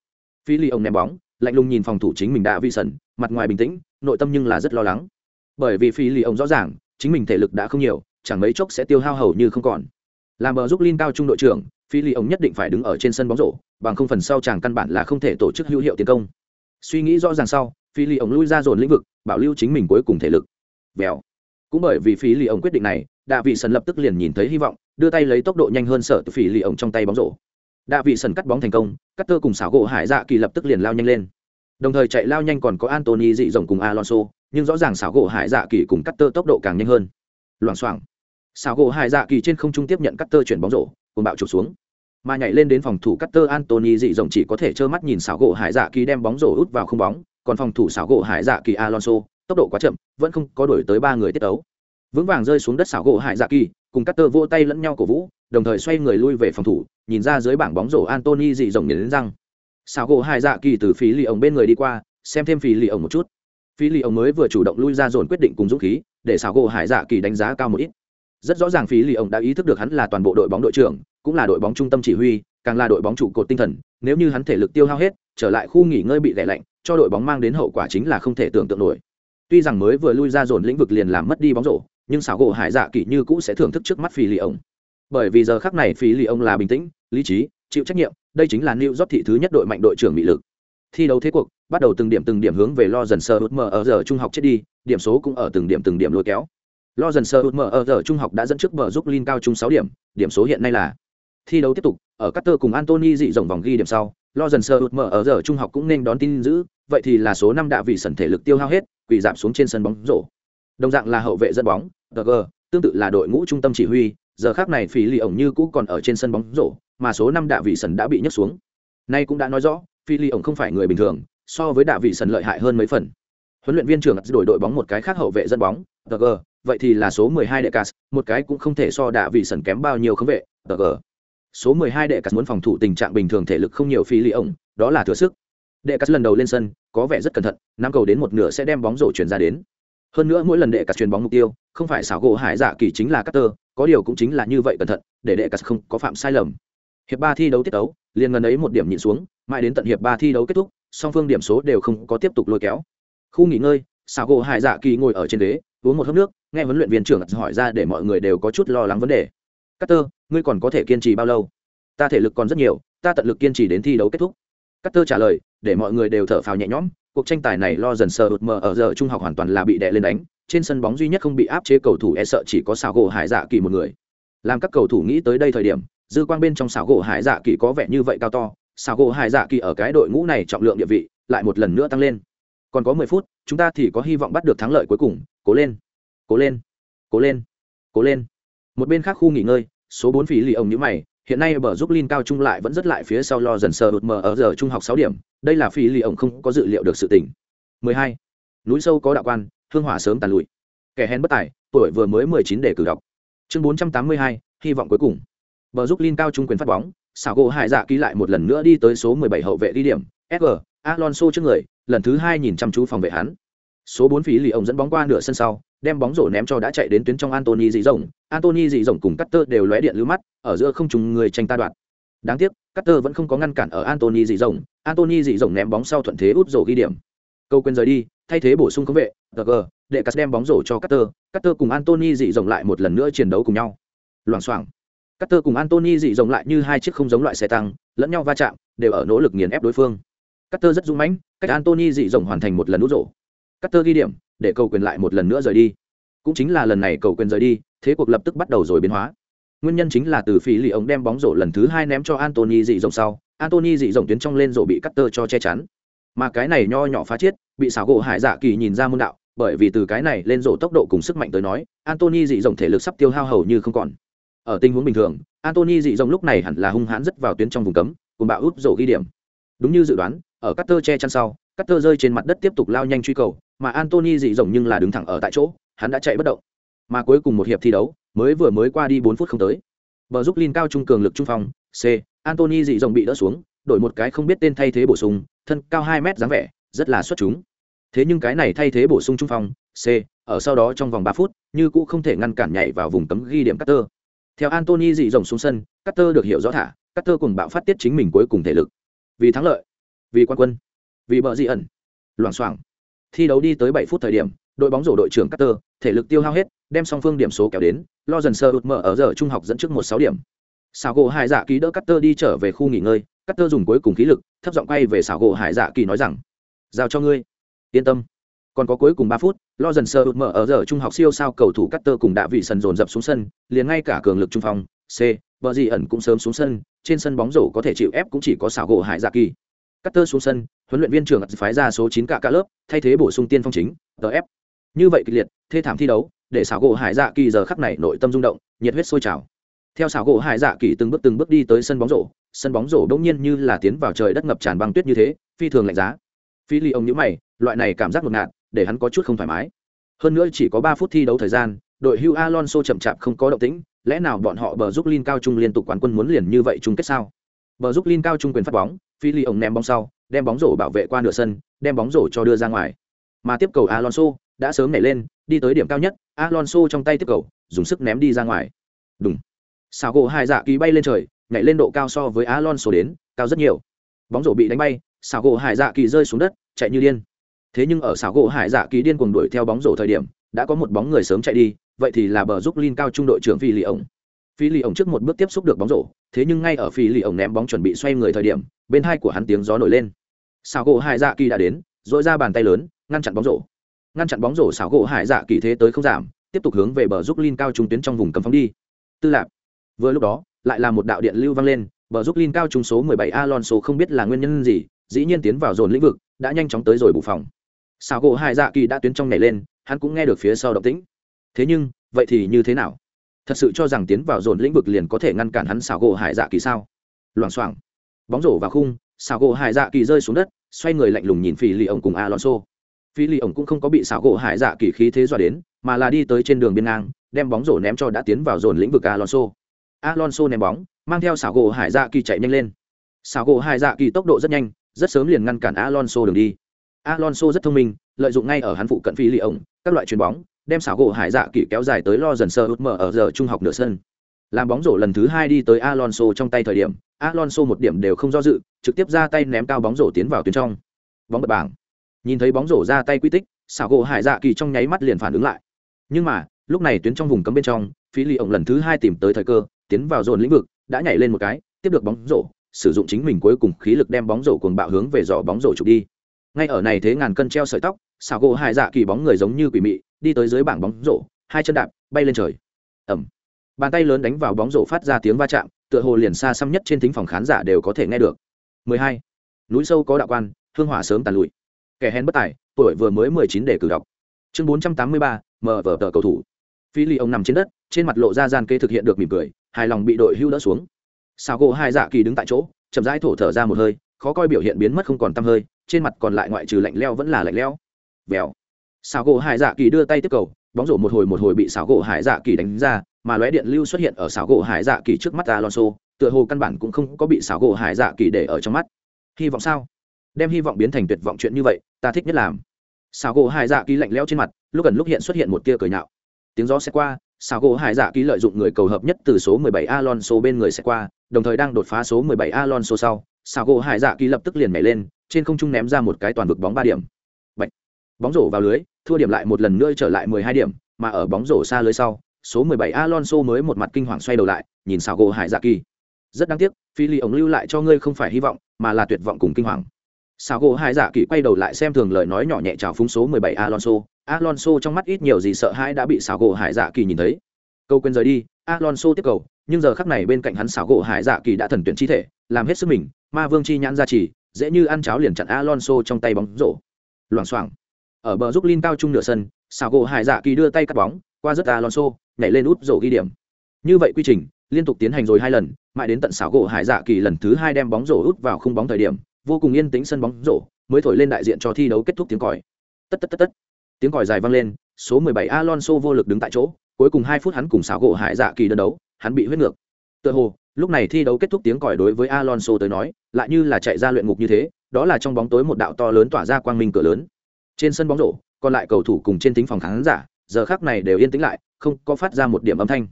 Phí lì ổng ném bóng, lạnh lùng nhìn phòng thủ chính mình đã vi sẩn, mặt ngoài bình tĩnh, nội tâm nhưng là rất lo lắng. Bởi vì phí lì ổng rõ ràng, chính mình thể lực đã không nhiều, chẳng mấy chốc sẽ tiêu hao hầu như không còn. Làm bờ giúp Lin cao trung đội trưởng, Phi lì ống nhất định phải đứng ở trên sân bóng rổ, bằng không phần sau chàng căn bản là không thể tổ chức hữu hiệu tiến công. Suy nghĩ rõ ràng sau, phi lì ống lui ra dồn lĩnh vực bảo lưu chính mình cuối cùng thể lực. Vèo. Cũng bởi vì Phi lì ống quyết định này đạ vị sần lập tức liền nhìn thấy hy vọng đưa tay lấy tốc độ nhanh hơn sở từ phi lì ổng trong tay bóng rổ. Đạ vị sần cắt bóng thành công cắt tơ cùng xảo gỗ hải dạ kỳ lập tức liền lao nhanh lên. Đồng thời chạy lao nhanh còn có antony dị rồng cùng alonso nhưng rõ ràng xảo gỗ hải dạ kỳ cùng cắt tơ tốc độ càng nhanh hơn. Loảng xoảng. Xảo gỗ hải dạ kỳ trên không trung tiếp nhận cắt tơ chuyển bóng rổ cùng bạo trục xuống. Mà nhảy lên đến phòng thủ cắt tơ antony dị rộng chỉ có thể trơ mắt nhìn xảo gỗ hải dạ kỳ đem bóng rổ út vào không bóng, còn phòng thủ xảo gỗ hải dạ kỳ alonso, tốc độ quá chậm, vẫn không có đổi tới ba người tiết tấu. Vững vàng rơi xuống đất xảo gỗ hải dạ kỳ, cùng cắt tơ vỗ tay lẫn nhau cổ vũ, đồng thời xoay người lui về phòng thủ, nhìn ra dưới bảng bóng rổ antony dị rộng nhìn đến răng. Xảo gỗ hải dạ kỳ từ phí lì ổng bên người đi qua, xem thêm phí lì ổng một chút. Phí lì ổng mới vừa chủ động lui ra dồn quyết định cùng dũng khí, để xảo gỗ hải dạ kỳ đánh giá cao một ít rất rõ ràng phí lì ổng đã ý thức được hắn là toàn bộ đội bóng đội trưởng, cũng là đội bóng trung tâm chỉ huy, càng là đội bóng trụ cột tinh thần, nếu như hắn thể lực tiêu hao hết, trở lại khu nghỉ ngơi bị lẻ lạnh, cho đội bóng mang đến hậu quả chính là không thể tưởng tượng nổi. Tuy rằng mới vừa lui ra dồn lĩnh vực liền làm mất đi bóng rổ, nhưng xảo gỗ hải dạ kỳ như cũ sẽ thưởng thức trước mắt phí lì ông. Bởi vì giờ khắc này phí lì ông là bình tĩnh, lý trí, chịu trách nhiệm, đây chính là new job thị thứ nhất đội mạnh đội trưởng bị lực. Thi đấu thế cuộc, bắt đầu từng điểm từng điểm hướng về lo dần sơ hút mờ ở giờ trung học chết đi, điểm số cũng ở từng điểm từng điểm lôi kéo lo dần sơ hút ở giờ trung học đã dẫn trước bờ giúp linh cao trung sáu điểm điểm số hiện nay là thi đấu tiếp tục ở Cutter cùng Anthony dị rộng vòng ghi điểm sau lo dần sơ hụt mở ở giờ trung học cũng nên đón tin giữ vậy thì là số năm đã vị sần thể lực tiêu hao hết quỳ giảm xuống trên sân bóng rổ. Đồng dạng là hậu vệ dẫn bóng DG, tương tự là đội ngũ trung tâm chỉ huy giờ khác này phí lì ổng như cũ còn ở trên sân bóng rổ mà số năm đạ vị sần đã bị nhấc xuống. Nay cũng đã nói rõ phí lì ổng không phải người bình thường so với đạ vị sần lợi hại hơn mấy phần. Huấn luyện viên trưởng đổi đội bóng một cái khác hậu vệ dẫn bóng DG, vậy thì là số 12 đệ cas một cái cũng không thể so đạ vị sần kém bao nhiêu không vệ DG số 12 đệ cát muốn phòng thủ tình trạng bình thường thể lực không nhiều phi lý ổng đó là thừa sức. Đệ cát lần đầu lên sân có vẻ rất cẩn thận năm cầu đến một nửa sẽ đem bóng rổ chuyển ra đến. Hơn nữa mỗi lần đệ cát chuyền bóng mục tiêu không phải xảo gỗ hải dạ kỳ chính là Carter, có điều cũng chính là như vậy cẩn thận để đệ cát không có phạm sai lầm. Hiệp ba thi đấu tiết đấu liền gần ấy một điểm nhịn xuống mãi đến tận hiệp ba thi đấu kết thúc song phương điểm số đều không có tiếp tục lôi kéo. Khu nghỉ ngơi Sao gỗ hải dạ kỳ ngồi ở trên ghế uống một hớp nước nghe huấn luyện viên trưởng hỏi ra để mọi người đều có chút lo lắng vấn đề Carter, ngươi còn có thể kiên trì bao lâu? Ta thể lực còn rất nhiều, ta tận lực kiên trì đến thi đấu kết thúc. Carter trả lời, để mọi người đều thở phào nhẹ nhõm, cuộc tranh tài này lo dần sờ đột mờ ở giờ trung học hoàn toàn là bị đè lên đánh, trên sân bóng duy nhất không bị áp chế cầu thủ e sợ chỉ có xảo gỗ Hải Dạ Kỳ một người. Làm các cầu thủ nghĩ tới đây thời điểm, dư quang bên trong xảo gỗ Hải Dạ Kỳ có vẻ như vậy cao to, xảo gỗ Hải Dạ Kỳ ở cái đội ngũ này trọng lượng địa vị lại một lần nữa tăng lên. Còn có mười phút, chúng ta thì có hy vọng bắt được thắng lợi cuối cùng, cố lên. Cố lên. Cố lên. Cố lên. Một bên khác khu nghỉ ngơi, số bốn phí lì ông như mày hiện nay bờ giúp linh cao trung lại vẫn rất lại phía sau lo dần sờ đột mờ ở giờ trung học sáu điểm đây là phí lì ông không có dự liệu được sự tỉnh 12. núi sâu có đạo quan hương hỏa sớm tàn lụi kẻ hèn bất tài tuổi vừa mới 19 để cử đọc chương 482, hy vọng cuối cùng bờ giúp linh cao trung quyền phát bóng xảo gỗ hải dạ ký lại một lần nữa đi tới số 17 hậu vệ đi điểm sg alonso trước người lần thứ hai nhìn chăm chú phòng vệ hắn số 4 phí lì ông dẫn bóng qua nửa sân sau đem bóng rổ ném cho đã chạy đến tuyến trong Anthony dị rộng, Anthony dị rộng cùng Cutter đều lóe điện lưu mắt, ở giữa không trùng người tranh ta đoạn. Đáng tiếc, Cutter vẫn không có ngăn cản ở Anthony dị rộng, Anthony dị rộng ném bóng sau thuận thế út rổ ghi điểm. Câu quên rời đi, thay thế bổ sung công vệ, GG, để Cắt đem bóng rổ cho Cutter, Cutter cùng Anthony dị rộng lại một lần nữa chiến đấu cùng nhau. Loảng xoảng. Cutter cùng Anthony dị rộng lại như hai chiếc không giống loại xe tăng, lẫn nhau va chạm, đều ở nỗ lực nghiền ép đối phương. Cutter rất dũng mãnh, cách Anthony dị rộng hoàn thành một lần nút rổ. Cutter ghi điểm, để cầu quyền lại một lần nữa rời đi. Cũng chính là lần này cầu quyền rời đi thế cuộc lập tức bắt đầu rồi biến hóa. Nguyên nhân chính là từ phí lì ống đem bóng rổ lần thứ hai ném cho Anthony dị rộng sau Anthony dị rộng tuyến trong lên rổ bị Carter cho che chắn. Mà cái này nho nhỏ phá chết, bị xảo gỗ hải dạ kỳ nhìn ra môn đạo bởi vì từ cái này lên rổ tốc độ cùng sức mạnh tới nói Anthony dị rộng thể lực sắp tiêu hao hầu như không còn. Ở tình huống bình thường Anthony dị rộng lúc này hẳn là hung hãn rất vào tuyến trong vùng cấm cùng bạo út rổ ghi điểm. Đúng như dự đoán ở cắt tơ che chắn sau cắt tơ rơi trên mặt đất tiếp tục lao nhanh truy cầu mà antony dị rộng nhưng là đứng thẳng ở tại chỗ hắn đã chạy bất động mà cuối cùng một hiệp thi đấu mới vừa mới qua đi bốn phút không tới bờ giúp linh cao trung cường lực trung phong c antony dị rộng bị đỡ xuống đổi một cái không biết tên thay thế bổ sung thân cao hai mét dáng vẻ rất là xuất chúng thế nhưng cái này thay thế bổ sung trung phong c ở sau đó trong vòng ba phút như cũ không thể ngăn cản nhảy vào vùng cấm ghi điểm Carter. Theo Anthony dị rộng xuống sân, Carter được hiểu rõ thả, Carter cùng bạo phát tiết chính mình cuối cùng thể lực. Vì thắng lợi, vì quan quân, vì bờ dị ẩn. Loảng xoảng. Thi đấu đi tới bảy phút thời điểm, đội bóng rổ đội trưởng Carter, thể lực tiêu hao hết, đem song phương điểm số kéo đến, lo dần sơ ụt mở ở giờ trung học dẫn trước một sáu điểm. Sào gỗ Hải Dạ Kỳ đỡ Carter đi trở về khu nghỉ ngơi, Carter dùng cuối cùng khí lực, thấp giọng quay về Sào gỗ Hải Dạ Kỳ nói rằng: "Giao cho ngươi, yên tâm." Còn có cuối cùng ba phút, lo dần sơ ụt mở ở giờ trung học siêu sao cầu thủ Carter cùng đã vị sân dồn dập xuống sân, liền ngay cả cường lực trung phong, C, vợ gì ẩn cũng sớm xuống sân, trên sân bóng rổ có thể chịu ép cũng chỉ có Sào gỗ Hải Dạ Kỳ. Carter xuống sân, huấn luyện viên trưởng phái ra số 9 cả cả lớp, thay thế bổ sung tiên phong chính, DF. như vậy kịch liệt thê thảm thi đấu để xảo gỗ hải dạ kỳ giờ khắc này nội tâm rung động nhiệt huyết sôi trào. Theo xảo gỗ hải dạ kỳ từng bước từng bước đi tới sân bóng rổ sân bóng rổ đột nhiên như là tiến vào trời đất ngập tràn băng tuyết như thế phi thường lạnh giá. Phi ly ông nhíu mày loại này cảm giác ngột ngạt để hắn có chút không thoải mái. Hơn nữa chỉ có ba phút thi đấu thời gian đội hugh alonso chậm chạp không có động tĩnh lẽ nào bọn họ bờ giúp linh cao trung liên tục quán quân muốn liền như vậy chung kết sao? Bờ giúp linh cao trung quyền phát bóng phi ly ông ném bóng sau, đem bóng rổ bảo vệ qua nửa sân, đem bóng rổ cho đưa ra ngoài. Mà tiếp cầu alonso đã sớm nảy lên, đi tới điểm cao nhất, alonso trong tay tiếp cầu, dùng sức ném đi ra ngoài. Đúng xào gỗ hai dạ kỳ bay lên trời, nhảy lên độ cao so với alonso đến, cao rất nhiều. Bóng rổ bị đánh bay, xào gỗ hải dạ kỳ rơi xuống đất, chạy như điên. Thế nhưng ở xào gỗ hải dạ kỳ điên cuồng đuổi theo bóng rổ thời điểm, đã có một bóng người sớm chạy đi, vậy thì là bờ giúp linh cao trung đội trưởng phi lì ổng phi lì ổng trước một bước tiếp xúc được bóng rổ, thế nhưng ngay ở phi lì ổng ném bóng chuẩn bị xoay người thời điểm, bên hai của hắn tiếng gió nổi lên. Sào gỗ hải dạ kỳ đã đến, dội ra bàn tay lớn, ngăn chặn bóng rổ. Ngăn chặn bóng rổ Sào gỗ hải dạ kỳ thế tới không giảm, tiếp tục hướng về bờ giúp linh cao trung tuyến trong vùng cấm phóng đi. Tư lạc vừa lúc đó, lại là một đạo điện lưu vang lên, bờ giúp linh cao trung số 17 alonso không biết là nguyên nhân gì, dĩ nhiên tiến vào dồn lĩnh vực, đã nhanh chóng tới rồi bù phòng. Sào gỗ hải dạ kỳ đã tuyến trong nhảy lên, hắn cũng nghe được phía sau động tĩnh. Thế nhưng, vậy thì như thế nào? Thật sự cho rằng tiến vào dồn lĩnh vực liền có thể ngăn cản hắn xào gỗ hải dạ kỳ sao? Loảng xoảng. Bóng rổ vào khung xào gỗ hải dạ kỳ rơi xuống đất, xoay người lạnh lùng nhìn phi lì ổng cùng alonso. Phi lì ổng cũng không có bị xào gỗ hải dạ kỳ khí thế dọa đến, mà là đi tới trên đường biên ngang, đem bóng rổ ném cho đã tiến vào dồn lĩnh vực alonso. Alonso ném bóng, mang theo xào gỗ hải dạ kỳ chạy nhanh lên. Xào gỗ hải dạ kỳ tốc độ rất nhanh, rất sớm liền ngăn cản alonso đường đi. Alonso rất thông minh, lợi dụng ngay ở hắn phụ cận phi lì ổng các loại chuyền bóng, đem xảo gỗ hải dạ kỳ kéo dài tới lo dần sơ út mở ở giờ trung học nửa sân. Làm bóng rổ lần thứ hai đi tới alonso trong tay thời điểm, alonso một điểm đều không do dự, trực tiếp ra tay ném cao bóng rổ tiến vào tuyến trong. Bóng bật bảng. Nhìn thấy bóng rổ ra tay quy tích, xảo gỗ hải dạ kỳ trong nháy mắt liền phản ứng lại. Nhưng mà, lúc này tuyến trong vùng cấm bên trong phi lì ổng lần thứ hai tìm tới thời cơ, tiến vào dồn lĩnh vực, đã nhảy lên một cái, tiếp được bóng rổ, sử dụng chính mình cuối cùng khí lực đem bóng rổ cuồng bạo hướng về giỏ bóng rổ trục đi. Ngay ở này thế ngàn cân treo sợi tóc xảo gỗ hải dạ kỳ bóng người giống như quỷ mị đi tới dưới bảng bóng rổ hai chân đạp bay lên trời. Ẩm bàn tay lớn đánh vào bóng rổ phát ra tiếng va chạm tựa hồ liền xa xăm nhất trên thính phòng khán giả đều có thể nghe được. 12. núi sâu có đạo quan hương hỏa sớm tàn lụi. Kẻ hèn bất tài tuổi vừa mới 19 để cử đọc. Chương 483, mở vở tờ cầu thủ. Phi ly ông nằm trên đất trên mặt lộ ra gian kê thực hiện được mỉm cười hài lòng bị đội hưu đỡ xuống. Sao gỗ hai dạ kỳ đứng tại chỗ chậm rãi thổ thở ra một hơi khó coi biểu hiện biến mất không còn tăm hơi trên mặt còn lại ngoại trừ lạnh leo vẫn là lạnh leo vèo. Xào gỗ hải dạ kỳ đưa tay tiếp cầu, bóng rổ một hồi một hồi bị xào gỗ hải dạ kỳ đánh ra, mà lóe điện lưu xuất hiện ở xào gỗ hải dạ kỳ trước mắt alonso, tựa hồ căn bản cũng không có bị xào gỗ hải dạ kỳ để ở trong mắt. Hy vọng sao? Đem hy vọng biến thành tuyệt vọng chuyện như vậy, ta thích nhất làm. Xào gỗ hải dạ kỳ lạnh lẽo trên mặt, lúc gần lúc hiện xuất hiện một tia cười nhạo. Tiếng gió sẽ qua xào gỗ hải dạ kỳ lợi dụng người cầu hợp nhất từ số 17 alonso bên người sẽ qua, đồng thời đang đột phá số 17 alonso sau xào gỗ hải dạ kỳ lập tức liền nhảy lên, trên không trung ném ra một cái toàn vực bóng ba điểm bóng rổ vào lưới, thua điểm lại một lần nữa trở lại 12 điểm, mà ở bóng rổ xa lưới sau, số 17 alonso mới một mặt kinh hoàng xoay đầu lại, nhìn xào gỗ hải dạ kỳ. Rất đáng tiếc, phi ly ổng lưu lại cho ngươi không phải hy vọng, mà là tuyệt vọng cùng kinh hoàng. Xào gỗ hải dạ kỳ quay đầu lại xem thường lời nói nhỏ nhẹ chào phúng số 17 alonso. Alonso trong mắt ít nhiều gì sợ hãi đã bị xào gỗ hải dạ kỳ nhìn thấy. Câu quên rời đi, alonso tiếp cầu, nhưng giờ khắc này bên cạnh hắn xảo gỗ hải dạ kỳ đã thần tuyển chi thể, làm hết sức mình, ma vương chi nhãn ra chỉ dễ như ăn cháo liền chặn alonso trong tay bóng rổ. Loảng xoảng ở bờ giúp linh cao trung nửa sân xào gỗ hải dạ kỳ đưa tay cắt bóng, qua rất alonso, nhảy lên út rổ ghi điểm. Như vậy quy trình, liên tục tiến hành rồi hai lần, mãi đến tận xảo gỗ hải dạ kỳ lần thứ hai đem bóng rổ út vào khung bóng thời điểm, vô cùng yên tĩnh sân bóng rổ, mới thổi lên đại diện cho thi đấu kết thúc tiếng còi. Tất tất tất tất. Tiếng còi dài vang lên, số 17 alonso vô lực đứng tại chỗ, cuối cùng hai phút hắn cùng xảo gỗ hải dạ kỳ đơn đấu, hắn bị huyết ngược. Tựa hồ, lúc này thi đấu kết thúc tiếng còi đối với alonso tới nói, lại như là chạy ra luyện ngục như thế, đó là trong bóng tối một đạo to lớn tỏa ra quang minh cửa lớn trên sân bóng rổ, còn lại cầu thủ cùng trên tính phòng khán giả, giờ khác này đều yên tĩnh lại, không có phát ra một điểm âm thanh.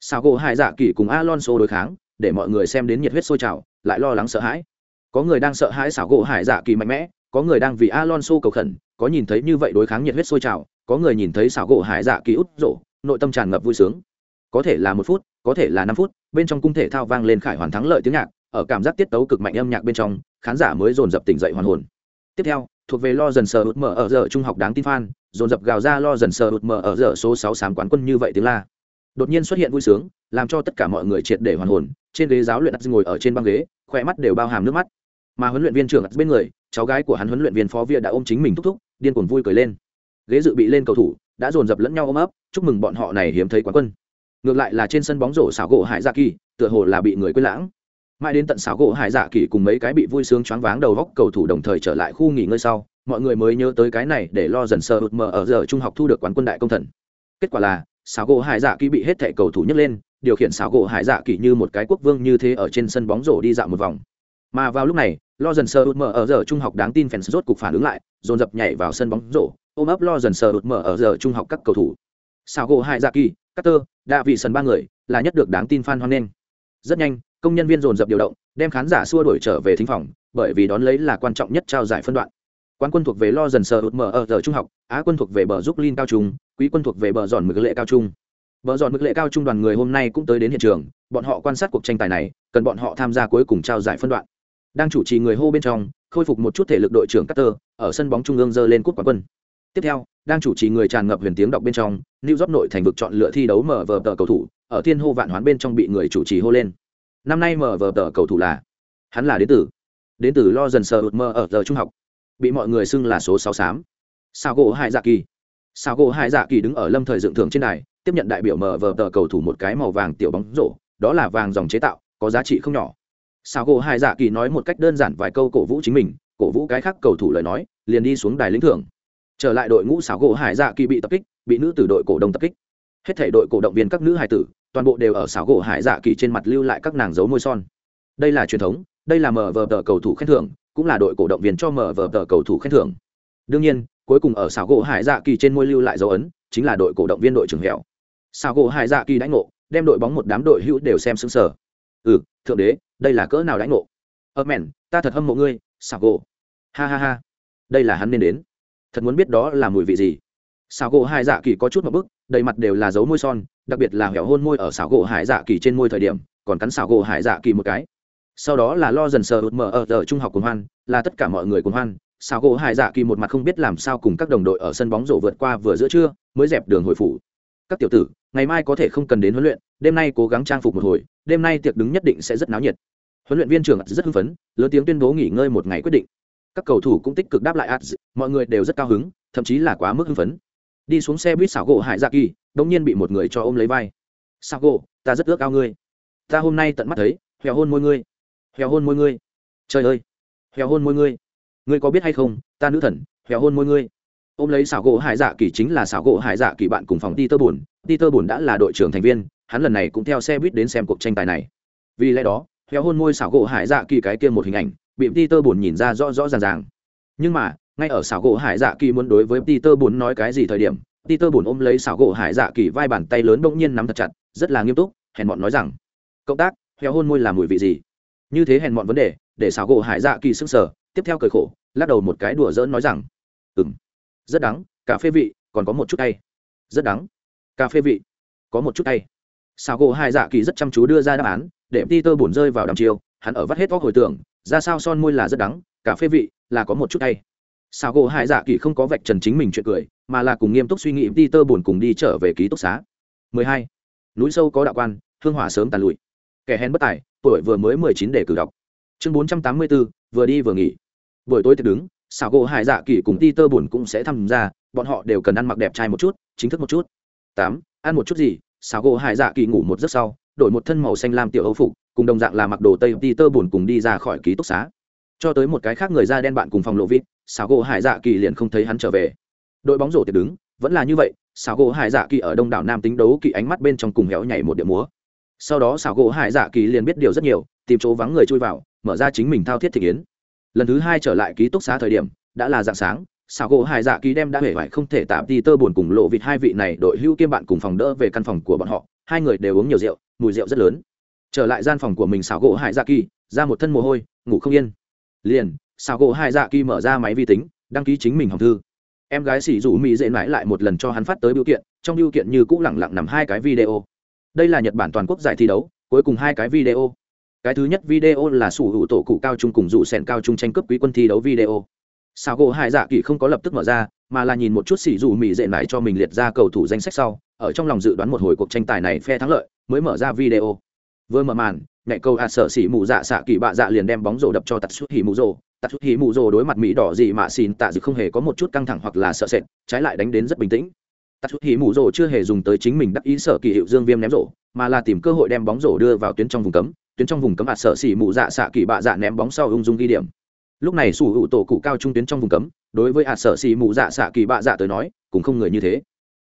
Sao gỗ hai dạ kỳ cùng alonso đối kháng, để mọi người xem đến nhiệt huyết sôi trào, lại lo lắng sợ hãi. Có người đang sợ hãi xảo gỗ hải dạ kỳ mạnh mẽ, có người đang vì alonso cầu khẩn, có nhìn thấy như vậy đối kháng nhiệt huyết sôi trào, có người nhìn thấy xảo gỗ hải dạ kỳ út rổ, nội tâm tràn ngập vui sướng. Có thể là một phút, có thể là năm phút, bên trong cung thể thao vang lên khải hoàn thắng lợi tiếng nhạc, ở cảm giác tiết tấu cực mạnh âm nhạc bên trong, khán giả mới dồn dập tỉnh dậy hoàn hồn. Tiếp theo thuộc về lo dần sờ hụt mở ở giờ trung học đáng tin fan, dồn dập gào ra lo dần sờ hụt mở ở giờ số sáu sám quán quân như vậy tiếng la. Đột nhiên xuất hiện vui sướng, làm cho tất cả mọi người triệt để hoàn hồn, trên ghế giáo luyện ngồi ở trên băng ghế, khỏe mắt đều bao hàm nước mắt. Mà huấn luyện viên trưởng bên người, cháu gái của hắn huấn luyện viên phó viện đã ôm chính mình thúc thúc, điên cuồng vui cười lên. Ghế dự bị lên cầu thủ, đã dồn dập lẫn nhau ôm ấp, chúc mừng bọn họ này hiếm thấy quán quân. Ngược lại là trên sân bóng rổ xảo gỗ hải gia kỳ, tựa hồ là bị người quên lãng mãi đến tận xáo gỗ hải dạ kỳ cùng mấy cái bị vui sướng choáng váng đầu góc cầu thủ đồng thời trở lại khu nghỉ ngơi sau mọi người mới nhớ tới cái này để lo dần sờ hụt mờ ở giờ trung học thu được quán quân đại công thần. Kết quả là xáo gỗ hải dạ kỳ bị hết thẻ cầu thủ nhấc lên điều khiển xáo gỗ hải dạ kỳ như một cái quốc vương như thế ở trên sân bóng rổ đi dạo một vòng. Mà vào lúc này lo dần sờ hụt mờ ở giờ trung học đáng tin fans rốt cục phản ứng lại dồn dập nhảy vào sân bóng rổ ôm ấp lo dần sờ hụt mờ ở giờ trung học các cầu thủ. Xáo gỗ hải dạ kỳ Carter, đã vị sân ba người là nhất được đáng tin fan hoan nghênh. Rất nhanh, công nhân viên dồn dập điều động, đem khán giả xua đuổi trở về thính phòng, bởi vì đón lấy là quan trọng nhất trao giải phân đoạn. Quán quân thuộc về Lo dần sờ mở ở giờ trung học, Á quân thuộc về bờ giúp linh cao trung, Quý quân thuộc về bờ giòn mực lệ cao trung. Bờ dọn mực lệ cao trung đoàn người hôm nay cũng tới đến hiện trường, bọn họ quan sát cuộc tranh tài này, cần bọn họ tham gia cuối cùng trao giải phân đoạn. Đang chủ trì người hô bên trong, khôi phục một chút thể lực đội trưởng Carter, ở sân bóng trung ương dơ lên cúp quán quân. Tiếp theo, đang chủ trì người tràn ngập huyền tiếng đọc bên trong, New job nội thành vực chọn lựa thi đấu mở vở tờ cầu thủ, ở thiên hô vạn hoán bên trong bị người chủ trì hô lên. Năm nay mở vở tờ cầu thủ là, hắn là đến từ, đến từ lo dần sờ mơ ở giờ trung học, bị mọi người xưng là số sáu xám. Sao gỗ Hải Dạ Kỳ. Sao gỗ Hải Dạ Kỳ đứng ở lâm thời dựng thưởng trên đài, tiếp nhận đại biểu mở vở tờ cầu thủ một cái màu vàng tiểu bóng rổ, đó là vàng dòng chế tạo, có giá trị không nhỏ. Sao gỗ Hải Dạ Kỳ nói một cách đơn giản vài câu cổ vũ chính mình, cổ vũ cái khác cầu thủ lời nói, liền đi xuống đài lĩnh thưởng trở lại đội ngũ xảo gỗ hải dạ kỳ bị tập kích bị nữ tử đội cổ đông tập kích hết thể đội cổ động viên các nữ hải tử toàn bộ đều ở xảo gỗ hải dạ kỳ trên mặt lưu lại các nàng dấu môi son. Đây là truyền thống, đây là mở vờ tờ cầu thủ khen thưởng, cũng là đội cổ động viên cho mở vờ tờ cầu thủ khen thưởng. Đương nhiên, cuối cùng ở xảo gỗ hải dạ kỳ trên môi lưu lại dấu ấn, chính là đội cổ động viên đội trưởng hẻo xảo gỗ hải dạ kỳ đánh ngộ, đem đội bóng một đám đội hữu đều xem xứng sở ừ thượng đế, đây là cỡ nào đánh ngộ? Ờ, Ơ mèn ta thật hâm mộ ngươi, xảo gỗ. Ha ha ha, đây là hắn nên đến. Thật muốn biết đó là mùi vị gì xảo gỗ hải dạ kỳ có chút một bức, đầy mặt đều là dấu môi son, đặc biệt là hẻo hôn môi ở xảo gỗ hải dạ kỳ trên môi thời điểm, còn cắn xảo gỗ hải dạ kỳ một cái. Sau đó là lo dần sờ hụt mở ở giờ trung học cùng hoan, là tất cả mọi người cùng hoan. Xảo gỗ hải dạ kỳ một mặt không biết làm sao cùng các đồng đội ở sân bóng rổ vượt qua vừa giữa trưa, mới dẹp đường hồi phủ. Các tiểu tử, ngày mai có thể không cần đến huấn luyện, đêm nay cố gắng trang phục một hồi, đêm nay tiệc đứng nhất định sẽ rất náo nhiệt. Huấn luyện viên trưởng rất hưng phấn, lớn tiếng tuyên bố nghỉ ngơi một ngày quyết định. Các cầu thủ cũng tích cực đáp lại ads mọi người đều rất cao hứng, thậm chí là quá mức hưng phấn đi xuống xe buýt xảo gỗ hải dạ kỳ đống nhiên bị một người cho ôm lấy vai. Xảo gỗ ta rất ước ao ngươi. Ta hôm nay tận mắt thấy hèo hôn môi ngươi. Hèo hôn môi ngươi. Trời ơi! Hèo hôn môi ngươi. Ngươi có biết hay không ta nữ thần hèo hôn môi ngươi. Ôm lấy xảo gỗ hải dạ kỳ chính là xảo gỗ hải dạ kỳ bạn cùng phòng ti tơ bùn ti tơ bùn đã là đội trưởng thành viên hắn lần này cũng theo xe buýt đến xem cuộc tranh tài này. Vì lẽ đó hèo hôn môi xảo gỗ hải dạ kỳ cái kia một hình ảnh bị tơ buồn nhìn ra rõ rõ ràng ràng. Nhưng mà, ngay ở xảo gỗ Hải Dạ Kỳ muốn đối với Peter buồn nói cái gì thời điểm, Peter buồn ôm lấy xảo gỗ Hải Dạ Kỳ vai bàn tay lớn bỗng nhiên nắm thật chặt, rất là nghiêm túc, hèn mọn nói rằng: "Cộng tác, heo hôn môi là mùi vị gì?" Như thế hèn mọn vấn đề, để xảo gỗ Hải Dạ Kỳ sững sờ, tiếp theo cười khổ, lắc đầu một cái đùa giỡn nói rằng: "Ừm, rất đắng, cà phê vị, còn có một chút tay "Rất đắng, cà phê vị, có một chút tay Xảo gỗ Hải Dạ Kỳ rất chăm chú đưa ra đáp án, để Peter buồn rơi vào đăm chiều hắn ở vắt hết óc hồi tưởng, ra sao son môi là rất đắng cà phê vị là có một chút tay sao gỗ hải dạ kỳ không có vạch trần chính mình chuyện cười mà là cùng nghiêm túc suy nghĩ đi tơ buồn cùng đi trở về ký túc xá. 12. núi sâu có đạo quan hương hỏa sớm tàn lụi. Kẻ hèn bất tài tuổi vừa mới 19 để cử đọc. Chương 484, vừa đi vừa nghỉ. Buổi tối tiệc đứng sao gỗ hải dạ kỳ cùng peter tơ buồn cũng sẽ tham gia bọn họ đều cần ăn mặc đẹp trai một chút chính thức một chút. Tám. Ăn một chút gì? Sao gỗ hải dạ kỳ ngủ một giấc sau đổi một thân màu xanh lam tiểu âu phục cùng đồng dạng là mặc đồ tây peter tơ buồn cùng đi ra khỏi ký túc xá. Cho tới một cái khác người da đen bạn cùng phòng lộ vít xào gỗ hải dạ kỳ liền không thấy hắn trở về. Đội bóng rổ tiệc đứng, vẫn là như vậy xào gỗ hải dạ kỳ ở đông đảo nam tính đấu kỳ ánh mắt bên trong cùng héo nhảy một điệu múa. Sau đó xào gỗ hải dạ kỳ liền biết điều rất nhiều, tìm chỗ vắng người chui vào, mở ra chính mình thao thiết thị kiến. Lần thứ hai trở lại ký túc xá thời điểm, đã là dạng sáng xào gỗ hải dạ kỳ đem đã hể vải không thể tạm đi tơ buồn cùng lộ vịt hai vị này đội hưu kiêm bạn cùng phòng đỡ về căn phòng của bọn họ, hai người đều uống nhiều rượu, mùi rượu rất lớn. Trở lại gian phòng của mình xảo gỗ hải dạ kỳ, ra một thân mồ hôi, ngủ không yên. Liền Sao gỗ hai dạ kỳ mở ra máy vi tính, đăng ký chính mình hòng thư. Em gái xỉ rủ mỹ dễ mãi lại một lần cho hắn phát tới biểu kiện, trong biểu kiện như cũ lẳng lặng nằm hai cái video. Đây là nhật bản toàn quốc giải thi đấu, cuối cùng hai cái video. Cái thứ nhất video là sủ hữu tổ cụ cao trung cùng rủ sẹn cao trung tranh cướp quý quân thi đấu video. Sao gỗ hai dạ kỳ không có lập tức mở ra, mà là nhìn một chút xỉ dù mỹ dệ mãi cho mình liệt ra cầu thủ danh sách sau, ở trong lòng dự đoán một hồi cuộc tranh tài này phe thắng lợi, mới mở ra video. Vừa mở màn, mẹ câu hạt sợ xỉ mù dạ xạ kỳ bạ dạ liền đem bóng rổ đập cho tạt xuất hỉ mù rổ tạ chút hí mù rồ đối mặt mỹ đỏ gì mà xin tạ dự không hề có một chút căng thẳng hoặc là sợ sệt, trái lại đánh đến rất bình tĩnh. Tạ chút hí mù rồ chưa hề dùng tới chính mình đắc ý sở kỳ hiệu dương viêm ném rổ, mà là tìm cơ hội đem bóng rổ đưa vào tuyến trong vùng cấm, tuyến trong vùng cấm ạt sợ xỉ mù dạ xạ kỳ bạ dạ ném bóng sau ung dung ghi điểm. Lúc này sủ hữu tổ cụ cao trung tuyến trong vùng cấm, đối với ạt sợ xỉ mù dạ xạ kỳ bạ dạ tới nói, cũng không người như thế.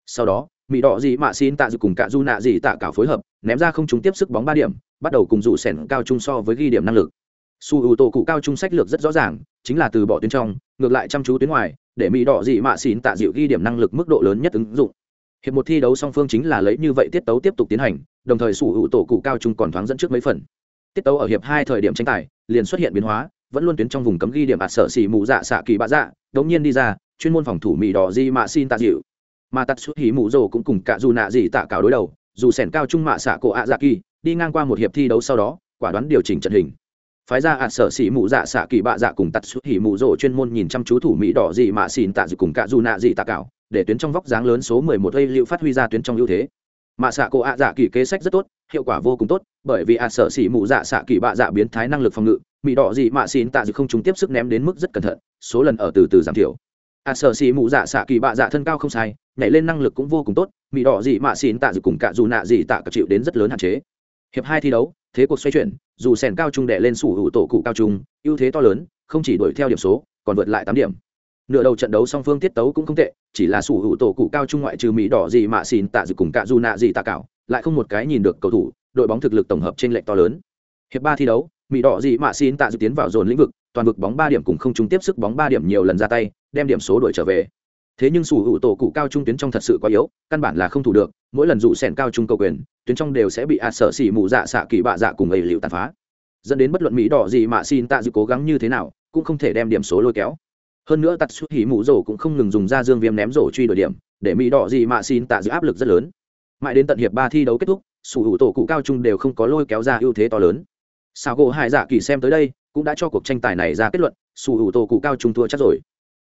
Sau đó, mỹ đỏ gì mà xin tạ dự cùng cả du nạ gì tạ cả phối hợp, ném ra không chúng tiếp sức bóng ba điểm, bắt đầu cùng dụ sẻn cao trung so với ghi điểm năng lực su ưu tổ cụ cao trung sách lược rất rõ ràng, chính là từ bỏ tuyến trong, ngược lại chăm chú tuyến ngoài, để mỹ đỏ dị mạ xỉn tạ dịu ghi điểm năng lực mức độ lớn nhất ứng dụng. Hiệp một thi đấu song phương chính là lấy như vậy tiết tấu tiếp tục tiến hành, đồng thời sủ hữu tổ cụ cao trung còn thoáng dẫn trước mấy phần. Tiết tấu ở hiệp hai thời điểm tranh tài, liền xuất hiện biến hóa, vẫn luôn tuyến trong vùng cấm ghi điểm ạt sợ xỉ mù dạ xạ kỳ bạ dạ đống nhiên đi ra, chuyên môn phòng thủ mỹ đỏ di mạ xin tạ dịu mà tạt xuất hí mù rồ cũng cùng cả dù nạ gì tạ cào đối đầu, dù sẻn cao trung mạ xạ cổ ạ dạ kỳ, đi ngang qua một hiệp thi đấu sau đó, quả đoán điều chỉnh trận hình phái ra ạt sở xỉ mụ dạ xạ kỳ bạ dạ cùng tặt xuất hỉ mụ rỗ chuyên môn nhìn chăm chú thủ mỹ đỏ dị mạ xỉn tạ dị cùng cả dù nạ dị tạ cảo để tuyến trong vóc dáng lớn số mười một gây liệu phát huy ra tuyến trong ưu thế. Mạ xạ cổ ạ dạ kỳ kế sách rất tốt, hiệu quả vô cùng tốt, bởi vì ạt sở xỉ mụ dạ xạ kỳ bạ dạ biến thái năng lực phòng ngự, mỹ đỏ dị mạ xỉn tạ dị không trúng tiếp sức ném đến mức rất cẩn thận, số lần ở từ từ giảm thiểu. Ạt sở xỉ mụ dạ xạ kỳ bạ dạ thân cao không sai, nhảy lên năng lực cũng vô cùng tốt, mỹ đỏ dị mạ xỉn tạ dị cùng cả dù nạ dị tạ cả chịu đến rất lớn hạn chế hiệp hai thi đấu, thế cuộc xoay chuyển, dù sèn cao trung đệ lên sủ hữu tổ cụ cao trung, ưu thế to lớn, không chỉ đuổi theo điểm số, còn vượt lại tám điểm. Nửa đầu trận đấu song phương tiết tấu cũng không tệ, chỉ là sủ hữu tổ cụ cao trung ngoại trừ mỹ đỏ gì mạ xin tạ dự cùng cả du nạ gì tạ cảo, lại không một cái nhìn được cầu thủ, đội bóng thực lực tổng hợp trên lệch to lớn. Hiệp ba thi đấu, mỹ đỏ gì mạ xin tạ dự tiến vào dồn lĩnh vực, toàn vực bóng ba điểm cùng không trúng tiếp sức bóng ba điểm nhiều lần ra tay, đem điểm số đuổi trở về thế nhưng sủ hữu tổ cụ cao trung tuyến trong thật sự quá yếu, căn bản là không thủ được, mỗi lần dụ sẻn cao trung cầu quyền, tuyến trong đều sẽ bị ạt sở xỉ mù dạ xạ kỳ bạ dạ cùng ầy liệu tàn phá. Dẫn đến bất luận mỹ đỏ gì mà xin tạ dự cố gắng như thế nào, cũng không thể đem điểm số lôi kéo. Hơn nữa tạt xuất hỉ mù rổ cũng không ngừng dùng ra dương viêm ném rổ truy đổi điểm, để mỹ đỏ gì mà xin tạ dự áp lực rất lớn. Mãi đến tận hiệp ba thi đấu kết thúc, sủ hữu tổ cụ cao trung đều không có lôi kéo ra ưu thế to lớn. Sao gỗ hai dạ kỳ xem tới đây, cũng đã cho cuộc tranh tài này ra kết luận, sủ hữu tổ cụ cao trung thua chắc rồi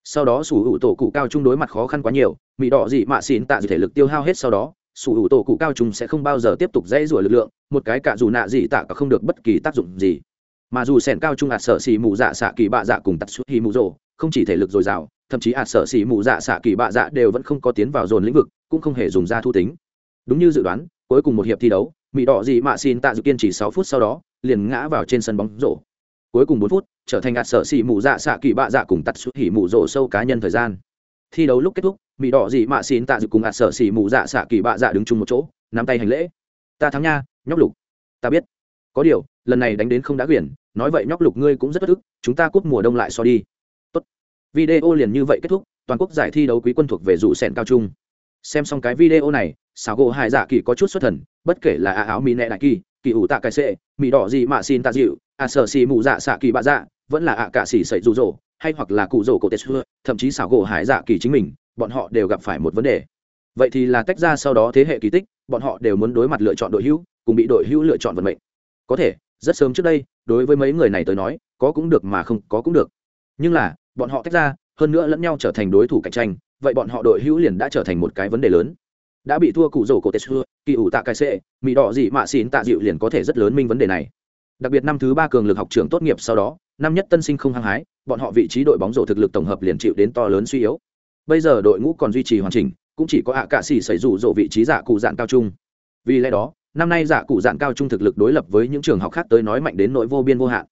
sau đó sủ hữu tổ cụ cao trung đối mặt khó khăn quá nhiều mỹ đỏ dị mạ xỉn tạ dị thể lực tiêu hao hết sau đó, sủ hữu tổ cụ cao trung sẽ không bao giờ tiếp tục dãy rủa lực lượng, một cái cả dù nạ dị tạ cả không được bất kỳ tác dụng gì. Mà dù sẻn cao trung ạt sở xì mù dạ xạ kỳ bạ dạ cùng tắt suốt hi mù rồ, không chỉ thể lực dồi dào, thậm chí ạt sở xì mù dạ xạ kỳ bạ dạ đều vẫn không có tiến vào dồn lĩnh vực, cũng không hề dùng ra thu tính. Đúng như dự đoán, cuối cùng một hiệp thi đấu mỹ đỏ dị mạ xin tạ dự kiên chỉ sáu phút sau đó, liền ngã vào trên sân bóng rổ cuối cùng bốn phút, trở thành ạt sở xì mù dạ xạ kỳ bạ dạ cùng tắt xuất hỉ mù rổ sâu cá nhân thời gian. Thi đấu lúc kết thúc mỹ đỏ dị mạ xin tạ dự cùng ạt sở xì mù dạ xạ kỳ bạ dạ đứng chung một chỗ, nắm tay hành lễ. Ta thắng nha, nhóc lục. Ta biết. Có điều, lần này đánh đến không đã quyển, nói vậy nhóc lục ngươi cũng rất bất ức, chúng ta cúp mùa đông lại so đi. Tốt. video liền như vậy kết thúc, toàn quốc giải thi đấu quý quân thuộc về dụ sẹn cao trung. Xem xong cái video này xảo gỗ hải dạ kỳ có chút xuất thần, bất kể là áo mỹ nẹ đại kỳ kỳ ủ tạ cái sệ mỹ đỏ gì mà xin tạ dịu à sở xì mù dạ xạ kỳ bạ dạ vẫn là ạ à cả xì sậy rụ rỗ hay hoặc là cụ rỗ cổ tết xưa thậm chí xảo gỗ hải dạ kỳ chính mình, bọn họ đều gặp phải một vấn đề. Vậy thì là tách ra sau đó thế hệ kỳ tích, bọn họ đều muốn đối mặt lựa chọn đội hữu, cùng bị đội hữu lựa chọn vận mệnh. Có thể, rất sớm trước đây, đối với mấy người này tới nói, có cũng được mà không có cũng được. Nhưng là, bọn họ tách ra, hơn nữa lẫn nhau trở thành đối thủ cạnh tranh, vậy bọn họ đội hữu liền đã trở thành một cái vấn đề lớn đã bị thua cụ rổ cổ tết xưa, kỳ ủ tạ cái sệ mỹ đỏ gì mạ xin tạ dịu liền có thể rất lớn minh vấn đề này. Đặc biệt năm thứ ba cường lực học trường tốt nghiệp sau đó, năm nhất tân sinh không hăng hái, bọn họ vị trí đội bóng rổ thực lực tổng hợp liền chịu đến to lớn suy yếu. Bây giờ đội ngũ còn duy trì hoàn chỉnh, cũng chỉ có ạ cạ xỉ xảy rủ rộ vị trí giả cụ dạng cao trung. Vì lẽ đó, năm nay giả cụ dạng cao trung thực lực đối lập với những trường học khác tới nói mạnh đến nỗi vô biên vô hạn.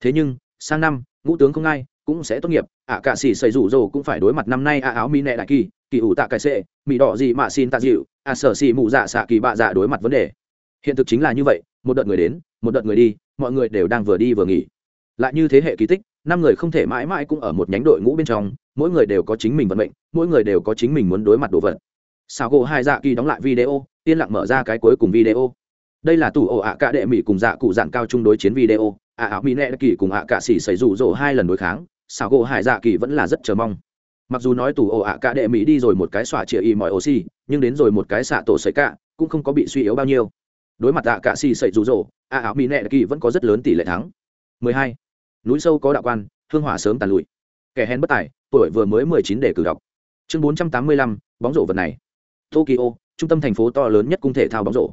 Thế nhưng, sang năm, ngũ tướng không ai cũng sẽ tốt nghiệp, ạ cạ xỉ xảy rủ rộ cũng phải đối mặt năm nay ạ áo mi nẹ đại kỳ kỳ ủ tạ cái sệ mỹ đỏ gì mà xin tạ dịu à sở xì mụ dạ xạ kỳ bạ dạ đối mặt vấn đề. Hiện thực chính là như vậy, một đợt người đến, một đợt người đi, mọi người đều đang vừa đi vừa nghỉ. Lại như thế hệ kỳ tích, năm người không thể mãi mãi cũng ở một nhánh đội ngũ bên trong, mỗi người đều có chính mình vận mệnh, mỗi người đều có chính mình muốn đối mặt đồ vật. Sao gỗ hai dạ kỳ đóng lại video, yên lặng mở ra cái cuối cùng video. Đây là tủ ổ ạ cả đệ mỹ cùng dạ cụ dạng cao chung đối chiến video, ạ ảo mỹ nệ kỳ cùng ạ cả xỉ xảy rủ rỗ hai lần đối kháng sao gỗ hai dạ kỳ vẫn là rất chờ mong mặc dù nói tủ ổ ạ cả đệ mỹ đi rồi một cái xỏa chĩa y mọi oxy nhưng đến rồi một cái xạ tổ xảy cả cũng không có bị suy yếu bao nhiêu. Đối mặt ạ cả xì xảy rủ rỗ ạ áo mỹ nẹ kỳ vẫn có rất lớn tỷ lệ thắng. 12. núi sâu có đạo quan hương hỏa sớm tàn lụi. Kẻ hèn bất tài tuổi vừa mới 19 để cử đọc. Chương 485, bóng rổ vật này. Tokyo trung tâm thành phố to lớn nhất cung thể thao bóng rổ.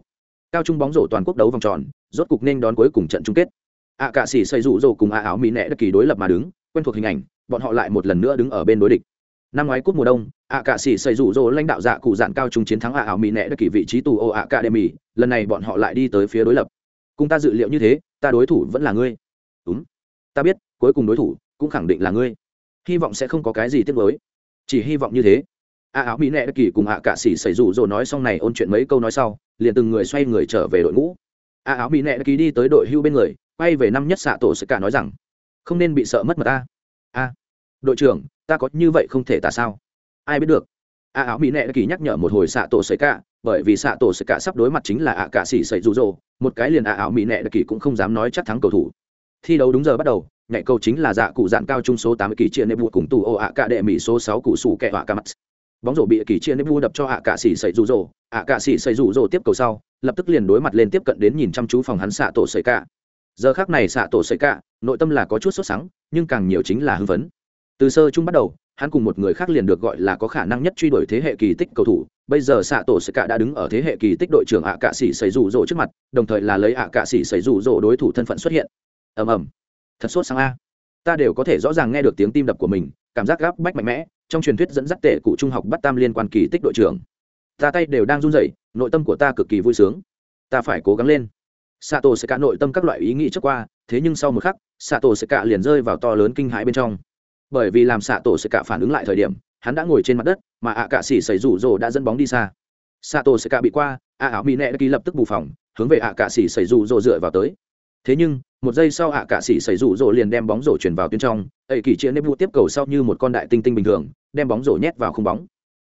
Cao trung bóng rổ toàn quốc đấu vòng tròn rốt cục nên đón cuối cùng trận chung kết. Ạ cạ sĩ xây rủ rồ cùng ạ áo mỹ nẹ đất kỳ đối lập mà đứng quen thuộc hình ảnh bọn họ lại một lần nữa đứng ở bên đối địch năm ngoái cúp mùa đông, ạ cạ sĩ xây rủ rỗ lãnh đạo dạ cụ dạn cao trung chiến thắng ạ áo mỹ nẹ đất kỳ vị trí tù ô ạ cạ đệ mỹ lần này bọn họ lại đi tới phía đối lập. Cùng ta dự liệu như thế, ta đối thủ vẫn là ngươi. Đúng. Ta biết, cuối cùng đối thủ cũng khẳng định là ngươi. Hy vọng sẽ không có cái gì tiếc mới chỉ hy vọng như thế. Ạ áo mỹ nẹ đất kỳ cùng ạ cạ sĩ xây rủ rỗ nói xong này ôn chuyện mấy câu nói sau, liền từng người xoay người trở về đội ngũ. Ạ áo mỹ nẹ đất kỳ đi tới đội hưu bên người, quay về năm nhất xạ tổ sẽ cả nói rằng, không nên bị sợ mất mật ta. A đội trưởng, ta có như vậy không thể tả sao? Ai biết được. A áo mỹ nệ đã kỳ nhắc nhở một hồi xạ tổ sợi cả, bởi vì xạ tổ sợi cả sắp đối mặt chính là ạ cạ xỉ xảy rụ rỗ một cái liền a áo mỹ nệ đất kỳ cũng không dám nói chắc thắng cầu thủ. Thi đấu đúng giờ bắt đầu, nhảy cầu chính là dạ cụ dạn cao trung số tám kỳ chia nếp vụ cùng tù ô ạ cạ đệ mỹ số sáu cụ sủ kẹ họa cả mắt bóng rổ bị kỳ chia nếp vu đập cho ạ cạ xỉ xảy rụ rỗ ạ cạ xỉ xảy rụ rỗ tiếp cầu sau, lập tức liền đối mặt lên tiếp cận đến nhìn chăm chú phòng hắn xạ tổ sợi cả. Giờ khác này xạ tổ sợi cả, nội tâm là có chút sốt sắng, nhưng càng nhiều chính là hưng phấn từ sơ chung bắt đầu, hắn cùng một người khác liền được gọi là có khả năng nhất truy đuổi thế hệ kỳ tích cầu thủ. Bây giờ xạ tổ sợi cả đã đứng ở thế hệ kỳ tích đội trưởng ạ cạ xỉ xảy rủ rỗ trước mặt, đồng thời là lấy ạ cạ xỉ xảy rủ rỗ đối thủ thân phận xuất hiện. Ầm ầm. Thật sốt sáng a. Ta đều có thể rõ ràng nghe được tiếng tim đập của mình, cảm giác gáp bách mạnh mẽ, trong truyền thuyết dẫn dắt tệ cụ trung học bắt tam liên quan kỳ tích đội trưởng. Ta tay đều đang run rẩy, nội tâm của ta cực kỳ vui sướng. Ta phải cố gắng lên. Sato sẽ cả nội tâm các loại ý nghĩ trước qua, thế nhưng sau một khắc sato sẽ cả liền rơi vào to lớn kinh hãi bên trong bởi vì làm xạ tổ sẽ cả phản ứng lại thời điểm, hắn đã ngồi trên mặt đất, mà ạ cạ xỉ xảy rủ rồ đã dẫn bóng đi xa. Xạ tổ sẽ cả bị qua, ạ áo mỹ nẹ đã ký lập tức bù phòng, hướng về ạ cạ xỉ xảy rủ rồ dựa vào tới. Thế nhưng, một giây sau ạ cạ xỉ xảy rủ rồ liền đem bóng rổ chuyển vào tuyến trong, ấy kỳ chia nếp vụ tiếp cầu sau như một con đại tinh tinh bình thường, đem bóng rổ nhét vào không bóng.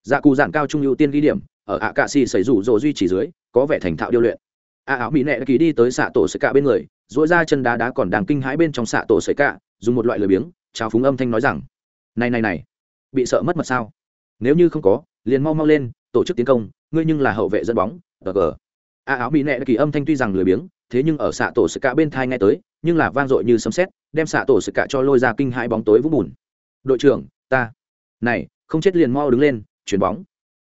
Dạ cù dạn cao trung ưu tiên ghi điểm, ở ạ cạ xỉ xảy rủ rồ duy trì dưới, có vẻ thành thạo điêu luyện. Ạ áo mỹ nệ kỳ đi tới xạ tổ sợi cả bên người dỗi ra chân đá đá còn đang kinh hãi bên trong xạ tổ sợi cạ dùng một loại lười biếng chào phúng âm thanh nói rằng, này này này, bị sợ mất mật sao? Nếu như không có, liền mau mau lên, tổ chức tiến công, ngươi nhưng là hậu vệ dẫn bóng gờ gờ a áo mỹ nệ kỳ âm thanh tuy rằng lười biếng, thế nhưng ở xạ tổ sự cạ bên thai ngay tới, nhưng là vang dội như sấm sét, đem xạ tổ sự cạ cho lôi ra kinh hai bóng tối vũng bùn. Đội trưởng, ta, này, không chết liền mau đứng lên, chuyền bóng.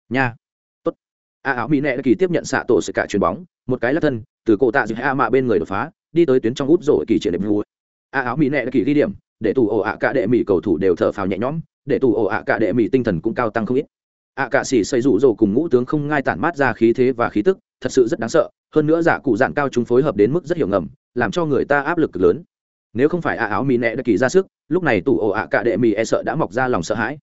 Nha, tốt. A áo mỹ nệ kỳ tiếp nhận xạ tổ sự cạ chuyền bóng, một cái lắc thân, từ cổ tạ giữa a mạ bên người đột phá, đi tới tuyến trong út rổ kỳ triển đẹp vua. A áo mỹ nệ kỳ ghi điểm để tù ổ ạ cả đệ mỹ cầu thủ đều thở phào nhẹ nhõm để tù ổ ạ cả đệ mỹ tinh thần cũng cao tăng không ít ạ cả xỉ xây rủ rồ cùng ngũ tướng không ngai tản mát ra khí thế và khí tức thật sự rất đáng sợ hơn nữa giả cụ dạn cao chúng phối hợp đến mức rất hiểu ngầm làm cho người ta áp lực cực lớn nếu không phải ạ áo mỹ nẹ đã kỳ ra sức lúc này tù ổ ạ cả đệ mỹ e sợ đã mọc ra lòng sợ hãi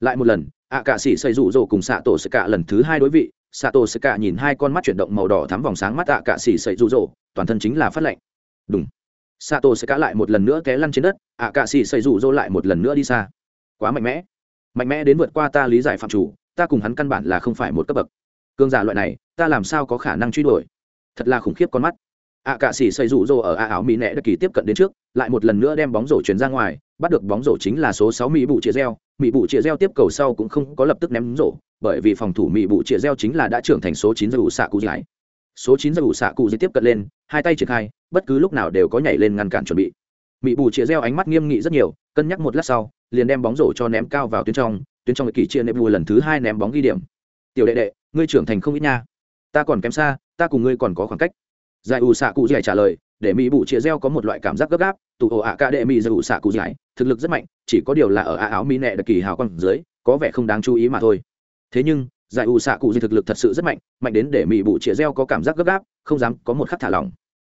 lại một lần ạ cả xỉ xây rủ rồ cùng xạ tổ sẽ cả lần thứ hai đối vị xạ tổ Sato cả nhìn hai con mắt chuyển động màu đỏ thắm vòng sáng mắt ạ cả xỉ xây rụ rỗ, toàn thân chính là phát lệnh. Đúng. Sato cá lại một lần nữa té lăn trên đất, ạ cạ xỉ sậy rụ rỗ lại một lần nữa đi xa. Quá mạnh mẽ. Mạnh mẽ đến vượt qua ta lý giải phạm chủ, ta cùng hắn căn bản là không phải một cấp bậc. Cương giả loại này, ta làm sao có khả năng truy đuổi? Thật là khủng khiếp con mắt. ạ cạ xỉ sậy rụ rỗ ở a áo mỹ nẹ đã kỳ tiếp cận đến trước, lại một lần nữa đem bóng rổ chuyển ra ngoài, bắt được bóng rổ chính là số sáu mỹ bụ chia reo, mỹ bụ chia reo tiếp cầu sau cũng không có lập tức ném rổ, bởi vì phòng thủ mỹ bụ chĩa reo chính là đã trưởng thành số chín giờ ủ xạ cụ giải số chín giờ ủ xạ cụ giải tiếp cận lên hai tay triển khai, bất cứ lúc nào đều có nhảy lên ngăn cản chuẩn bị. Mỹ bù chia reo ánh mắt nghiêm nghị rất nhiều, cân nhắc một lát sau, liền đem bóng rổ cho ném cao vào tuyến trong tuyến trong kỳ chia nệm bù lần thứ hai ném bóng ghi điểm. Tiểu đệ đệ, ngươi trưởng thành không ít nha. Ta còn kém xa, ta cùng ngươi còn có khoảng cách. Giải ủ xạ cụ giải trả lời, để mỹ bụ chia reo có một loại cảm giác gấp gáp, tụ ổ ạ ca đệ mỹ giải ủ xạ cụ giải, thực lực rất mạnh, chỉ có điều là ở ạ áo mỹ nệ đặc kỳ hào quang dưới, có vẻ không đáng chú ý mà thôi. Thế nhưng giải ủ xạ cụ di thực lực thật sự rất mạnh mạnh đến để mỹ bụ chĩa reo có cảm giác gấp gáp, không dám có một khắc thả lỏng.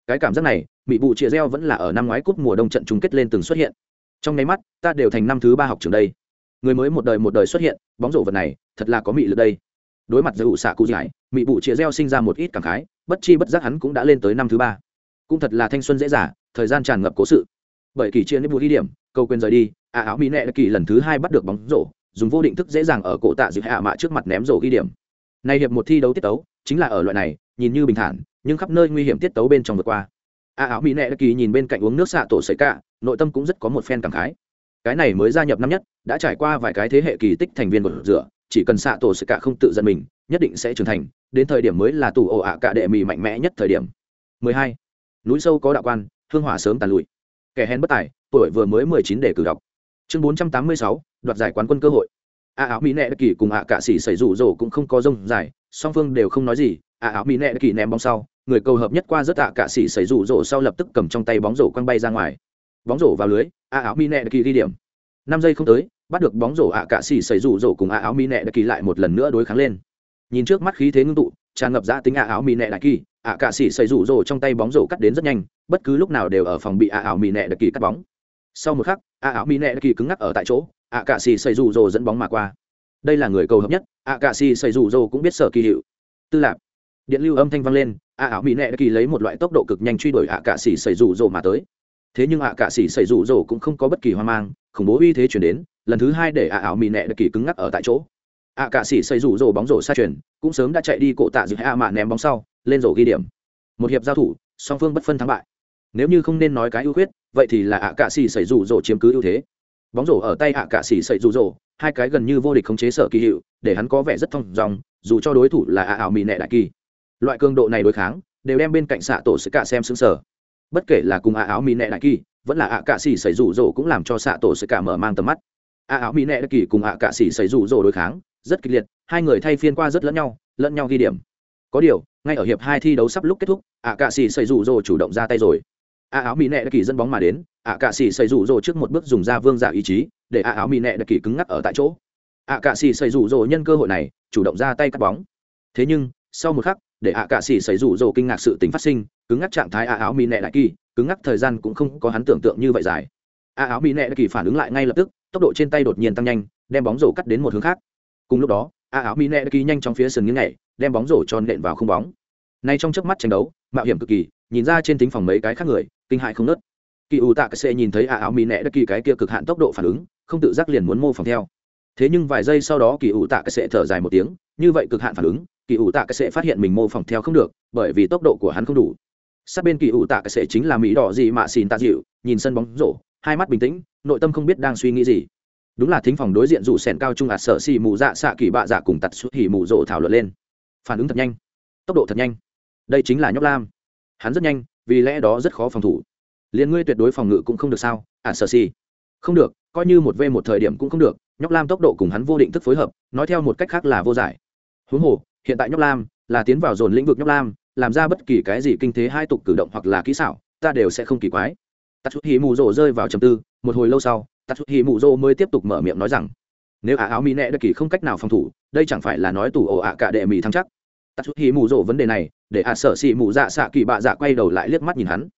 Cái cảm giác này mỹ bụ chĩa reo vẫn là ở năm ngoái cúp mùa đông trận chung kết lên từng xuất hiện. Trong nháy mắt, ta đều thành năm thứ ba học trường đây. Người mới một đời một đời xuất hiện, bóng rổ vật này, thật là có mị lực đây. Đối mặt giải ủ xạ cụ giải mỹ bụ chĩa reo sinh ra một ít cảm khái, bất chi bất giác hắn cũng đã lên tới năm thứ ba. Cũng thật là thanh xuân dễ dàng thời gian tràn ngập cố sự. Bởi kỳ chia nếp vụ đi điểm câu quên rời đi à áo mỹ nệ kỳ lần thứ hai bắt được bóng rổ dùng vô định thức dễ dàng ở cổ tạ dịp hạ mạ trước mặt ném rổ ghi điểm. Này hiệp một thi đấu tiết tấu chính là ở loại này nhìn như bình thản nhưng khắp nơi nguy hiểm tiết tấu bên trong vượt qua. A áo mỹ nệ kỳ nhìn bên cạnh uống nước xạ tổ sợi cả nội tâm cũng rất có một phen cảm khái. Cái này mới gia nhập năm nhất đã trải qua vài cái thế hệ kỳ tích thành viên của rửa chỉ cần xạ tổ sợi cả không tự giận mình nhất định sẽ trưởng thành đến thời điểm mới là tù ổ ạ cả đệ mì mạnh mẽ nhất thời điểm. 12. núi sâu có đạo quan hương hỏa sớm tàn lụi. Kẻ hèn bất tài tuổi vừa mới 19 để cử đọc. Chương 486, đoạt giải quán quân cơ hội. A áo mỹ nệ kỳ cùng ạ cạ sĩ xảy rủ rổ cũng không có rông giải song phương đều không nói gì. A áo mỹ nệ kỳ ném bóng sau, người cầu hợp nhất qua rất ạ cạ sĩ xảy rủ rổ sau lập tức cầm trong tay bóng rổ quăng bay ra ngoài. Bóng rổ vào lưới, a áo mỹ nệ kỳ ghi điểm. Năm giây không tới, bắt được bóng rổ ạ cạ sĩ xảy rủ rổ cùng a áo mỹ nệ kỳ lại một lần nữa đối kháng lên. Nhìn trước mắt khí thế ngưng tụ, tràn ngập ra tính a áo mỹ nệ đại kỳ, ạ cạ sĩ xảy rủ rổ trong tay bóng rổ cắt đến rất nhanh, bất cứ lúc nào đều ở phòng bị a áo mỹ nệ kỳ cắt bóng sau một khắc, a áo mỹ nẹ kỳ cứng ngắc ở tại chỗ ạ cạ xì xây rủ rồ dẫn bóng mà qua. Đây là người cầu hợp nhất ạ cạ xì xây rủ rồ cũng biết sở kỳ hiệu. Tư lạc điện lưu âm thanh vang lên ạ ảo mỹ nẹ kỳ lấy một loại tốc độ cực nhanh truy đuổi ạ cạ xì xây rủ rồ mà tới. Thế nhưng ạ cạ xì xây rủ rồ cũng không có bất kỳ hoang mang, khủng bố uy thế chuyển đến, lần thứ hai để ạ ảo mỹ nẹ kỳ cứng ngắc ở tại chỗ. Ạ cạ xì xây rủ rồ bóng rổ xa chuyển cũng sớm đã chạy đi cổ tạ giữa a mạ ném bóng sau, lên rổ ghi điểm. Một hiệp giao thủ, song phương bất phân thắng bại. Nếu như không nên nói cái ưu khuyết vậy thì là ạ cạ xì xảy rủ rỗ chiếm cứ ưu thế. Bóng rổ ở tay ạ cạ xỉ xảy rủ rỗ, hai cái gần như vô địch khống chế sở kỳ hiệu, để hắn có vẻ rất thông dòng, dù cho đối thủ là ạ ảo mỹ nệ đại kỳ. Loại cường độ này đối kháng, đều đem bên cạnh xạ tổ sự cả xem xứng sở bất kể là cùng ạ áo mỹ nệ đại kỳ, vẫn là ạ cạ xỉ xảy rủ rỗ cũng làm cho xạ tổ sự cả mở mang tầm mắt. Ạ áo mỹ nệ đại kỳ cùng ạ cạ xỉ xảy rủ rỗ đối kháng, rất kịch liệt, hai người thay phiên qua rất lẫn nhau lẫn nhau ghi điểm. Có điều, ngay ở hiệp hai thi đấu sắp lúc kết thúc, ạ cạ xỉ xảy rủ rỗ chủ động ra tay rồi a áo mỹ nệ đại kỳ dẫn bóng mà đến ạ cạ xỉ xây rủ rồ trước một bước dùng ra vương giả ý chí, để a áo mỹ nệ đại kỳ cứng ngắc ở tại chỗ. Ạ cạ xỉ xây rủ rồ nhân cơ hội này, chủ động ra tay cắt bóng. Thế nhưng, sau một khắc, để ạ cạ xỉ xây rủ rồ kinh ngạc sự tính phát sinh, cứng ngắc trạng thái a áo mỹ nệ đại kỳ, cứng ngắc thời gian cũng không có hắn tưởng tượng như vậy dài. A áo mỹ nệ đã kỳ phản ứng lại ngay lập tức, tốc độ trên tay đột nhiên tăng nhanh, đem bóng rổ cắt đến một hướng khác. Cùng lúc đó, a áo mỹ nệ đã kỳ nhanh trong phía sườn nghiêng nhảy, đem bóng rổ tròn nện vào không bóng. Nay trong chớp mắt tranh đấu, mạo hiểm cực kỳ nhìn ra trên tính phòng mấy cái khác người, kinh hại không nớt kỳ ủ tạ cái xệ nhìn thấy a áo mỹ nẹ đã kỳ cái kia cực hạn tốc độ phản ứng, không tự giác liền muốn mô phỏng theo. Thế nhưng vài giây sau đó kỳ ủ tạ cái xệ thở dài một tiếng, như vậy cực hạn phản ứng, kỳ ủ tạ cái xệ phát hiện mình mô phỏng theo không được, bởi vì tốc độ của hắn không đủ. Sát bên kỳ ủ tạ cái sệ chính là mỹ đỏ gì mà xin tạ dịu, nhìn sân bóng rổ, hai mắt bình tĩnh, nội tâm không biết đang suy nghĩ gì. Đúng là thính phòng đối diện rủ sèn cao trung ạt sợ xì mù dạ xạ kỳ bạ dạ cùng tặt xuất hỉ mù rộ thảo luận lên. Phản ứng thật nhanh, tốc độ thật nhanh. Đây chính là nhóc lam hắn rất nhanh, vì lẽ đó rất khó phòng thủ. Liền ngươi tuyệt đối phòng ngự cũng không được sao? Ả sợ si không được, coi như một v một thời điểm cũng không được, nhóc lam tốc độ cùng hắn vô định thức phối hợp, nói theo một cách khác là vô giải. Huống hồ, hiện tại nhóc lam là tiến vào dồn lĩnh vực nhóc lam, làm ra bất kỳ cái gì kinh thế hai tục cử động hoặc là kỹ xảo, ta đều sẽ không kỳ quái. Tạt chút hì mù rồ rơi vào trầm tư, một hồi lâu sau tạt chút hì mù rồ mới tiếp tục mở miệng nói rằng, nếu ả áo mỹ nẹ đất kỳ không cách nào phòng thủ, đây chẳng phải là nói tủ ổ ạ cả đệ mỹ thăng chắc? Tạt chút hì mù rộ vấn đề này, để ả sở xì mù dạ xạ kỳ bạ dạ quay đầu lại liếc mắt nhìn hắn.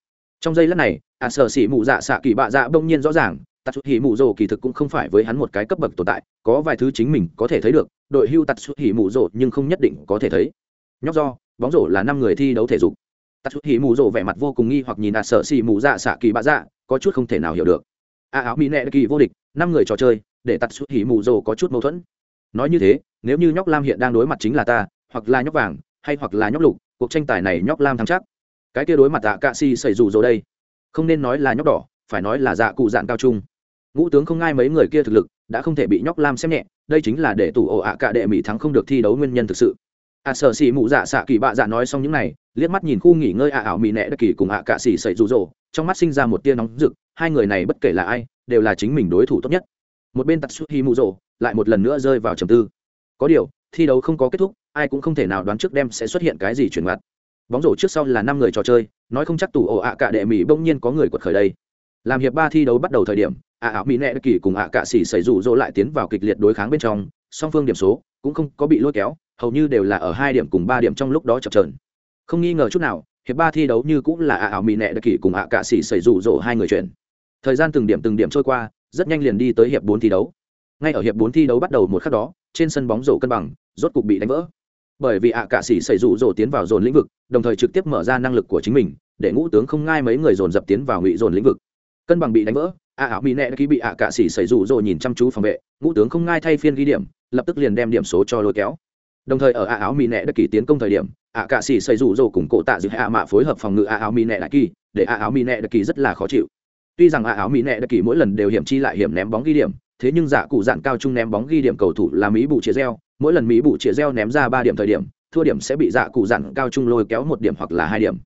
Trong giây lát này ả sở xì mù dạ xạ kỳ bạ dạ bỗng nhiên rõ ràng tạt chút hì mù rộ kỳ thực cũng không phải với hắn một cái cấp bậc tồn tại, có vài thứ chính mình có thể thấy được, đội hưu tạt chút hì mù rộ nhưng không nhất định có thể thấy. Nhóc do, bóng rổ là năm người thi đấu thể dục. Tạt chút hì mù rộ vẻ mặt vô cùng nghi hoặc nhìn ạt sở xì mù dạ xạ kỳ bạ dạ có chút không thể nào hiểu được. A áo mỹ nệ kỳ vô địch, năm người trò chơi, để tạt chút hì mù rộ có chút mâu thuẫn. Nói như thế, nếu như nhóc lam hiện đang đối mặt chính là ta hoặc là nhóc vàng, hay hoặc là nhóc lục, cuộc tranh tài này nhóc lam thắng chắc. Cái kia đối mặt dạ cạ si xảy dù rồi đây. Không nên nói là nhóc đỏ, phải nói là dạ cụ dạn cao trung. Ngũ tướng không ngai mấy người kia thực lực, đã không thể bị nhóc lam xem nhẹ, đây chính là để tủ ổ ạ cả đệ mỹ thắng không được thi đấu nguyên nhân thực sự. À sở xì mụ dạ xạ kỳ bạ dạ nói xong những này, liếc mắt nhìn khu nghỉ ngơi ạ ảo mỹ nẹ đất kỳ cùng ạ cạ xì xảy rụ rỗ trong mắt sinh ra một tia nóng rực, hai người này bất kể là ai, đều là chính mình đối thủ tốt nhất. Một bên tạt mụ rỗ lại một lần nữa rơi vào trầm tư. Có điều, thi đấu không có kết thúc ai cũng không thể nào đoán trước đêm sẽ xuất hiện cái gì chuyển mặt. Bóng rổ trước sau là năm người trò chơi, nói không chắc tủ ổ ạ cả đệ mỹ bỗng nhiên có người quật khởi đây. Làm hiệp ba thi đấu bắt đầu thời điểm, ạ ảo mỹ nẹ kỳ cùng ạ cạ xỉ xảy rủ rỗ lại tiến vào kịch liệt đối kháng bên trong, song phương điểm số cũng không có bị lôi kéo, hầu như đều là ở hai điểm cùng ba điểm trong lúc đó chập trờn không nghi ngờ chút nào, hiệp ba thi đấu như cũng là ạ ảo mỹ nẹ kỳ cùng ạ cạ xỉ xảy rủ rỗ hai người chuyển. Thời gian từng điểm từng điểm trôi qua, rất nhanh liền đi tới hiệp bốn thi đấu. Ngay ở hiệp bốn thi đấu bắt đầu một khắc đó, trên sân bóng rổ cân bằng, rốt cục bị đánh vỡ bởi vì ạ cạ sĩ xảy rủ rỗ tiến vào dồn lĩnh vực, đồng thời trực tiếp mở ra năng lực của chính mình, để ngũ tướng không ngai mấy người dồn dập tiến vào ngụy dồn lĩnh vực. Cân bằng bị đánh vỡ, ạ ảo mỹ nẹ đã ký bị ạ cạ sĩ xảy rủ rỗ nhìn chăm chú phòng vệ, ngũ tướng không ngai thay phiên ghi điểm, lập tức liền đem điểm số cho lôi kéo. Đồng thời ở ạ áo mỹ nẹ đã kỳ tiến công thời điểm, ạ cạ xỉ xây rủ rồ cùng cổ tạ giữ hạ mạ phối hợp phòng ngự ạ áo mỹ nẹ đại kỳ để ạ áo mỹ nẹ đất kỳ rất là khó chịu. Tuy rằng ạ áo mỹ nẹ đất kỳ mỗi lần đều hiểm chi lại hiểm ném bóng ghi điểm thế nhưng giả cụ dạn cao trung ném bóng ghi điểm cầu thủ là mỹ bụ chia reo mỗi lần mỹ bụ chia reo ném ra ba điểm thời điểm, thua điểm sẽ bị dạ cụ dạn cao trung lôi kéo một điểm hoặc là hai điểm.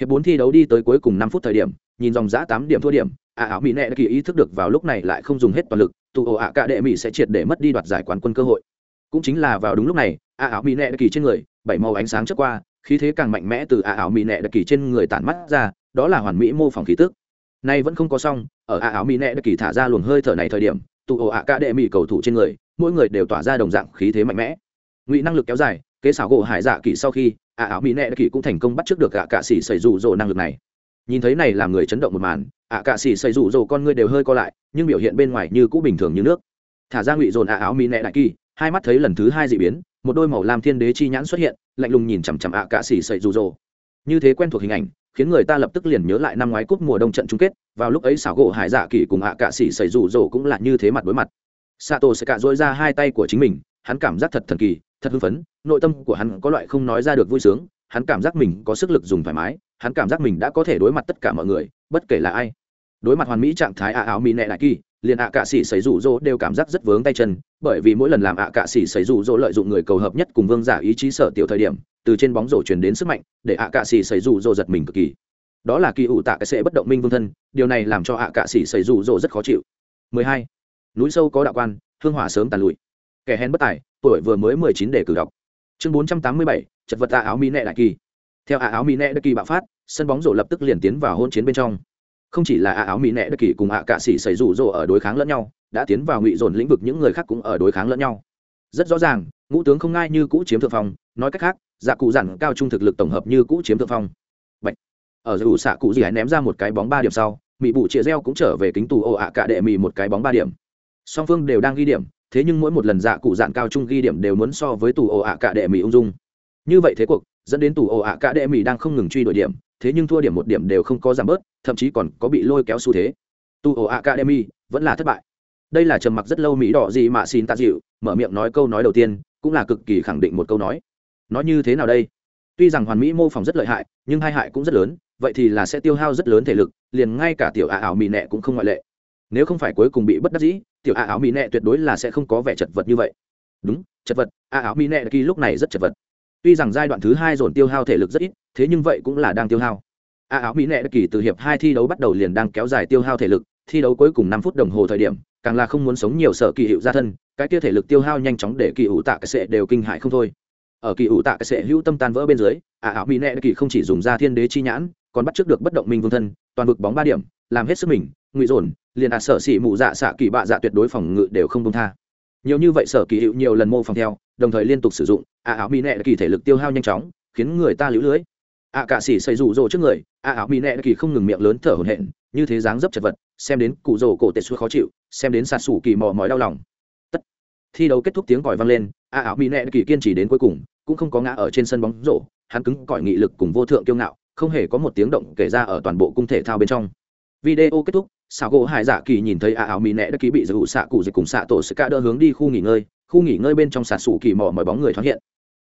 Hiệp bốn thi đấu đi tới cuối cùng năm phút thời điểm, nhìn dòng giã tám điểm thua điểm à áo mỹ nẹ kỳ ý thức được vào lúc này lại không dùng hết toàn lực, tụ ổ ạ cả đệ mỹ sẽ triệt để mất đi đoạt giải quán quân cơ hội. Cũng chính là vào đúng lúc này à áo mỹ nẹ kỳ trên người, bảy màu ánh sáng trước qua, khí thế càng mạnh mẽ từ à áo mỹ nẹ kỳ trên người tản mắt ra, đó là hoàn mỹ mô phỏng khí tức. Nay vẫn không có xong, ở ạ áo mỹ nẹ kỳ thả ra luồng hơi thở này thời điểm tụ ổ ạ cả đệ mỹ cầu thủ trên người, mỗi người đều tỏa ra đồng dạng khí thế mạnh mẽ. Ngụy năng lực kéo dài, kế xảo gỗ hải dạ kỳ sau khi, ạ áo mỹ nẹ kỳ cũng thành công bắt trước được ạ cạ xỉ xảy rủ rồ năng lực này. Nhìn thấy này làm người chấn động một màn, ạ cạ xỉ xảy rủ rồ con ngươi đều hơi co lại, nhưng biểu hiện bên ngoài như cũ bình thường như nước. Thả ra ngụy dồn ạ áo mỹ nẹ đại kỳ hai mắt thấy lần thứ hai dị biến, một đôi màu lam thiên đế chi nhãn xuất hiện, lạnh lùng nhìn chằm chằm ạ cạ xỉ xảy rủ rỗ như thế quen thuộc hình ảnh, khiến người ta lập tức liền nhớ lại năm ngoái cúp mùa đông trận chung kết, vào lúc ấy xảo gỗ hải dạ kỳ cùng ạ cạ xỉ xảy rủ rỗ cũng là như thế mặt đối mặt. Sato sẽ cạ dối ra hai tay của chính mình, hắn cảm giác thật thần kỳ, thật hưng phấn, nội tâm của hắn có loại không nói ra được vui sướng, hắn cảm giác mình có sức lực dùng thoải mái, hắn cảm giác mình đã có thể đối mặt tất cả mọi người, bất kể là ai đối mặt hoàn mỹ trạng thái ạ áo mỹ nệ đại kỳ liền ạ cạ sĩ xảy rủ rỗ đều cảm giác rất vướng tay chân bởi vì mỗi lần làm ạ cạ sĩ xảy rủ rỗ lợi dụng người cầu hợp nhất cùng vương giả ý chí sở tiểu thời điểm từ trên bóng rổ truyền đến sức mạnh để ạ cạ sĩ xảy rủ rỗ giật mình cực kỳ. Đó là kỳ ủ tạ cái sẽ bất động minh vương thân điều này làm cho ạ cạ sĩ xảy rủ rỗ rất khó chịu. 12. núi sâu có đạo quan hương hỏa sớm tàn lụi. Kẻ hèn bất tài tuổi vừa mới 19 để cử đọc. Chương 487, chật vật ạ áo mỹ nệ đại kỳ. Theo ạ áo mỹ nệ đại kỳ bạo phát sân bóng rổ lập tức liền tiến vào hôn chiến bên trong không chỉ là ạ áo mỹ nệ đất kỳ cùng ạ cạ sĩ xảy rủ rỗ ở đối kháng lẫn nhau, đã tiến vào ngụy dồn lĩnh vực những người khác cũng ở đối kháng lẫn nhau. Rất rõ ràng, ngũ tướng không ngai như cũ chiếm thượng phong, nói cách khác dạ cụ dặn cao trung thực lực tổng hợp như cũ chiếm thượng phong. Bạch. ở dù xạ cụ gì hãy ném ra một cái bóng ba điểm sau mỹ bụ chĩa reo cũng trở về kính tù ồ ạ cạ đệ mỹ một cái bóng ba điểm. Song phương đều đang ghi điểm, thế nhưng mỗi một lần dạ cụ dạn cao trung ghi điểm đều muốn so với tù ồ ạ cạ đệ mỹ ung dung. Như vậy thế cuộc, dẫn đến tù ồ ạ cạ đệ mỹ đang không ngừng truy đuổi điểm thế nhưng thua điểm một điểm đều không có giảm bớt, thậm chí còn có bị lôi kéo xu thế. Tu ổ academy vẫn là thất bại. Đây là trầm mặc rất lâu mỹ đỏ gì mà xin tạ dịu, mở miệng nói câu nói đầu tiên, cũng là cực kỳ khẳng định một câu nói. Nói như thế nào đây? Tuy rằng hoàn mỹ mô phỏng rất lợi hại, nhưng hai hại cũng rất lớn, vậy thì là sẽ tiêu hao rất lớn thể lực, liền ngay cả tiểu ả ảo mỹ nẹ cũng không ngoại lệ. Nếu không phải cuối cùng bị bất đắc dĩ, tiểu ả ảo mỹ nẹ tuyệt đối là sẽ không có vẻ chật vật như vậy. Đúng, chật vật ả ảo mỹ nẹ kỳ lúc này rất chật vật tuy rằng giai đoạn thứ hai dồn tiêu hao thể lực rất ít, thế nhưng vậy cũng là đang tiêu hao. A áo mỹ nệ đất kỳ từ hiệp hai thi đấu bắt đầu liền đang kéo dài tiêu hao thể lực, thi đấu cuối cùng năm phút đồng hồ thời điểm, càng là không muốn sống nhiều sợ kỳ hiệu gia thân, cái kia thể lực tiêu hao nhanh chóng để kỳ ủ tạ cái sệ đều kinh hại không thôi. Ở kỳ ủ tạ cái sệ hữu tâm tan vỡ bên dưới, a áo mỹ nệ đất kỳ không chỉ dùng ra thiên đế chi nhãn, còn bắt trước được bất động minh vương thân, toàn vực bóng ba điểm, làm hết sức mình, ngụy dồn, liền à sợ xỉ mụ dạ xạ kỳ bạ dạ tuyệt đối phòng ngự đều không công tha. Nhiều như vậy sở kỳ hiệu nhiều lần mô phòng theo đồng thời liên tục sử dụng, a áo mỹ nệ kỳ thể lực tiêu hao nhanh chóng, khiến người ta lũ lưới. A cạ xỉ xây rủ rỗ trước người, a áo mỹ nệ kỳ không ngừng miệng lớn thở hổn hển, như thế dáng dấp chật vật, xem đến cụ rỗ cổ tệ suốt khó chịu, xem đến sạt sủ kỳ mò mỏi đau lòng. Tất. Thi đấu kết thúc tiếng còi vang lên, a áo mỹ nệ kỳ kiên trì đến cuối cùng, cũng không có ngã ở trên sân bóng rổ, hắn cứng cỏi nghị lực cùng vô thượng kiêu ngạo, không hề có một tiếng động kể ra ở toàn bộ cung thể thao bên trong. Video kết thúc xảo gỗ hải dạ kỳ nhìn thấy a áo mỹ nệ đã ký bị giữ xạ cụ dịch cùng xạ tổ sẽ cả đỡ hướng đi khu nghỉ ngơi khu nghỉ ngơi bên trong sạt sủ kỳ mỏ mọi bóng người thoáng hiện.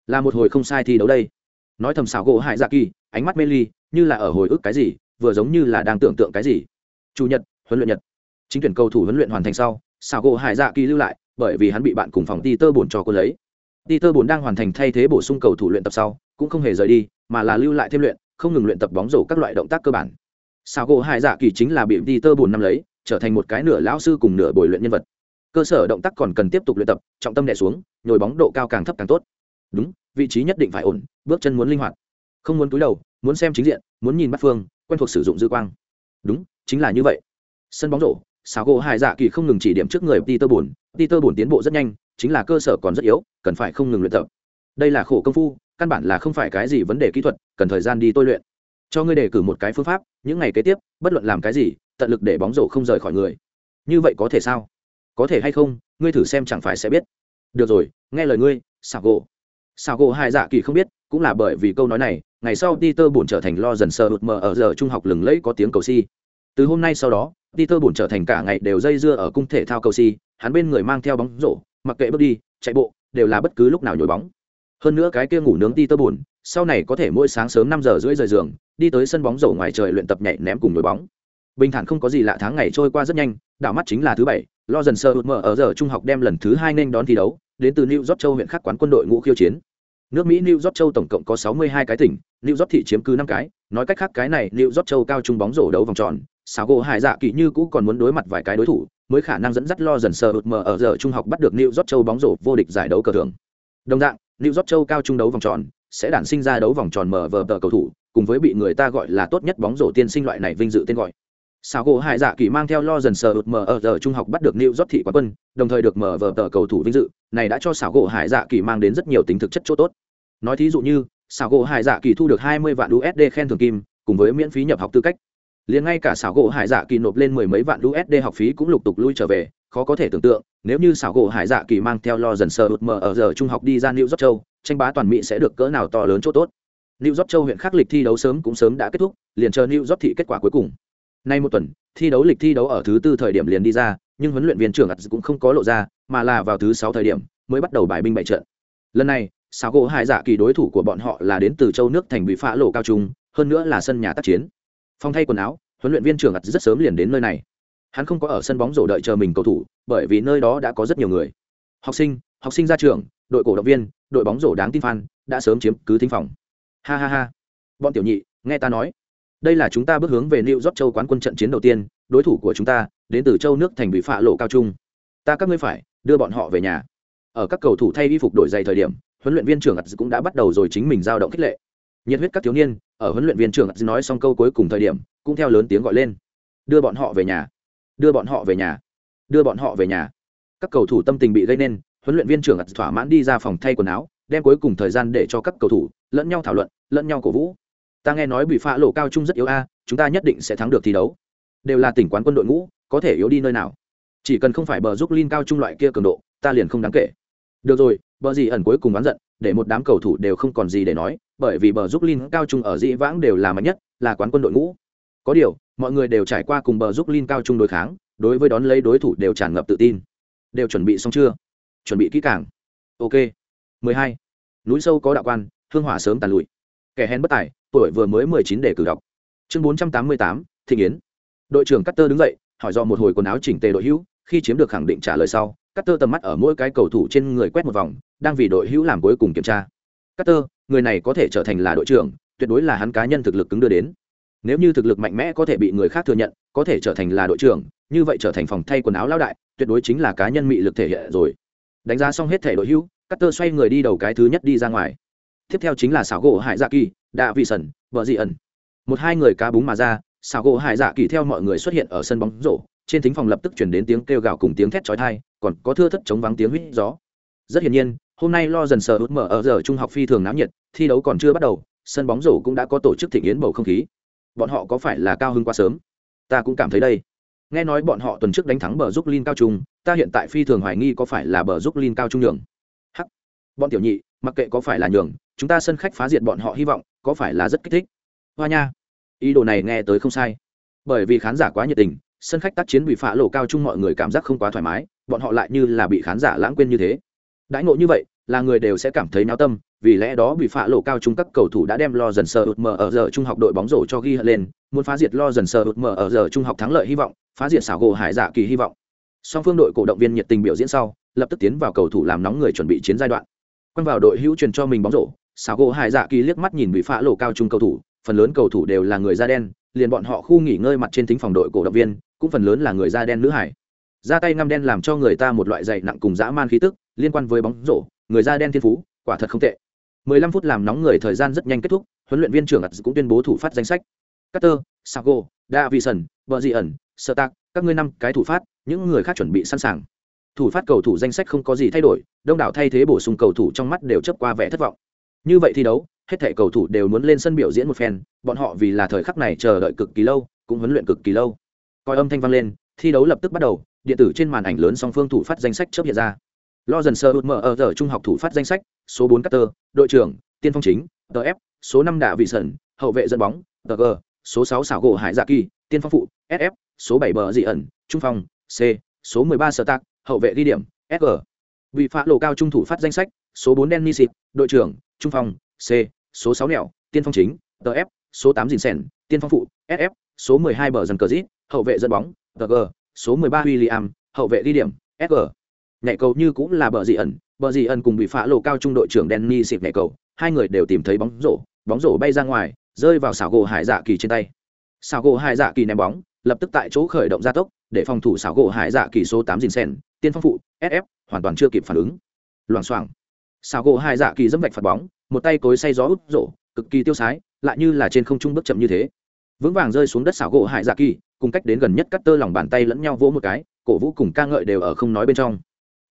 Là một hồi không sai thi đấu đây. Nói thầm xảo gỗ hải dạ kỳ, ánh mắt mê ly, như là ở hồi ức cái gì, vừa giống như là đang tưởng tượng cái gì. Chủ nhật, huấn luyện nhật. Chính tuyển cầu thủ huấn luyện hoàn thành sau, xảo gỗ hải dạ kỳ lưu lại, bởi vì hắn bị bạn cùng phòng ti tơ bổn cho cô lấy. Ti tơ bổn đang hoàn thành thay thế bổ sung cầu thủ luyện tập sau, cũng không hề rời đi, mà là lưu lại thêm luyện, không ngừng luyện tập bóng rổ các loại động tác cơ bản. Xảo gỗ hải dạ kỳ chính là bị ti tơ bổn năm lấy, trở thành một cái nửa lão sư cùng nửa bồi luyện nhân vật cơ sở động tác còn cần tiếp tục luyện tập, trọng tâm đè xuống, nhồi bóng độ cao càng thấp càng tốt. Đúng, vị trí nhất định phải ổn, bước chân muốn linh hoạt. Không muốn túi đầu, muốn xem chính diện, muốn nhìn bắt phương, quen thuộc sử dụng dư quang. Đúng, chính là như vậy. Sân bóng rổ sáo gỗ hải dạ kỳ không ngừng chỉ điểm trước người peter bùn peter bùn tiến bộ rất nhanh, chính là cơ sở còn rất yếu, cần phải không ngừng luyện tập. Đây là khổ công phu, căn bản là không phải cái gì vấn đề kỹ thuật, cần thời gian đi tôi luyện. Cho ngươi đề cử một cái phương pháp, những ngày kế tiếp, bất luận làm cái gì, tận lực để bóng rổ không rời khỏi người. Như vậy có thể sao? Có thể hay không ngươi thử xem chẳng phải sẽ biết được rồi nghe lời ngươi xào gỗ xào gỗ hai dạ kỳ không biết cũng là bởi vì câu nói này ngày sau Peter buồn trở thành lo dần sờ hụt mờ ở giờ trung học lừng lẫy có tiếng cầu si. Từ hôm nay sau đó, Peter buồn trở thành cả ngày đều dây dưa ở cung thể thao cầu si, hắn bên người mang theo bóng rổ, mặc kệ bước đi, chạy bộ, đều là bất cứ lúc nào nhồi bóng. Hơn nữa cái kia ngủ nướng Peter buồn, sau này có thể mỗi sáng sớm năm giờ rưỡi rời giường, đi tới sân bóng rổ ngoài trời luyện tập nhảy ném cùng nhồi bóng. Bình thản không có gì lạ tháng ngày trôi qua rất nhanh, đảo mắt chính là thứ bảy, lo dần sơ mở mờ ở giờ trung học đem lần thứ hai nên đón thi đấu, đến từ New York châu huyện khắc quán quân đội ngũ khiêu chiến. Nước mỹ new york châu tổng cộng có 62 cái tỉnh new york thị chiếm cứ năm cái. Nói cách khác cái này new york châu cao trung bóng rổ đấu vòng tròn sao gỗ hải dạ kỳ như cũ còn muốn đối mặt vài cái đối thủ mới khả năng dẫn dắt lo dần sơ mở mờ ở giờ trung học bắt được new york châu bóng rổ vô địch giải đấu cờ thường đồng dạng new york châu cao trung đấu vòng tròn sẽ đản sinh ra đấu vòng tròn mở vờ tờ cầu thủ cùng với bị người ta gọi là tốt nhất bóng rổ tiên sinh loại này vinh dự tên gọi sao gỗ hải dạ kỳ mang theo lo dần sờ ụt mờ ở giờ trung học bắt được new york thị quán quân, đồng thời được mở vở tờ cầu thủ vinh dự, này đã cho xảo gỗ hải dạ kỳ mang đến rất nhiều tính thực chất chỗ tốt. Nói thí dụ như, xảo gỗ hải dạ kỳ thu được hai mươi vạn usd khen thưởng kim, cùng với miễn phí nhập học tư cách. Liền ngay cả xảo gỗ hải dạ kỳ nộp lên mười mấy vạn usd học phí cũng lục tục lui trở về, khó có thể tưởng tượng, nếu như xảo gỗ hải dạ kỳ mang theo lo dần sờ ụt mờ ở giờ trung học đi ra new york châu, tranh bá toàn mỹ sẽ được cỡ nào to lớn chỗ tốt. New york châu huyện khắc lịch thi đấu sớm cũng sớm đã kết thúc, liền chờ new york thị kết quả cuối cùng nay một tuần, thi đấu lịch thi đấu ở thứ tư thời điểm liền đi ra, nhưng huấn luyện viên trưởng ắt cũng không có lộ ra, mà là vào thứ sáu thời điểm mới bắt đầu bài binh bại trận. Lần này sáu gỗ hải dạ kỳ đối thủ của bọn họ là đến từ châu nước thành bị phá lộ cao trung, hơn nữa là sân nhà tác chiến. Phong thay quần áo, huấn luyện viên trưởng ặt rất sớm liền đến nơi này. Hắn không có ở sân bóng rổ đợi chờ mình cầu thủ, bởi vì nơi đó đã có rất nhiều người. Học sinh học sinh ra trường, đội cổ động viên, đội bóng rổ đáng tin fan, đã sớm chiếm cứ thính phòng. Ha ha ha. Bọn tiểu nhị, nghe ta nói đây là chúng ta bước hướng về New York châu quán quân trận chiến đầu tiên, đối thủ của chúng ta đến từ châu nước thành bị phạ lộ cao trung. Ta các ngươi phải đưa bọn họ về nhà. Ở các cầu thủ thay y phục đổi giày thời điểm, huấn luyện viên trưởng ặt cũng đã bắt đầu rồi chính mình giao động khích lệ. Nhiệt huyết các thiếu niên, ở huấn luyện viên trưởng ặt nói xong câu cuối cùng thời điểm, cũng theo lớn tiếng gọi lên. Đưa bọn họ về nhà. Đưa bọn họ về nhà. Đưa bọn họ về nhà. Các cầu thủ tâm tình bị gây nên, huấn luyện viên trưởng ặt thỏa mãn đi ra phòng thay quần áo, đem cuối cùng thời gian để cho các cầu thủ, lẫn nhau thảo luận, lẫn nhau cổ vũ ta nghe nói bị phá lộ cao trung rất yếu a, chúng ta nhất định sẽ thắng được thi đấu. Đều là tỉnh quán quân đội ngũ, có thể yếu đi nơi nào. Chỉ cần không phải bờ giúp linh cao trung loại kia cường độ, ta liền không đáng kể. Được rồi, bờ gì ẩn cuối cùng oán giận, để một đám cầu thủ đều không còn gì để nói, bởi vì bờ giúp linh cao trung ở dĩ vãng đều là mạnh nhất, là quán quân đội ngũ. Có điều, mọi người đều trải qua cùng bờ giúp linh cao trung đối kháng, đối với đón lấy đối thủ đều tràn ngập tự tin. Đều chuẩn bị xong chưa? Chuẩn bị kỹ càng. Ok. 12. núi sâu có đạo quan, hương hỏa sớm tàn lụi. Kẻ hèn bất tài tuổi vừa mới 19 để cử đọc. Chương 488, thịnh yến. Đội trưởng Cutter đứng dậy hỏi do một hồi quần áo chỉnh tề đội hữu khi chiếm được khẳng định trả lời sau Cutter tầm mắt ở mỗi cái cầu thủ trên người quét một vòng đang vì đội hữu làm cuối cùng kiểm tra. Cutter, người này có thể trở thành là đội trưởng tuyệt đối là hắn cá nhân thực lực cứng đưa đến. Nếu như thực lực mạnh mẽ có thể bị người khác thừa nhận có thể trở thành là đội trưởng như vậy trở thành phòng thay quần áo lao đại tuyệt đối chính là cá nhân mị lực thể hiện rồi. Đánh giá xong hết thể đội hữu Cutter xoay người đi đầu cái thứ nhất đi ra ngoài. Tiếp theo chính là xảo gỗ hải dạ kỳ đạ vị sần, vợ dị ẩn. Một hai người cá búng mà ra, xào gỗ hải dạ kỳ theo mọi người xuất hiện ở sân bóng rổ. Trên thính phòng lập tức chuyển đến tiếng kêu gào cùng tiếng thét chói tai, còn có thưa thất chống vắng tiếng huýt gió. Rất hiển nhiên, hôm nay lo dần sờ hút mở ở giờ trung học phi thường náo nhiệt, thi đấu còn chưa bắt đầu, sân bóng rổ cũng đã có tổ chức thịnh yến bầu không khí. Bọn họ có phải là cao hơn quá sớm? Ta cũng cảm thấy đây. Nghe nói bọn họ tuần trước đánh thắng bờ giúp linh cao trung, ta hiện tại phi thường hoài nghi có phải là bờ giúp linh cao trung nhường. Hắc. Bọn tiểu nhị, mặc kệ có phải là nhường, chúng ta sân khách phá diệt bọn họ hy vọng có phải là rất kích thích? Hoa nha, ý đồ này nghe tới không sai. Bởi vì khán giả quá nhiệt tình, sân khách tác chiến bị phá lộ cao chung mọi người cảm giác không quá thoải mái, bọn họ lại như là bị khán giả lãng quên như thế. Đãi ngộ như vậy, là người đều sẽ cảm thấy náo tâm, vì lẽ đó bị phá lộ cao chung các cầu thủ đã đem lo dần sờ ụt mờ ở giờ trung học đội bóng rổ cho ghi hận lên, muốn phá diệt lo dần sờ ụt mờ ở giờ trung học thắng lợi hy vọng, phá diệt xảo gỗ hải dạ kỳ hy vọng. Song phương đội cổ động viên nhiệt tình biểu diễn sau, lập tức tiến vào cầu thủ làm nóng người chuẩn bị chiến giai đoạn. Quăng vào đội hữu truyền cho mình bóng rổ xảo gỗ hải dạ kỳ liếc mắt nhìn bị phá lộ cao trung cầu thủ phần lớn cầu thủ đều là người da đen liền bọn họ khu nghỉ ngơi mặt trên tính phòng đội cổ động viên cũng phần lớn là người da đen nữ hải da tay ngăm đen làm cho người ta một loại dày nặng cùng dã man khí tức liên quan với bóng rổ người da đen thiên phú quả thật không tệ 15 phút làm nóng người thời gian rất nhanh kết thúc huấn luyện viên trưởng ắt cũng tuyên bố thủ phát danh sách Carter, Sago, Davison, Bergian, Stark, các ngươi năm cái thủ phát, những người khác chuẩn bị sẵn sàng. Thủ phát cầu thủ danh sách không có gì thay đổi, đông đảo thay thế bổ sung cầu thủ trong mắt đều chớp qua vẻ thất vọng. Như vậy thi đấu, hết thảy cầu thủ đều muốn lên sân biểu diễn một phen, bọn họ vì là thời khắc này chờ đợi cực kỳ lâu, cũng huấn luyện cực kỳ lâu. Coi âm thanh vang lên, thi đấu lập tức bắt đầu, điện tử trên màn ảnh lớn song phương thủ phát danh sách chấp hiện ra. Lo dần sơ mở ở giờ trung học thủ phát danh sách, số bốn cutter đội trưởng, tiên phong chính, DF, số năm Đạ Vị Sẩn, hậu vệ dẫn bóng, DG, số sáu xảo gỗ Hải Dạ Kỳ, tiên phong phụ, SF, số bảy bờ dị ẩn, trung phong, C, số 13 Sở Tạc, hậu vệ ghi điểm, SG. Vị phá lộ cao trung thủ phát danh sách, số 4 Dennis, đội trưởng, trung phong, C, số 6 nẹo tiên phong chính, TF, số 8 Dìn sèn tiên phong phụ, SF, số 12 bờ dần cờ dít, hậu vệ dẫn bóng, DG, số 13 William, hậu vệ đi điểm, SG. nhạy cầu như cũng là bờ dị ẩn, bờ dị ẩn cùng bị phá lộ cao trung đội trưởng Dennis nhạy cầu, hai người đều tìm thấy bóng rổ, bóng rổ bay ra ngoài, rơi vào xảo gỗ Hải Dạ Kỳ trên tay. Xảo gỗ Hải Dạ Kỳ ném bóng, lập tức tại chỗ khởi động gia tốc, để phòng thủ xảo gỗ Hải Dạ Kỳ số 8 Dìn Sen, tiên phong phụ, SF, hoàn toàn chưa kịp phản ứng. Loảng xoảng xào gỗ Hải Dạ Kỳ dẫm vạch phạt bóng, một tay cối say gió út rổ, cực kỳ tiêu sái lại như là trên không trung bước chậm như thế. Vững vàng rơi xuống đất xảo gỗ hải dạ kỳ cùng cách đến gần nhất cắt tơ lòng bàn tay lẫn nhau vỗ một cái cổ vũ cùng ca ngợi đều ở không nói bên trong.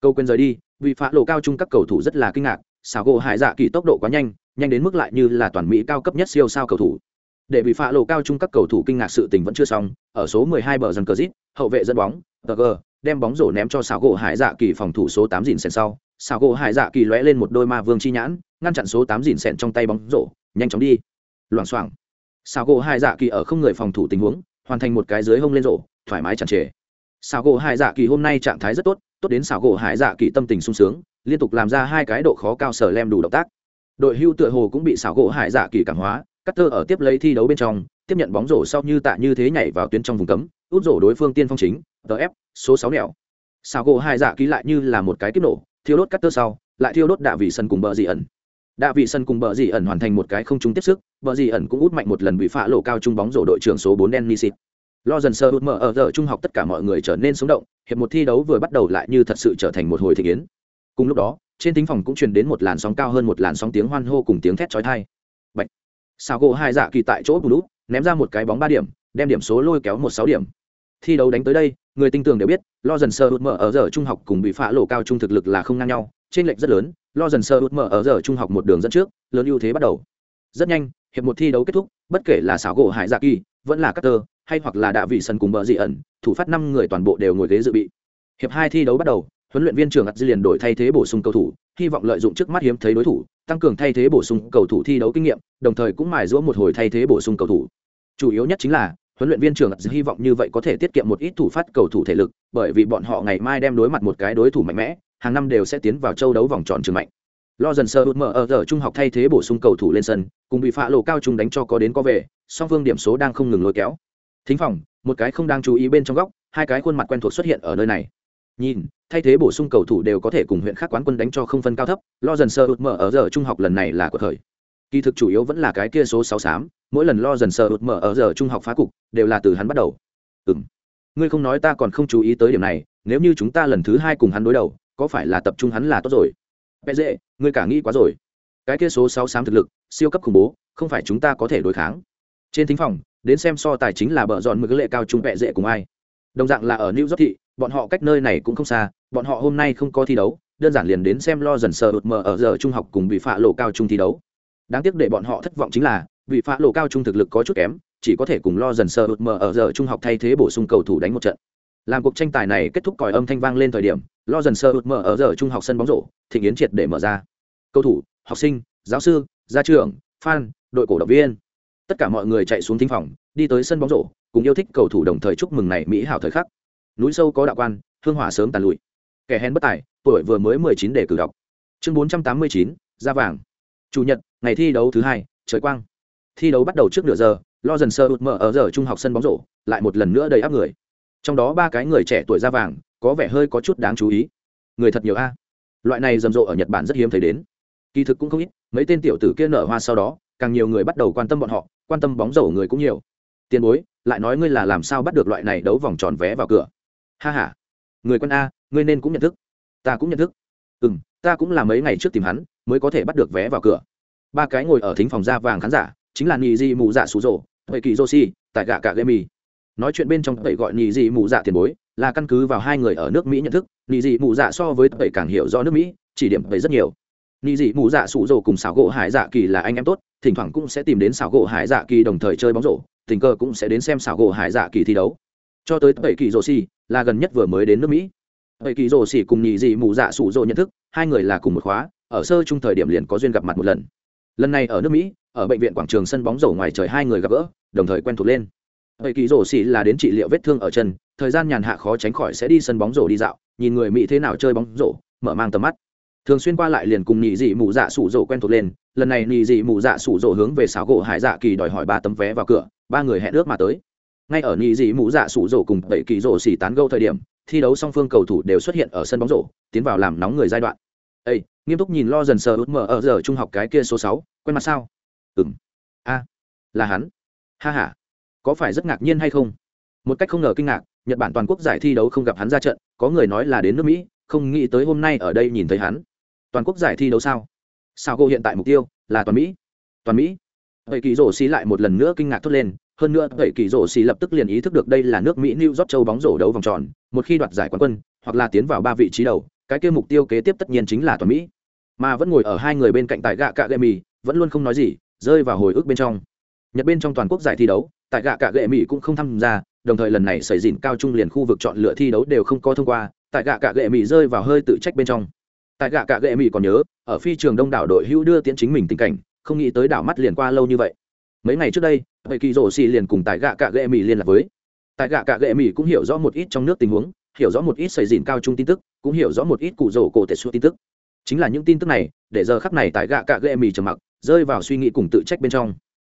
Câu quên rời đi vì phá lộ cao chung các cầu thủ rất là kinh ngạc xảo gỗ hải dạ kỳ tốc độ quá nhanh nhanh đến mức lại như là toàn mỹ cao cấp nhất siêu sao cầu thủ. Để bị phá lộ cao chung các cầu thủ kinh ngạc sự tình vẫn chưa xong ở số 12 bờ dần cờ dít hậu vệ dẫn bóng tg đem bóng rổ ném cho xảo gỗ hải dạ kỳ phòng thủ số 8 dìn sen sau xảo gỗ hải dạ kỳ lóe lên một đôi ma vương chi nhãn, ngăn chặn số tám dìn sẹn trong tay bóng rổ, nhanh chóng đi. Loảng xoảng. Xào gỗ Hải dạ kỳ ở không người phòng thủ tình huống, hoàn thành một cái dưới hông lên rổ, thoải mái chẳng trề xào gỗ Hải dạ kỳ hôm nay trạng thái rất tốt tốt đến xào gỗ hải dạ kỳ tâm tình sung sướng, liên tục làm ra hai cái độ khó cao sở lem đủ động tác. Đội hưu tựa hồ cũng bị xào gỗ hải dạ kỳ cảm hóa cắt thơ ở tiếp lấy thi đấu bên trong, tiếp nhận bóng rổ sau như tạ như thế nhảy vào tuyến trong vùng cấm, út rổ đối phương tiên phong chính tf số sáu nẻo. Sao gỗ Hải dạ Kỳ lại như là một cái kiếp nổ thiêu đốt cắt tơ sau, lại thiêu đốt đạ vị sân cùng bờ dị ẩn. Đạ vị sân cùng bờ dị ẩn hoàn thành một cái không trúng tiếp sức, bờ dị ẩn cũng út mạnh một lần bị phá lộ cao trung bóng rổ đội trưởng số bốn đen nisit lo dần sơ út mở ở giờ trung học tất cả mọi người trở nên sống động, hiệp một thi đấu vừa bắt đầu lại như thật sự trở thành một hồi thị kiến. Cùng lúc đó, trên tính phòng cũng truyền đến một làn sóng cao hơn một làn sóng tiếng hoan hô cùng tiếng thét chói tai. Bạch. Sao gỗ hai dạ kỳ tại chỗ bù lút ném ra một cái bóng ba điểm, đem điểm số lôi kéo một sáu điểm thi đấu đánh tới đây, người tin tưởng đều biết lo dần sơ hụt mở ở giờ trung học cùng bị phá lộ cao trung thực lực là không ngang nhau trên lệch rất lớn lo dần sơ hụt mở ở giờ trung học một đường dẫn trước, lớn ưu thế bắt đầu. Rất nhanh, hiệp một thi đấu kết thúc, bất kể là xảo gỗ hải dạ kỳ, vẫn là cutter hay hoặc là đạ vị sân cùng bờ dị ẩn, thủ phát năm người toàn bộ đều ngồi ghế dự bị. Hiệp hai thi đấu bắt đầu, huấn luyện viên trưởng ắt liền đổi thay thế bổ sung cầu thủ, hy vọng lợi dụng trước mắt hiếm thấy đối thủ, tăng cường thay thế bổ sung cầu thủ thi đấu kinh nghiệm, đồng thời cũng mài giũa một hồi thay thế bổ sung cầu thủ. Chủ yếu nhất chính là huấn luyện viên trưởng hy vọng như vậy có thể tiết kiệm một ít thủ phát cầu thủ thể lực, bởi vì bọn họ ngày mai đem đối mặt một cái đối thủ mạnh mẽ, hàng năm đều sẽ tiến vào châu đấu vòng tròn trường mạnh. Lo dần sơ mở ở giờ trung học thay thế bổ sung cầu thủ lên sân, cùng bị phạ lộ cao trung đánh cho có đến có về, song phương điểm số đang không ngừng lôi kéo. Thính phòng, một cái không đang chú ý bên trong góc, hai cái khuôn mặt quen thuộc xuất hiện ở nơi này. Nhìn, thay thế bổ sung cầu thủ đều có thể cùng huyện khác quán quân đánh cho không phân cao thấp, lo dần sơ mở ở giờ trung học lần này là của thời kỳ thực chủ yếu vẫn là cái kia số sáu xám, mỗi lần lo dần sờ hụt mở ở giờ trung học phá cục, đều là từ hắn bắt đầu. Ừ m ngươi không nói ta còn không chú ý tới điểm này, nếu như chúng ta lần thứ hai cùng hắn đối đầu, có phải là tập trung hắn là tốt rồi? Bé dễ, ngươi cả nghĩ quá rồi. Cái kia số sáu xám thực lực, siêu cấp khủng bố, không phải chúng ta có thể đối kháng. Trên thính phòng, đến xem so tài chính là bợ dọn mực lệ cao trung vẹ dễ cùng ai. Đồng dạng là ở new york thị, bọn họ cách nơi này cũng không xa, bọn họ hôm nay không có thi đấu, đơn giản liền đến xem lo dần sờ đột mờ ở giờ trung học cùng bị phạ lộ cao trung thi đấu đáng tiếc để bọn họ thất vọng chính là vị phá lộ cao trung thực lực có chút kém, chỉ có thể cùng lo dần sờ đột mờ ở giờ trung học thay thế bổ sung cầu thủ đánh một trận. Làm cuộc tranh tài này kết thúc còi âm thanh vang lên thời điểm, lo dần sơ đột mở ở giờ trung học sân bóng rổ, thịnh yến triệt để mở ra. Cầu thủ, học sinh, giáo sư, gia trưởng, fan, đội cổ động viên. Tất cả mọi người chạy xuống thính phòng, đi tới sân bóng rổ, cùng yêu thích cầu thủ đồng thời chúc mừng này mỹ hảo thời khắc. Núi sâu có đạo quan, hương hỏa sớm tàn lụi. Kẻ hèn bất tài, tuổi vừa mới mười chín để cử đọc. Chương bốn trăm tám mươi chín, da vàng. Chủ nhật ngày thi đấu thứ hai, trời quang. Thi đấu bắt đầu trước nửa giờ lo dần sơ ụt mở ở giờ trung học sân bóng rổ, lại một lần nữa đầy áp người. Trong đó ba cái người trẻ tuổi da vàng, có vẻ hơi có chút đáng chú ý. Người thật nhiều a. Loại này rầm rộ ở nhật bản rất hiếm thấy đến. Kỳ thực cũng không ít, mấy tên tiểu tử kia nở hoa sau đó, càng nhiều người bắt đầu quan tâm bọn họ, quan tâm bóng rổ người cũng nhiều. Tiền bối, lại nói ngươi là làm sao bắt được loại này đấu vòng tròn vé vào cửa? Ha h a người quân a, ngươi nên cũng nhận thức. Ta cũng nhận thức. Ừ m ta cũng là mấy ngày trước tìm hắn, mới có thể bắt được vé vào cửa ba cái ngồi ở thính phòng da vàng khán giả, chính là nhị di mù dạ sủ rộ vậy kỳ joshi tại gạ cả gây mì nói chuyện bên trong tẩy gọi nhị di mù dạ tiền bối, là căn cứ vào hai người ở nước mỹ nhận thức nhị di mù dạ so với tẩy càng hiểu do nước mỹ, chỉ điểm tẩy rất nhiều. Nhị dị mù dạ sủ rộ cùng xảo gỗ hải dạ kỳ là anh em tốt, thỉnh thoảng cũng sẽ tìm đến xảo gỗ hải dạ kỳ đồng thời chơi bóng rổ, tình cờ cũng sẽ đến xem xảo gỗ hải dạ kỳ thi đấu. Cho tới tẩy kỳ rồ xì là gần nhất vừa mới đến nước mỹ. Tẩy kỳ rồ xì cùng nhị dị mù dạ sủ rộ nhận thức, hai người là cùng một khóa, ở sơ chung thời điểm liền có duyên gặp mặt một lần lần này ở nước mỹ, ở bệnh viện quảng trường sân bóng rổ ngoài trời hai người gặp gỡ, đồng thời quen thuộc lên. Vậy kỳ rổ xì là đến trị liệu vết thương ở chân, thời gian nhàn hạ khó tránh khỏi sẽ đi sân bóng rổ đi dạo, nhìn người mỹ thế nào chơi bóng rổ, mở mang tầm mắt. Thường xuyên qua lại liền cùng nhị dị mù dạ sủ rổ quen thuộc lên, lần này nhị dị mù dạ sủ rổ hướng về xáo gỗ hải dạ kỳ đòi hỏi ba tấm vé vào cửa, ba người hẹn ước mà tới. Ngay ở nhị dị mù dạ sủ rổ cùng tẩy kỳ rổ xỉ tán gâu thời điểm, thi đấu song phương cầu thủ đều xuất hiện ở sân bóng rổ, tiến vào làm nóng người giai đoạn. Ây nghiêm túc nhìn lo dần sờ út mở ở giờ trung học cái kia số sáu, quen mặt sao? Ừng a, là hắn. Ha h a có phải rất ngạc nhiên hay không? Một cách không ngờ kinh ngạc, nhật bản toàn quốc giải thi đấu không gặp hắn ra trận, có người nói là đến nước mỹ, không nghĩ tới hôm nay ở đây nhìn thấy hắn. Toàn quốc giải thi đấu sao? Sao cô hiện tại mục tiêu là toàn mỹ? Toàn mỹ. Vậy kỳ rổ xì lại một lần nữa kinh ngạc thốt lên, hơn nữa vậy kỳ rổ xì lập tức liền ý thức được đây là nước mỹ new york châu bóng rổ đấu vòng tròn, một khi đoạt giải quán quân, hoặc là tiến vào ba vị trí đầu, cái kia mục tiêu kế tiếp tất nhiên chính là toàn mỹ mà vẫn ngồi ở hai người bên cạnh tại gạ cạ gệ mì, vẫn luôn không nói gì, rơi vào hồi ức bên trong. Nhật bên trong toàn quốc giải thi đấu, tại gạ cạ gệ mì cũng không tham gia, đồng thời lần này xảy dịn cao trung liền khu vực chọn lựa thi đấu đều không có thông qua, tại gạ cạ gệ mì rơi vào hơi tự trách bên trong. Tại gạ cạ gệ mì còn nhớ, ở phi trường đông đảo đội hữu đưa tiến chính mình tình cảnh, không nghĩ tới đảo mắt liền qua lâu như vậy. Mấy ngày trước đây vậy kỳ rổ xì liền cùng tại gạ cạ gệ mì liên lạc với. Tại gạ cạ gệ mì cũng hiểu rõ một ít trong nước tình huống, hiểu rõ một ít xảy dịn cao trung tin tức, cũng hiểu rõ một ít cụ rổ cổ tệ xu tin tức chính là những tin tức này, để giờ khắc này tại gạ cạ gệ mì trầm mặc, rơi vào suy nghĩ cùng tự trách bên trong.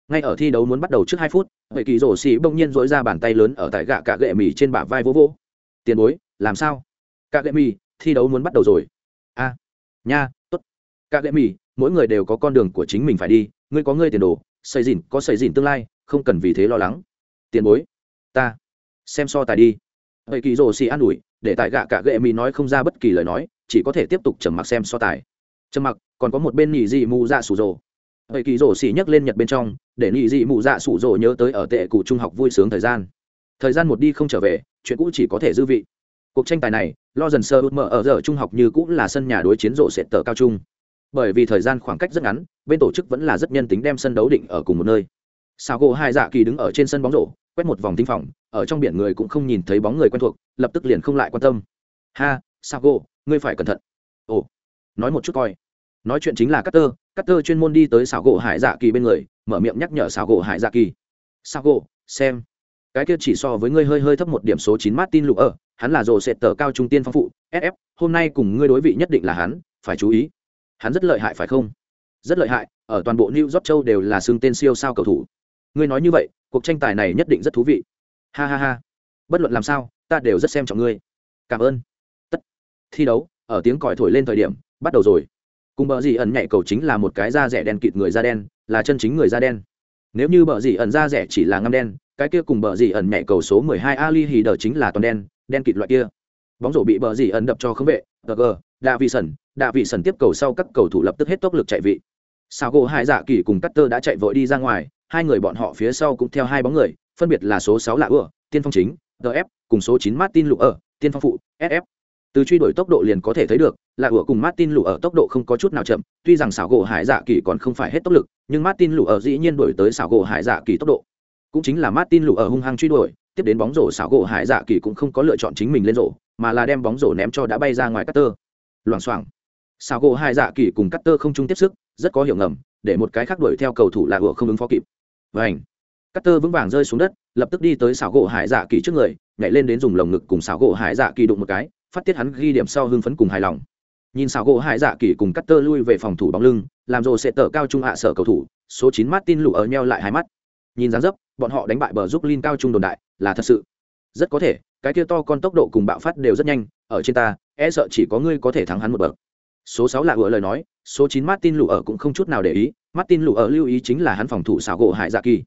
Ngay ở thi đấu muốn bắt đầu trước hai phút vậy kỳ rổ xì bỗng nhiên dối ra bàn tay lớn ở tại gạ cạ gệ mì trên bả vai vỗ vỗ. Tiền bối, làm sao? Cạ gệ mì, thi đấu muốn bắt đầu rồi. A, nha t ố t cạ gệ mì, mỗi người đều có con đường của chính mình phải đi, ngươi có ngươi tiền đồ, xây dìn có xây dìn tương lai, không cần vì thế lo lắng. Tiền bối, ta xem so tài đi. Vậy kỳ rồ xì an ủi, để tại gạ cả gệ mì nói không ra bất kỳ lời nói chỉ có thể tiếp tục trầm mặc xem so tài. Trầm mặc, còn có một bên nhị dị mù dạ sủ rồ vậy kỳ rổ xì nhấc lên nhật bên trong, để nhị dị mù dạ sủ rồ nhớ tới ở tệ cụ trung học vui sướng thời gian. Thời gian một đi không trở về, chuyện cũ chỉ có thể dư vị. Cuộc tranh tài này, lo dần sơ út mở ở giờ trung học như cũng là sân nhà đối chiến rộ sẽ tờ cao trung. Bởi vì thời gian khoảng cách rất ngắn, bên tổ chức vẫn là rất nhân tính đem sân đấu định ở cùng một nơi. Sao gỗ hai dạ kỳ đứng ở trên sân bóng rổ, quét một vòng tinh phòng, ở trong biển người cũng không nhìn thấy bóng người quen thuộc, lập tức liền không lại quan tâm. Ha sao gỗ ngươi phải cẩn thận. Ồ nói một chút coi. Nói chuyện chính là Cutter, Cutter chuyên môn đi tới xảo gỗ hải dạ kỳ bên người mở miệng nhắc nhở xảo gỗ hải dạ kỳ. Sao gỗ xem. Cái kia chỉ so với ngươi hơi hơi thấp một điểm số chín martin lụa ở hắn là rồ sệt tờ cao trung tiên phong phụ sf hôm nay cùng ngươi đối vị nhất định là hắn phải chú ý. Hắn rất lợi hại phải không? Rất lợi hại ở toàn bộ new york châu đều là xương tên siêu sao cầu thủ. Ngươi nói như vậy cuộc tranh tài này nhất định rất thú vị. Ha ha ha. Bất luận làm sao ta đều rất xem trọng ngươi. Cảm ơn thi đấu, ở tiếng còi thổi lên thời điểm, bắt đầu rồi. Cùng bờ gì ẩn nhạy cầu chính là một cái da rẻ đen kịt người da đen, là chân chính người da đen. Nếu như bờ gì ẩn da rẻ chỉ là ngăm đen, cái kia cùng bờ gì ẩn nhạy cầu số 12 ali hì đờ chính là toàn đen đen kịt loại kia. Bóng rổ bị bờ gì ẩn đập cho không vệ gg đạ vị sẩn, đạ vị sẩn tiếp cầu sau các cầu thủ lập tức hết tốc lực chạy vị. Sao gỗ hai dạ kỳ cùng Cutter đã chạy vội đi ra ngoài, hai người bọn họ phía sau cũng theo hai bóng người, phân biệt là số sáu là ưa, tiên phong chính df cùng số chín martin lụ ở tiên phong phụ sf từ truy đuổi tốc độ liền có thể thấy được, là ủa cùng martin lụ ở tốc độ không có chút nào chậm, tuy rằng xảo gỗ hải dạ kỳ còn không phải hết tốc lực, nhưng martin lụ ở dĩ nhiên đuổi tới xảo gỗ hải dạ kỳ tốc độ. Cũng chính là martin lụ ở hung hăng truy đuổi, tiếp đến bóng rổ xảo gỗ hải dạ kỳ cũng không có lựa chọn chính mình lên rổ, mà là đem bóng rổ ném cho đã bay ra ngoài cắt tơ loảng xoảng. Xảo gỗ hải dạ kỳ cùng cắt tơ không chung tiếp sức, rất có hiệu ngầm, để một cái khác đuổi theo cầu thủ là ủa không ứng phó kịp. Và ảnh cắt tơ vững vàng rơi xuống đất, lập tức đi tới xảo gỗ hải dạ kỳ trước người, nhảy lên đến dùng lồng ngực cùng xảo gỗ hải dạ kỳ đụng một cái phát tiết hắn ghi điểm sau hưng phấn cùng hài lòng. Nhìn xảo gỗ hải dạ kỳ cùng cắt tơ lui về phòng thủ bóng lưng, làm rồ sẽ tờ cao trung hạ sở cầu thủ, số chín mắt tin lụ ở nheo lại hai mắt. Nhìn dáng dấp, bọn họ đánh bại bờ giúp linh cao trung đồn đại, là thật sự. Rất có thể, cái kia to con tốc độ cùng bạo phát đều rất nhanh, ở trên ta e sợ chỉ có ngươi có thể thắng hắn một bậc. Số sáu là vừa lời nói, số chín martin lụ ở cũng không chút nào để ý, martin lụ ở lưu ý chính là hắn phòng thủ xảo gỗ hải dạ kỳ.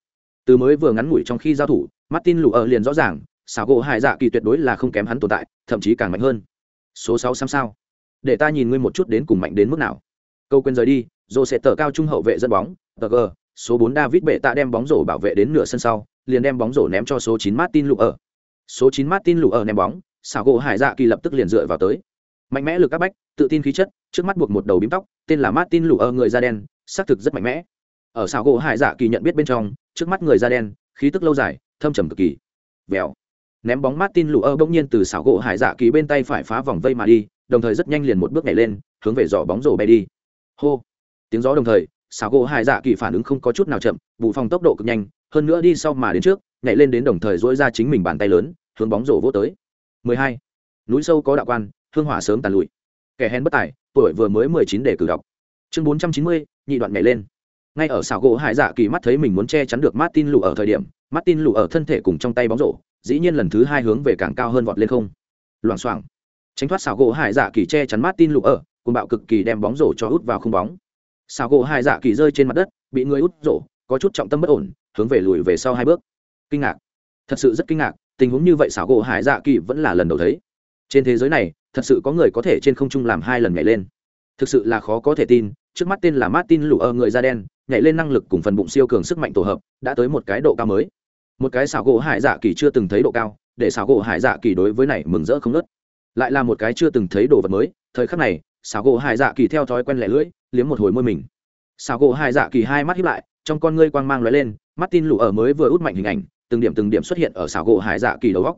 Từ mới vừa ngắn ngủi trong khi giao thủ, martin lụ ở liền rõ ràng xảo gỗ hải dạ kỳ tuyệt đối là không kém hắn tồn tại, thậm chí càng mạnh hơn. Số sáu xăm sao. Để ta nhìn ngươi một chút đến cùng mạnh đến mức nào. Câu quên rời đi rồi sẽ tờ cao trung hậu vệ dẫn bóng tờ g, số bốn david bệ tạ đem bóng rổ bảo vệ đến nửa sân sau, liền đem bóng rổ ném cho số chín martin lụ ở số chín martin lụ ở ném bóng, xảo gỗ hải dạ kỳ lập tức liền dựa vào tới. Mạnh mẽ lực các bách, tự tin khí chất, trước mắt buộc một đầu bím tóc, tên là martin lụ ở người da đen, xác thực rất mạnh mẽ. Ở xảo gỗ hải dạ kỳ nhận biết bên trong, trước mắt người da đen, khí tức lâu dài, thâm trầm cực kỳ. Vèo ném bóng martin lụ ở bỗng nhiên từ xảo gỗ hải dạ kỳ bên tay phải phá vòng vây mà đi đồng thời rất nhanh liền một bước nhảy lên hướng về giỏ bóng rổ bay đi. Hô! Tiếng gió đồng thời xảo gỗ hải dạ kỳ phản ứng không có chút nào chậm bù phòng tốc độ cực nhanh hơn nữa đi sau mà đến trước nhảy lên đến đồng thời dỗi ra chính mình bàn tay lớn hướng bóng rổ vô tới. 12. núi sâu có đạo quan hương hỏa sớm tàn lụi. Kẻ hèn bất tài tuổi vừa mới 19 để cử đọc. Chương 490, nhị đoạn nhảy lên. Ngay ở xảo gỗ hải dạ kỳ mắt thấy mình muốn che chắn được martin lụ ở thời điểm martin lụ ở thân thể cùng trong tay bóng rổ dĩ nhiên lần thứ hai hướng về càng cao hơn vọt lên không. Loảng xoảng. Tránh thoát xảo gỗ hải dạ kỳ che chắn mắt tin lụa ở cùng bạo cực kỳ đem bóng rổ cho út vào không bóng. Xảo gỗ hải dạ kỳ rơi trên mặt đất, bị người út rổ, có chút trọng tâm bất ổn, hướng về lùi về sau hai bước. Kinh ngạc. Thật sự rất kinh ngạc, tình huống như vậy xảo gỗ hải dạ kỳ vẫn là lần đầu thấy. Trên thế giới này, thật sự có người có thể trên không trung làm hai lần nhảy lên. Thực sự là khó có thể tin, trước mắt tên là martin lụ ở người da đen, nhảy lên năng lực cùng phần bụng siêu cường sức mạnh tổ hợp, đã tới một cái độ cao mới một cái xảo gỗ hải dạ kỳ chưa từng thấy độ cao, để xảo gỗ hải dạ kỳ đối với này mừng rỡ không nớt lại là một cái chưa từng thấy đồ vật mới, thời khắc này, xảo gỗ hải dạ kỳ theo thói quen lẻ lưỡi, liếm một hồi môi mình. Xảo gỗ hải dạ kỳ hai mắt hiếp lại, trong con ngươi quang mang lóe lên, mắt tin lũ ở mới vừa út mạnh hình ảnh, từng điểm từng điểm xuất hiện ở xảo gỗ hải dạ kỳ đầu góc.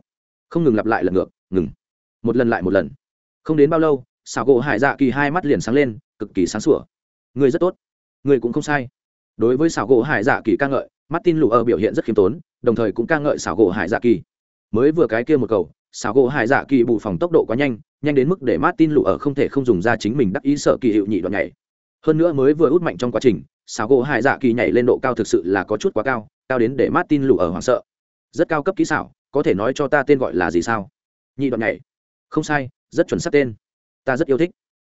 Không ngừng lặp lại lần ngược, ngừng. Một lần lại một lần. Không đến bao lâu, xảo gỗ hải dạ kỳ hai mắt liền sáng lên, cực kỳ sáng sủa. Người rất tốt. Người cũng không sai. Đối với xảo gỗ hải dạ kỳ ca ngợi martin lụ ở biểu hiện rất khiêm tốn, đồng thời cũng ca ngợi xảo gỗ hải dạ kỳ. Mới vừa cái kia một cầu xảo gỗ hải dạ kỳ bù phòng tốc độ quá nhanh nhanh đến mức để martin lụ ở không thể không dùng ra chính mình đắc ý sợ kỳ hiệu nhị đoạn nhảy. Hơn nữa mới vừa út mạnh trong quá trình xảo gỗ hải dạ kỳ nhảy lên độ cao thực sự là có chút quá cao cao đến để martin lù ở hoảng sợ. Rất cao cấp kỹ xảo, có thể nói cho ta tên gọi là gì sao? Nhị đoạn nhảy. Không sai, rất chuẩn xác tên. Ta rất yêu thích.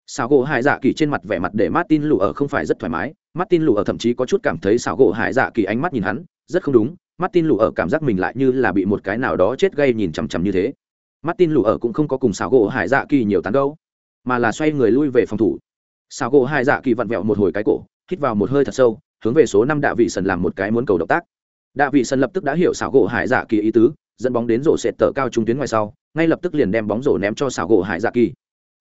Xảo gỗ hải dạ kỳ trên mặt vẻ mặt để martin lù ở không phải rất thoải mái martin lù ở thậm chí có chút cảm thấy xảo gỗ hải dạ kỳ ánh mắt nhìn hắn rất không đúng martin lù ở cảm giác mình lại như là bị một cái nào đó chết gây nhìn chằm chằm như thế. Martin lù ở cũng không có cùng xảo gỗ hải dạ kỳ nhiều tán gẫu, mà là xoay người lui về phòng thủ. Xảo gỗ hải dạ kỳ vặn vẹo một hồi cái cổ hít vào một hơi thật sâu hướng về số năm đạ vị sần làm một cái muốn cầu động tác. Đạ vị sần lập tức đã hiểu xảo gỗ hải dạ kỳ ý tứ dẫn bóng đến rổ sệt tờ cao trung tuyến ngoài sau ngay lập tức liền đem bóng rổ ném cho xảo gỗ hải dạ kỳ.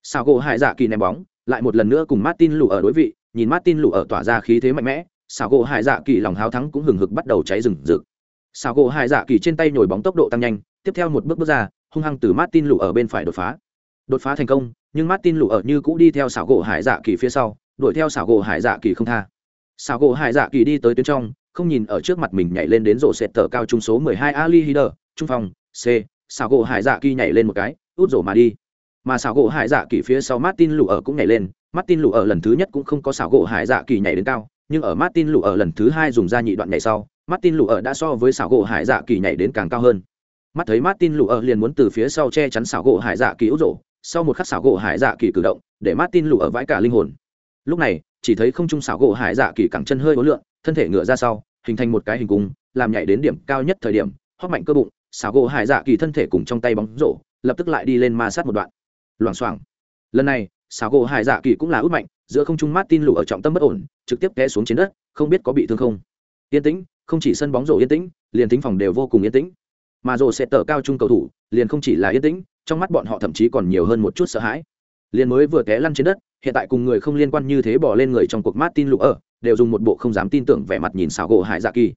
Xảo gỗ hải dạ kỳ ném bóng lại một lần nữa cùng martin lù ở đối vị nhìn martin lù ở tỏa ra khí thế mạnh mẽ, xảo gỗ hải dạ kỳ lòng háo thắng cũng hừng hực bắt đầu cháy rừng rực. Xảo gỗ hải dạ kỳ trên tay nhồi bóng tốc độ tăng nhanh, tiếp theo một bước bước ra, hung hăng từ martin lù ở bên phải đột phá. Đột phá thành công, nhưng martin lù ở như cũ đi theo xảo gỗ hải dạ kỳ phía sau, đuổi theo xảo gỗ hải dạ kỳ không tha. Xảo gỗ hải dạ kỳ đi tới tuyến trong, không nhìn ở trước mặt mình nhảy lên đến rổ sệt tờ cao trung số 12 ali hider, trung phòng, c. Xảo gỗ hải dạ kỳ nhảy lên một cái, út rổ mà đi mà xảo gỗ hải dạ kỳ phía sau martin lụ ở cũng nhảy lên. Martin lụ ở lần thứ nhất cũng không có xảo gỗ hải dạ kỳ nhảy đến cao, nhưng ở martin lụ ở lần thứ hai dùng ra nhị đoạn nhảy sau, martin lụ ở đã so với xảo gỗ hải dạ kỳ nhảy đến càng cao hơn. Mắt thấy martin lụ ở liền muốn từ phía sau che chắn xảo gỗ hải dạ kỳ út rộ sau một khắc xảo gỗ hải dạ kỳ cử động, để martin lụ ở vãi cả linh hồn. Lúc này, chỉ thấy không trung xảo gỗ hải dạ kỳ cẳng chân hơi ố lượn, thân thể ngựa ra sau, hình thành một cái hình cung, làm nhảy đến điểm cao nhất thời điểm hóp mạnh cơ bụng, xảo gỗ hải dạ kỳ thân thể cùng trong tay bóng rổ, lập tức lại đi lên ma sát một đoạn loảng xoảng. Lần này, xảo gỗ hải dạ kỳ cũng là út mạnh, giữa không trung martin lù ở trọng tâm bất ổn, trực tiếp té xuống trên đất, không biết có bị thương không. Yên tĩnh, không chỉ sân bóng rổ yên tĩnh, liền tính phòng đều vô cùng yên tĩnh. Mà rổ sẽ tờ cao trung cầu thủ, liền không chỉ là yên tĩnh, trong mắt bọn họ thậm chí còn nhiều hơn một chút sợ hãi. Liền mới vừa té lăn trên đất, hiện tại cùng người không liên quan như thế bỏ lên người trong cuộc martin lụ ở, đều dùng một bộ không dám tin tưởng vẻ mặt nhìn xảo gỗ hải dạ kỳ.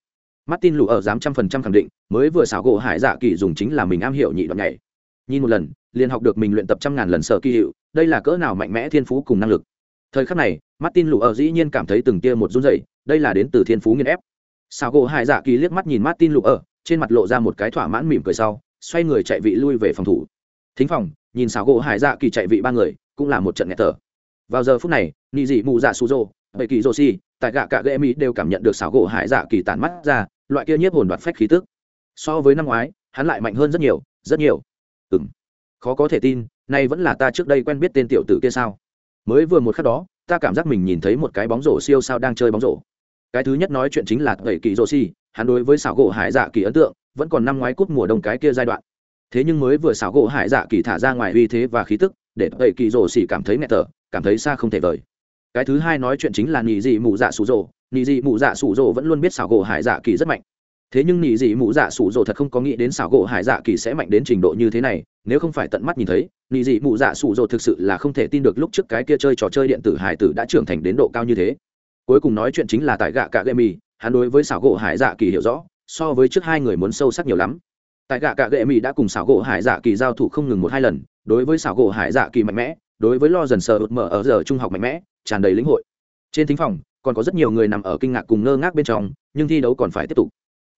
Martin lụ ở dám trăm phần trăm khẳng định, mới vừa xảo gỗ hải dạ kỳ dùng chính là mình am hiểu nhị đoạn nhảy. Nhìn một lần liền học được mình luyện tập trăm ngàn lần sở kỳ hiệu, đây là cỡ nào mạnh mẽ thiên phú cùng năng lực. Thời khắc này, martin lụ ở dĩ nhiên cảm thấy từng tia một run dậy đây là đến từ thiên phú nghiên ép. Sao gỗ hải dạ kỳ liếc mắt nhìn martin lụ ở trên mặt lộ ra một cái thỏa mãn mỉm cười sau, xoay người chạy vị lui về phòng thủ. Thính phòng, nhìn sao gỗ hải dạ kỳ chạy vị ba người, cũng là một trận nghẹt thở. Vào giờ phút này, nị dị mù dạ su rô bậy kỳ rô si tại gạ cả gây mỹ đều cảm nhận được xảo gỗ hải dạ kỳ tản mắt ra, loại kia nhiếp hồn đoạt phách khí tức. So với năm ngoái, hắn lại mạnh hơn rất nhiều rất nhiều khó có thể tin, nay vẫn là ta trước đây quen biết tên tiểu tử kia sao? Mới vừa một khắc đó, ta cảm giác mình nhìn thấy một cái bóng rổ siêu sao đang chơi bóng rổ. Cái thứ nhất nói chuyện chính là tẩy kỳ rô si, hắn đối với xảo gỗ hải dạ kỳ ấn tượng, vẫn còn năm ngoái cút mùa đông cái kia giai đoạn. Thế nhưng mới vừa xảo gỗ hải dạ kỳ thả ra ngoài uy thế và khí tức, để tẩy kỳ rổ si cảm thấy nghẹt thở, cảm thấy xa không thể vời. Cái thứ hai nói chuyện chính là nhị dị mụ dạ sủ rổ nhị dị mụ dạ sủ rổ vẫn luôn biết xảo gỗ hải dạ kỳ rất mạnh thế nhưng nị dị mụ dạ sủ rổ thật không có nghĩ đến xảo gỗ hải dạ kỳ sẽ mạnh đến trình độ như thế này, nếu không phải tận mắt nhìn thấy nị dị mụ dạ sủ rổ thực sự là không thể tin được lúc trước cái kia chơi trò chơi điện tử hải tử đã trưởng thành đến độ cao như thế. Cuối cùng nói chuyện chính là tại gạ cạ gậy mì, hắn đối với xảo gỗ hải dạ kỳ hiểu rõ, so với trước hai người muốn sâu sắc nhiều lắm. Tại gạ cạ gậy mì đã cùng xảo gỗ hải dạ kỳ giao thủ không ngừng một hai lần, đối với xảo gỗ hải dạ kỳ mạnh mẽ, đối với lo dần sờ ụt mở ở giờ trung học mạnh mẽ, tràn đầy lĩnh hội. Trên thính phòng, còn có rất nhiều người nằm ở kinh ngạc cùng ngơ ngác bên trong, nhưng thi đấu còn phải tiếp tục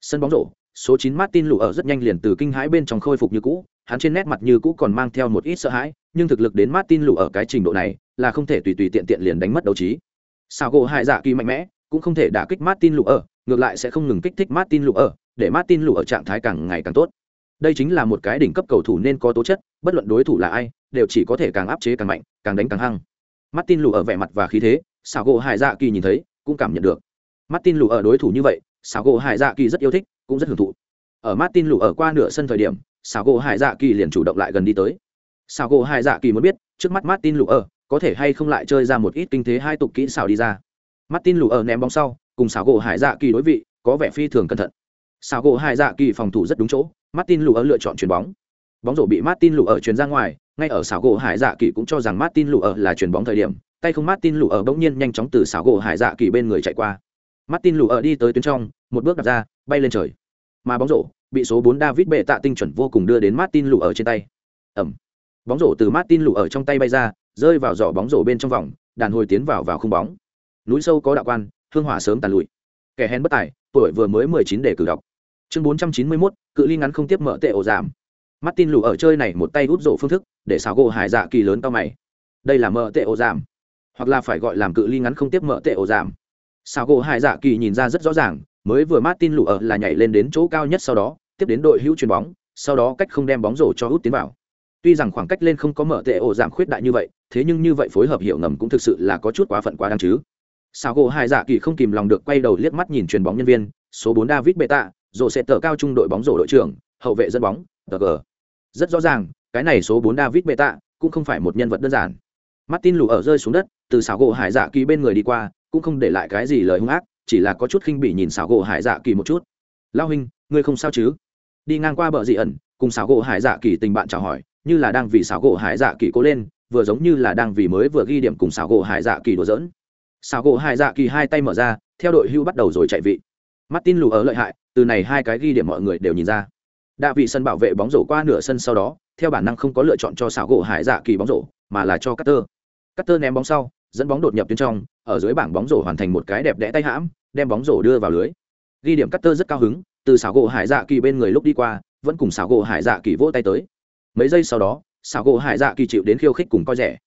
sân bóng rổ, số chín martin lụ ở rất nhanh liền từ kinh hãi bên trong khôi phục như cũ, hắn trên nét mặt như cũ còn mang theo một ít sợ hãi, nhưng thực lực đến martin lụ ở cái trình độ này là không thể tùy tùy tiện tiện liền đánh mất đấu trí. Sao gỗ hải dạ kỳ mạnh mẽ, cũng không thể đả kích martin lụ ở ngược lại sẽ không ngừng kích thích martin lụ ở để martin lụ ở trạng thái càng ngày càng tốt. Đây chính là một cái đỉnh cấp cầu thủ nên có tố chất, bất luận đối thủ là ai, đều chỉ có thể càng áp chế càng mạnh, càng đánh càng hăng. Martin lù ở vẻ mặt và khí thế, Sao gỗ hải dạ kỳ nhìn thấy, cũng cảm nhận được. Martin lù ở đối thủ như vậy xảo gỗ hải dạ kỳ rất yêu thích cũng rất hưởng thụ ở martin Lụ ở qua nửa sân thời điểm xảo gỗ hải dạ kỳ liền chủ động lại gần đi tới xảo gỗ hải dạ kỳ muốn biết trước mắt martin lụ ở có thể hay không lại chơi ra một ít kinh thế hai tục kỹ xảo đi ra martin lụ ở ném bóng sau cùng xảo gỗ hải dạ kỳ đối vị có vẻ phi thường cẩn thận xảo gỗ hải dạ kỳ phòng thủ rất đúng chỗ Martin lụ ở lựa chọn chuyền bóng. Bóng rổ bị Martin lụ ở chuyền ra ngoài, ngay ở xảo gỗ Hải Dạ Kỳ cũng cho rằng Martin lụ ở là chuyền bóng thời điểm, tay không Martin lụ ở bỗng nhiên nhanh chóng từ xảo gỗ Hải Dạ Kỳ bên người chạy qua. Martin lù ở đi tới tuyến trong, một bước đặt ra, bay lên trời. Mà bóng rổ bị số 4 David bệ tạ tinh chuẩn vô cùng đưa đến Martin lù ở trên tay. Ầm. Bóng rổ từ Martin lù ở trong tay bay ra, rơi vào giỏ bóng rổ bên trong vòng, đàn hồi tiến vào vào khung bóng. Núi sâu có đạo quan, hương hỏa sớm tàn lụi. Kẻ hèn bất tài, tuổi vừa mới 19 để cử đọc chương bốn trăm chín mươi mốt cự ly ngắn không tiếp mở tệ ổ giảm martin lù ở chơi này một tay rút rổ phương thức để xảo gỗ hải dạ kỳ lớn cao mày đây là mở tệ ổ giảm hoặc là phải gọi làm cự ly ngắn không tiếp mở tệ ổ giảm sao gỗ hải dạ kỳ nhìn ra rất rõ ràng, mới vừa martin lụ ở là nhảy lên đến chỗ cao nhất sau đó, tiếp đến đội hữu chuyền bóng, sau đó cách không đem bóng rổ cho hút tiến vào. Tuy rằng khoảng cách lên không có mở tệ ổ giảm khuyết đại như vậy, thế nhưng như vậy phối hợp hiệu ngầm cũng thực sự là có chút quá phận quá đáng chứ. Sao gỗ hải dạ kỳ không kìm lòng được quay đầu liếc mắt nhìn chuyền bóng nhân viên, số bốn david bệ tạ rổ sẽ tờ cao trung đội bóng rổ đội trưởng, hậu vệ dẫn bóng, tờ g rất rõ ràng, cái này số bốn david bệ tạ cũng không phải một nhân vật đơn giản. Martin lù ở rơi xuống đất, từ xảo gỗ hải dạ kỳ bên người đi qua cũng không để lại cái gì lời hung ác, chỉ là có chút khinh bỉ nhìn xảo gỗ hải dạ kỳ một chút. Lao huynh, ngươi không sao chứ? Đi ngang qua bờ dị ẩn, cùng xảo gỗ hải dạ kỳ tình bạn chào hỏi, như là đang vì xảo gỗ hải dạ kỳ cố lên, vừa giống như là đang vì mới vừa ghi điểm cùng xảo gỗ hải dạ kỳ đùa dỡn xảo gỗ hải dạ kỳ hai tay mở ra, theo đội hưu bắt đầu rồi chạy vị. Mắt tin lù ở lợi hại, từ này hai cái ghi điểm mọi người đều nhìn ra. Đạ vị sân bảo vệ bóng rổ qua nửa sân sau đó, theo bản năng không có lựa chọn cho xảo gỗ hải dạ kỳ bóng rổ, mà là cho cutter cutter ném bóng sau dẫn bóng đột nhập tuyến trong ở dưới bảng bóng rổ hoàn thành một cái đẹp đẽ tay hãm đem bóng rổ đưa vào lưới. Ghi điểm cutter rất cao hứng từ xảo gỗ hải dạ kỳ bên người lúc đi qua vẫn cùng xảo gỗ hải dạ kỳ vỗ tay tới. Mấy giây sau đó xảo gỗ hải dạ kỳ chịu đến khiêu khích cùng coi rẻ.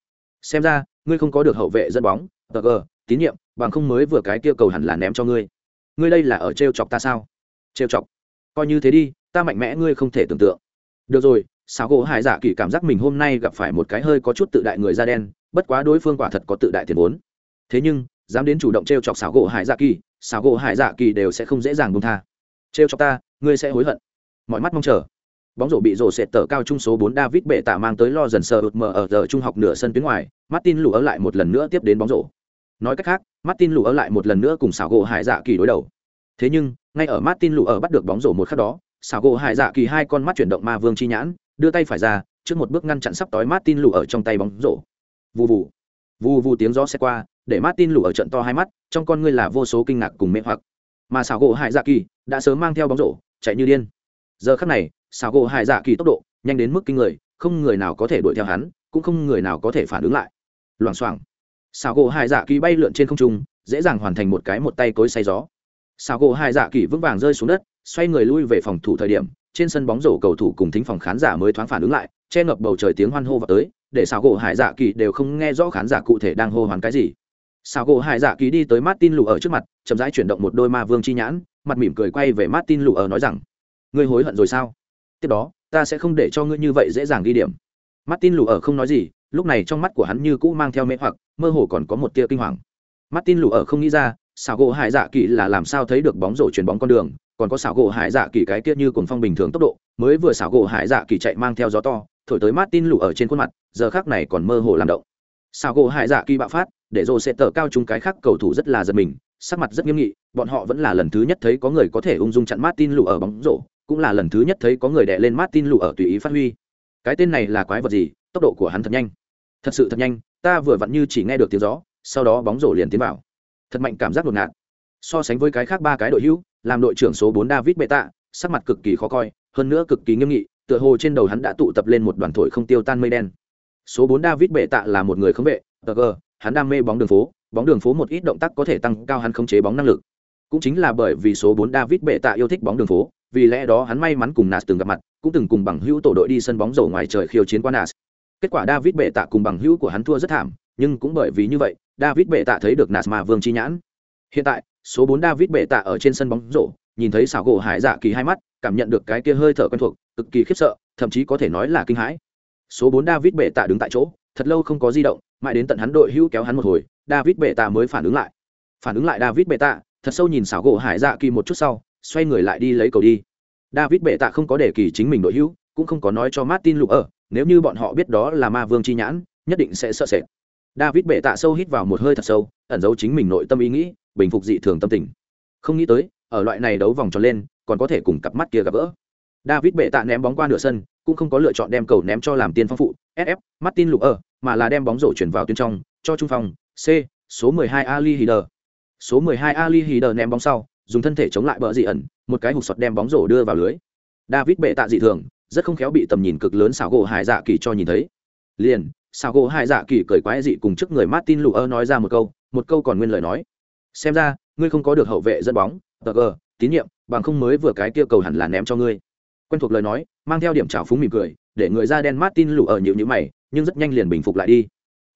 Xem ra ngươi không có được hậu vệ dẫn bóng TG, gờ tín nhiệm bằng không mới vừa cái kia cầu hẳn là ném cho ngươi. Ngươi đây là ở trêu chọc ta sao? Trêu chọc. Coi như thế đi ta mạnh mẽ ngươi không thể tưởng tượng. Được rồi xảo gỗ hải dạ kỳ cảm giác mình hôm nay gặp phải một cái hơi có chút tự đại người da đen bất quá đối phương quả thật có tự đại tiền vốn thế nhưng dám đến chủ động t chọc xảo gỗ hải dạ kỳ xảo gỗ hải dạ kỳ đều sẽ không dễ dàng buông tha t chọc ta ngươi sẽ hối hận mọi mắt mong chờ bóng rổ bị rổ sệt tờ cao trung số bốn David bệ tạ mang tới lo dần sờ ụt mờ ở giờ trung học nửa sân tuyến ngoài, Martin lù ở lại một lần nữa tiếp đến bóng rổ. Nói cách khác, Martin lù ở lại một lần nữa cùng xảo gỗ Hải Dạ Kỳ đối đầu. Thế nhưng, ngay ở Martin lù ở bắt được bóng rổ một khắc đó, xảo gỗ Hải Dạ Kỳ hai con mắt chuyển động ma vương chi nhãn, đưa tay phải ra, trước một bước ngăn chặn sắp tối Martin lù ở trong tay bóng rổ. Vù vù. Vù vù tiếng gió xe qua, để Martin lù ở trận to hai mắt, trong con ngươi là vô số kinh ngạc cùng mê hoặc. Mà xảo gỗ Hải Dạ Kỳ đã sớm mang theo bóng rổ, chạy như điên. Giờ khắc này, xảo gỗ hải dạ kỳ tốc độ nhanh đến mức kinh người không người nào có thể đuổi theo hắn cũng không người nào có thể phản ứng lại loảng xoảng xảo gỗ hải dạ kỳ bay lượn trên không trung dễ dàng hoàn thành một cái một tay cối say gió xảo gỗ hải dạ kỳ vững vàng rơi xuống đất xoay người lui về phòng thủ thời điểm trên sân bóng rổ cầu thủ cùng thính phòng khán giả mới thoáng phản ứng lại che ngập bầu trời tiếng hoan hô vào tới để xảo gỗ hải dạ kỳ đều không nghe rõ khán giả cụ thể đang hô hoán cái gì. Xảo gỗ hải dạ kỳ đi tới martin lụ ở trước mặt, chậm rãi chuyển động một đôi ma vương chi nhãn, mặt mỉm cười quay về martin lụ ở nói rằng, ngươi hối hận rồi sao? Tiếp đó, ta sẽ không để cho ngươi như vậy dễ dàng ghi điểm. Martin lù ở không nói gì, lúc này trong mắt của hắn như cũ mang theo mê hoặc, mơ hồ còn có một tia kinh hoàng. Martin lù ở không nghĩ ra xảo gỗ hải dạ kỳ là làm sao thấy được bóng rổ chuyền bóng con đường, còn có xảo gỗ hải dạ kỳ cái kia như cuồng phong bình thường tốc độ, mới vừa xảo gỗ hải dạ kỳ chạy mang theo gió to thổi tới martin lù ở trên khuôn mặt giờ khắc này còn mơ hồ làm động sao gỗ hại dạ kỳ bạo phát để rồ sẽ tở cao chúng cái khác cầu thủ rất là giật mình sắc mặt rất nghiêm nghị bọn họ vẫn là lần thứ nhất thấy có người có thể ung dung chặn martin lù ở bóng rổ cũng là lần thứ nhất thấy có người đè lên Martin lù ở tùy ý phát huy. Cái tên này là quái vật gì? Tốc độ của hắn thật nhanh. Thật sự thật nhanh, ta vừa vặn như chỉ nghe được tiếng gió, sau đó bóng rổ liền tiến vào. Thật mạnh cảm giác đột ngạt. So sánh với cái khác ba cái đội hữu, làm đội trưởng số 4 David Beta, sắc mặt cực kỳ khó coi, hơn nữa cực kỳ nghiêm nghị, tựa hồ trên đầu hắn đã tụ tập lên một đoàn thổi không tiêu tan mây đen. Số 4 David Bệ Tạ là một người không vệ, TG, hắn đam mê bóng đường phố, bóng đường phố một ít động tác có thể tăng cao hắn khống chế bóng năng lực. Cũng chính là bởi vì số 4 David Bệ Tạ yêu thích bóng đường phố, vì lẽ đó hắn may mắn cùng Nas từng gặp mặt, cũng từng cùng bằng hữu tổ đội đi sân bóng rổ ngoài trời khiêu chiến qua Nas. Kết quả David bệ tạ cùng bằng hữu của hắn thua rất thảm, nhưng cũng bởi vì như vậy, David bệ tạ thấy được Nas mà vương chi nhãn. Hiện tại, số 4 David bệ tạ ở trên sân bóng rổ, nhìn thấy xảo gỗ Hải Dạ Kỳ hai mắt, cảm nhận được cái kia hơi thở quen thuộc, cực kỳ khiếp sợ, thậm chí có thể nói là kinh hãi. Số 4 David bệ tạ đứng tại chỗ, thật lâu không có di động, mãi đến tận hắn đội hữu kéo hắn một hồi, David bệ tạ mới phản ứng lại. Phản ứng lại David bệ tạ, thật sâu nhìn xảo gỗ Hải Dạ Kỳ một chút sau, xoay người lại đi lấy cầu đi david bệ tạ không có để kỳ chính mình đội hữu cũng không có nói cho martin lục ở nếu như bọn họ biết đó là ma vương chi nhãn nhất định sẽ sợ sệt david bệ tạ sâu hít vào một hơi thật sâu ẩn giấu chính mình nội tâm ý nghĩ bình phục dị thường tâm tình không nghĩ tới ở loại này đấu vòng tròn lên, còn có thể cùng cặp mắt kia gặp gỡ. David bệ tạ ném bóng qua nửa sân, cũng không có lựa chọn đem cầu ném cho làm tiên phong phụ sf martin lục ở mà là đem bóng rổ chuyển vào tuyến trong, cho trung phòng, c, số 12 ali hider. Số 12 ali hider ném bóng sau, dùng thân thể chống lại bờ dị ẩn, một cái hụt sọt đem bóng rổ đưa vào lưới. David bệ tạ dị thường, rất không khéo bị tầm nhìn cực lớn xảo gỗ hải dạ kỳ cho nhìn thấy. Liền, xảo gỗ hải dạ kỳ cười quái dị cùng trước người martin lục ở nói ra một câu một câu còn nguyên lời nói. Xem ra, ngươi không có được hậu vệ dẫn bóng tờ g tín nhiệm, bằng không mới vừa cái kia cầu hẳn là ném cho ngươi. Quen thuộc lời nói, mang theo điểm trào phúng mỉm cười, để người da đen martin lù ở nhịu nhữ mày, nhưng rất nhanh liền bình phục lại đi.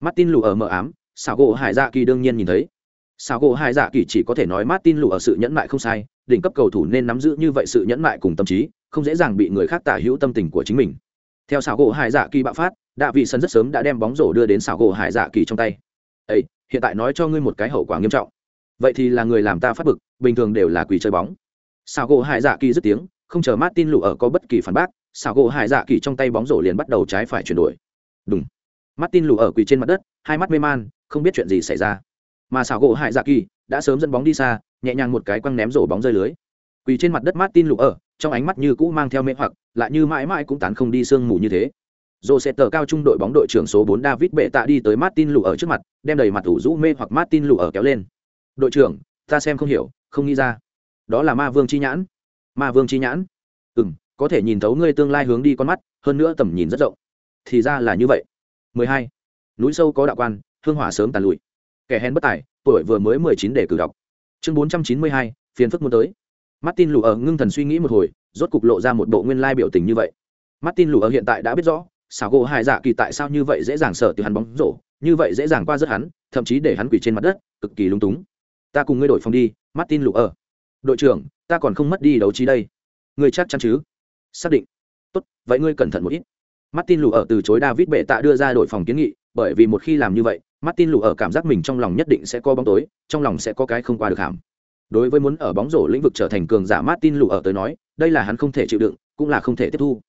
Martin lù ở mờ ám, xảo gỗ hải dạ kỳ đương nhiên nhìn thấy. Sao gỗ Hải dạ kỳ chỉ có thể nói martin lụ ở sự nhẫn mại không sai, đỉnh cấp cầu thủ nên nắm giữ như vậy sự nhẫn mại cùng tâm trí, không dễ dàng bị người khác tả hữu tâm tình của chính mình. Theo xảo gỗ hải dạ kỳ bạo phát, đạ vị sân rất sớm đã đem bóng rổ đưa đến xảo gỗ hải dạ kỳ trong tay. Ây hiện tại nói cho ngươi một cái hậu quả nghiêm trọng vậy thì là người làm ta phát bực bình thường đều là quỷ chơi bóng. Xảo gỗ hải dạ kỳ dứt tiếng không chờ martin lụ ở có bất kỳ phản bác xảo gỗ hải dạ kỳ trong tay bóng rổ liền bắt đầu trái phải chuyển đổi. Đúng martin lụ ở quỳ trên mặt đất hai mắt mê man không biết chuyện gì xảy ra. Mà xảo gỗ hải dạ kỳ đã sớm dẫn bóng đi xa nhẹ nhàng một cái quăng ném rổ bóng rơi lưới. Quỳ trên mặt đất martin lụ ở trong ánh mắt như cũ mang theo mê hoặc lại như mãi mãi cũng tán không đi sương mù như thế. Dô sẽ tờ cao trung đội bóng đội trưởng số 4 David Bệ tạ đi tới Martin lù ở trước mặt, đem đầy mặt ủ rũ mê hoặc Martin lù ở kéo lên. "Đội trưởng, ta xem không hiểu, không nghĩ ra. Đó là Ma Vương chi nhãn." "Ma Vương chi nhãn?" "Ừm, có thể nhìn thấu ngươi tương lai hướng đi con mắt, hơn nữa tầm nhìn rất rộng." "Thì ra là như vậy." 12. Núi sâu có đạo quan, hương hỏa sớm tàn lụi. Kẻ hèn bất tài, tuổi vừa mới 19 để cử đọc. Chương 492, phiền phức muốn tới. Martin lù ở ngưng thần suy nghĩ một hồi, rốt cục lộ ra một bộ nguyên lai biểu tình như vậy. Martin lù ở hiện tại đã biết rõ, xảo gỗ hai dạ kỳ tại sao như vậy dễ dàng sợ từ hắn bóng rổ như vậy dễ dàng qua rất hắn thậm chí để hắn quỳ trên mặt đất cực kỳ lung túng ta cùng ngươi đổi phòng đi, martin lục ở đội trưởng, ta còn không mất đi đấu trí đây. Ngươi chắc chắn chứ? Xác định. Tốt, vậy ngươi cẩn thận một ít. Martin lục ở từ chối david bệ tạ đưa ra đổi phòng kiến nghị, bởi vì một khi làm như vậy, martin lục ở cảm giác mình trong lòng nhất định sẽ có bóng tối, trong lòng sẽ có cái không qua được hàm. Đối với muốn ở bóng rổ lĩnh vực trở thành cường giả martin lục ở tới nói, đây là hắn không thể chịu đựng, cũng là không thể tiếp thu.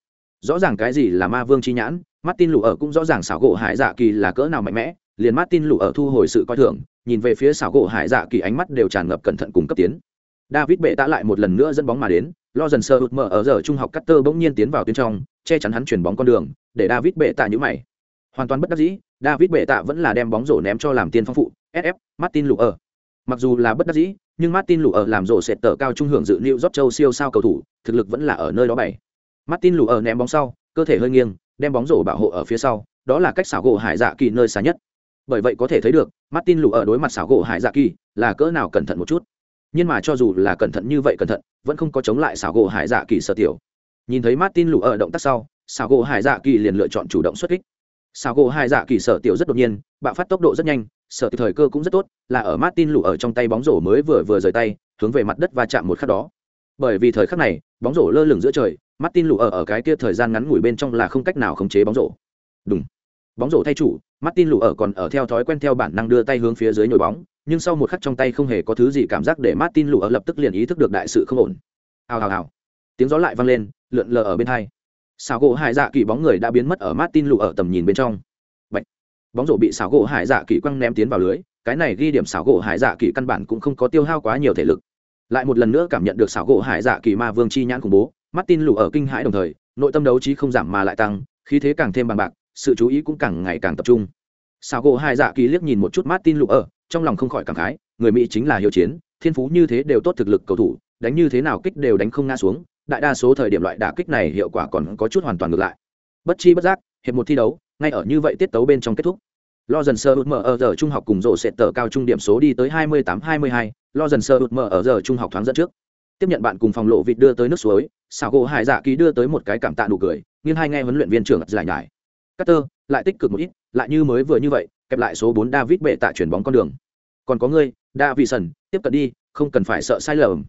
Rõ ràng cái gì là ma vương chi nhãn, martin lục ở cũng rõ ràng xảo gỗ hải dạ kỳ là cỡ nào mạnh mẽ, liền martin lụ ở thu hồi sự coi thường nhìn về phía xảo gỗ hải dạ kỳ ánh mắt đều tràn ngập cẩn thận cùng cấp tiến. David bệ tạ lại một lần nữa dẫn bóng mà đến lo dần sơ hụt mở ở giờ trung học cutter bỗng nhiên tiến vào tuyến trong che chắn hắn chuyển bóng con đường để david bệ tạ nhữ mày. Hoàn toàn bất đắc dĩ david bệ tạ vẫn là đem bóng rổ ném cho làm tiên phong phụ sf martin lụ ở mặc dù là bất đắc dĩ nhưng martin lụ ở làm rổ sệt tờ cao trung hưởng dự liệu rót châu siêu sao cầu thủ thực lực vẫn là ở nơi đó bảy. Martin lụ ở ném bóng sau, cơ thể hơi nghiêng, đem bóng rổ bảo hộ ở phía sau, đó là cách xảo gỗ Hải Dạ Kỳ nơi xa nhất. Bởi vậy có thể thấy được, Martin lù ở đối mặt xảo gỗ Hải Dạ Kỳ, là cỡ nào cẩn thận một chút. Nhưng mà cho dù là cẩn thận như vậy cẩn thận, vẫn không có chống lại xảo gỗ Hải Dạ Kỳ sở tiểu. Nhìn thấy Martin lù ở động tác sau, xảo gỗ Hải Dạ Kỳ liền lựa chọn chủ động xuất kích. Xảo gỗ Hải Dạ Kỳ sở tiểu rất đột nhiên, bạo phát tốc độ rất nhanh, sở thời cơ cũng rất tốt, là ở Martin lù ở trong tay bóng rổ mới vừa vừa rời tay, hướng về mặt đất và chạm một khắc đó. Bởi vì thời khắc này, bóng rổ lơ lửng giữa trời, Martin lù ở ở cái kia thời gian ngắn ngủi bên trong là không cách nào khống chế bóng rổ. Đúng. Bóng rổ thay chủ, Martin lù ở còn ở theo thói quen theo bản năng đưa tay hướng phía dưới nhồi bóng, nhưng sau một khắc trong tay không hề có thứ gì cảm giác để Martin lù ở lập tức liền ý thức được đại sự không ổn. Hào hào hào. Tiếng gió lại vang lên, lượn lờ ở bên hai. Sào gỗ Hải Dạ Kỳ bóng người đã biến mất ở Martin lù ở tầm nhìn bên trong. Bạch. Bóng rổ bị sào gỗ Hải Dạ Kỳ quăng ném tiến vào lưới, cái này ghi điểm sào gỗ Hải Dạ Kỳ căn bản cũng không có tiêu hao quá nhiều thể lực. Lại một lần nữa cảm nhận được sào gỗ Hải Dạ Kỳ ma vương chi nhãn khủng bố, Martin lù ở kinh hãi đồng thời, nội tâm đấu trí không giảm mà lại tăng, khí thế càng thêm bằng bạc, sự chú ý cũng càng ngày càng tập trung. Sào gỗ hai dạ kỳ liếc nhìn một chút Martin lù ở, trong lòng không khỏi cảm khái, người Mỹ chính là hiệu chiến, thiên phú như thế đều tốt thực lực cầu thủ, đánh như thế nào kích đều đánh không ngã xuống, đại đa số thời điểm loại đả kích này hiệu quả còn có chút hoàn toàn ngược lại. Bất chi bất giác, hiệp một thi đấu, ngay ở như vậy tiết tấu bên trong kết thúc. Lo dần sơ mở ở giờ trung học cùng rộ sẽ tờ cao trung điểm số đi tới 28-22, lo dần sơ mở ở giờ trung học thoáng dẫn trước. Tiếp nhận bạn cùng phòng lộ vịt đưa tới nước suối, xảo gỗ hải dạ ký đưa tới một cái cảm tạ nụ cười nhưng hai nghe huấn luyện viên trưởng giải nhải Carter, lại tích cực một ít, lại như mới vừa như vậy, kẹp lại số bốn david bệ tạ chuyển bóng con đường. Còn có ngươi, davison, tiếp cận đi, không cần phải sợ sai lầm.